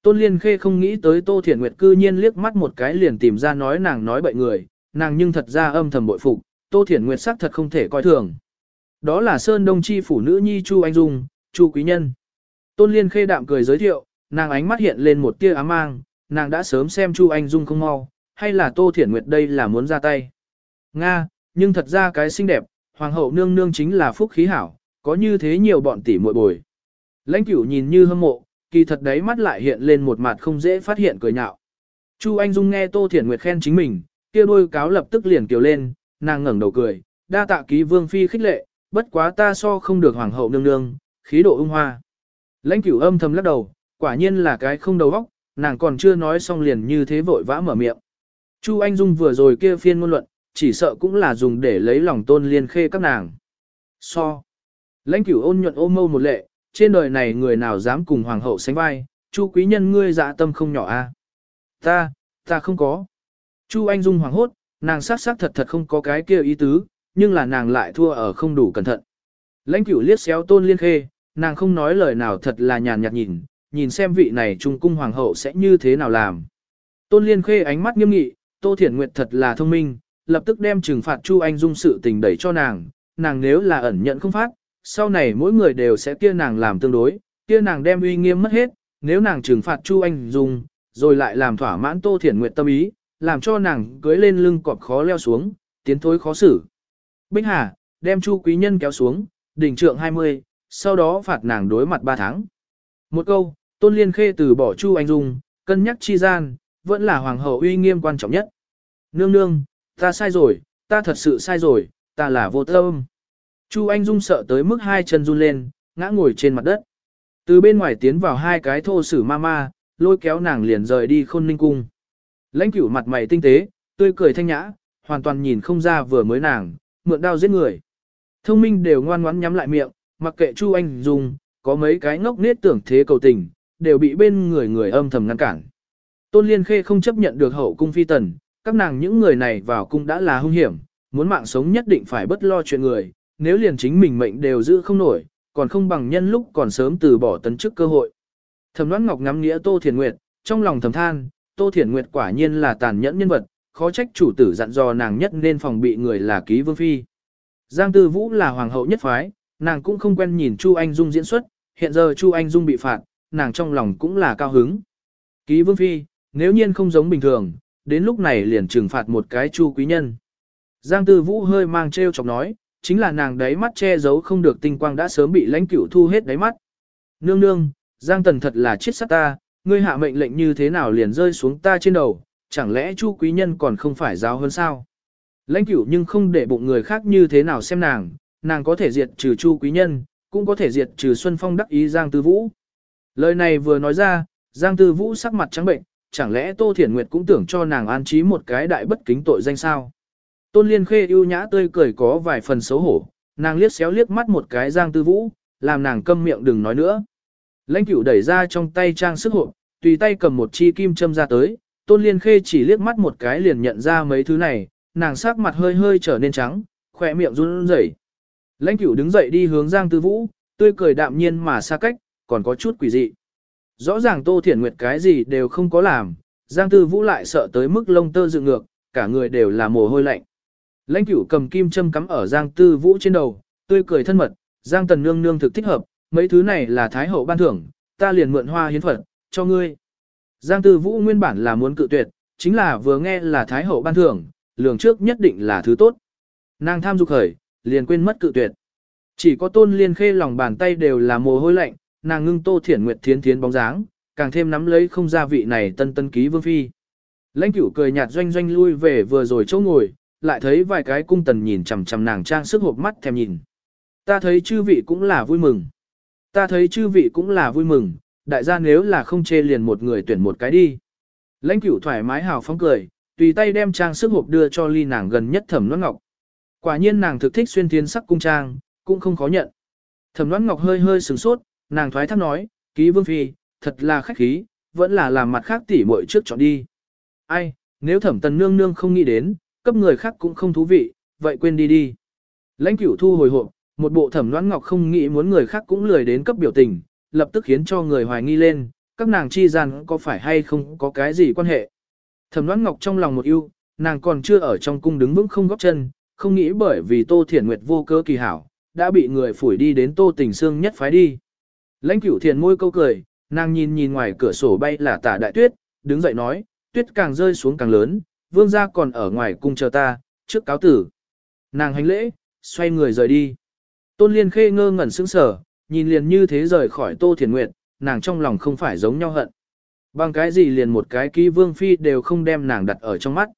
A: Tôn Liên Khê không nghĩ tới Tô Thiển Nguyệt cư nhiên liếc mắt một cái liền tìm ra nói nàng nói bậy người, nàng nhưng thật ra âm thầm bội phục, Tô Thiển Nguyệt sắc thật không thể coi thường. Đó là Sơn Đông Chi phủ nữ nhi Chu Anh Dung, Chu Quý Nhân. Tôn Liên Khê đạm cười giới thiệu, nàng ánh mắt hiện lên một tia ám mang, nàng đã sớm xem Chu Anh Dung không mau, hay là Tô Thiển Nguyệt đây là muốn ra tay. Nga, nhưng thật ra cái xinh đẹp, Hoàng hậu nương nương chính là phúc khí hảo, có như thế nhiều bọn tỷ muội bồi. Lãnh cửu nhìn như hâm mộ, kỳ thật đấy mắt lại hiện lên một mặt không dễ phát hiện cười nhạo. Chu Anh Dung nghe Tô Thiển Nguyệt khen chính mình, kia đôi cáo lập tức liền kiều lên, nàng ngẩng đầu cười, đa tạ ký vương phi khích lệ, bất quá ta so không được hoàng hậu nương nương, khí độ ung hoa. Lãnh cửu âm thầm lắc đầu, quả nhiên là cái không đầu óc, nàng còn chưa nói xong liền như thế vội vã mở miệng. Chu Anh Dung vừa rồi kia phiên ngôn luận, chỉ sợ cũng là dùng để lấy lòng tôn liên khê các nàng. So. Lãnh cửu ôn nhuận ôm mâu một lệ, trên đời này người nào dám cùng hoàng hậu sánh vai, Chu quý nhân ngươi dạ tâm không nhỏ a. À? Ta, ta không có. Chu Anh Dung hoàng hốt, nàng sát sát thật thật không có cái kia ý tứ, nhưng là nàng lại thua ở không đủ cẩn thận. Lãnh cửu liếc xéo tôn liên khê, nàng không nói lời nào thật là nhàn nhạt nhìn, nhìn xem vị này trung cung hoàng hậu sẽ như thế nào làm. Tôn liên khê ánh mắt nghiêm nghị, tô thiển nguyệt thật là thông minh, lập tức đem trừng phạt Chu Anh Dung sự tình đẩy cho nàng, nàng nếu là ẩn nhận không phát, sau này mỗi người đều sẽ kia nàng làm tương đối, kia nàng đem uy nghiêm mất hết, nếu nàng trừng phạt Chu Anh Dung, rồi lại làm thỏa mãn Tô Thiển Nguyệt tâm ý, làm cho nàng cưới lên lưng cọp khó leo xuống, tiến thối khó xử. Bích Hà, đem Chu Quý Nhân kéo xuống, đỉnh trượng 20, sau đó phạt nàng đối mặt 3 tháng. Một câu, Tôn Liên Khê từ bỏ Chu Anh Dung, cân nhắc chi gian, vẫn là hoàng hậu uy nghiêm quan trọng nhất. Nương nương, ta sai rồi, ta thật sự sai rồi, ta là vô tâm. Chu Anh Dung sợ tới mức hai chân run lên, ngã ngồi trên mặt đất. Từ bên ngoài tiến vào hai cái thô sử ma ma, lôi kéo nàng liền rời đi khôn ninh cung. Lãnh cửu mặt mày tinh tế, tươi cười thanh nhã, hoàn toàn nhìn không ra vừa mới nàng, mượn đao giết người. Thông minh đều ngoan ngoãn nhắm lại miệng, mặc kệ Chu Anh Dung, có mấy cái ngốc nết tưởng thế cầu tình, đều bị bên người người âm thầm ngăn cản. Tôn Liên Khê không chấp nhận được hậu cung phi tần, các nàng những người này vào cung đã là hung hiểm, muốn mạng sống nhất định phải bất lo chuyện người, nếu liền chính mình mệnh đều giữ không nổi, còn không bằng nhân lúc còn sớm từ bỏ tấn chức cơ hội. Thẩm Đoán Ngọc ngắm nghĩa Tô Thiền Nguyệt, trong lòng thầm than, Tô Thiền Nguyệt quả nhiên là tàn nhẫn nhân vật, khó trách chủ tử dặn dò nàng nhất nên phòng bị người là ký vương phi. Giang Tư Vũ là hoàng hậu nhất phái, nàng cũng không quen nhìn Chu Anh Dung diễn xuất, hiện giờ Chu Anh Dung bị phạt, nàng trong lòng cũng là cao hứng. Ký vương phi, nếu nhiên không giống bình thường, đến lúc này liền trừng phạt một cái Chu quý nhân. Giang Tư Vũ hơi mang treo chọc nói, chính là nàng đáy mắt che giấu không được tinh quang đã sớm bị lãnh cửu thu hết đáy mắt. Nương nương, Giang Tần thật là chết sát ta, ngươi hạ mệnh lệnh như thế nào liền rơi xuống ta trên đầu, chẳng lẽ Chu quý nhân còn không phải giáo hơn sao? Lãnh cửu nhưng không để bụng người khác như thế nào xem nàng, nàng có thể diệt trừ Chu quý nhân, cũng có thể diệt trừ Xuân Phong đắc ý Giang Tư Vũ. Lời này vừa nói ra, Giang Tư Vũ sắc mặt trắng bệnh, chẳng lẽ Tô Thiển Nguyệt cũng tưởng cho nàng an trí một cái đại bất kính tội danh sao? Tôn Liên Khê ưu nhã tươi cười có vài phần xấu hổ, nàng liếc xéo liếc mắt một cái Giang Tư Vũ, làm nàng câm miệng đừng nói nữa. Lãnh cửu đẩy ra trong tay trang sức hộp, tùy tay cầm một chi kim châm ra tới, Tôn Liên Khê chỉ liếc mắt một cái liền nhận ra mấy thứ này, nàng sắc mặt hơi hơi trở nên trắng, khỏe miệng run rẩy. Lãnh cửu đứng dậy đi hướng Giang Tư Vũ, tươi cười đạm nhiên mà xa cách, còn có chút quỷ dị. Rõ ràng Tô Thiển Nguyệt cái gì đều không có làm, Giang Tư Vũ lại sợ tới mức lông tơ dựng ngược, cả người đều là mồ hôi lạnh. Lãnh cửu cầm kim châm cắm ở Giang Tư Vũ trên đầu, tươi cười thân mật, Giang Tần Nương Nương thực thích hợp, mấy thứ này là Thái Hậu ban thưởng, ta liền mượn hoa hiến phật, cho ngươi. Giang Tư Vũ nguyên bản là muốn cự tuyệt, chính là vừa nghe là Thái Hậu ban thưởng, lường trước nhất định là thứ tốt. Nàng tham dục khởi, liền quên mất cự tuyệt. Chỉ có tôn liên khê lòng bàn tay đều là mồ hôi lạnh, nàng ngưng tô thiển nguyệt thiến thiến bóng dáng, càng thêm nắm lấy không gia vị này tân tân ký vương phi. Lãnh cửu cười nhạt doanh doanh lui về vừa rồi chỗ ngồi, lại thấy vài cái cung tần nhìn chằm chằm nàng trang sức hộp mắt thèm nhìn. Ta thấy chư vị cũng là vui mừng. Ta thấy chư vị cũng là vui mừng, đại gia nếu là không chê liền một người tuyển một cái đi. Lãnh cửu thoải mái hào phóng cười, tùy tay đem trang sức hộp đưa cho ly nàng gần nhất thẩm loan ngọc. Quả nhiên nàng thực thích xuyên thiên sắc cung trang, cũng không khó nhận. Thẩm loan ngọc hơi hơi sửng sốt, nàng thoái thác nói, ký vương phi, thật là khách khí, vẫn là làm mặt khác tỉ muội trước chọn đi. Ai, nếu thẩm tần nương nương không nghĩ đến, cấp người khác cũng không thú vị, vậy quên đi đi. Lãnh cửu thu hồi hộp, một bộ thẩm đoán ngọc không nghĩ muốn người khác cũng lười đến cấp biểu tình, lập tức khiến cho người hoài nghi lên, các nàng chi rằng có phải hay không có cái gì quan hệ. Thẩm đoán Ngọc trong lòng một ưu, nàng còn chưa ở trong cung đứng vững không góp chân, không nghĩ bởi vì Tô Thiển Nguyệt vô cơ kỳ hảo, đã bị người phủi đi đến Tô Tình xương nhất phái đi. Lãnh Cửu Thiền môi câu cười, nàng nhìn nhìn ngoài cửa sổ bay là tả đại tuyết, đứng dậy nói, tuyết càng rơi xuống càng lớn, vương gia còn ở ngoài cung chờ ta, trước cáo tử. Nàng hành lễ, xoay người rời đi. Tôn Liên Khê ngơ ngẩn sững sở nhìn liền như thế rời khỏi Tô Thiền Nguyệt, nàng trong lòng không phải giống nhau hận. Bằng cái gì liền một cái ký vương phi đều không đem nàng đặt ở trong mắt.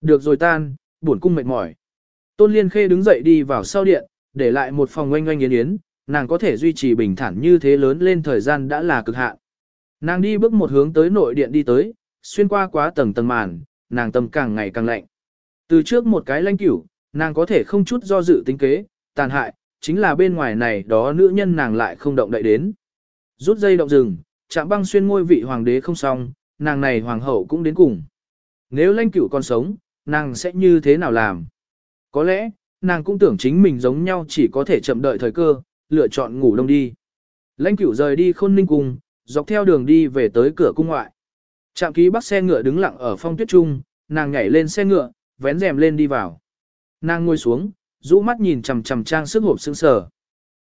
A: Được rồi tan, buồn cung mệt mỏi. Tôn Liên Khê đứng dậy đi vào sau điện, để lại một phòng oanh oanh yến yến, nàng có thể duy trì bình thản như thế lớn lên thời gian đã là cực hạn. Nàng đi bước một hướng tới nội điện đi tới, xuyên qua quá tầng tầng màn, nàng tâm càng ngày càng lạnh. Từ trước một cái lanh cửu, nàng có thể không chút do dự tính kế, tàn hại, chính là bên ngoài này đó nữ nhân nàng lại không động đậy đến. Rút dây động rừng, chạm băng xuyên ngôi vị hoàng đế không xong, nàng này hoàng hậu cũng đến cùng. Nếu lãnh cửu còn sống, nàng sẽ như thế nào làm? Có lẽ, nàng cũng tưởng chính mình giống nhau chỉ có thể chậm đợi thời cơ, lựa chọn ngủ đông đi. Lãnh cửu rời đi khôn ninh cung, dọc theo đường đi về tới cửa cung ngoại. Trạm ký bắt xe ngựa đứng lặng ở phong tuyết trung, nàng nhảy lên xe ngựa, vén rèm lên đi vào. Nàng ngồi xuống, rũ mắt nhìn chằm chằm trang sức hộp sững sờ.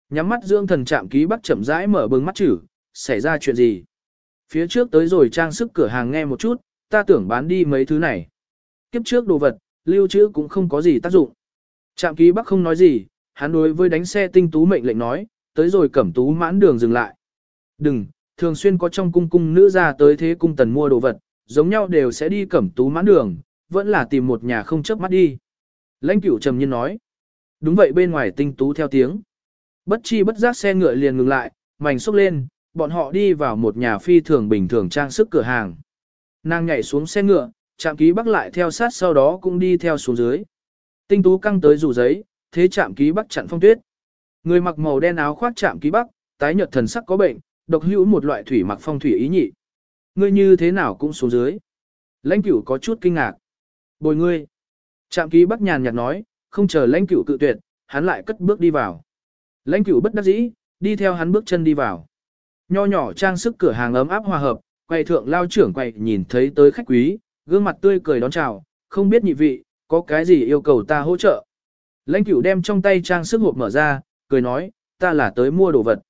A: Nhắm mắt dưỡng thần trạm ký bắt chậm rãi mở bừng mắt chữ, xảy ra chuyện gì? Phía trước tới rồi trang sức cửa hàng nghe một chút, ta tưởng bán đi mấy thứ này. Kiếp trước đồ vật, lưu trữ cũng không có gì tác dụng. Trạm ký bắc không nói gì, hắn đối với đánh xe tinh tú mệnh lệnh nói, tới rồi cẩm tú mãn đường dừng lại. Đừng, thường xuyên có trong cung cung nữ ra tới thế cung tần mua đồ vật, giống nhau đều sẽ đi cẩm tú mãn đường, vẫn là tìm một nhà không chớp mắt đi. Lãnh cửu trầm nhiên nói. Đúng vậy bên ngoài tinh tú theo tiếng. Bất chi bất giác xe ngựa liền ngừng lại, mảnh xúc lên, bọn họ đi vào một nhà phi thường bình thường trang sức cửa hàng. Nàng nhảy xuống xe ngựa, chạm ký bắc lại theo sát sau đó cũng đi theo xuống dưới. Tinh tú căng tới rủ giấy, thế chạm ký bắc chặn phong tuyết. Người mặc màu đen áo khoác chạm ký bắc, tái nhợt thần sắc có bệnh, độc hữu một loại thủy mặc phong thủy ý nhị. Ngươi như thế nào cũng xuống dưới. Lãnh cửu có chút kinh ngạc. Bồi ngươi. chạm ký bắc nhàn nhạt nói, không chờ lãnh cửu cự tuyệt, hắn lại cất bước đi vào. Lãnh cửu bất đắc dĩ, đi theo hắn bước chân đi vào. Nho nhỏ trang sức cửa hàng ấm áp hòa hợp, quầy thượng lao trưởng quầy nhìn thấy tới khách quý, gương mặt tươi cười đón chào, không biết nhị vị, có cái gì yêu cầu ta hỗ trợ. Lãnh cửu đem trong tay trang sức hộp mở ra, cười nói, ta là tới mua đồ vật.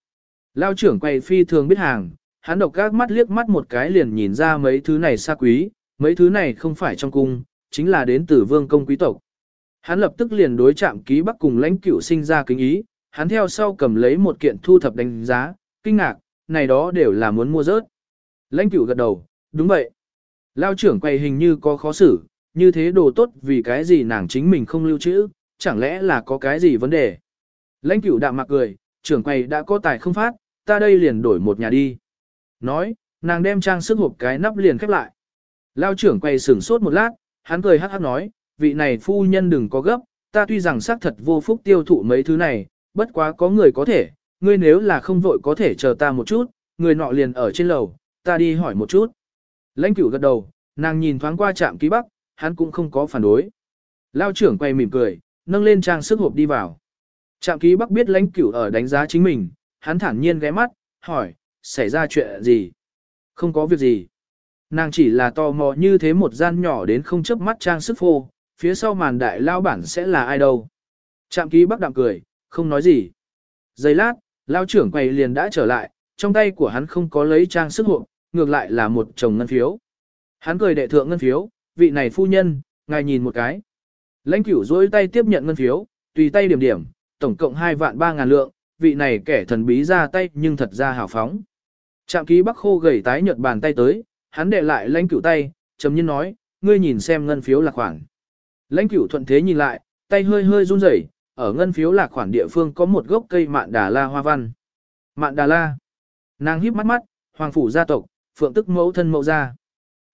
A: Lao trưởng quầy phi thường biết hàng, hắn độc các mắt liếc mắt một cái liền nhìn ra mấy thứ này xa quý, mấy thứ này không phải trong cung, chính là đến từ vương công quý tộc. Hắn lập tức liền đối chạm ký bắc cùng lãnh cửu sinh ra kính ý, hắn theo sau cầm lấy một kiện thu thập đánh giá, kinh ngạc, này đó đều là muốn mua rớt. Lãnh cửu gật đầu, đúng vậy. Lao trưởng quay hình như có khó xử, như thế đồ tốt vì cái gì nàng chính mình không lưu trữ, chẳng lẽ là có cái gì vấn đề. Lãnh cửu đạm mặc cười, trưởng quầy đã có tài không phát, ta đây liền đổi một nhà đi. Nói, nàng đem trang sức hộp cái nắp liền khép lại. Lao trưởng quầy sửng sốt một lát, hắn cười hát hát nói, vị này phu nhân đừng có gấp, ta tuy rằng xác thật vô phúc tiêu thụ mấy thứ này, bất quá có người có thể, ngươi nếu là không vội có thể chờ ta một chút, người nọ liền ở trên lầu, ta đi hỏi một chút. Lãnh cửu gật đầu, nàng nhìn thoáng qua trạm ký bắc, hắn cũng không có phản đối. Lao trưởng quay mỉm cười, nâng lên trang sức hộp đi vào. Trạm ký bắc biết lãnh cửu ở đánh giá chính mình, hắn thản nhiên ghé mắt, hỏi, xảy ra chuyện gì? Không có việc gì. Nàng chỉ là tò mò như thế một gian nhỏ đến không chớp mắt trang sức phô, phía sau màn đại lao bản sẽ là ai đâu. Trạm ký bắc đạm cười, không nói gì. Giây lát, lao trưởng quầy liền đã trở lại, trong tay của hắn không có lấy trang sức hộp, ngược lại là một chồng ngân phiếu. Hắn cười đệ thượng ngân phiếu, vị này phu nhân, ngài nhìn một cái. Lãnh cửu dối tay tiếp nhận ngân phiếu, tùy tay điểm điểm, tổng cộng 2 vạn 3 ngàn lượng, vị này kẻ thần bí ra tay nhưng thật ra hào phóng. Trạm ký bắc khô gầy tái nhợt bàn tay tới, hắn đệ lại lãnh cửu tay, chấm nhiên nói, ngươi nhìn xem ngân phiếu là khoảng. Lãnh cửu thuận thế nhìn lại, tay hơi hơi run rẩy, ở ngân phiếu là khoản địa phương có một gốc cây mạn đà la hoa văn. Mạn đà la. Nàng híp mắt mắt, hoàng phủ gia tộc, phượng tức mẫu thân mẫu gia.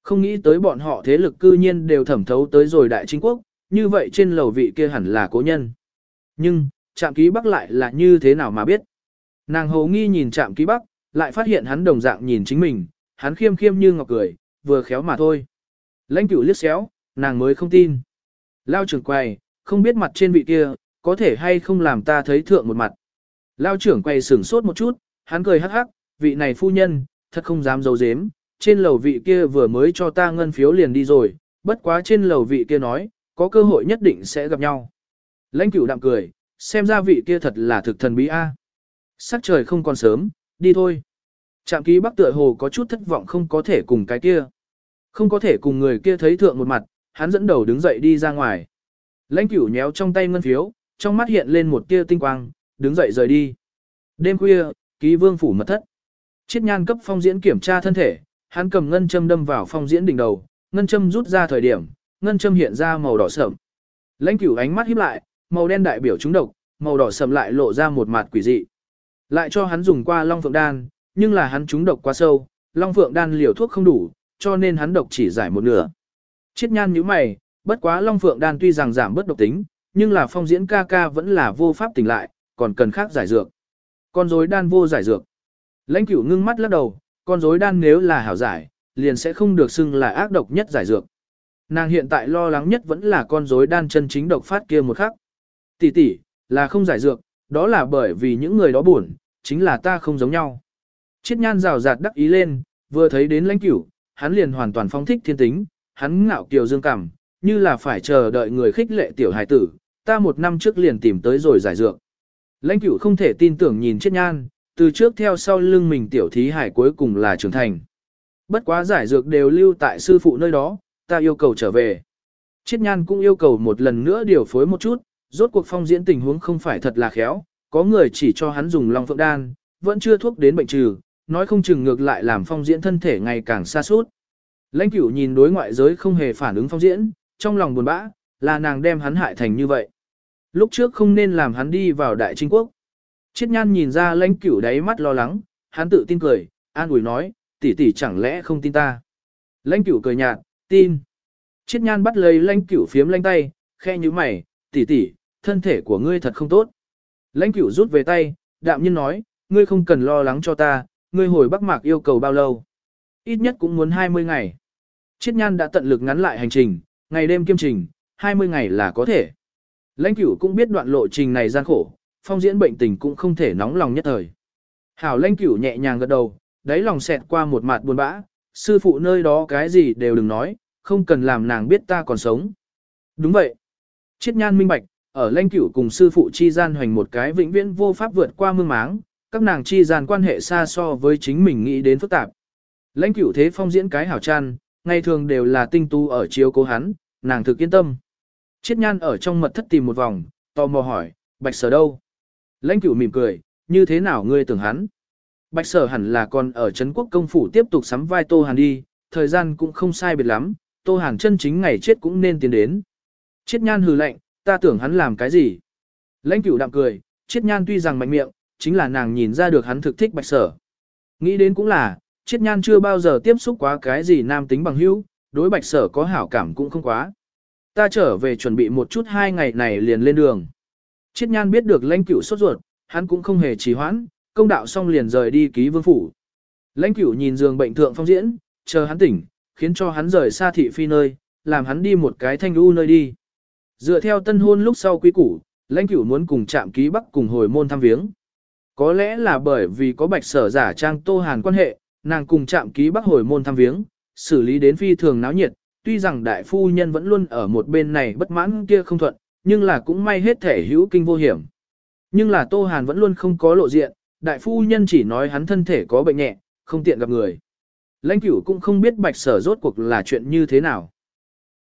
A: Không nghĩ tới bọn họ thế lực cư nhiên đều thẩm thấu tới rồi đại chính quốc, như vậy trên lầu vị kia hẳn là cố nhân. Nhưng, trạm ký bắc lại là như thế nào mà biết. Nàng hầu nghi nhìn trạm ký bắc, lại phát hiện hắn đồng dạng nhìn chính mình, hắn khiêm khiêm như ngọc cười, vừa khéo mà thôi. Lãnh cửu liếc xéo, nàng mới không tin. Lao trưởng quay, không biết mặt trên vị kia, có thể hay không làm ta thấy thượng một mặt. Lao trưởng quay sửng sốt một chút, hắn cười hắc hắc, vị này phu nhân, thật không dám giấu dếm, trên lầu vị kia vừa mới cho ta ngân phiếu liền đi rồi, bất quá trên lầu vị kia nói, có cơ hội nhất định sẽ gặp nhau. Lãnh cửu đạm cười, xem ra vị kia thật là thực thần bí a. Sắc trời không còn sớm, đi thôi. Trạm ký bắc tựa hồ có chút thất vọng không có thể cùng cái kia. Không có thể cùng người kia thấy thượng một mặt, hắn dẫn đầu đứng dậy đi ra ngoài. Lãnh cửu nhéo trong tay ngân phiếu, trong mắt hiện lên một tia tinh quang, đứng dậy rời đi. Đêm khuya, ký vương phủ mật thất. Chiết nhan cấp phong diễn kiểm tra thân thể, hắn cầm ngân châm đâm vào phong diễn đỉnh đầu, ngân châm rút ra thời điểm, ngân châm hiện ra màu đỏ sậm. Lãnh cửu ánh mắt híp lại, màu đen đại biểu trúng độc, màu đỏ sậm lại lộ ra một mặt quỷ dị. Lại cho hắn dùng qua long phượng đan, nhưng là hắn trúng độc quá sâu, long phượng đan liều thuốc không đủ, cho nên hắn độc chỉ giải một nửa. Chiết nhan nhíu mày, bất quá long phượng đan tuy rằng giảm bớt độc tính, nhưng là phong diễn ca ca vẫn là vô pháp tỉnh lại, còn cần khác giải dược. Con rối đan vô giải dược. Lãnh cửu ngưng mắt lắc đầu, con rối đan nếu là hảo giải, liền sẽ không được xưng là ác độc nhất giải dược. Nàng hiện tại lo lắng nhất vẫn là con rối đan chân chính độc phát kia một khắc. Tỷ tỷ, là không giải dược, đó là bởi vì những người đó buồn, chính là ta không giống nhau. Chiết nhan rào rạt đắc ý lên, vừa thấy đến lãnh cửu, hắn liền hoàn toàn phong thích thiên tính, hắn ngạo kiều dương cảm, như là phải chờ đợi người khích lệ tiểu hài tử, ta một năm trước liền tìm tới rồi giải dược. Lãnh cửu không thể tin tưởng nhìn chiết nhan, từ trước theo sau lưng mình tiểu thí hải cuối cùng là trưởng thành. Bất quá giải dược đều lưu tại sư phụ nơi đó, ta yêu cầu trở về. Chiết nhan cũng yêu cầu một lần nữa điều phối một chút, rốt cuộc phong diễn tình huống không phải thật là khéo, có người chỉ cho hắn dùng long phượng đan, vẫn chưa thuốc đến bệnh trừ, nói không chừng ngược lại làm phong diễn thân thể ngày càng xa suốt. Lãnh cửu nhìn đối ngoại giới không hề phản ứng phong diễn, trong lòng buồn bã, là nàng đem hắn hại thành như vậy. Lúc trước không nên làm hắn đi vào đại trinh quốc. Chiết nhan nhìn ra lãnh cửu đáy mắt lo lắng, hắn tự tin cười, an ủi nói, tỷ tỷ chẳng lẽ không tin ta. Lãnh cửu cười nhạt, tin. Chiết nhan bắt lấy lãnh cửu phiếm lanh tay, khe như mày, tỷ tỷ, thân thể của ngươi thật không tốt. Lãnh cửu rút về tay, đạm nhiên nói, ngươi không cần lo lắng cho ta, ngươi hồi Bắc Mạc yêu cầu bao lâu. Ít nhất cũng muốn 20 ngày. Chiết nhan đã tận lực ngắn lại hành trình, ngày đêm kiêm trình, 20 ngày là có thể. Lãnh cửu cũng biết đoạn lộ trình này gian khổ, phong diễn bệnh tình cũng không thể nóng lòng nhất thời. Hảo lãnh cửu nhẹ nhàng gật đầu, đáy lòng xẹt qua một mặt buồn bã, sư phụ nơi đó cái gì đều đừng nói, không cần làm nàng biết ta còn sống. Đúng vậy. Chiết nhan minh bạch, ở lãnh cửu cùng sư phụ chi gian hoành một cái vĩnh viễn vô pháp vượt qua mương máng, các nàng chi gian quan hệ xa so với chính mình nghĩ đến phức tạp. Lãnh cửu thế phong diễn cái hảo trăn, ngày thường đều là tinh tu ở chiếu cố hắn, nàng thực yên tâm. Chiết nhan ở trong mật thất tìm một vòng, tò mò hỏi, bạch sở đâu? Lãnh cửu mỉm cười, như thế nào ngươi tưởng hắn? Bạch sở hẳn là còn ở Trấn quốc công phủ tiếp tục sắm vai Tô Hàn đi, thời gian cũng không sai biệt lắm, Tô Hàn chân chính ngày chết cũng nên tiến đến. Chiết nhan hừ lạnh, ta tưởng hắn làm cái gì? Lãnh cửu đạm cười, chiết nhan tuy rằng mạnh miệng, chính là nàng nhìn ra được hắn thực thích bạch sở. Nghĩ đến cũng là, chiết nhan chưa bao giờ tiếp xúc quá cái gì nam tính bằng hữu, đối bạch sở có hảo cảm cũng không quá. Ta trở về chuẩn bị một chút hai ngày này liền lên đường. Chiết nhan biết được lãnh cửu sốt ruột, hắn cũng không hề trì hoãn, công đạo xong liền rời đi ký vương phủ. Lãnh cửu nhìn giường bệnh thượng phong diễn, chờ hắn tỉnh, khiến cho hắn rời xa thị phi nơi, làm hắn đi một cái thanh u nơi đi. dựa theo tân hôn lúc sau quý củ, lãnh cửu muốn cùng chạm ký bắc cùng hồi môn thăm viếng. Có lẽ là bởi vì có bạch sở giả trang tô hàn quan hệ, nàng cùng chạm ký bắc hồi môn thăm viếng, xử lý đến phi thường náo nhiệt, tuy rằng đại phu nhân vẫn luôn ở một bên này bất mãn kia không thuận, nhưng là cũng may hết thể hữu kinh vô hiểm. Nhưng là tô hàn vẫn luôn không có lộ diện, đại phu nhân chỉ nói hắn thân thể có bệnh nhẹ, không tiện gặp người. Lãnh cửu cũng không biết bạch sở rốt cuộc là chuyện như thế nào.